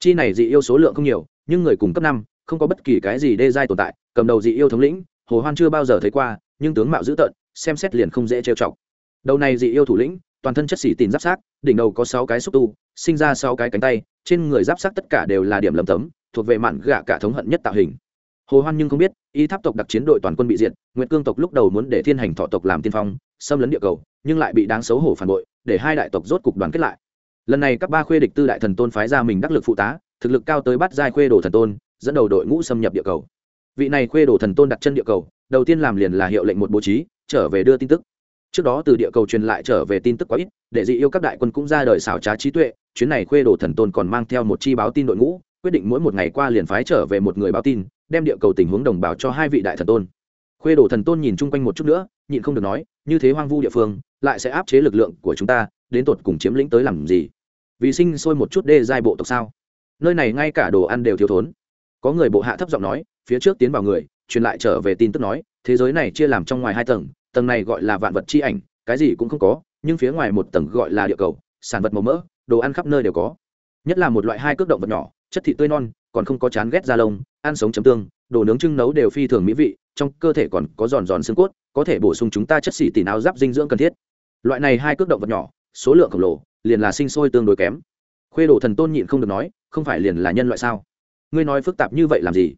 Chi này dị yêu số lượng không nhiều, nhưng người cùng cấp năm, không có bất kỳ cái gì đê giai tồn tại, cầm đầu dị yêu thống lĩnh, hồ hoan chưa bao giờ thấy qua, nhưng tướng mạo dữ tợn, xem xét liền không dễ trêu chọc. Đầu này dị yêu thủ lĩnh, toàn thân chất xỉ tìm giáp sát, đỉnh đầu có sáu cái xúc tu, sinh ra sáu cái cánh tay, trên người giáp sát tất cả đều là điểm lầm tấm, thuộc về mạn gạ cả thống hận nhất tạo hình hồ hoan nhưng không biết, y tháp tộc đặc chiến đội toàn quân bị diệt, nguyệt cương tộc lúc đầu muốn để thiên hành thọ tộc làm tiên phong, xâm lấn địa cầu, nhưng lại bị đáng xấu hổ phản bội, để hai đại tộc rốt cục đoàn kết lại. Lần này các ba khuê địch tư đại thần tôn phái ra mình đắc lực phụ tá, thực lực cao tới bắt giai khuê đồ thần tôn, dẫn đầu đội ngũ xâm nhập địa cầu. Vị này khuê đồ thần tôn đặt chân địa cầu, đầu tiên làm liền là hiệu lệnh một bố trí, trở về đưa tin tức. Trước đó từ địa cầu truyền lại trở về tin tức quá ít, để dị yêu các đại quân cũng ra đời xảo trá trí tuệ, chuyến này khuê đồ thần tôn còn mang theo một chi báo tin đội ngũ quyết định mỗi một ngày qua liền phái trở về một người báo tin, đem địa cầu tình huống đồng bào cho hai vị đại thần tôn. Khuê đồ thần tôn nhìn chung quanh một chút nữa, nhịn không được nói, như thế hoang vu địa phương, lại sẽ áp chế lực lượng của chúng ta, đến tột cùng chiếm lĩnh tới làm gì? Vì sinh sôi một chút đê giai bộ tộc sao? Nơi này ngay cả đồ ăn đều thiếu thốn. Có người bộ hạ thấp giọng nói, phía trước tiến vào người, truyền lại trở về tin tức nói, thế giới này chia làm trong ngoài hai tầng tầng này gọi là vạn vật chi ảnh, cái gì cũng không có, nhưng phía ngoài một tầng gọi là địa cầu, sản vật màu mỡ, đồ ăn khắp nơi đều có. Nhất là một loại hai cước động vật nhỏ chất thịt tươi non, còn không có chán ghét da lông, ăn sống chấm tương, đồ nướng trưng nấu đều phi thường mỹ vị, trong cơ thể còn có giòn giòn xương cốt, có thể bổ sung chúng ta chất xỉ tỉ nào giáp dinh dưỡng cần thiết. Loại này hai cước động vật nhỏ, số lượng khổng lồ, liền là sinh sôi tương đối kém. Khuê đồ thần tôn nhịn không được nói, không phải liền là nhân loại sao? Ngươi nói phức tạp như vậy làm gì?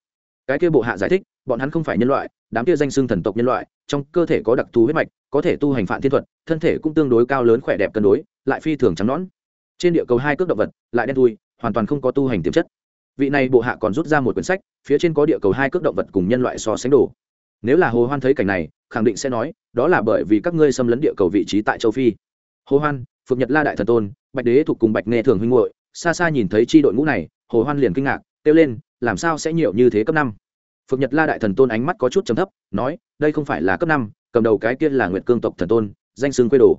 Cái kia bộ hạ giải thích, bọn hắn không phải nhân loại, đám kia danh xưng thần tộc nhân loại, trong cơ thể có đặc thù huyết mạch, có thể tu hành phản thiên thuật, thân thể cũng tương đối cao lớn khỏe đẹp cân đối, lại phi thường trắng nõn. Trên địa cầu hai cước động vật, lại đen thui hoàn toàn không có tu hành tiềm chất. Vị này bộ hạ còn rút ra một quyển sách, phía trên có địa cầu hai cước động vật cùng nhân loại so sánh đồ. Nếu là hồ hoan thấy cảnh này, khẳng định sẽ nói, đó là bởi vì các ngươi xâm lấn địa cầu vị trí tại châu phi. Hồ hoan, phượng nhật la đại thần tôn, bạch đế thuộc cùng bạch nghe thường huynh hội xa xa nhìn thấy chi đội ngũ này, hồ hoan liền kinh ngạc, kêu lên, làm sao sẽ nhiều như thế cấp năm? Phượng nhật la đại thần tôn ánh mắt có chút trầm thấp, nói, đây không phải là cấp năm, cầm đầu cái kia là nguyệt cương tộc thần tôn, danh xưng quê đồ.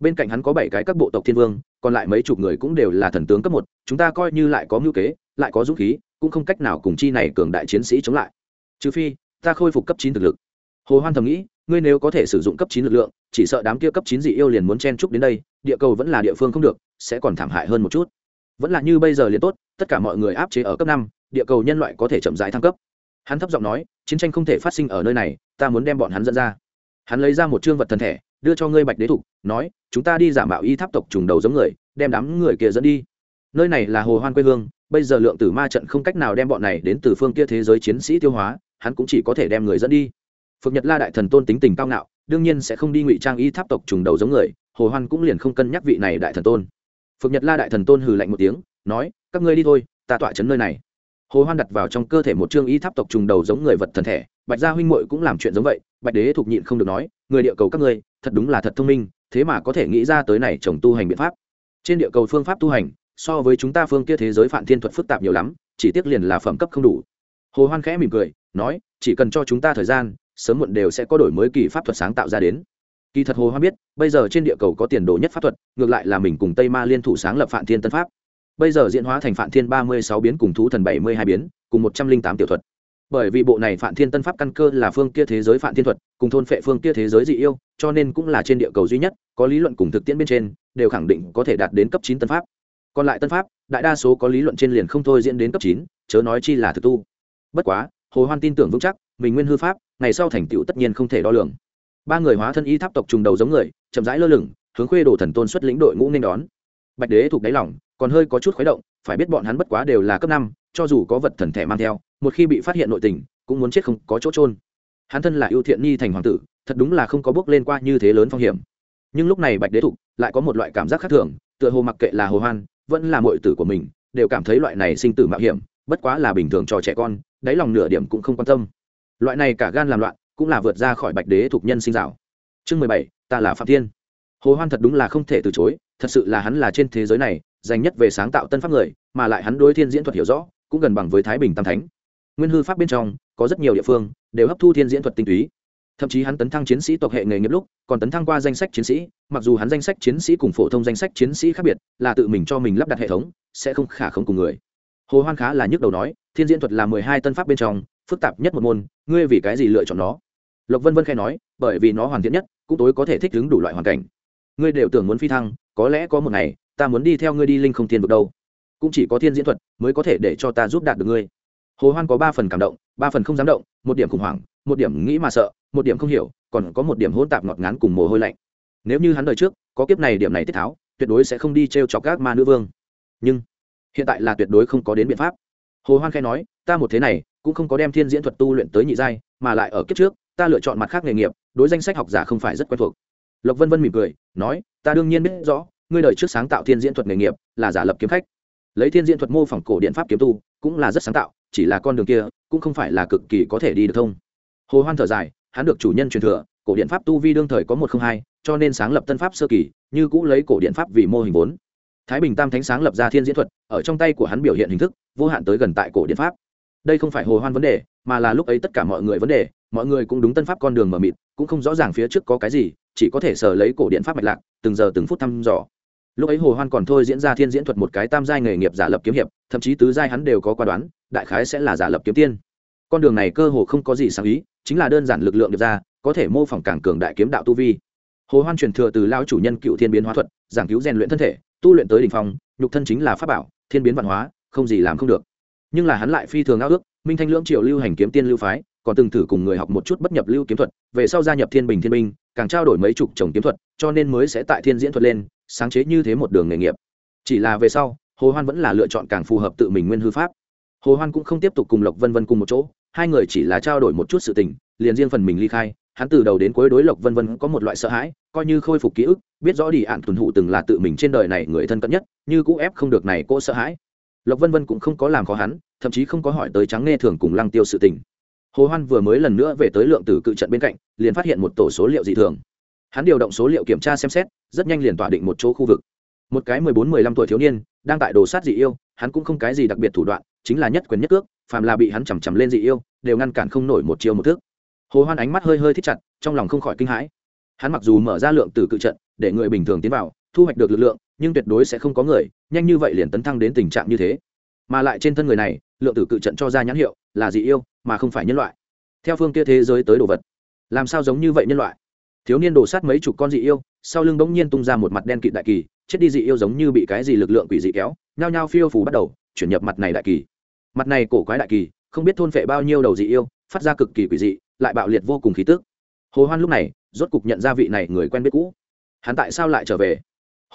Bên cạnh hắn có bảy cái các bộ tộc thiên vương còn lại mấy chục người cũng đều là thần tướng cấp một, chúng ta coi như lại có mưu kế, lại có dũng khí, cũng không cách nào cùng chi này cường đại chiến sĩ chống lại. Trừ phi, ta khôi phục cấp chín thực lực. Hồ hoan thầm nghĩ, ngươi nếu có thể sử dụng cấp chín lực lượng, chỉ sợ đám kia cấp chín dị yêu liền muốn chen chúc đến đây, địa cầu vẫn là địa phương không được, sẽ còn thảm hại hơn một chút. Vẫn là như bây giờ liền tốt, tất cả mọi người áp chế ở cấp năm, địa cầu nhân loại có thể chậm rãi thăng cấp. Hắn thấp giọng nói, chiến tranh không thể phát sinh ở nơi này, ta muốn đem bọn hắn dẫn ra. Hắn lấy ra một trương vật thần thể đưa cho ngươi bạch đế thục, nói, chúng ta đi giả mạo y tháp tộc trùng đầu giống người, đem đám người kia dẫn đi. Nơi này là hồ hoan quê hương, bây giờ lượng tử ma trận không cách nào đem bọn này đến từ phương kia thế giới chiến sĩ tiêu hóa, hắn cũng chỉ có thể đem người dẫn đi. Phượng nhật la đại thần tôn tính tình cao ngạo, đương nhiên sẽ không đi ngụy trang y tháp tộc trùng đầu giống người, hồ hoan cũng liền không cân nhắc vị này đại thần tôn. Phượng nhật la đại thần tôn hừ lạnh một tiếng, nói, các ngươi đi thôi, ta tọa chấn nơi này. Hồ hoan đặt vào trong cơ thể một trương y tháp tộc trùng đầu giống người vật thần thể bạch gia huynh muội cũng làm chuyện giống vậy, bạch đế thuộc nhịn không được nói, người địa cầu các ngươi, thật đúng là thật thông minh, thế mà có thể nghĩ ra tới này trồng tu hành biện pháp. Trên địa cầu phương pháp tu hành, so với chúng ta phương kia thế giới phạm thiên thuật phức tạp nhiều lắm, chỉ tiếc liền là phẩm cấp không đủ. Hồ hoan khẽ mỉm cười, nói, chỉ cần cho chúng ta thời gian, sớm muộn đều sẽ có đổi mới kỳ pháp thuật sáng tạo ra đến. Kỳ thật hồ Hoan biết, bây giờ trên địa cầu có tiền đồ nhất pháp thuật, ngược lại là mình cùng tây ma liên thủ sáng lập phạm thiên tân pháp. Bây giờ diễn hóa thành phạm thiên ba mươi sáu biến cùng thú thần bảy mươi hai biến, cùng một trăm linh tám tiểu thuật bởi vì bộ này phản thiên tân pháp căn cơ là phương kia thế giới phản thiên thuật, cùng thôn phệ phương kia thế giới dị yêu, cho nên cũng là trên địa cầu duy nhất, có lý luận cùng thực tiễn bên trên, đều khẳng định có thể đạt đến cấp chín tân pháp. Còn lại tân pháp, đại đa số có lý luận trên liền không thôi diễn đến cấp chín, chớ nói chi là thực tu. Bất quá, hồ hoan tin tưởng vững chắc, mình nguyên hư pháp, ngày sau thành tựu tất nhiên không thể đo lường. Ba người hóa thân y tháp tộc trùng đầu giống người, chậm rãi lơ lửng, hướng khuê đồ thần tôn xuất lĩnh đội ngũ nên đón. Bạch đế thuộc đáy lòng còn hơi có chút khuấy động, phải biết bọn hắn bất quá đều là cấp năm, cho dù có vật thần thể mang theo, một khi bị phát hiện nội tình, cũng muốn chết không có chỗ trôn hắn thân là ưu thiện nhi thành hoàng tử, thật đúng là không có bước lên qua như thế lớn phong hiểm. Nhưng lúc này bạch đế thục lại có một loại cảm giác khác thường, tựa hồ mặc kệ là hồ hoan, vẫn là mọi tử của mình, đều cảm thấy loại này sinh tử mạo hiểm, bất quá là bình thường cho trẻ con, đáy lòng nửa điểm cũng không quan tâm. Loại này cả gan làm loạn, cũng là vượt ra khỏi bạch đế thục nhân sinh rào. Chương mười bảy, ta là phạm thiên. Hồ hoan thật đúng là không thể từ chối, thật sự là hắn là trên thế giới này dành nhất về sáng tạo tân pháp người, mà lại hắn đối thiên diễn thuật hiểu rõ, cũng gần bằng với thái bình tam thánh. Nguyên hư pháp bên trong, có rất nhiều địa phương, đều hấp thu thiên diễn thuật tinh túy. Thậm chí hắn tấn thăng chiến sĩ tộc hệ nghề nghiệp lúc, còn tấn thăng qua danh sách chiến sĩ, mặc dù hắn danh sách chiến sĩ cùng phổ thông danh sách chiến sĩ khác biệt, là tự mình cho mình lắp đặt hệ thống, sẽ không khả không cùng người. Hồ hoan khá là nhức đầu nói, thiên diễn thuật là mười hai tân pháp bên trong, phức tạp nhất một môn, ngươi vì cái gì lựa chọn nó? Lộc vân vân khai nói, bởi vì nó hoàn thiện nhất, cũng tối có thể thích ứng đủ loại hoàn cảnh. Ngươi đều tưởng muốn phi thăng, có lẽ có một ngày ta muốn đi theo ngươi đi linh không thiên vực đâu. Cũng chỉ có thiên diễn thuật mới có thể để cho ta giúp đạt được ngươi. Hồ hoan có ba phần cảm động, ba phần không dám động, một điểm khủng hoảng, một điểm nghĩ mà sợ, một điểm không hiểu, còn có một điểm hỗn tạp ngọt ngán cùng mồ hôi lạnh. Nếu như hắn đời trước có kiếp này điểm này tiết tháo, tuyệt đối sẽ không đi t r e o chọc các ma nữ vương. Nhưng, hiện tại là tuyệt đối không có đến biện pháp. Hồ hoan khai nói, ta một thế này, cũng không có đem thiên diễn thuật tu luyện tới nhị giai, mà lại ở kiếp trước, ta lựa chọn mặt khác nghề nghiệp, đối danh sách học giả không phải rất quen thuộc. Lộc vân vân mỉm cười, nói, ta đương nhiên biết rõ ngươi đời trước sáng tạo thiên diễn thuật nghề nghiệp là giả lập kiếm khách. Lấy thiên diễn thuật mô phỏng cổ điện pháp kiếm tu cũng là rất sáng tạo, chỉ là con đường kia cũng không phải là cực kỳ có thể đi được thông. Hồ hoan thở dài, hắn được chủ nhân truyền thừa, cổ điện pháp tu vi đương thời có một không hai, cho nên sáng lập tân pháp sơ kỳ, như cũ lấy cổ điện pháp vì mô hình vốn. Thái bình tam thánh sáng lập ra thiên diễn thuật, ở trong tay của hắn biểu hiện hình thức, vô hạn tới gần tại cổ điện pháp. Đây không phải hồ hoan vấn đề, mà là lúc ấy tất cả mọi người vấn đề, mọi người cũng đúng tân pháp con đường mở mịt, cũng không rõ ràng phía trước có cái gì, chỉ có thể sờ lấy cổ điện pháp mạch lạc, từng giờ từng phút thăm dò lúc ấy hồ hoan còn thôi diễn ra thiên diễn thuật một cái tam giai nghề nghiệp giả lập kiếm hiệp, thậm chí tứ giai hắn đều có qua đoán, đại khái sẽ là giả lập kiếm tiên. Con đường này cơ hồ không có gì sáng ý, chính là đơn giản lực lượng được ra, có thể mô phỏng cảng cường đại kiếm đạo tu vi. Hồ hoan truyền thừa từ lao chủ nhân cựu thiên biến hóa thuật, giảng cứu rèn luyện thân thể, tu luyện tới đỉnh phong, nhục thân chính là pháp bảo, thiên biến văn hóa, không gì làm không được. Nhưng là hắn lại phi thường ao ước, minh thanh lưỡng triều lưu hành kiếm tiên lưu phái, còn từng thử cùng người học một chút bất nhập lưu kiếm thuật, về sau gia nhập thiên bình thiên minh, càng trao đổi mấy chục chồng kiếm thuật, cho nên mới sẽ tại thiên diễn thuật lên sáng chế như thế một đường nghề nghiệp. Chỉ là về sau, hồ hoan vẫn là lựa chọn càng phù hợp tự mình nguyên hư pháp. Hồ hoan cũng không tiếp tục cùng lộc vân vân cùng một chỗ, hai người chỉ là trao đổi một chút sự tình, liền riêng phần mình ly khai, hắn từ đầu đến cuối đối lộc vân vân có một loại sợ hãi, coi như khôi phục ký ức, biết rõ đi ạn thuần hụ từng là tự mình trên đời này người thân cận nhất, như cũ ép không được này cô sợ hãi. Lộc vân vân cũng không có làm khó hắn, thậm chí không có hỏi tới trắng nghe thường cùng lăng tiêu sự tình. Hồ hoan vừa mới lần nữa về tới lượng tử cự trận bên cạnh, liền phát hiện một tổ số liệu dị thường hắn điều động số liệu kiểm tra xem xét, rất nhanh liền tỏa định một chỗ khu vực. Một cái mười bốn, mười lăm tuổi thiếu niên, đang tại đồ sát dị yêu, hắn cũng không cái gì đặc biệt thủ đoạn, chính là nhất quyền nhất cước, phàm là bị hắn chằm chằm lên dị yêu, đều ngăn cản không nổi một chiêu một thước hồ hoan ánh mắt hơi hơi thích chặt, trong lòng không khỏi kinh hãi. Hắn mặc dù mở ra lượng tử cự trận, để người bình thường tiến vào, thu hoạch được lực lượng, nhưng tuyệt đối sẽ không có người, nhanh như vậy liền tấn thăng đến tình trạng như thế. Mà lại trên thân người này, lượng tử cự trận cho ra nhãn hiệu là dị yêu, mà không phải nhân loại. Theo phương kia thế giới tới đồ vật, làm sao giống như vậy nhân loại? Thiếu niên đổ sát mấy chục con dị yêu, sau lưng bỗng nhiên tung ra một mặt đen kịt đại kỳ, chết đi dị yêu giống như bị cái gì lực lượng quỷ dị kéo, nhao nhao phiêu phù bắt đầu, chuyển nhập mặt này đại kỳ. Mặt này cổ quái đại kỳ, không biết thôn phệ bao nhiêu đầu dị yêu, phát ra cực kỳ quỷ dị, lại bạo liệt vô cùng khí tức. Hồ hoan lúc này, rốt cục nhận ra vị này người quen biết cũ. Hắn tại sao lại trở về?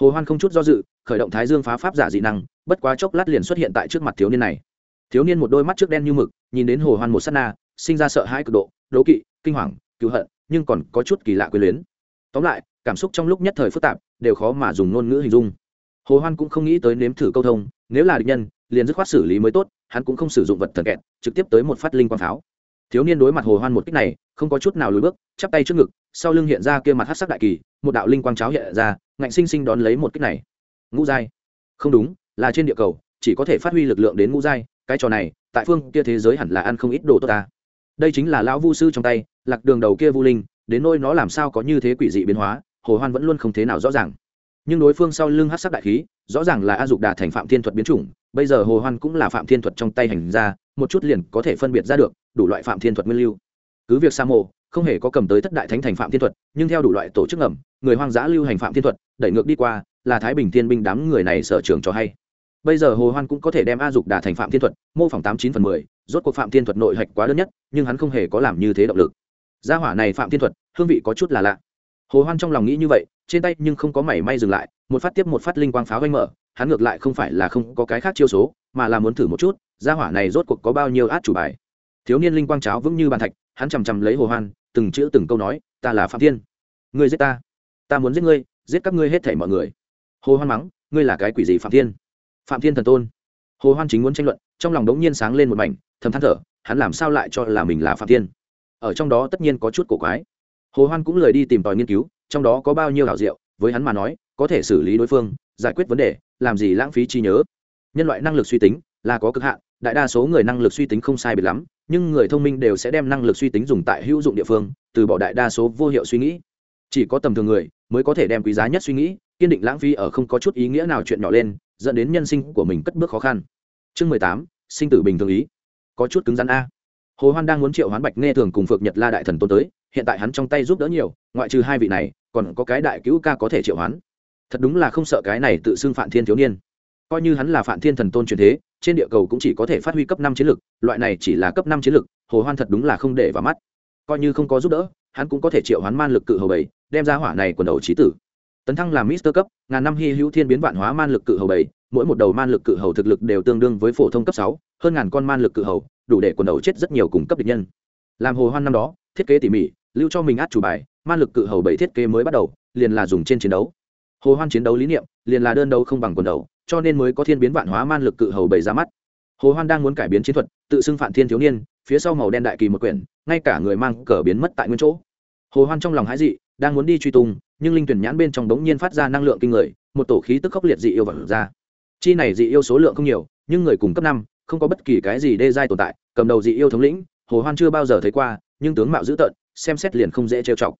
Hồ hoan không chút do dự, khởi động thái dương phá pháp giả dị năng, bất quá chốc lát liền xuất hiện tại trước mặt thiếu niên này. Thiếu niên một đôi mắt trước đen như mực, nhìn đến hồ hoan một sát na, sinh ra sợ hãi cực độ, đố kỵ, kinh hoàng, cứu hận nhưng còn có chút kỳ lạ quyến luyến. Tóm lại, cảm xúc trong lúc nhất thời phức tạp, đều khó mà dùng ngôn ngữ hình dung. Hồ hoan cũng không nghĩ tới nếm thử câu thông, nếu là địch nhân, liền dứt khoát xử lý mới tốt, hắn cũng không sử dụng vật thần kẹt, trực tiếp tới một phát linh quang pháo. Thiếu niên đối mặt hồ hoan một kích này, không có chút nào lùi bước, chắp tay trước ngực, sau lưng hiện ra kia mặt hắc sắc đại kỳ, một đạo linh quang cháo hiện ra, ngạnh sinh sinh đón lấy một kích này. Ngũ giai. Không đúng, là trên địa cầu, chỉ có thể phát huy lực lượng đến ngũ giai, cái trò này, tại phương kia thế giới hẳn là ăn không ít đồ tốt ta đây chính là lão vu sư trong tay, lạc đường đầu kia vu linh, đến nôi nó làm sao có như thế quỷ dị biến hóa, hồ hoan vẫn luôn không thế nào rõ ràng. Nhưng đối phương sau lưng hát sắc đại khí, rõ ràng là a dục đà thành phạm thiên thuật biến chủng, bây giờ hồ hoan cũng là phạm thiên thuật trong tay hành ra, một chút liền có thể phân biệt ra được, đủ loại phạm thiên thuật nguyên lưu. Cứ việc sa mộ, không hề có cầm tới thất đại thánh thành phạm thiên thuật, nhưng theo đủ loại tổ chức ngầm, người hoang dã lưu hành phạm thiên thuật, đẩy ngược đi qua, là thái bình thiên binh đám người này sở trường cho hay. Bây giờ hồ hoan cũng có thể đem a dục đà thành phạm thiên thuật, mô phỏng tám chín phần mười rốt cuộc phạm thiên thuật nội hạch quá đơn nhất, nhưng hắn không hề có làm như thế động lực. Gia hỏa này phạm thiên thuật, hương vị có chút là lạ. Hồ hoan trong lòng nghĩ như vậy, trên tay nhưng không có mảy may dừng lại, một phát tiếp một phát linh quang pháo vanh mở, hắn ngược lại không phải là không có cái khác chiêu số, mà là muốn thử một chút, gia hỏa này rốt cuộc có bao nhiêu át chủ bài. Thiếu niên linh quang cháo vững như bàn thạch, hắn chằm chằm lấy hồ hoan, từng chữ từng câu nói, ta là phạm thiên. Ngươi giết ta. Ta muốn giết ngươi, giết các ngươi hết thảy mọi người. Hồ hoan mắng, ngươi là cái quỷ gì phạm thiên? Phạm thiên thần tôn. Hồ hoan chính muốn tranh luận, trong lòng đống nhiên sáng lên một mảnh thầm than thở, hắn làm sao lại cho là mình là phạm thiên? Ở trong đó tất nhiên có chút cổ quái. Hồ hoan cũng lời đi tìm tòi nghiên cứu, trong đó có bao nhiêu hảo diệu, với hắn mà nói, có thể xử lý đối phương, giải quyết vấn đề, làm gì lãng phí trí nhớ. Nhân loại năng lực suy tính là có cực hạn, đại đa số người năng lực suy tính không sai biệt lắm, nhưng người thông minh đều sẽ đem năng lực suy tính dùng tại hữu dụng địa phương, từ bỏ đại đa số vô hiệu suy nghĩ. Chỉ có tầm thường người mới có thể đem quý giá nhất suy nghĩ, kiên định lãng phí ở không có chút ý nghĩa nào chuyện nhỏ lên, dẫn đến nhân sinh của mình cất bước khó khăn. Chương mười tám, sinh tử bình thường ý có chút cứng rắn a. Hồ hoan đang muốn triệu hoán bạch nghe thường cùng phược nhật la đại thần tôn tới, hiện tại hắn trong tay giúp đỡ nhiều, ngoại trừ hai vị này, còn có cái đại cứu ca có thể triệu hoán. Thật đúng là không sợ cái này tự xưng phạm thiên thiếu niên. Coi như hắn là phạm thiên thần tôn truyền thế, trên địa cầu cũng chỉ có thể phát huy cấp năm chiến lực, loại này chỉ là cấp năm chiến lực, hồ hoan thật đúng là không để vào mắt. Coi như không có giúp đỡ, hắn cũng có thể triệu hoán man lực cự hầu bảy, đem ra hỏa này quần đầu trí tử. Tấn thăng làm mister cấp, ngàn năm hy hữu thiên biến vạn hóa man lực cự hầu bảy, mỗi một đầu man lực cự hầu thực lực đều tương đương với phổ thông cấp sáu hơn ngàn con man lực cự hầu, đủ để quần đầu chết rất nhiều cùng cấp địch nhân. Làm hồ hoan năm đó, thiết kế tỉ mỉ, lưu cho mình át chủ bài, man lực cự hầu bảy thiết kế mới bắt đầu, liền là dùng trên chiến đấu. Hồ hoan chiến đấu lý niệm, liền là đơn đấu không bằng quần đầu, cho nên mới có thiên biến vạn hóa man lực cự hầu bảy ra mắt. Hồ hoan đang muốn cải biến chiến thuật, tự xưng phản thiên thiếu niên, phía sau màu đen đại kỳ một quyển, ngay cả người mang cờ biến mất tại nguyên chỗ. Hồ hoan trong lòng hãi dị, đang muốn đi truy tung, nhưng linh tuyển nhãn bên trong đống nhiên phát ra năng lượng kinh người, một tổ khí tức khốc liệt dị yêu vật ra. Chi này dị yêu số lượng không nhiều, nhưng người cùng cấp năm không có bất kỳ cái gì đê giai tồn tại, cầm đầu dị yêu thống lĩnh, hồ hoan chưa bao giờ thấy qua, nhưng tướng mạo dữ tợn, xem xét liền không dễ trêu chọc.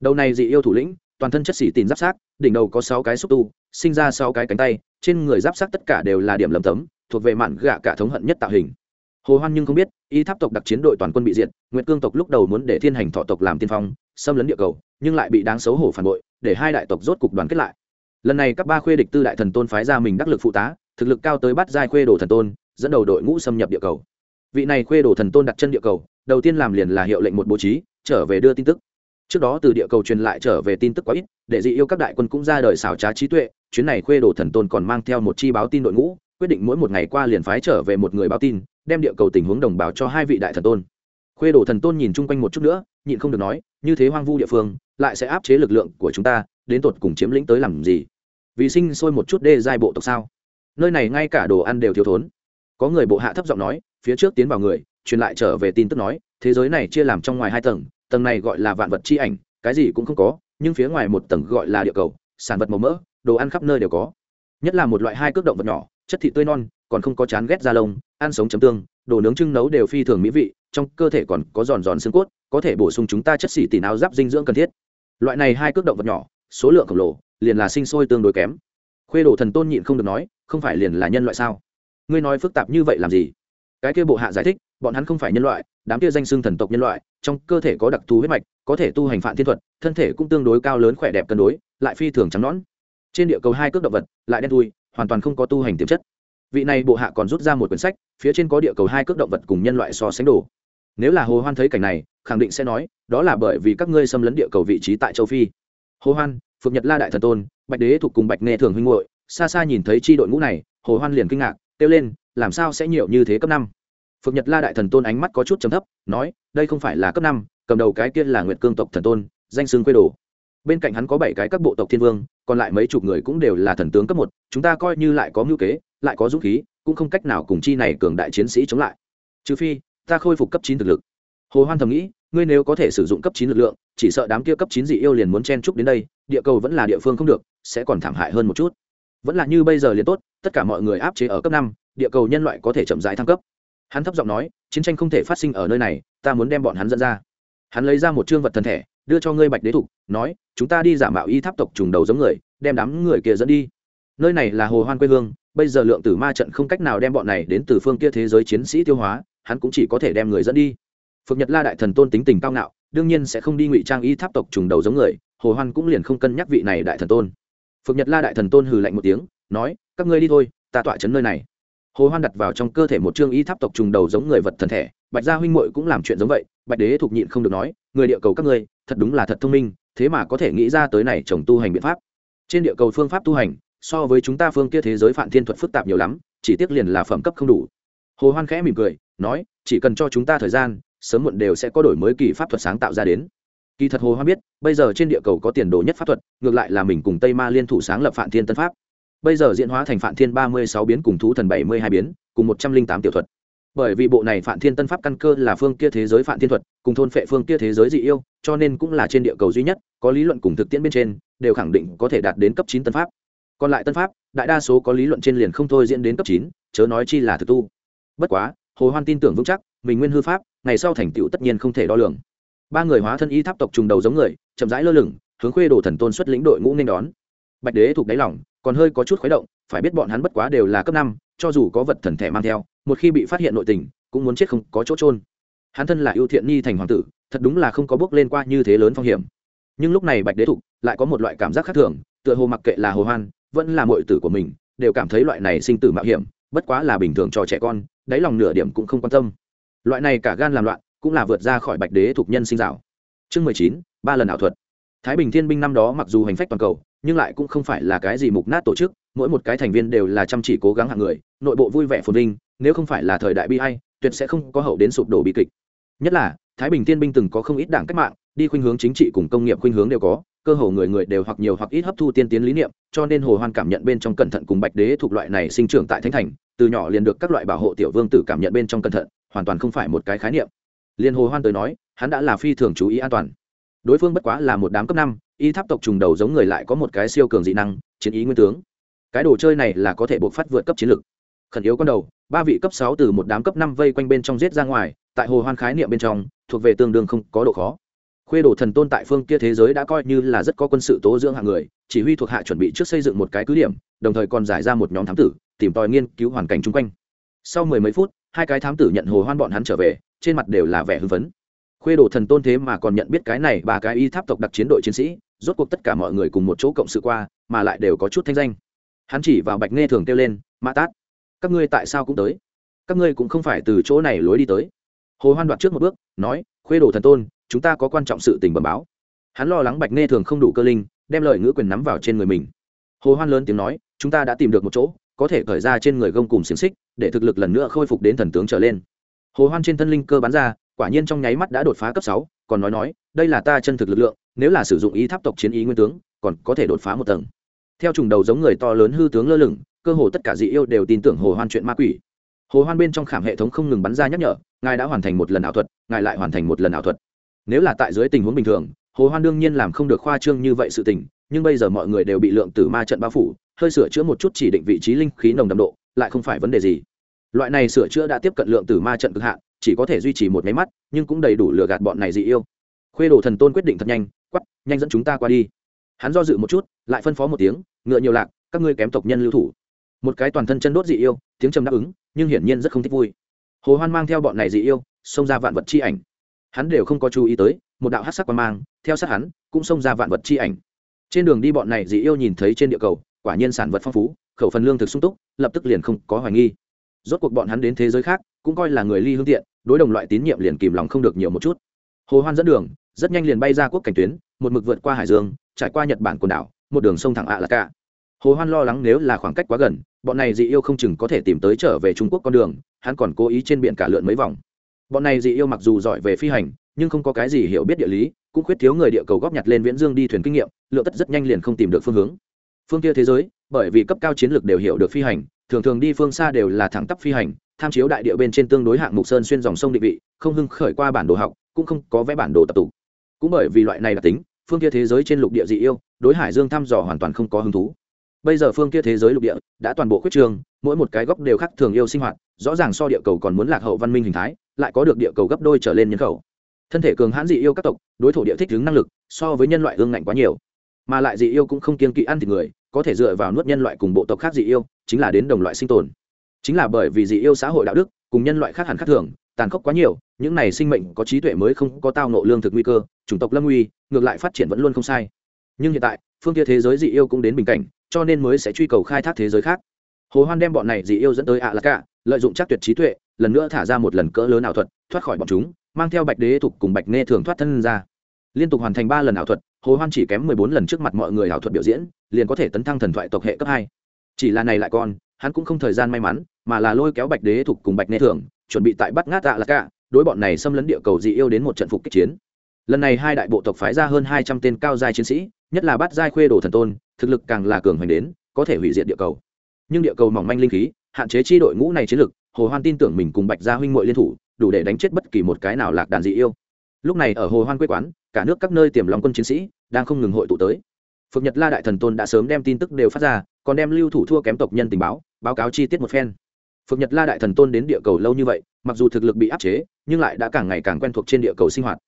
Đầu này dị yêu thủ lĩnh, toàn thân chất xỉ tìm giáp sát đỉnh đầu có sáu cái xúc tu, sinh ra sáu cái cánh tay, trên người giáp sát tất cả đều là điểm lầm tấm, thuộc về mạn gạ cả thống hận nhất tạo hình. Hồ hoan nhưng không biết, y tháp tộc đặc chiến đội toàn quân bị diệt, nguyệt cương tộc lúc đầu muốn để thiên hành thọ tộc làm tiên phong, xâm lấn địa cầu, nhưng lại bị đáng xấu hổ phản bội, để hai đại tộc rốt cục đoàn kết lại. Lần này các ba khuê địch tư đại thần tôn phái ra mình đắc lực phụ tá, thực lực cao tới bắt giai khuê đồ thần tôn dẫn đầu đội ngũ xâm nhập địa cầu. Vị này khuê đồ thần tôn đặt chân địa cầu, đầu tiên làm liền là hiệu lệnh một bố trí, trở về đưa tin tức. Trước đó từ địa cầu truyền lại trở về tin tức quá ít, để dị yêu các đại quân cũng ra đời xảo trá trí tuệ, chuyến này khuê đồ thần tôn còn mang theo một chi báo tin đội ngũ, quyết định mỗi một ngày qua liền phái trở về một người báo tin, đem địa cầu tình huống đồng bào cho hai vị đại thần tôn. Khuê đồ thần tôn nhìn chung quanh một chút nữa, nhịn không được nói, như thế hoang vu địa phương, lại sẽ áp chế lực lượng của chúng ta, đến tột cùng chiếm lĩnh tới làm gì? Vì sinh sôi một chút đê giai bộ tộc sao? Nơi này ngay cả đồ ăn đều thiếu thốn có người bộ hạ thấp giọng nói, phía trước tiến vào người, truyền lại trở về tin tức nói, thế giới này chia làm trong ngoài hai tầng tầng này gọi là vạn vật chi ảnh, cái gì cũng không có, nhưng phía ngoài một tầng gọi là địa cầu, sản vật màu mỡ, đồ ăn khắp nơi đều có. Nhất là một loại hai cước động vật nhỏ, chất thịt tươi non, còn không có chán ghét da lông, ăn sống chấm tương, đồ nướng trưng nấu đều phi thường mỹ vị, trong cơ thể còn có giòn giòn xương cốt, có thể bổ sung chúng ta chất xỉ tỉ nào giáp dinh dưỡng cần thiết. Loại này hai cước động vật nhỏ, số lượng khổng lồ, liền là sinh sôi tương đối kém. Khuê đồ thần tôn nhịn không được nói, không phải liền là nhân loại sao? Ngươi nói phức tạp như vậy làm gì? Cái kia bộ hạ giải thích, bọn hắn không phải nhân loại, đám kia danh xưng thần tộc nhân loại, trong cơ thể có đặc thù huyết mạch, có thể tu hành phạm thiên thuật, thân thể cũng tương đối cao lớn khỏe đẹp cân đối, lại phi thường trắng nõn. Trên địa cầu hai cước động vật, lại đen thui, hoàn toàn không có tu hành tiềm chất. Vị này bộ hạ còn rút ra một quyển sách, phía trên có địa cầu hai cước động vật cùng nhân loại so sánh đồ. Nếu là hồ hoan thấy cảnh này, khẳng định sẽ nói, đó là bởi vì các ngươi xâm lấn địa cầu vị trí tại châu phi. Hồ hoan, phượng nhật la đại thần tôn, bạch đế thuộc cùng bạch nghe thường huynh hội xa xa nhìn thấy chi đội ngũ này, hồ hoan liền kinh ngạc kêu lên, làm sao sẽ nhiều như thế cấp năm? Phượng nhật la đại thần tôn ánh mắt có chút trầm thấp, nói, đây không phải là cấp năm, cầm đầu cái kia là nguyệt cương tộc thần tôn, danh xương quê đồ. Bên cạnh hắn có bảy cái các bộ tộc thiên vương, còn lại mấy chục người cũng đều là thần tướng cấp một, chúng ta coi như lại có mưu kế, lại có dũng khí, cũng không cách nào cùng chi này cường đại chiến sĩ chống lại. Trừ phi, ta khôi phục cấp chín thực lực. Hồ hoan thầm nghĩ, ngươi nếu có thể sử dụng cấp chín lực lượng, chỉ sợ đám kia cấp chín dị yêu liền muốn chen chúc đến đây, địa cầu vẫn là địa phương không được, sẽ còn thảm hại hơn một chút vẫn là như bây giờ liền tốt, tất cả mọi người áp chế ở cấp năm, địa cầu nhân loại có thể chậm rãi thăng cấp. Hắn thấp giọng nói, chiến tranh không thể phát sinh ở nơi này, ta muốn đem bọn hắn dẫn ra. Hắn lấy ra một chương vật thân thể, đưa cho ngươi bạch đế thục, nói, chúng ta đi giả mạo y tháp tộc trùng đầu giống người, đem đám người kia dẫn đi. Nơi này là hồ hoan quê hương, bây giờ lượng tử ma trận không cách nào đem bọn này đến từ phương kia thế giới chiến sĩ tiêu hóa, hắn cũng chỉ có thể đem người dẫn đi. Phượng nhật la đại thần tôn tính tình cao ngạo, đương nhiên sẽ không đi ngụy trang y tháp tộc trùng đầu giống người, hồ hoan cũng liền không cân nhắc vị này đại thần tôn phượng nhật la đại thần tôn hừ lạnh một tiếng, nói, các ngươi đi thôi, ta tọa chấn nơi này. Hồ hoan đặt vào trong cơ thể một trương y tháp tộc trùng đầu giống người vật thần thể, bạch gia huynh muội cũng làm chuyện giống vậy, bạch đế thuộc nhịn không được nói, người địa cầu các ngươi, thật đúng là thật thông minh, thế mà có thể nghĩ ra tới này trồng tu hành biện pháp. Trên địa cầu phương pháp tu hành, so với chúng ta phương kia thế giới phản thiên thuật phức tạp nhiều lắm, chỉ tiếc liền là phẩm cấp không đủ. Hồ hoan khẽ mỉm cười, nói, chỉ cần cho chúng ta thời gian, sớm muộn đều sẽ có đổi mới kỳ pháp thuật sáng tạo ra đến kỳ thật hồ Hoa biết, bây giờ trên địa cầu có tiền đồ nhất pháp thuật, ngược lại là mình cùng tây ma liên thủ sáng lập phản thiên tân pháp. Bây giờ diễn hóa thành phản thiên ba mươi sáu biến cùng thú thần bảy mươi hai biến, cùng một trăm linh tám tiểu thuật. Bởi vì bộ này phản thiên tân pháp căn cơ là phương kia thế giới phản thiên thuật, cùng thôn phệ phương kia thế giới dị yêu, cho nên cũng là trên địa cầu duy nhất, có lý luận cùng thực tiễn bên trên, đều khẳng định có thể đạt đến cấp chín tân pháp. Còn lại tân pháp, đại đa số có lý luận trên liền không thôi diễn đến cấp chín, chớ nói chi là thực tu. Bất quá, hồ hoan tin tưởng vững chắc, mình nguyên hư pháp, ngày sau thành tựu tất nhiên không thể đo lường ba người hóa thân y tháp tộc trùng đầu giống người, chậm rãi lơ lửng, hướng khuê đồ thần tôn xuất lĩnh đội ngũ nên đón. Bạch đế thuộc đáy lỏng còn hơi có chút khuấy động, phải biết bọn hắn bất quá đều là cấp năm, cho dù có vật thần thể mang theo, một khi bị phát hiện nội tình, cũng muốn chết không có chỗ trôn hắn thân là ưu thiện nhi thành hoàng tử, thật đúng là không có bước lên qua như thế lớn phong hiểm. Nhưng lúc này bạch đế thục lại có một loại cảm giác khác thường, tựa hồ mặc kệ là hồ hoan, vẫn là mọi tử của mình, đều cảm thấy loại này sinh tử mạo hiểm, bất quá là bình thường cho trẻ con, đáy lòng nửa điểm cũng không quan tâm. Loại này cả gan làm loạn cũng là vượt ra khỏi bạch đế thuộc nhân sinh rào chương mười chín, ba lần ảo thuật. Thái bình thiên binh năm đó mặc dù hành phách toàn cầu, nhưng lại cũng không phải là cái gì mục nát tổ chức, mỗi một cái thành viên đều là chăm chỉ cố gắng hạng người, nội bộ vui vẻ phồn vinh, nếu không phải là thời đại bi hay tuyệt sẽ không có hậu đến sụp đổ bi kịch. Nhất là, thái bình thiên binh từng có không ít đảng cách mạng, đi khuynh hướng chính trị cùng công nghiệp khuynh hướng đều có, cơ hồ người người đều hoặc nhiều hoặc ít hấp thu tiên tiến lý niệm, cho nên hồ hoan cảm nhận bên trong cẩn thận cùng bạch đế thuộc loại này sinh trưởng tại thánh thành, từ nhỏ liền được các loại bảo hộ tiểu vương tử cảm nhận bên trong cẩn thận, hoàn toàn không phải một cái khái niệm liên hồ hoan tới nói, hắn đã là phi thường chú ý an toàn. Đối phương bất quá là một đám cấp năm, y tháp tộc trùng đầu giống người lại có một cái siêu cường dị năng, chiến ý nguyên tướng. Cái đồ chơi này là có thể buộc phát vượt cấp chiến lực. Khẩn yếu con đầu, ba vị cấp sáu từ một đám cấp năm vây quanh bên trong giết ra ngoài, tại hồ hoan khái niệm bên trong, thuộc về tương đương không có độ khó. Khuê đồ thần tôn tại phương kia thế giới đã coi như là rất có quân sự tố dưỡng hạng người, chỉ huy thuộc hạ chuẩn bị trước xây dựng một cái cứ điểm, đồng thời còn giải ra một nhóm thám tử, tìm tòi nghiên cứu hoàn cảnh chung quanh. Sau mười mấy phút hai cái thám tử nhận hồ hoan bọn hắn trở về, trên mặt đều là vẻ hưng phấn. Khuê đồ thần tôn thế mà còn nhận biết cái này ba cái y tháp tộc đặc chiến đội chiến sĩ, rốt cuộc tất cả mọi người cùng một chỗ cộng sự qua, mà lại đều có chút thanh danh. Hắn chỉ vào bạch nghe thường kêu lên, mã tát, các ngươi tại sao cũng tới? Các ngươi cũng không phải từ chỗ này lối đi tới. Hồ hoan đoạt trước một bước, nói, khuê đồ thần tôn, chúng ta có quan trọng sự tình bẩm báo. Hắn lo lắng bạch nghe thường không đủ cơ linh, đem lời ngữ quyền nắm vào trên người mình. Hồ hoan lớn tiếng nói, chúng ta đã tìm được một chỗ có thể khởi ra trên người gông cùng xiềng xích, để thực lực lần nữa khôi phục đến thần tướng trở lên. Hồ hoan trên thân linh cơ bắn ra, quả nhiên trong nháy mắt đã đột phá cấp sáu, còn nói nói, đây là ta chân thực lực lượng, nếu là sử dụng ý tháp tộc chiến ý nguyên tướng, còn có thể đột phá một tầng. Theo trùng đầu giống người to lớn hư tướng lơ lửng, cơ hồ tất cả dị yêu đều tin tưởng hồ hoan chuyện ma quỷ. Hồ hoan bên trong khảm hệ thống không ngừng bắn ra nhắc nhở, ngài đã hoàn thành một lần ảo thuật, ngài lại hoàn thành một lần ảo thuật. Nếu là tại dưới tình huống bình thường, hồ hoan đương nhiên làm không được khoa trương như vậy sự tình, nhưng bây giờ mọi người đều bị lượng tử ma trận bao phủ hơi sửa chữa một chút chỉ định vị trí linh khí nồng đậm độ, lại không phải vấn đề gì. Loại này sửa chữa đã tiếp cận lượng tử ma trận cực hạn, chỉ có thể duy trì một máy mắt, nhưng cũng đầy đủ lừa gạt bọn này dị yêu. Khuê đồ thần tôn quyết định thật nhanh quắp nhanh dẫn chúng ta qua đi. Hắn do dự một chút, lại phân phó một tiếng, ngựa nhiều lạc, các ngươi kém tộc nhân lưu thủ. Một cái toàn thân chân đốt dị yêu, tiếng trầm đáp ứng, nhưng hiển nhiên rất không thích vui. Hồ hoan mang theo bọn này dị yêu, xông ra vạn vật chi ảnh. Hắn đều không có chú ý tới, một đạo hát sắc quan mang, theo sát hắn, cũng xông ra vạn vật chi ảnh. Trên đường đi bọn này dị yêu nhìn thấy trên địa cầu quả nhiên sản vật phong phú, khẩu phần lương thực sung túc, lập tức liền không có hoài nghi. Rốt cuộc bọn hắn đến thế giới khác, cũng coi là người ly hương tiện, đối đồng loại tín nhiệm liền kìm lòng không được nhiều một chút. Hồ hoan dẫn đường, rất nhanh liền bay ra quốc cảnh tuyến, một mực vượt qua hải dương, trải qua nhật bản quần đảo, một đường sông thẳng ạ là cả hồ hoan lo lắng nếu là khoảng cách quá gần, bọn này dị yêu không chừng có thể tìm tới trở về trung quốc con đường, hắn còn cố ý trên biển cả lượn mấy vòng. Bọn này dị yêu mặc dù giỏi về phi hành, nhưng không có cái gì hiểu biết địa lý, cũng khuyết thiếu người địa cầu góp nhặt lên viễn dương đi thuyền kinh nghiệm lượng tất rất nhanh liền không tìm được phương hướng phương kia thế giới, bởi vì cấp cao chiến lược đều hiểu được phi hành, thường thường đi phương xa đều là thẳng tắp phi hành, tham chiếu đại địa bên trên tương đối hạng mục sơn xuyên dòng sông định vị, không hưng khởi qua bản đồ học, cũng không có vẽ bản đồ tập tụ. cũng bởi vì loại này đặc tính, phương kia thế giới trên lục địa dị yêu, đối hải dương thăm dò hoàn toàn không có hứng thú. Bây giờ phương kia thế giới lục địa đã toàn bộ khuyết trường, mỗi một cái góc đều khác thường yêu sinh hoạt, rõ ràng so địa cầu còn muốn lạc hậu văn minh hình thái, lại có được địa cầu gấp đôi trở lên nhân khẩu. Thân thể cường hãn dị yêu các tộc, đối thủ địa thích ứng năng lực, so với nhân loại hương ngạnh quá nhiều mà lại dị yêu cũng không kiên kỵ ăn thịt người, có thể dựa vào nuốt nhân loại cùng bộ tộc khác dị yêu, chính là đến đồng loại sinh tồn. Chính là bởi vì dị yêu xã hội đạo đức, cùng nhân loại khác hẳn khác thường, tàn khốc quá nhiều, những này sinh mệnh có trí tuệ mới không có tao nộ lương thực nguy cơ, chủng tộc lâm nguy, ngược lại phát triển vẫn luôn không sai. Nhưng hiện tại, phương kia thế giới dị yêu cũng đến bình cảnh, cho nên mới sẽ truy cầu khai thác thế giới khác. Hồ hoan đem bọn này dị yêu dẫn tới ạ là cả lợi dụng chắc tuyệt trí tuệ, lần nữa thả ra một lần cỡ lớn ảo thuật, thoát khỏi bọn chúng, mang theo bạch đế thục cùng bạch nghe thường thoát thân ra. Liên tục hoàn thành ba lần ảo thuật hồ hoan chỉ kém mười bốn lần trước mặt mọi người ảo thuật biểu diễn liền có thể tấn thăng thần thoại tộc hệ cấp hai. Chỉ là này lại còn, hắn cũng không thời gian may mắn mà là lôi kéo bạch đế thục cùng bạch nê thường chuẩn bị tại bắt ngát tạ là cả đối bọn này xâm lấn địa cầu dị yêu đến một trận phục kích chiến. Lần này hai đại bộ tộc phái ra hơn hai trăm tên cao giai chiến sĩ nhất là bắt giai khuê đồ thần tôn thực lực càng là cường hoành đến có thể hủy diệt địa cầu. Nhưng địa cầu mỏng manh linh khí hạn chế chi đội ngũ này chiến lực hồ hoan tin tưởng mình cùng bạch gia huynh muội liên thủ đủ để đánh chết bất kỳ một cái nào lạc đàn dị yêu. Lúc này ở hồ hoan quê quán cả nước các nơi tiềm lòng quân chiến sĩ đang không ngừng hội tụ tới. Phượng nhật la đại thần tôn đã sớm đem tin tức đều phát ra, còn đem lưu thủ thua kém tộc nhân tình báo báo cáo chi tiết một phen. Phượng nhật la đại thần tôn đến địa cầu lâu như vậy, mặc dù thực lực bị áp chế, nhưng lại đã càng ngày càng quen thuộc trên địa cầu sinh hoạt.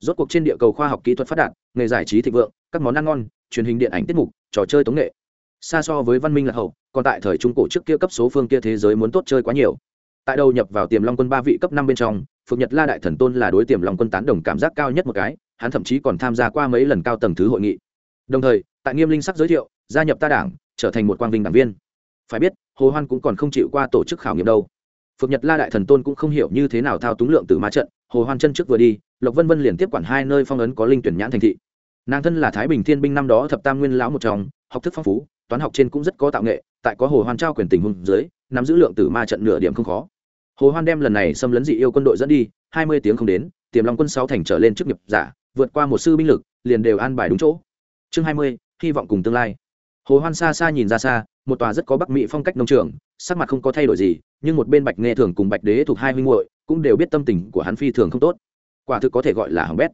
Rốt cuộc trên địa cầu khoa học kỹ thuật phát đạt, nghề giải trí thịnh vượng, các món ăn ngon, truyền hình điện ảnh tiết mục, trò chơi tống nghệ. Xa so với văn minh lạc hậu, còn tại thời trung cổ trước kia cấp số phương kia thế giới muốn tốt chơi quá nhiều. Tại đầu nhập vào tiềm long quân ba vị cấp năm bên trong phượng nhật la đại thần tôn là đối tiềm long quân tán đồng cảm giác cao nhất một cái hắn thậm chí còn tham gia qua mấy lần cao tầng thứ hội nghị. Đồng thời, tại nghiêm linh sắc giới thiệu, gia nhập ta đảng, trở thành một quang vinh đảng viên. Phải biết, hồ hoan cũng còn không chịu qua tổ chức khảo nghiệm đâu. Phượng nhật la đại thần tôn cũng không hiểu như thế nào thao túng lượng từ ma trận, hồ hoan chân trước vừa đi, lộc vân vân liền tiếp quản hai nơi phong ấn có linh tuyển nhãn thành thị. Nàng thân là thái bình thiên binh năm đó thập tam nguyên lão một trong, học thức phong phú, toán học trên cũng rất có tạo nghệ, tại có hồ hoan trao quyền tình huống dưới, nắm giữ lượng tử ma trận nửa điểm không khó. Hồ hoan đem lần này xâm lấn dị yêu quân đội dẫn đi, hai mươi tiếng không đến, tiềm long quân sáu thành trở lên chức nghiệp giả vượt qua một sư binh lực, liền đều an bài đúng chỗ. Chương hai mươi, hy vọng cùng tương lai. Hồ hoan xa xa nhìn ra xa, một tòa rất có bắc mỹ phong cách nông trường, sắc mặt không có thay đổi gì, nhưng một bên bạch nghe thường cùng bạch đế thuộc hai huynh muội cũng đều biết tâm tình của hắn phi thường không tốt. Quả thực có thể gọi là hỏng bét.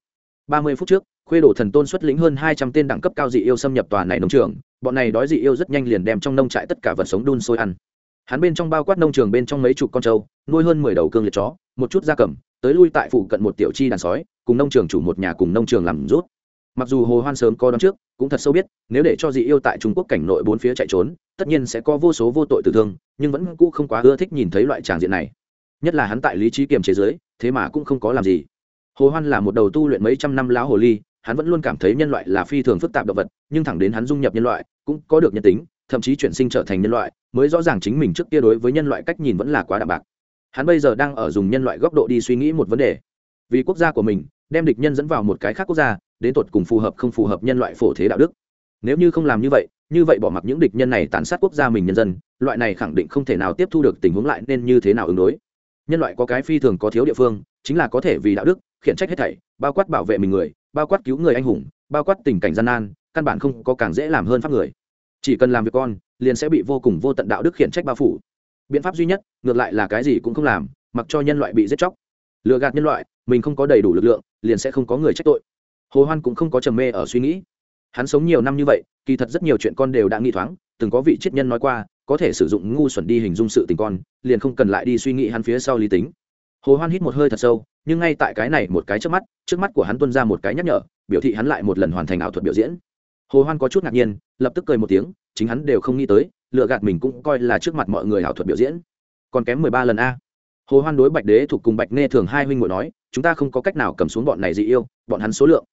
Ba mươi phút trước, khuê đồ thần tôn xuất lĩnh hơn hai trăm tên đẳng cấp cao dị yêu xâm nhập tòa này nông trường, bọn này đói dị yêu rất nhanh liền đem trong nông trại tất cả vật sống đun sôi ăn. Hắn bên trong bao quát nông trường bên trong mấy chục con trâu, nuôi hơn mười đầu cương liệt chó, một chút da cầm, tới lui tại phụ cận một tiểu chi đàn sói cùng nông trường chủ một nhà cùng nông trường làm rút. Mặc dù hồ hoan sớm có đón trước, cũng thật sâu biết, nếu để cho dị yêu tại trung quốc cảnh nội bốn phía chạy trốn, tất nhiên sẽ có vô số vô tội tử thương, nhưng vẫn cũ không quá ưa thích nhìn thấy loại tràng diện này. Nhất là hắn tại lý trí kiềm chế giới thế mà cũng không có làm gì. Hồ hoan là một đầu tu luyện mấy trăm năm lão hồ ly, hắn vẫn luôn cảm thấy nhân loại là phi thường phức tạp động vật, nhưng thẳng đến hắn dung nhập nhân loại, cũng có được nhân tính, thậm chí chuyển sinh trở thành nhân loại, mới rõ ràng chính mình trước kia đối với nhân loại cách nhìn vẫn là quá đạm bạc. Hắn bây giờ đang ở dùng nhân loại góc độ đi suy nghĩ một vấn đề vì quốc gia của mình, đem địch nhân dẫn vào một cái khác quốc gia, đến tột cùng phù hợp không phù hợp nhân loại phổ thế đạo đức. Nếu như không làm như vậy như vậy bỏ mặc những địch nhân này tàn sát quốc gia mình nhân dân, loại này khẳng định không thể nào tiếp thu được tình huống lại nên như thế nào ứng đối. Nhân loại có cái phi thường có thiếu địa phương, chính là có thể vì đạo đức, khiển trách hết thảy, bao quát bảo vệ mình người, bao quát cứu người anh hùng, bao quát tình cảnh gian nan, căn bản không có càng dễ làm hơn pháp người. Chỉ cần làm việc con, liền sẽ bị vô cùng vô tận đạo đức khiển trách bao phủ. Biện pháp duy nhất, ngược lại là cái gì cũng không làm, mặc cho nhân loại bị giết chóc. Lừa gạt nhân loại mình không có đầy đủ lực lượng, liền sẽ không có người trách tội. Hồ hoan cũng không có trầm mê ở suy nghĩ. Hắn sống nhiều năm như vậy, kỳ thật rất nhiều chuyện con đều đã nghi thoáng, từng có vị triết nhân nói qua, có thể sử dụng ngu xuẩn đi hình dung sự tình con, liền không cần lại đi suy nghĩ hắn phía sau lý tính. Hồ hoan hít một hơi thật sâu, nhưng ngay tại cái này một cái trước mắt trước mắt của hắn tuân ra một cái nhắc nhở, biểu thị hắn lại một lần hoàn thành ảo thuật biểu diễn. Hồ hoan có chút ngạc nhiên, lập tức cười một tiếng, chính hắn đều không nghĩ tới, lựa gạt mình cũng coi là trước mặt mọi người ảo thuật biểu diễn. Còn kém mười ba lần a hồ hoan đối bạch đế thuộc cùng bạch nghe thường hai huynh ngồi nói, chúng ta không có cách nào cầm xuống bọn này dị yêu, bọn hắn số lượng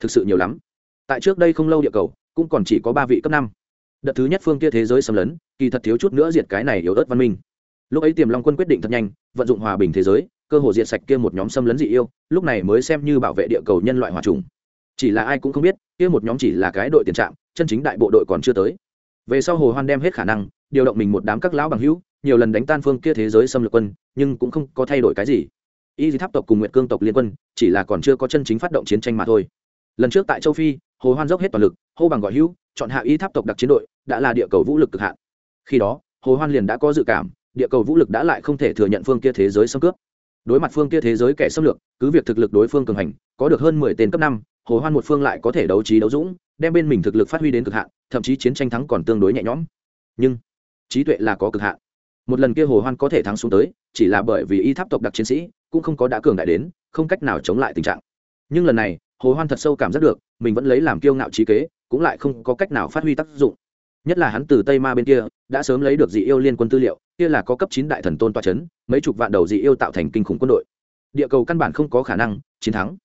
thực sự nhiều lắm. Tại trước đây không lâu địa cầu, cũng còn chỉ có ba vị cấp năm. Đợt thứ nhất phương kia thế giới xâm lấn, kỳ thật thiếu chút nữa diệt cái này yếu ớt văn minh. Lúc ấy tiềm long quân quyết định thật nhanh, vận dụng hòa bình thế giới, cơ hồ diệt sạch kia một nhóm xâm lấn dị yêu, lúc này mới xem như bảo vệ địa cầu nhân loại hòa trùng. Chỉ là ai cũng không biết, kia một nhóm chỉ là cái đội tiền trạm, chân chính đại bộ đội còn chưa tới. Về sau hồ hoan đem hết khả năng, điều động mình một đám các lão bằng hữu nhiều lần đánh tan phương kia thế giới xâm lược quân, nhưng cũng không có thay đổi cái gì. Y di tháp tộc cùng nguyệt cương tộc liên quân, chỉ là còn chưa có chân chính phát động chiến tranh mà thôi. Lần trước tại châu phi, hồ hoan dốc hết toàn lực, hô bằng gọi hữu, chọn hạ y tháp tộc đặc chiến đội, đã là địa cầu vũ lực cực hạn. Khi đó, hồ hoan liền đã có dự cảm, địa cầu vũ lực đã lại không thể thừa nhận phương kia thế giới xâm cướp. Đối mặt phương kia thế giới kẻ xâm lược, cứ việc thực lực đối phương cường hành, có được hơn mười tên cấp năm, hồ hoan một phương lại có thể đấu trí đấu dũng, đem bên mình thực lực phát huy đến cực hạn, thậm chí chiến tranh thắng còn tương đối nhẹ nhõm. Nhưng, trí tuệ là có cực hạn một lần kia hồ hoan có thể thắng xuống tới, chỉ là bởi vì y tháp tộc đặc chiến sĩ cũng không có đã cường đại đến, không cách nào chống lại tình trạng. Nhưng lần này, hồ hoan thật sâu cảm giác được, mình vẫn lấy làm kiêu ngạo trí kế, cũng lại không có cách nào phát huy tác dụng. Nhất là hắn từ tây ma bên kia, đã sớm lấy được dị yêu liên quân tư liệu, kia là có cấp chín đại thần tôn toa chấn, mấy chục vạn đầu dị yêu tạo thành kinh khủng quân đội. Địa cầu căn bản không có khả năng chiến thắng.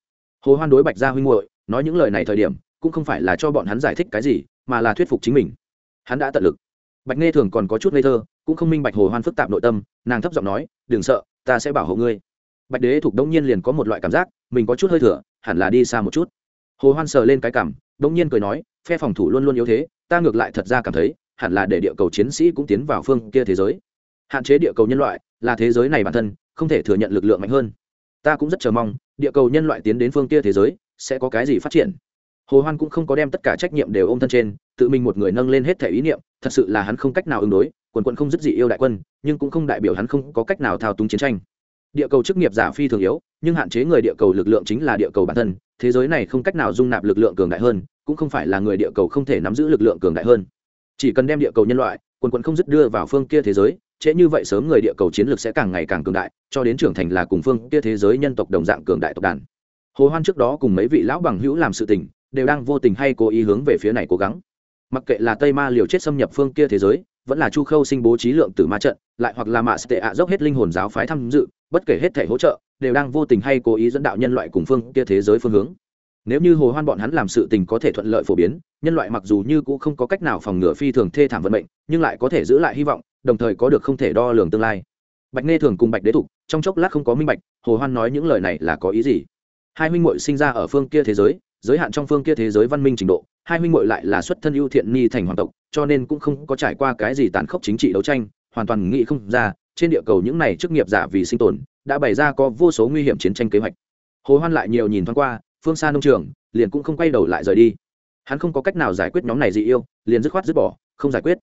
Hồ hoan đối bạch gia huynh muội, nói những lời này thời điểm, cũng không phải là cho bọn hắn giải thích cái gì, mà là thuyết phục chính mình. Hắn đã tận lực. Bạch nghe thường còn có chút ngây thơ cũng không minh bạch hồ hoan phức tạp nội tâm, nàng thấp giọng nói, đừng sợ, ta sẽ bảo hộ ngươi. Bạch đế thuộc đông nhiên liền có một loại cảm giác, mình có chút hơi thừa hẳn là đi xa một chút. Hồ hoan sờ lên cái cảm đông nhiên cười nói, phe phòng thủ luôn luôn yếu thế, ta ngược lại thật ra cảm thấy, hẳn là để địa cầu chiến sĩ cũng tiến vào phương kia thế giới. Hạn chế địa cầu nhân loại là thế giới này bản thân, không thể thừa nhận lực lượng mạnh hơn. Ta cũng rất chờ mong, địa cầu nhân loại tiến đến phương kia thế giới, sẽ có cái gì phát triển. Hồ hoan cũng không có đem tất cả trách nhiệm đều ôm thân trên, tự mình một người nâng lên hết thể ý niệm, thật sự là hắn không cách nào ứng đối quần quận không dứt dị yêu đại quân, nhưng cũng không đại biểu hắn không có cách nào thao túng chiến tranh. Địa cầu chức nghiệp giả phi thường yếu, nhưng hạn chế người địa cầu lực lượng chính là địa cầu bản thân, thế giới này không cách nào dung nạp lực lượng cường đại hơn, cũng không phải là người địa cầu không thể nắm giữ lực lượng cường đại hơn. Chỉ cần đem địa cầu nhân loại, quần quận không dứt đưa vào phương kia thế giới, trễ như vậy sớm người địa cầu chiến lược sẽ càng ngày càng cường đại, cho đến trưởng thành là cùng phương kia thế giới nhân tộc đồng dạng cường đại tộc đàn. Hồ hoan trước đó cùng mấy vị lão bằng hữu làm sự tình, đều đang vô tình hay cố ý hướng về phía này cố gắng. Mặc kệ là tây ma liều chết xâm nhập phương kia thế giới vẫn là chu khâu sinh bố trí lượng tử ma trận, lại hoặc là mạ tệ ạ dốc hết linh hồn giáo phái tham dự, bất kể hết thể hỗ trợ, đều đang vô tình hay cố ý dẫn đạo nhân loại cùng phương kia thế giới phương hướng. Nếu như hồ hoan bọn hắn làm sự tình có thể thuận lợi phổ biến, nhân loại mặc dù như cũng không có cách nào phòng ngừa phi thường thê thảm vận mệnh, nhưng lại có thể giữ lại hy vọng, đồng thời có được không thể đo lường tương lai. Bạch nghe thường cùng bạch đế thục, trong chốc lát không có minh bạch, hồ hoan nói những lời này là có ý gì? Hai huynh muội sinh ra ở phương kia thế giới giới hạn trong phương kia thế giới văn minh trình độ, hai huynh muội lại là xuất thân ưu thiện ni thành hoàng tộc, cho nên cũng không có trải qua cái gì tàn khốc chính trị đấu tranh, hoàn toàn nghĩ không ra, trên địa cầu những này chức nghiệp giả vì sinh tồn, đã bày ra có vô số nguy hiểm chiến tranh kế hoạch. Hồ hoan lại nhiều nhìn thoáng qua, phương xa nông trường, liền cũng không quay đầu lại rời đi. Hắn không có cách nào giải quyết nhóm này dị yêu, liền dứt khoát dứt bỏ, không giải quyết.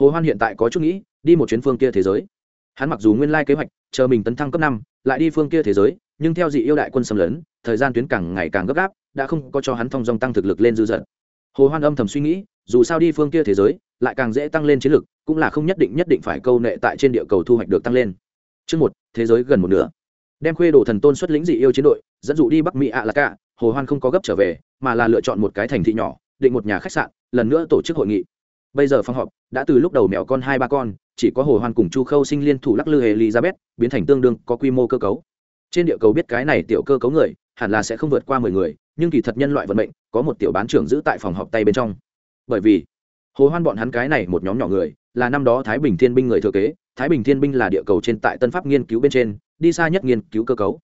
Hồ hoan hiện tại có chút nghĩ, đi một chuyến phương kia thế giới. Hắn mặc dù nguyên lai kế hoạch, chờ mình tấn thăng cấp năm, lại đi phương kia thế giới, nhưng theo dị yêu đại quân xâm lấn, thời gian tuyến càng ngày càng gấp gáp đã không có cho hắn thông dong tăng thực lực lên dư dật. Hồ hoan âm thầm suy nghĩ, dù sao đi phương kia thế giới, lại càng dễ tăng lên chiến lực, cũng là không nhất định nhất định phải câu nệ tại trên địa cầu thu hoạch được tăng lên. Chương một, thế giới gần một nửa. Đem khuê đồ thần tôn xuất lĩnh dị yêu chiến đội, dẫn dụ đi bắc mỹ ạ là cả, hồ hoan không có gấp trở về, mà là lựa chọn một cái thành thị nhỏ, định một nhà khách sạn, lần nữa tổ chức hội nghị. Bây giờ phòng họp đã từ lúc đầu mèo con hai ba con, chỉ có hồ hoan cùng chu khâu sinh liên thủ lắc lư elizabeth, biến thành tương đương có quy mô cơ cấu. Trên địa cầu biết cái này tiểu cơ cấu người hẳn là sẽ không vượt qua mười người, nhưng kỳ thật nhân loại vận mệnh, có một tiểu bán trưởng giữ tại phòng họp tay bên trong. Bởi vì, hồ hoan bọn hắn cái này một nhóm nhỏ người, là năm đó thái bình thiên binh người thừa kế, thái bình thiên binh là địa cầu trên tại tân pháp nghiên cứu bên trên, đi xa nhất nghiên cứu cơ cấu.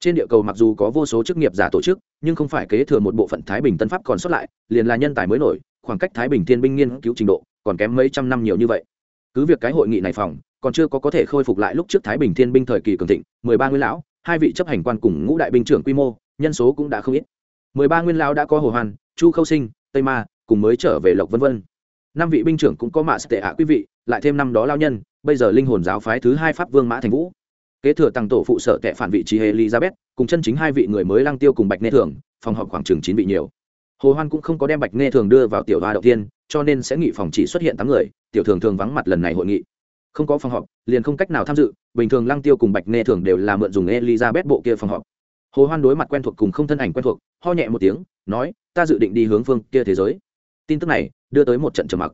Trên địa cầu mặc dù có vô số chức nghiệp giả tổ chức, nhưng không phải kế thừa một bộ phận thái bình tân pháp còn sót lại, liền là nhân tài mới nổi, khoảng cách thái bình thiên binh nghiên cứu trình độ còn kém mấy trăm năm nhiều như vậy. Cứ việc cái hội nghị này phòng, còn chưa có có thể khôi phục lại lúc trước thái bình thiên binh thời kỳ cường thịnh, mười ba nguyên lão hai vị chấp hành quan cùng ngũ đại binh trưởng quy mô, nhân số cũng đã không ít. Mười ba nguyên lão đã có hồ hoàn, chu khâu sinh, tây ma, cùng mới trở về lộc vân vân. Năm vị binh trưởng cũng có mạ tệ hạ quý vị, lại thêm năm đó lao nhân, bây giờ linh hồn giáo phái thứ hai pháp vương mã thành vũ. Kế thừa tăng tổ phụ sở tệ phản vị trí elizabeth, cùng chân chính hai vị người mới lang tiêu cùng bạch nê thường, phòng họp khoảng chừng chín vị nhiều. Hồ hoan cũng không có đem bạch nê thường đưa vào tiểu hoa đầu tiên, cho nên sẽ nghị phòng chỉ xuất hiện tám người, tiểu thường thường vắng mặt lần này hội nghị không có phòng họp, liền không cách nào tham dự, bình thường lăng tiêu cùng bạch nê thường đều là mượn dùng elizabeth bộ kia phòng họp. Hồ hoan đối mặt quen thuộc cùng không thân ảnh quen thuộc, ho nhẹ một tiếng, nói, ta dự định đi hướng phương kia thế giới. Tin tức này đưa tới một trận trầm mặc.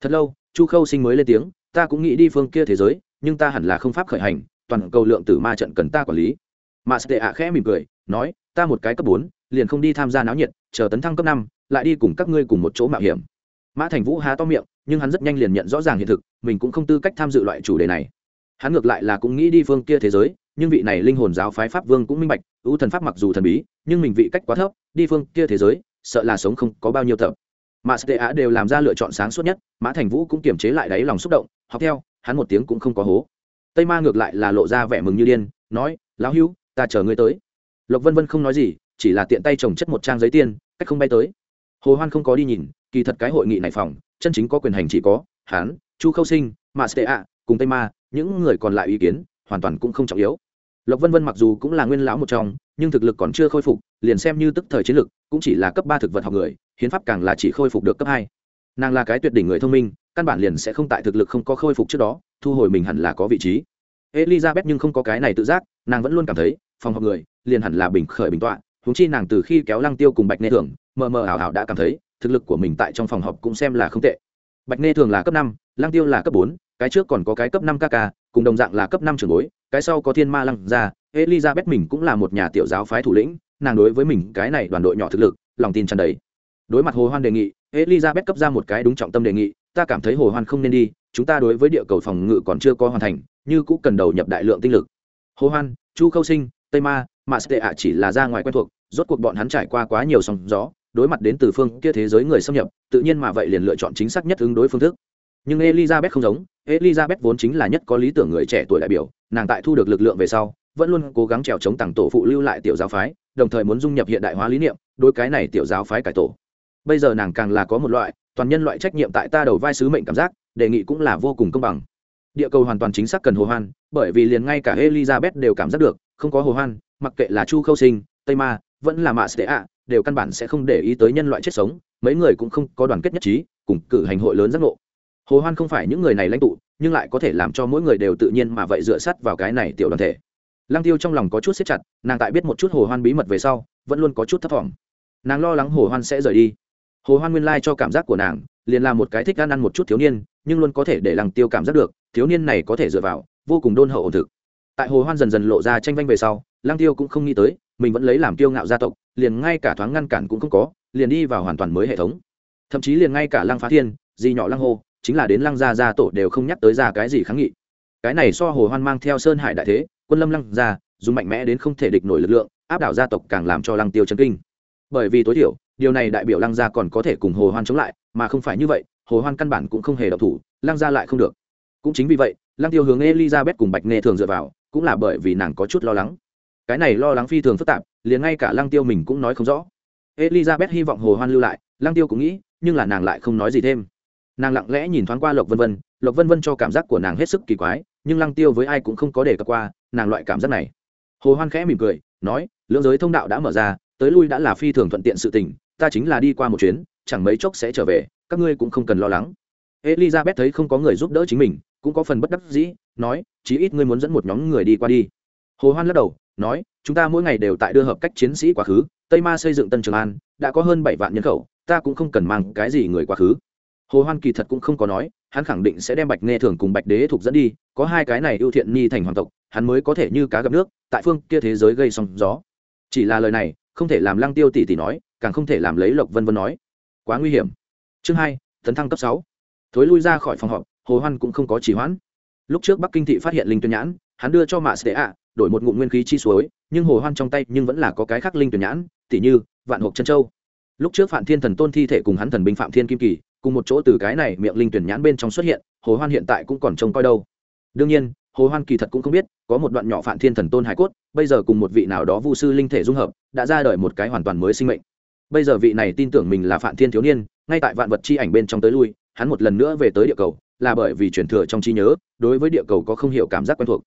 Thật lâu, chu khâu sinh mới lên tiếng, ta cũng nghĩ đi phương kia thế giới, nhưng ta hẳn là không pháp khởi hành, toàn cầu lượng tử ma trận cần ta quản lý. Mà sệ ạ khẽ mỉm cười, nói, ta một cái cấp bốn, liền không đi tham gia náo nhiệt, chờ tấn thăng cấp năm, lại đi cùng các ngươi cùng một chỗ mạo hiểm. Mã thành vũ há to miệng nhưng hắn rất nhanh liền nhận rõ ràng hiện thực, mình cũng không tư cách tham dự loại chủ đề này. Hắn ngược lại là cũng nghĩ đi phương kia thế giới, nhưng vị này linh hồn giáo phái pháp vương cũng minh bạch, ưu thần pháp mặc dù thần bí, nhưng mình vị cách quá thấp, đi phương kia thế giới, sợ là sống không có bao nhiêu tập. Mà sệ á đều làm ra lựa chọn sáng suốt nhất, mã thành vũ cũng kiềm chế lại đáy lòng xúc động, học theo, hắn một tiếng cũng không có hố. Tây ma ngược lại là lộ ra vẻ mừng như điên, nói, lão hữu, ta chờ ngươi tới. Lộc vân vân không nói gì, chỉ là tiện tay trồng chất một trang giấy tiền cách không bay tới. Hồ hoan không có đi nhìn, kỳ thật cái hội nghị này phòng chân chính có quyền hành chỉ có, hán, chu khâu sinh mà sệ ạ cùng tây ma, những người còn lại ý kiến, hoàn toàn cũng không trọng yếu. Lộc vân vân mặc dù cũng là nguyên lão một trong, nhưng thực lực còn chưa khôi phục, liền xem như tức thời chiến lực, cũng chỉ là cấp ba thực vật học người, hiến pháp càng là chỉ khôi phục được cấp hai. Nàng là cái tuyệt đỉnh người thông minh, căn bản liền sẽ không tại thực lực không có khôi phục trước đó, thu hồi mình hẳn là có vị trí. Elizabeth nhưng không có cái này tự giác, nàng vẫn luôn cảm thấy, phòng học người, liền hẳn là bình khởi bình tọa húng chi nàng từ khi kéo lăng tiêu cùng bạch nê thường mờ mờ ảo ảo đã cảm thấy thực lực của mình tại trong phòng họp cũng xem là không tệ. Bạch nê thường là cấp năm, lăng tiêu là cấp bốn, cái trước còn có cái cấp năm kk cùng đồng dạng là cấp năm trường bối, cái sau có thiên ma lăng ra elizabeth mình cũng là một nhà tiểu giáo phái thủ lĩnh, nàng đối với mình cái này đoàn đội nhỏ thực lực, lòng tin tràn đầy. Đối mặt hồ hoan đề nghị, elizabeth cấp ra một cái đúng trọng tâm đề nghị, ta cảm thấy hồ hoan không nên đi, chúng ta đối với địa cầu phòng ngự còn chưa có hoàn thành, như cũng cần đầu nhập đại lượng tinh lực. Hồ hoan, chu khâu sinh, tây ma mà sệ ạ chỉ là ra ngoài quen thuộc, rốt cuộc bọn hắn trải qua quá nhiều sóng gió đối mặt đến từ phương kia thế giới người xâm nhập, tự nhiên mà vậy liền lựa chọn chính xác nhất ứng đối phương thức. Nhưng elizabeth không giống, elizabeth vốn chính là nhất có lý tưởng người trẻ tuổi đại biểu, nàng tại thu được lực lượng về sau, vẫn luôn cố gắng trèo chống tặng tổ phụ lưu lại tiểu giáo phái, đồng thời muốn dung nhập hiện đại hóa lý niệm, đối cái này tiểu giáo phái cải tổ. Bây giờ nàng càng là có một loại, toàn nhân loại trách nhiệm tại ta đầu vai sứ mệnh cảm giác, đề nghị cũng là vô cùng công bằng. Địa cầu hoàn toàn chính xác cần hồ hoan, bởi vì liền ngay cả elizabeth đều cảm giác được, không có hồ hoan, mặc kệ là chu khâu sinh, tây ma, vẫn là mạ sệ ạ đều căn bản sẽ không để ý tới nhân loại chết sống, mấy người cũng không có đoàn kết nhất trí, cùng cử hành hội lớn giác ngộ. Hồ hoan không phải những người này lãnh tụ, nhưng lại có thể làm cho mỗi người đều tự nhiên mà vậy dựa sát vào cái này tiểu đoàn thể. Lăng tiêu trong lòng có chút siết chặt, nàng tại biết một chút hồ hoan bí mật về sau, vẫn luôn có chút thất vọng nàng lo lắng hồ hoan sẽ rời đi. Hồ hoan nguyên lai cho cảm giác của nàng, liền là một cái thích ăn ăn một chút thiếu niên, nhưng luôn có thể để lăng tiêu cảm giác được, thiếu niên này có thể dựa vào, vô cùng đôn hậu ổn thực. Tại hồ hoan dần dần lộ ra tranh vanh về sau, lăng tiêu cũng không nghĩ tới mình vẫn lấy làm kiêu ngạo gia tộc, liền ngay cả thoáng ngăn cản cũng không có, liền đi vào hoàn toàn mới hệ thống. Thậm chí liền ngay cả lăng phá thiên, di nhỏ lăng hô, chính là đến lăng gia gia tổ đều không nhắc tới ra cái gì kháng nghị. Cái này so hồ hoan mang theo sơn hải đại thế, quân lâm lăng gia, dùng mạnh mẽ đến không thể địch nổi lực lượng, áp đảo gia tộc càng làm cho lăng tiêu chấn kinh. Bởi vì tối thiểu, điều này đại biểu lăng gia còn có thể cùng hồ hoan chống lại, mà không phải như vậy, hồ hoan căn bản cũng không hề độc thủ, lăng gia lại không được. Cũng chính vì vậy, lăng tiêu hướng elizabeth cùng bạch nghe thường dựa vào, cũng là bởi vì nàng có chút lo lắng cái này lo lắng phi thường phức tạp, liền ngay cả lăng tiêu mình cũng nói không rõ. Elizabeth hy vọng hồ hoan lưu lại, lăng tiêu cũng nghĩ, nhưng là nàng lại không nói gì thêm. Nàng lặng lẽ nhìn thoáng qua lộc vân vân, lộc vân vân cho cảm giác của nàng hết sức kỳ quái, nhưng lăng tiêu với ai cũng không có để cập qua, nàng loại cảm giác này. Hồ hoan khẽ mỉm cười, nói, lưỡng giới thông đạo đã mở ra, tới lui đã là phi thường thuận tiện sự tình, ta chính là đi qua một chuyến, chẳng mấy chốc sẽ trở về, các ngươi cũng không cần lo lắng. Elizabeth thấy không có người giúp đỡ chính mình, cũng có phần bất đắc dĩ, nói, chí ít ngươi muốn dẫn một nhóm người đi qua đi. Hồ hoan lắc đầu nói, chúng ta mỗi ngày đều tại đưa hợp cách chiến sĩ quá khứ, tây ma xây dựng tân trường an, đã có hơn bảy vạn nhân khẩu, ta cũng không cần mang cái gì người quá khứ. Hồ hoan kỳ thật cũng không có nói, hắn khẳng định sẽ đem bạch nghe thường cùng bạch đế thuộc dẫn đi, có hai cái này ưu thiện ni thành hoàng tộc, hắn mới có thể như cá gặp nước, tại phương kia thế giới gây sóng gió. Chỉ là lời này, không thể làm lăng tiêu tỷ tỷ nói, càng không thể làm lấy lộc vân vân nói. Quá nguy hiểm. Chương hai, tấn thăng cấp sáu. Thối lui ra khỏi phòng họp, hồ hoan cũng không có trì hoãn. Lúc trước bắc kinh thị phát hiện linh tuyên nhãn, hắn đưa cho mạ sệ ạ đổi một ngụm nguyên khí chi suối, nhưng hồ hoan trong tay nhưng vẫn là có cái khác linh tuyển nhãn tỷ như, vạn hộp chân châu. Lúc trước phạm thiên thần tôn thi thể cùng hắn thần binh phạm thiên kim kỳ, cùng một chỗ từ cái này miệng linh tuyển nhãn bên trong xuất hiện, hồ hoan hiện tại cũng còn trông coi đâu. Đương nhiên, hồ hoan kỳ thật cũng không biết, có một đoạn nhỏ phạm thiên thần tôn hải cốt, bây giờ cùng một vị nào đó vu sư linh thể dung hợp, đã ra đời một cái hoàn toàn mới sinh mệnh. Bây giờ vị này tin tưởng mình là phạm thiên thiếu niên, ngay tại vạn vật chi ảnh bên trong tới lui, hắn một lần nữa về tới địa cầu, là bởi vì truyền thừa trong trí nhớ, đối với địa cầu có không hiểu cảm giác quen thuộc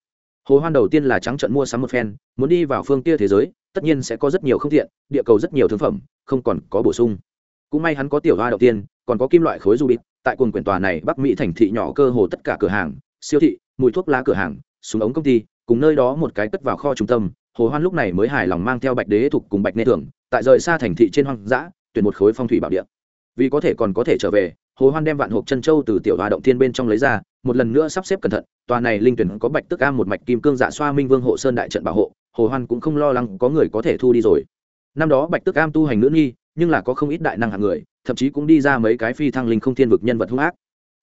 hồ hoan đầu tiên là trắng trận mua sắm một phen, muốn đi vào phương tia thế giới, tất nhiên sẽ có rất nhiều không thiện địa cầu rất nhiều thương phẩm, không còn có bổ sung. Cũng may hắn có tiểu hoa đầu tiên, còn có kim loại khối du bịt tại quần quyển tòa này bắc mỹ thành thị nhỏ cơ hồ tất cả cửa hàng, siêu thị, mùi thuốc lá cửa hàng, súng ống công ty, cùng nơi đó một cái cất vào kho trung tâm, hồ hoan lúc này mới hài lòng mang theo bạch đế thục cùng bạch nê thường tại rời xa thành thị trên hoang dã, tuyển một khối phong thủy bảo địa. Vì có thể còn có thể trở về hồ hoan đem vạn hộp chân châu từ tiểu hòa động thiên bên trong lấy ra, một lần nữa sắp xếp cẩn thận, tòa này linh tuyển có bạch tức am một mạch kim cương dạ xoa minh vương hộ sơn đại trận bảo hộ, hồ hoan cũng không lo lắng có người có thể thu đi rồi. Năm đó bạch tức am tu hành nữ nghi, nhưng là có không ít đại năng hạng người, thậm chí cũng đi ra mấy cái phi thăng linh không thiên vực nhân vật hung ác.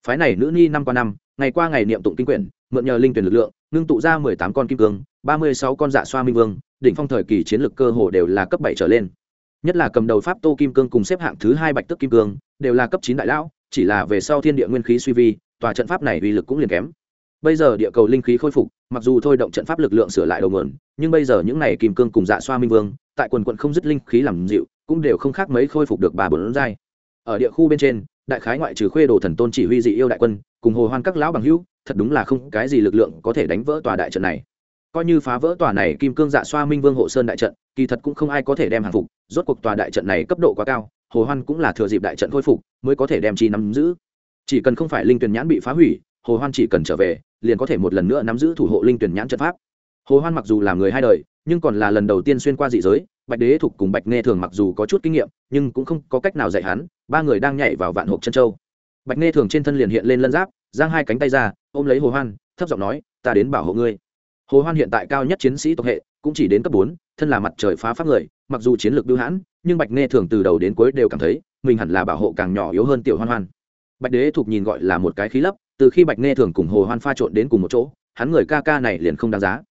Phái này nữ nghi năm qua năm, ngày qua ngày niệm tụng kinh quyển, mượn nhờ linh tuyển lực lượng, ngưng tụ ra mười tám con kim cương, ba mươi sáu con dạ xoa minh vương, đỉnh phong thời kỳ chiến lược cơ hồ đều là cấp bảy trở lên. Nhất là cầm đầu pháp tô kim cương cùng xếp hạng thứ hai bạch tức kim cương, đều là cấp chín đại lão chỉ là về sau thiên địa nguyên khí suy vi, tòa trận pháp này uy lực cũng liền kém. Bây giờ địa cầu linh khí khôi phục, mặc dù thôi động trận pháp lực lượng sửa lại đầu nguồn, nhưng bây giờ những này kim cương cùng dạ xoa minh vương, tại quần quận không dứt linh khí làm dịu, cũng đều không khác mấy khôi phục được ba bốn giai. Ở địa khu bên trên, đại khái ngoại trừ khuê đồ thần tôn chỉ huy dị yêu đại quân, cùng hồ hoan các lão bằng hữu, thật đúng là không cái gì lực lượng có thể đánh vỡ tòa đại trận này. Coi như phá vỡ tòa này, kim cương dạ xoa minh vương hộ sơn đại trận, kỳ thật cũng không ai có thể đem hàng phục, rốt cuộc tòa đại trận này cấp độ quá cao hồ hoan cũng là thừa dịp đại trận khôi phục, mới có thể đem chi nắm giữ. Chỉ cần không phải linh tuyển nhãn bị phá hủy, hồ hoan chỉ cần trở về, liền có thể một lần nữa nắm giữ thủ hộ linh tuyển nhãn trận pháp. Hồ hoan mặc dù là người hai đời, nhưng còn là lần đầu tiên xuyên qua dị giới, bạch đế thục cùng bạch nghe thường mặc dù có chút kinh nghiệm, nhưng cũng không có cách nào dạy hắn, ba người đang nhảy vào vạn hộp chân châu. Bạch nghe thường trên thân liền hiện lên lân giáp, giang hai cánh tay ra, ôm lấy hồ hoan, thấp giọng nói, ta đến bảo hộ ngươi. Hồ hoan hiện tại cao nhất chiến sĩ tộc hệ cũng chỉ đến cấp bốn, thân là mặt trời phá pháp người, mặc dù chiến lược biêu hãn, nhưng bạch nghe thường từ đầu đến cuối đều cảm thấy, mình hẳn là bảo hộ càng nhỏ yếu hơn tiểu hoan hoan. Bạch đế thuộc nhìn gọi là một cái khí lấp, từ khi bạch nghe thường cùng hồ hoan pha trộn đến cùng một chỗ, hắn người ca ca này liền không đáng giá.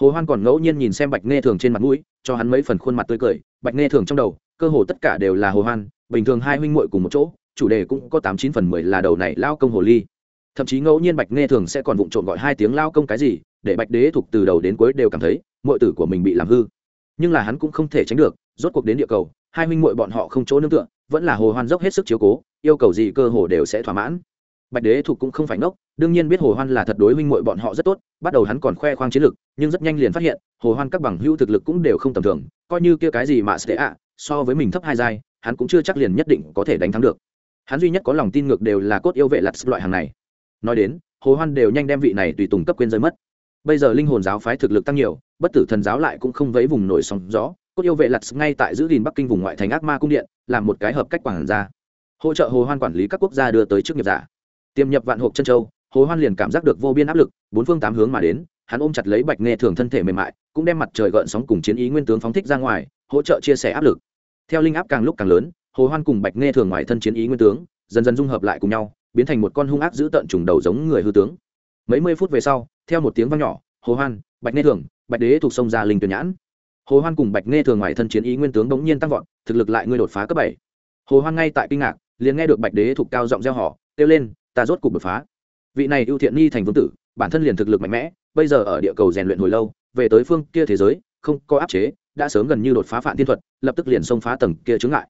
Hồ hoan còn ngẫu nhiên nhìn xem bạch nghe thường trên mặt mũi, cho hắn mấy phần khuôn mặt tươi cười, bạch nghe thường trong đầu, cơ hồ tất cả đều là hồ hoan, bình thường hai huynh muội cùng một chỗ, chủ đề cũng có tám chín phần mười là đầu này lao công hồ ly. Thậm chí ngẫu nhiên bạch nghe thường sẽ còn vụng trộn gọi hai tiếng lao công cái gì để bạch đế thuộc từ đầu đến cuối đều cảm thấy mọi tử của mình bị làm hư. Nhưng là hắn cũng không thể tránh được, rốt cuộc đến địa cầu, hai huynh muội bọn họ không chỗ nương tựa, vẫn là hồ hoan dốc hết sức chiếu cố, yêu cầu gì cơ hồ đều sẽ thỏa mãn. Bạch đế thuộc cũng không phải ngốc, đương nhiên biết hồ hoan là thật đối huynh muội bọn họ rất tốt, bắt đầu hắn còn khoe khoang chiến lực, nhưng rất nhanh liền phát hiện, hồ hoan các bằng hữu thực lực cũng đều không tầm thường, coi như kia cái gì mà sẽ ạ, so với mình thấp hai giai, hắn cũng chưa chắc liền nhất định có thể đánh thắng được. Hắn duy nhất có lòng tin ngược đều là cốt yêu vệ lặt loại hàng này. Nói đến, hồ hoan đều nhanh đem vị này tùy tùng cấp quên rơi mất bây giờ linh hồn giáo phái thực lực tăng nhiều, bất tử thần giáo lại cũng không vấy vùng nổi sóng gió. Cốt yêu vệ lặt ngay tại giữ gìn bắc kinh vùng ngoại thành ác ma cung điện, làm một cái hợp cách quản gia. Hỗ trợ hồ hoan quản lý các quốc gia đưa tới chức nghiệp giả. Tiềm nhập vạn hộp chân châu, hồ hoan liền cảm giác được vô biên áp lực, bốn phương tám hướng mà đến, hắn ôm chặt lấy bạch nghe thường thân thể mềm mại, cũng đem mặt trời gợn sóng cùng chiến ý nguyên tướng phóng thích ra ngoài, hỗ trợ chia sẻ áp lực. Theo linh áp càng lúc càng lớn, hồ hoan cùng bạch nghe thường ngoài thân chiến ý nguyên tướng, dần dần dung hợp lại cùng nhau, biến thành một con hung ác giữ tận trùng đầu giống người hư tướng mấy mươi phút về sau, theo một tiếng vang nhỏ, hồ hoan, bạch nghe thường, bạch đế thuộc sông ra linh tuyển nhãn. Hồ hoan cùng bạch nghe thường ngoài thân chiến ý nguyên tướng đống nhiên tăng vọt, thực lực lại ngươi đột phá cấp bảy. Hồ hoan ngay tại kinh ngạc, liền nghe được bạch đế thuộc cao giọng gieo họ kêu lên, ta rốt cục đột phá. Vị này ưu thiện nhi thành vương tử, bản thân liền thực lực mạnh mẽ, bây giờ ở địa cầu rèn luyện hồi lâu, về tới phương kia thế giới, không có áp chế, đã sớm gần như đột phá phản thiên thuật, lập tức liền xông phá tầng kia chướng ngại.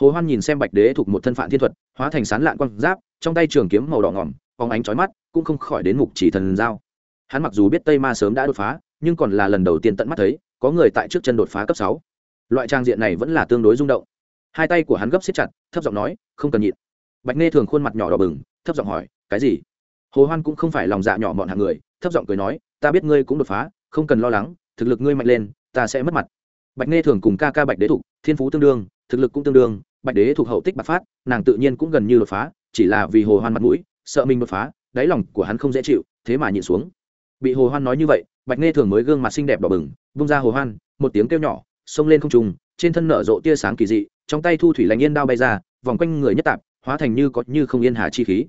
Hồ hoan nhìn xem bạch đế thuộc một thân phản thiên thuật, hóa thành sán lạn quang giáp, trong tay trường kiếm màu đỏ ngỏm phóng ánh chói mắt, cũng không khỏi đến mục chỉ thần giao. Hắn mặc dù biết tây ma sớm đã đột phá, nhưng còn là lần đầu tiên tận mắt thấy, có người tại trước chân đột phá cấp sáu. Loại trang diện này vẫn là tương đối rung động. Hai tay của hắn gấp siết chặt, thấp giọng nói, không cần nhịn. Bạch nghe thường khuôn mặt nhỏ đỏ bừng, thấp giọng hỏi, cái gì? Hồ hoan cũng không phải lòng dạ nhỏ mọn hạng người, thấp giọng cười nói, ta biết ngươi cũng đột phá, không cần lo lắng, thực lực ngươi mạnh lên, ta sẽ mất mặt. Bạch nghe thường cùng ca ca bạch đế thục, thiên phú tương đương, thực lực cũng tương đương, bạch đế thuộc hậu tích bạc phát, nàng tự nhiên cũng gần như đột phá, chỉ là vì hồ hoan mặt mũi sợ mình đột phá, đáy lòng của hắn không dễ chịu, thế mà nhịn xuống. Bị hồ hoan nói như vậy, bạch nghe thường mới gương mặt xinh đẹp đỏ bừng, vung ra hồ hoan, một tiếng kêu nhỏ, xông lên không trung, trên thân nở rộ tia sáng kỳ dị, trong tay thu thủy lành yên đao bay ra, vòng quanh người nhất tạp, hóa thành như có như không yên hà chi khí.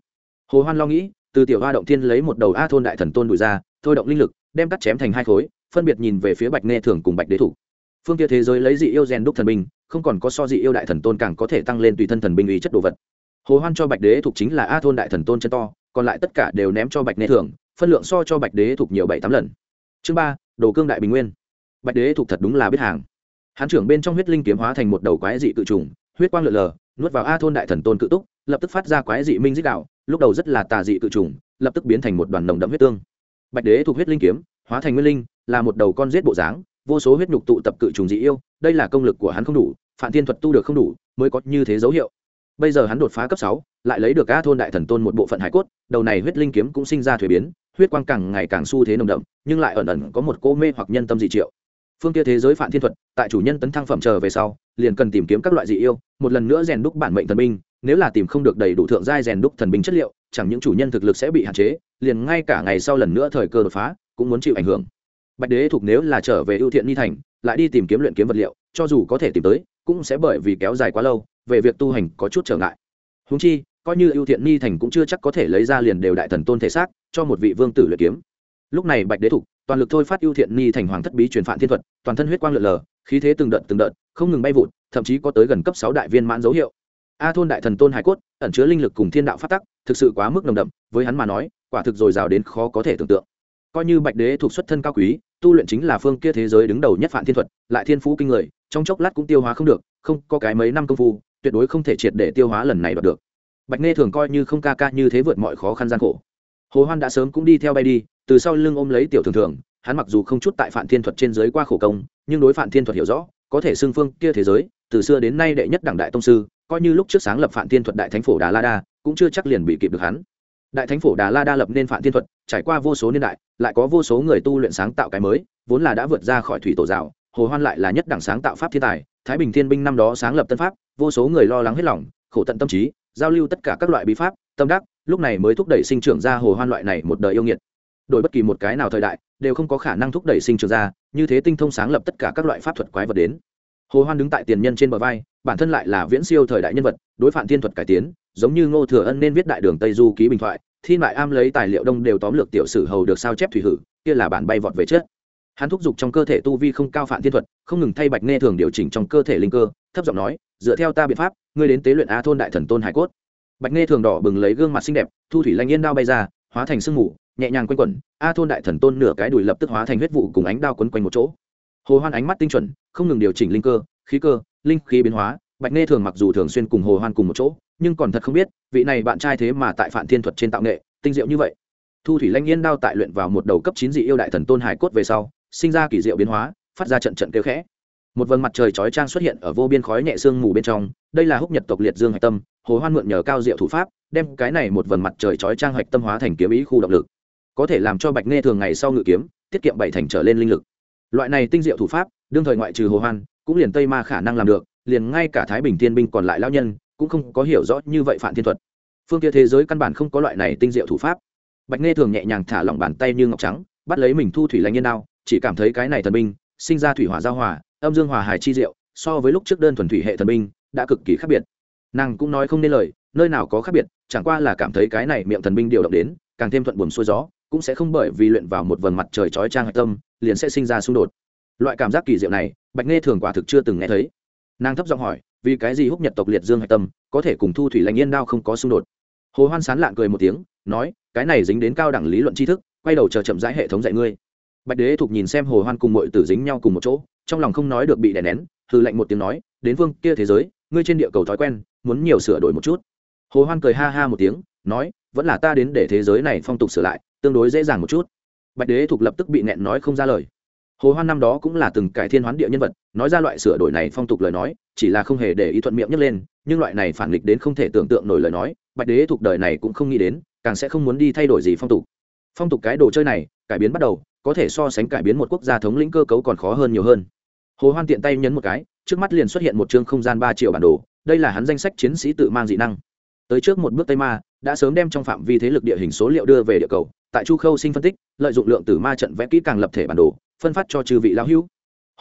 Hồ hoan lo nghĩ, từ tiểu hoa động thiên lấy một đầu a thôn đại thần tôn đùi ra, thôi động linh lực, đem cắt chém thành hai khối, phân biệt nhìn về phía bạch nghe thường cùng bạch đế thủ. Phương kia thế giới lấy dị yêu rèn đúc thần binh, không còn có so dị yêu đại thần tôn càng có thể tăng lên tùy thân thần binh ý chất đồ vật hồ hoan cho bạch đế thuộc chính là a thôn đại thần tôn chân to, còn lại tất cả đều ném cho bạch nê thường, phân lượng so cho bạch đế thuộc nhiều bảy tám lần. Chương ba, đồ cương đại bình nguyên. Bạch đế thuộc thật đúng là biết hàng. Hán trưởng bên trong huyết linh kiếm hóa thành một đầu quái dị cự trùng, huyết quang lượn lờ, nuốt vào a thôn đại thần tôn cự túc, lập tức phát ra quái dị minh dích đạo, lúc đầu rất là tà dị cự trùng, lập tức biến thành một đoàn nồng đậm huyết tương. Bạch đế thuộc huyết linh kiếm, hóa thành nguyên linh, là một đầu con giết bộ dáng, vô số huyết nhục tụ tập cự trùng dị yêu, đây là công lực của hắn không đủ phản thiên thuật tu được không đủ, mới có như thế dấu hiệu bây giờ hắn đột phá cấp sáu, lại lấy được a thôn đại thần tôn một bộ phận hải cốt, đầu này huyết linh kiếm cũng sinh ra thuế biến, huyết quang càng ngày càng xu thế nồng đậm, nhưng lại ẩn ẩn có một cô mê hoặc nhân tâm dị triệu. Phương kia thế giới phản thiên thuật, tại chủ nhân tấn thăng phẩm trở về sau, liền cần tìm kiếm các loại dị yêu, một lần nữa rèn đúc bản mệnh thần binh, nếu là tìm không được đầy đủ thượng giai rèn đúc thần binh chất liệu, chẳng những chủ nhân thực lực sẽ bị hạn chế, liền ngay cả ngày sau lần nữa thời cơ đột phá, cũng muốn chịu ảnh hưởng. Bạch đế thuộc nếu là trở về ưu thiện ni thành, lại đi tìm kiếm luyện kiếm vật liệu, cho dù có thể tìm tới, cũng sẽ bởi vì kéo dài quá lâu về việc tu hành có chút trở ngại. Húng chi, coi như ưu thiện ni thành cũng chưa chắc có thể lấy ra liền đều đại thần tôn thể xác cho một vị vương tử luyện kiếm. Lúc này bạch đế thục, toàn lực thôi phát ưu thiện ni thành hoàng thất bí truyền phản thiên thuật, toàn thân huyết quang lượn lờ, khí thế từng đợt từng đợt, không ngừng bay vụt, thậm chí có tới gần cấp sáu đại viên mãn dấu hiệu. A thôn đại thần tôn hải cốt, ẩn chứa linh lực cùng thiên đạo phát tắc, thực sự quá mức nồng đậm, với hắn mà nói, quả thực dồi dào đến khó có thể tưởng tượng. Coi như bạch đế thuộc xuất thân cao quý, tu luyện chính là phương kia thế giới đứng đầu nhất phản thiên thuật, lại thiên phú kinh người, trong chốc lát cũng tiêu hóa không được, không có cái mấy năm công phu tuyệt đối không thể triệt để tiêu hóa lần này đoạt được. Bạch nghe thường coi như không ca ca như thế vượt mọi khó khăn gian khổ. Hồ hoan đã sớm cũng đi theo bay đi, từ sau lưng ôm lấy tiểu thường thường, hắn mặc dù không chút tại phản thiên thuật trên giới qua khổ công, nhưng đối phản thiên thuật hiểu rõ, có thể xưng phương kia thế giới, từ xưa đến nay đệ nhất đẳng đại tông sư, coi như lúc trước sáng lập phản thiên thuật đại thánh phổ đà la đa, cũng chưa chắc liền bị kịp được hắn. Đại thánh phổ đà la đa lập nên phản thiên thuật, trải qua vô số niên đại, lại có vô số người tu luyện sáng tạo cái mới, vốn là đã vượt ra khỏi thủy tổ rào hồ hoan lại là nhất đẳng sáng tạo pháp thiên tài, thái bình thiên binh năm đó sáng lập tân pháp vô số người lo lắng hết lòng, khổ tận tâm trí, giao lưu tất cả các loại bí pháp, tâm đắc, lúc này mới thúc đẩy sinh trưởng ra hồ hoan loại này một đời yêu nghiệt. Đổi bất kỳ một cái nào thời đại, đều không có khả năng thúc đẩy sinh trưởng ra, như thế tinh thông sáng lập tất cả các loại pháp thuật quái vật đến. Hồ hoan đứng tại tiền nhân trên bờ vai, bản thân lại là viễn siêu thời đại nhân vật, đối phản thiên thuật cải tiến, giống như ngô thừa ân nên viết đại đường tây du ký bình thoại, thiên lại am lấy tài liệu đông đều tóm lược tiểu sử hầu được sao chép thủy hử, kia là bản bay vọt về chết hắn thúc giục trong cơ thể tu vi không cao phạm thiên thuật, không ngừng thay bạch nghe thường điều chỉnh trong cơ thể linh cơ, thấp giọng nói, dựa theo ta biện pháp, ngươi đến tế luyện á thôn đại thần tôn hải cốt. Bạch nghe thường đỏ bừng lấy gương mặt xinh đẹp, thu thủy lanh yên đao bay ra, hóa thành sương mù, nhẹ nhàng quanh quẩn, a thôn đại thần tôn nửa cái đùi lập tức hóa thành huyết vụ cùng ánh đao quấn quanh một chỗ. Hồ hoan ánh mắt tinh chuẩn, không ngừng điều chỉnh linh cơ, khí cơ, linh khí biến hóa, bạch nghe thường mặc dù thường xuyên cùng hồ hoan cùng một chỗ, nhưng còn thật không biết, vị này bạn trai thế mà tại phản thiên thuật trên tạo nghệ, tinh diệu như vậy. Thu thủy lanh yên đao tại luyện vào một đầu cấp chín dị yêu đại thần tôn hải cốt về sau sinh ra kỳ diệu biến hóa, phát ra trận trận kêu khẽ. Một vầng mặt trời chói trang xuất hiện ở vô biên khói nhẹ sương mù bên trong, đây là húc nhật tộc liệt dương hạch tâm, hồ hoan mượn nhờ cao diệu thủ pháp, đem cái này một vầng mặt trời chói trang hạch tâm hóa thành kiếm ý khu động lực. Có thể làm cho bạch nghe thường ngày sau ngự kiếm, tiết kiệm bảy thành trở lên linh lực. Loại này tinh diệu thủ pháp, đương thời ngoại trừ hồ hoan, cũng liền tây ma khả năng làm được, liền ngay cả thái bình thiên binh còn lại lao nhân, cũng không có hiểu rõ như vậy phản thiên thuật. Phương kia thế giới căn bản không có loại này tinh diệu thủ pháp. Bạch nghe thường nhẹ nhàng thả lỏng bàn tay như ngọc trắng, bắt lấy mình thu thủy lành nhiên đao chỉ cảm thấy cái này thần binh, sinh ra thủy hỏa giao hòa, âm dương hòa hài chi diệu, so với lúc trước đơn thuần thủy hệ thần binh, đã cực kỳ khác biệt. Nàng cũng nói không nên lời, nơi nào có khác biệt, chẳng qua là cảm thấy cái này miệng thần binh điều động đến, càng thêm thuận buồm xuôi gió, cũng sẽ không bởi vì luyện vào một vầng mặt trời chói trang hạch tâm, liền sẽ sinh ra xung đột. Loại cảm giác kỳ diệu này, bạch nghe thường quả thực chưa từng nghe thấy. Nàng thấp giọng hỏi, vì cái gì húc nhật tộc liệt dương hạch tâm, có thể cùng thu thủy lành yên đao không có xung đột? Hồ hoan sán lạng cười một tiếng, nói, cái này dính đến cao đẳng lý luận tri thức, quay đầu chờ chậm rãi hệ thống dạy ngươi bạch đế thục nhìn xem hồ hoan cùng mọi tử dính nhau cùng một chỗ, trong lòng không nói được bị đè nén hư lệnh một tiếng nói, đến vương kia thế giới, ngươi trên địa cầu thói quen, muốn nhiều sửa đổi một chút. Hồ hoan cười ha ha một tiếng, nói, vẫn là ta đến để thế giới này phong tục sửa lại, tương đối dễ dàng một chút. Bạch đế thục lập tức bị nẹn nói không ra lời. Hồ hoan năm đó cũng là từng cải thiên hoán địa nhân vật, nói ra loại sửa đổi này phong tục lời nói, chỉ là không hề để ý thuận miệng nhấc lên, nhưng loại này phản nghịch đến không thể tưởng tượng nổi lời nói, bạch đế thuộc đời này cũng không nghĩ đến, càng sẽ không muốn đi thay đổi gì phong tục. Phong tục cái đồ chơi này, cải biến bắt đầu có thể so sánh cải biến một quốc gia thống lĩnh cơ cấu còn khó hơn nhiều hơn. Hồ hoan tiện tay nhấn một cái, trước mắt liền xuất hiện một chương không gian ba triệu bản đồ, đây là hắn danh sách chiến sĩ tự mang dị năng. Tới trước một bước tây ma, đã sớm đem trong phạm vi thế lực địa hình số liệu đưa về địa cầu, tại chu khâu sinh phân tích, lợi dụng lượng tử ma trận vẽ kỹ càng lập thể bản đồ, phân phát cho chư vị lão hữu.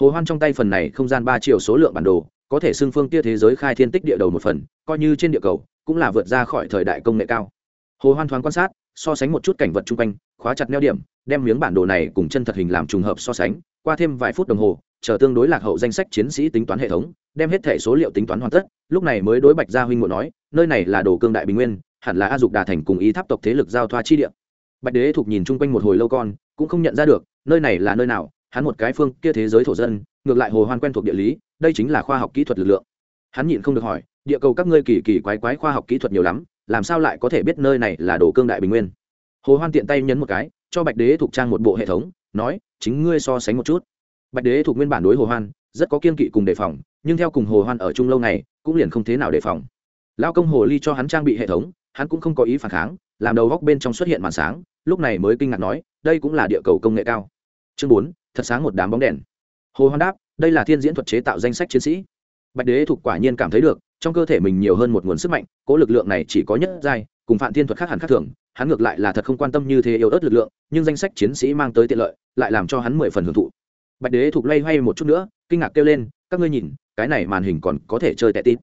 Hồ hoan trong tay phần này không gian ba triệu số lượng bản đồ, có thể xưng phương kia thế giới khai thiên tích địa đầu một phần, coi như trên địa cầu, cũng là vượt ra khỏi thời đại công nghệ cao. Hồ hoan thoáng quan sát so sánh một chút cảnh vật chung quanh, khóa chặt neo điểm, đem miếng bản đồ này cùng chân thật hình làm trùng hợp so sánh, qua thêm vài phút đồng hồ, chờ tương đối lạc hậu danh sách chiến sĩ tính toán hệ thống, đem hết thể số liệu tính toán hoàn tất, lúc này mới đối bạch gia huynh ngộ nói, nơi này là đồ cương đại bình nguyên, hẳn là a dục đà thành cùng ý tháp tộc thế lực giao thoa chi địa. Bạch đế thục nhìn chung quanh một hồi lâu con, cũng không nhận ra được, nơi này là nơi nào, hắn một cái phương kia thế giới thổ dân, ngược lại hồ hoan quen thuộc địa lý, đây chính là khoa học kỹ thuật lực lượng. Hắn nhịn không được hỏi, địa cầu các ngươi kỳ kỳ quái quái khoa học kỹ thuật nhiều lắm làm sao lại có thể biết nơi này là đồ cương đại bình nguyên? Hồ hoan tiện tay nhấn một cái, cho bạch đế thuộc trang một bộ hệ thống, nói, chính ngươi so sánh một chút. Bạch đế thuộc nguyên bản đối hồ hoan, rất có kiên kỵ cùng đề phòng, nhưng theo cùng hồ hoan ở chung lâu này cũng liền không thế nào đề phòng. Lao công hồ ly cho hắn trang bị hệ thống, hắn cũng không có ý phản kháng, làm đầu góc bên trong xuất hiện màn sáng, lúc này mới kinh ngạc nói, đây cũng là địa cầu công nghệ cao. Chương bốn, thật sáng một đám bóng đèn. Hồ hoan đáp, đây là thiên diễn thuật chế tạo danh sách chiến sĩ. Bạch đế thuộc quả nhiên cảm thấy được trong cơ thể mình nhiều hơn một nguồn sức mạnh, cố lực lượng này chỉ có nhất giai, cùng phạm thiên thuật khác hẳn khác thường, hắn ngược lại là thật không quan tâm như thế yếu ớt lực lượng, nhưng danh sách chiến sĩ mang tới tiện lợi, lại làm cho hắn mười phần hưởng thụ. Bạch đế thục lay hoay một chút nữa, kinh ngạc kêu lên, các ngươi nhìn, cái này màn hình còn có thể chơi tệ tít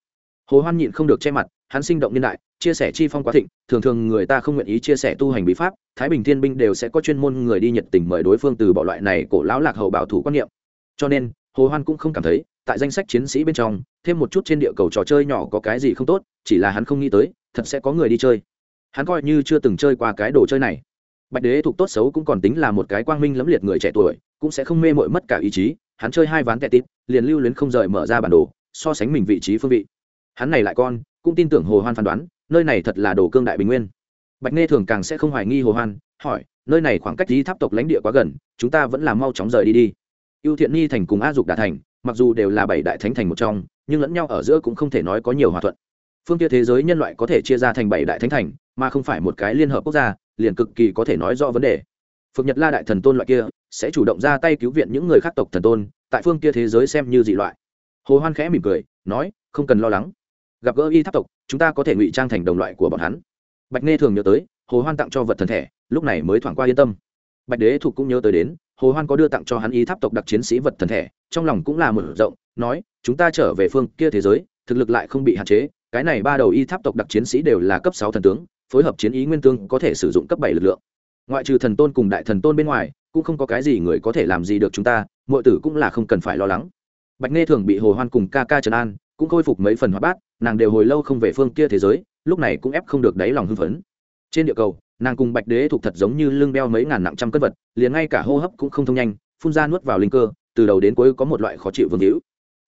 hồ hoan nhịn không được che mặt, hắn sinh động niên đại, chia sẻ chi phong quá thịnh, thường thường người ta không nguyện ý chia sẻ tu hành bí pháp, thái bình thiên binh đều sẽ có chuyên môn người đi nhiệt tình mời đối phương từ bỏ loại này cổ lão lạc hậu bảo thủ quan niệm. Cho nên, hồ hoan cũng không cảm thấy tại danh sách chiến sĩ bên trong, thêm một chút trên địa cầu trò chơi nhỏ có cái gì không tốt, chỉ là hắn không nghĩ tới, thật sẽ có người đi chơi. Hắn coi như chưa từng chơi qua cái đồ chơi này. Bạch đế thuộc tốt xấu cũng còn tính là một cái quang minh lẫm liệt người trẻ tuổi, cũng sẽ không mê mội mất cả ý chí, hắn chơi hai ván tệ tít, liền lưu luyến không rời mở ra bản đồ, so sánh mình vị trí phương vị. Hắn này lại con, cũng tin tưởng hồ hoan phán đoán, nơi này thật là đồ cương đại bình nguyên. Bạch nghe thường càng sẽ không hoài nghi hồ hoan, hỏi, nơi này khoảng cách đi tháp tộc lãnh địa quá gần, chúng ta vẫn là mau chóng rời đi đi. Ưu thiện ni thành cùng a dục đà thành mặc dù đều là bảy đại thánh thành một trong, nhưng lẫn nhau ở giữa cũng không thể nói có nhiều hòa thuận. Phương kia thế giới nhân loại có thể chia ra thành bảy đại thánh thành, mà không phải một cái liên hợp quốc gia, liền cực kỳ có thể nói rõ vấn đề. Phượng nhật la đại thần tôn loại kia, sẽ chủ động ra tay cứu viện những người khác tộc thần tôn, tại phương kia thế giới xem như dị loại. Hồ hoan khẽ mỉm cười, nói, không cần lo lắng. Gặp gỡ y tháp tộc, chúng ta có thể ngụy trang thành đồng loại của bọn hắn. Bạch nghe thường nhớ tới, hồ hoan tặng cho vật thần thể, lúc này mới thoảng qua yên tâm. Bạch đế thuộc cũng nhớ tới đến hồ hoan có đưa tặng cho hắn y tháp tộc đặc chiến sĩ vật thần thể, trong lòng cũng là mở rộng, nói, chúng ta trở về phương kia thế giới, thực lực lại không bị hạn chế, cái này ba đầu y tháp tộc đặc chiến sĩ đều là cấp sáu thần tướng, phối hợp chiến ý nguyên tương có thể sử dụng cấp bảy lực lượng. Ngoại trừ thần tôn cùng đại thần tôn bên ngoài, cũng không có cái gì người có thể làm gì được chúng ta mọi tử cũng là không cần phải lo lắng. Bạch nghe thường bị hồ hoan cùng ca ca trần an cũng khôi phục mấy phần hoạt bát, nàng đều hồi lâu không về phương kia thế giới, lúc này cũng ép không được đáy lòng hưng phấn. Trên địa cầu nàng cùng bạch đế thuộc thật giống như lưng đeo mấy ngàn nặng trăm cân vật, liền ngay cả hô hấp cũng không thông nhanh, phun ra nuốt vào linh cơ, từ đầu đến cuối có một loại khó chịu vương hữu.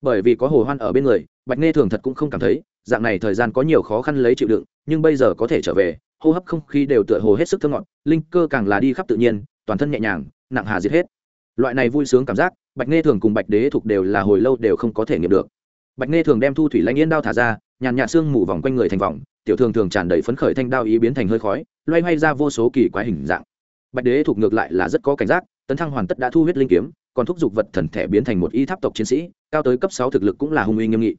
Bởi vì có hồ hoan ở bên người, bạch nghe thường thật cũng không cảm thấy, dạng này thời gian có nhiều khó khăn lấy chịu đựng, nhưng bây giờ có thể trở về, hô hấp không khí đều tựa hồ hết sức thơ ngọt, linh cơ càng là đi khắp tự nhiên, toàn thân nhẹ nhàng, nặng hà diệt hết. Loại này vui sướng cảm giác, bạch nghe thường cùng bạch đế thuộc đều là hồi lâu đều không có thể nghiệm được. Bạch nghe thường đem thu thủy lãnh yên đao thả ra, nhàn nhạt xương mù vòng quanh người thành vòng tiểu thường thường tràn đầy phấn khởi thanh đao ý biến thành hơi khói, loay hoay ra vô số kỳ quái hình dạng. Bạch đế thuộc ngược lại là rất có cảnh giác, tấn thăng hoàn tất đã thu huyết linh kiếm, còn thúc giục vật thần thể biến thành một y tháp tộc chiến sĩ, cao tới cấp sáu thực lực cũng là hung uy nghiêm nghị.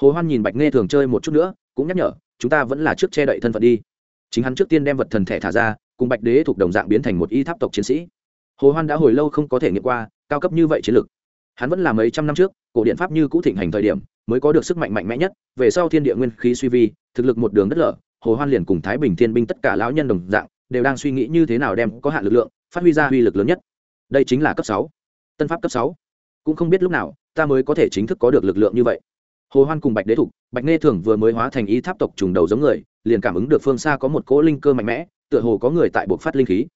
Hồ hoan nhìn bạch nghe thường chơi một chút nữa, cũng nhắc nhở, chúng ta vẫn là trước che đậy thân phận đi. Chính hắn trước tiên đem vật thần thể thả ra, cùng bạch đế thuộc đồng dạng biến thành một y tháp tộc chiến sĩ. Hồ hoan đã hồi lâu không có thể nghiệm qua, cao cấp như vậy chiến lực hắn vẫn là mấy trăm năm trước, cổ điện pháp như cũ thịnh hành thời điểm, mới có được sức mạnh mạnh mẽ nhất, về sau thiên địa nguyên khí suy vi, thực lực một đường đất lở, hồ hoan liền cùng thái bình thiên binh tất cả lão nhân đồng dạng, đều đang suy nghĩ như thế nào đem có hạn lực lượng, phát huy ra uy lực lớn nhất. Đây chính là cấp sáu. Tân pháp cấp sáu. Cũng không biết lúc nào, ta mới có thể chính thức có được lực lượng như vậy. Hồ hoan cùng bạch đế thục, bạch nghe thường vừa mới hóa thành y tháp tộc trùng đầu giống người, liền cảm ứng được phương xa có một cỗ linh cơ mạnh mẽ, tựa hồ có người tại buộc phát linh khí.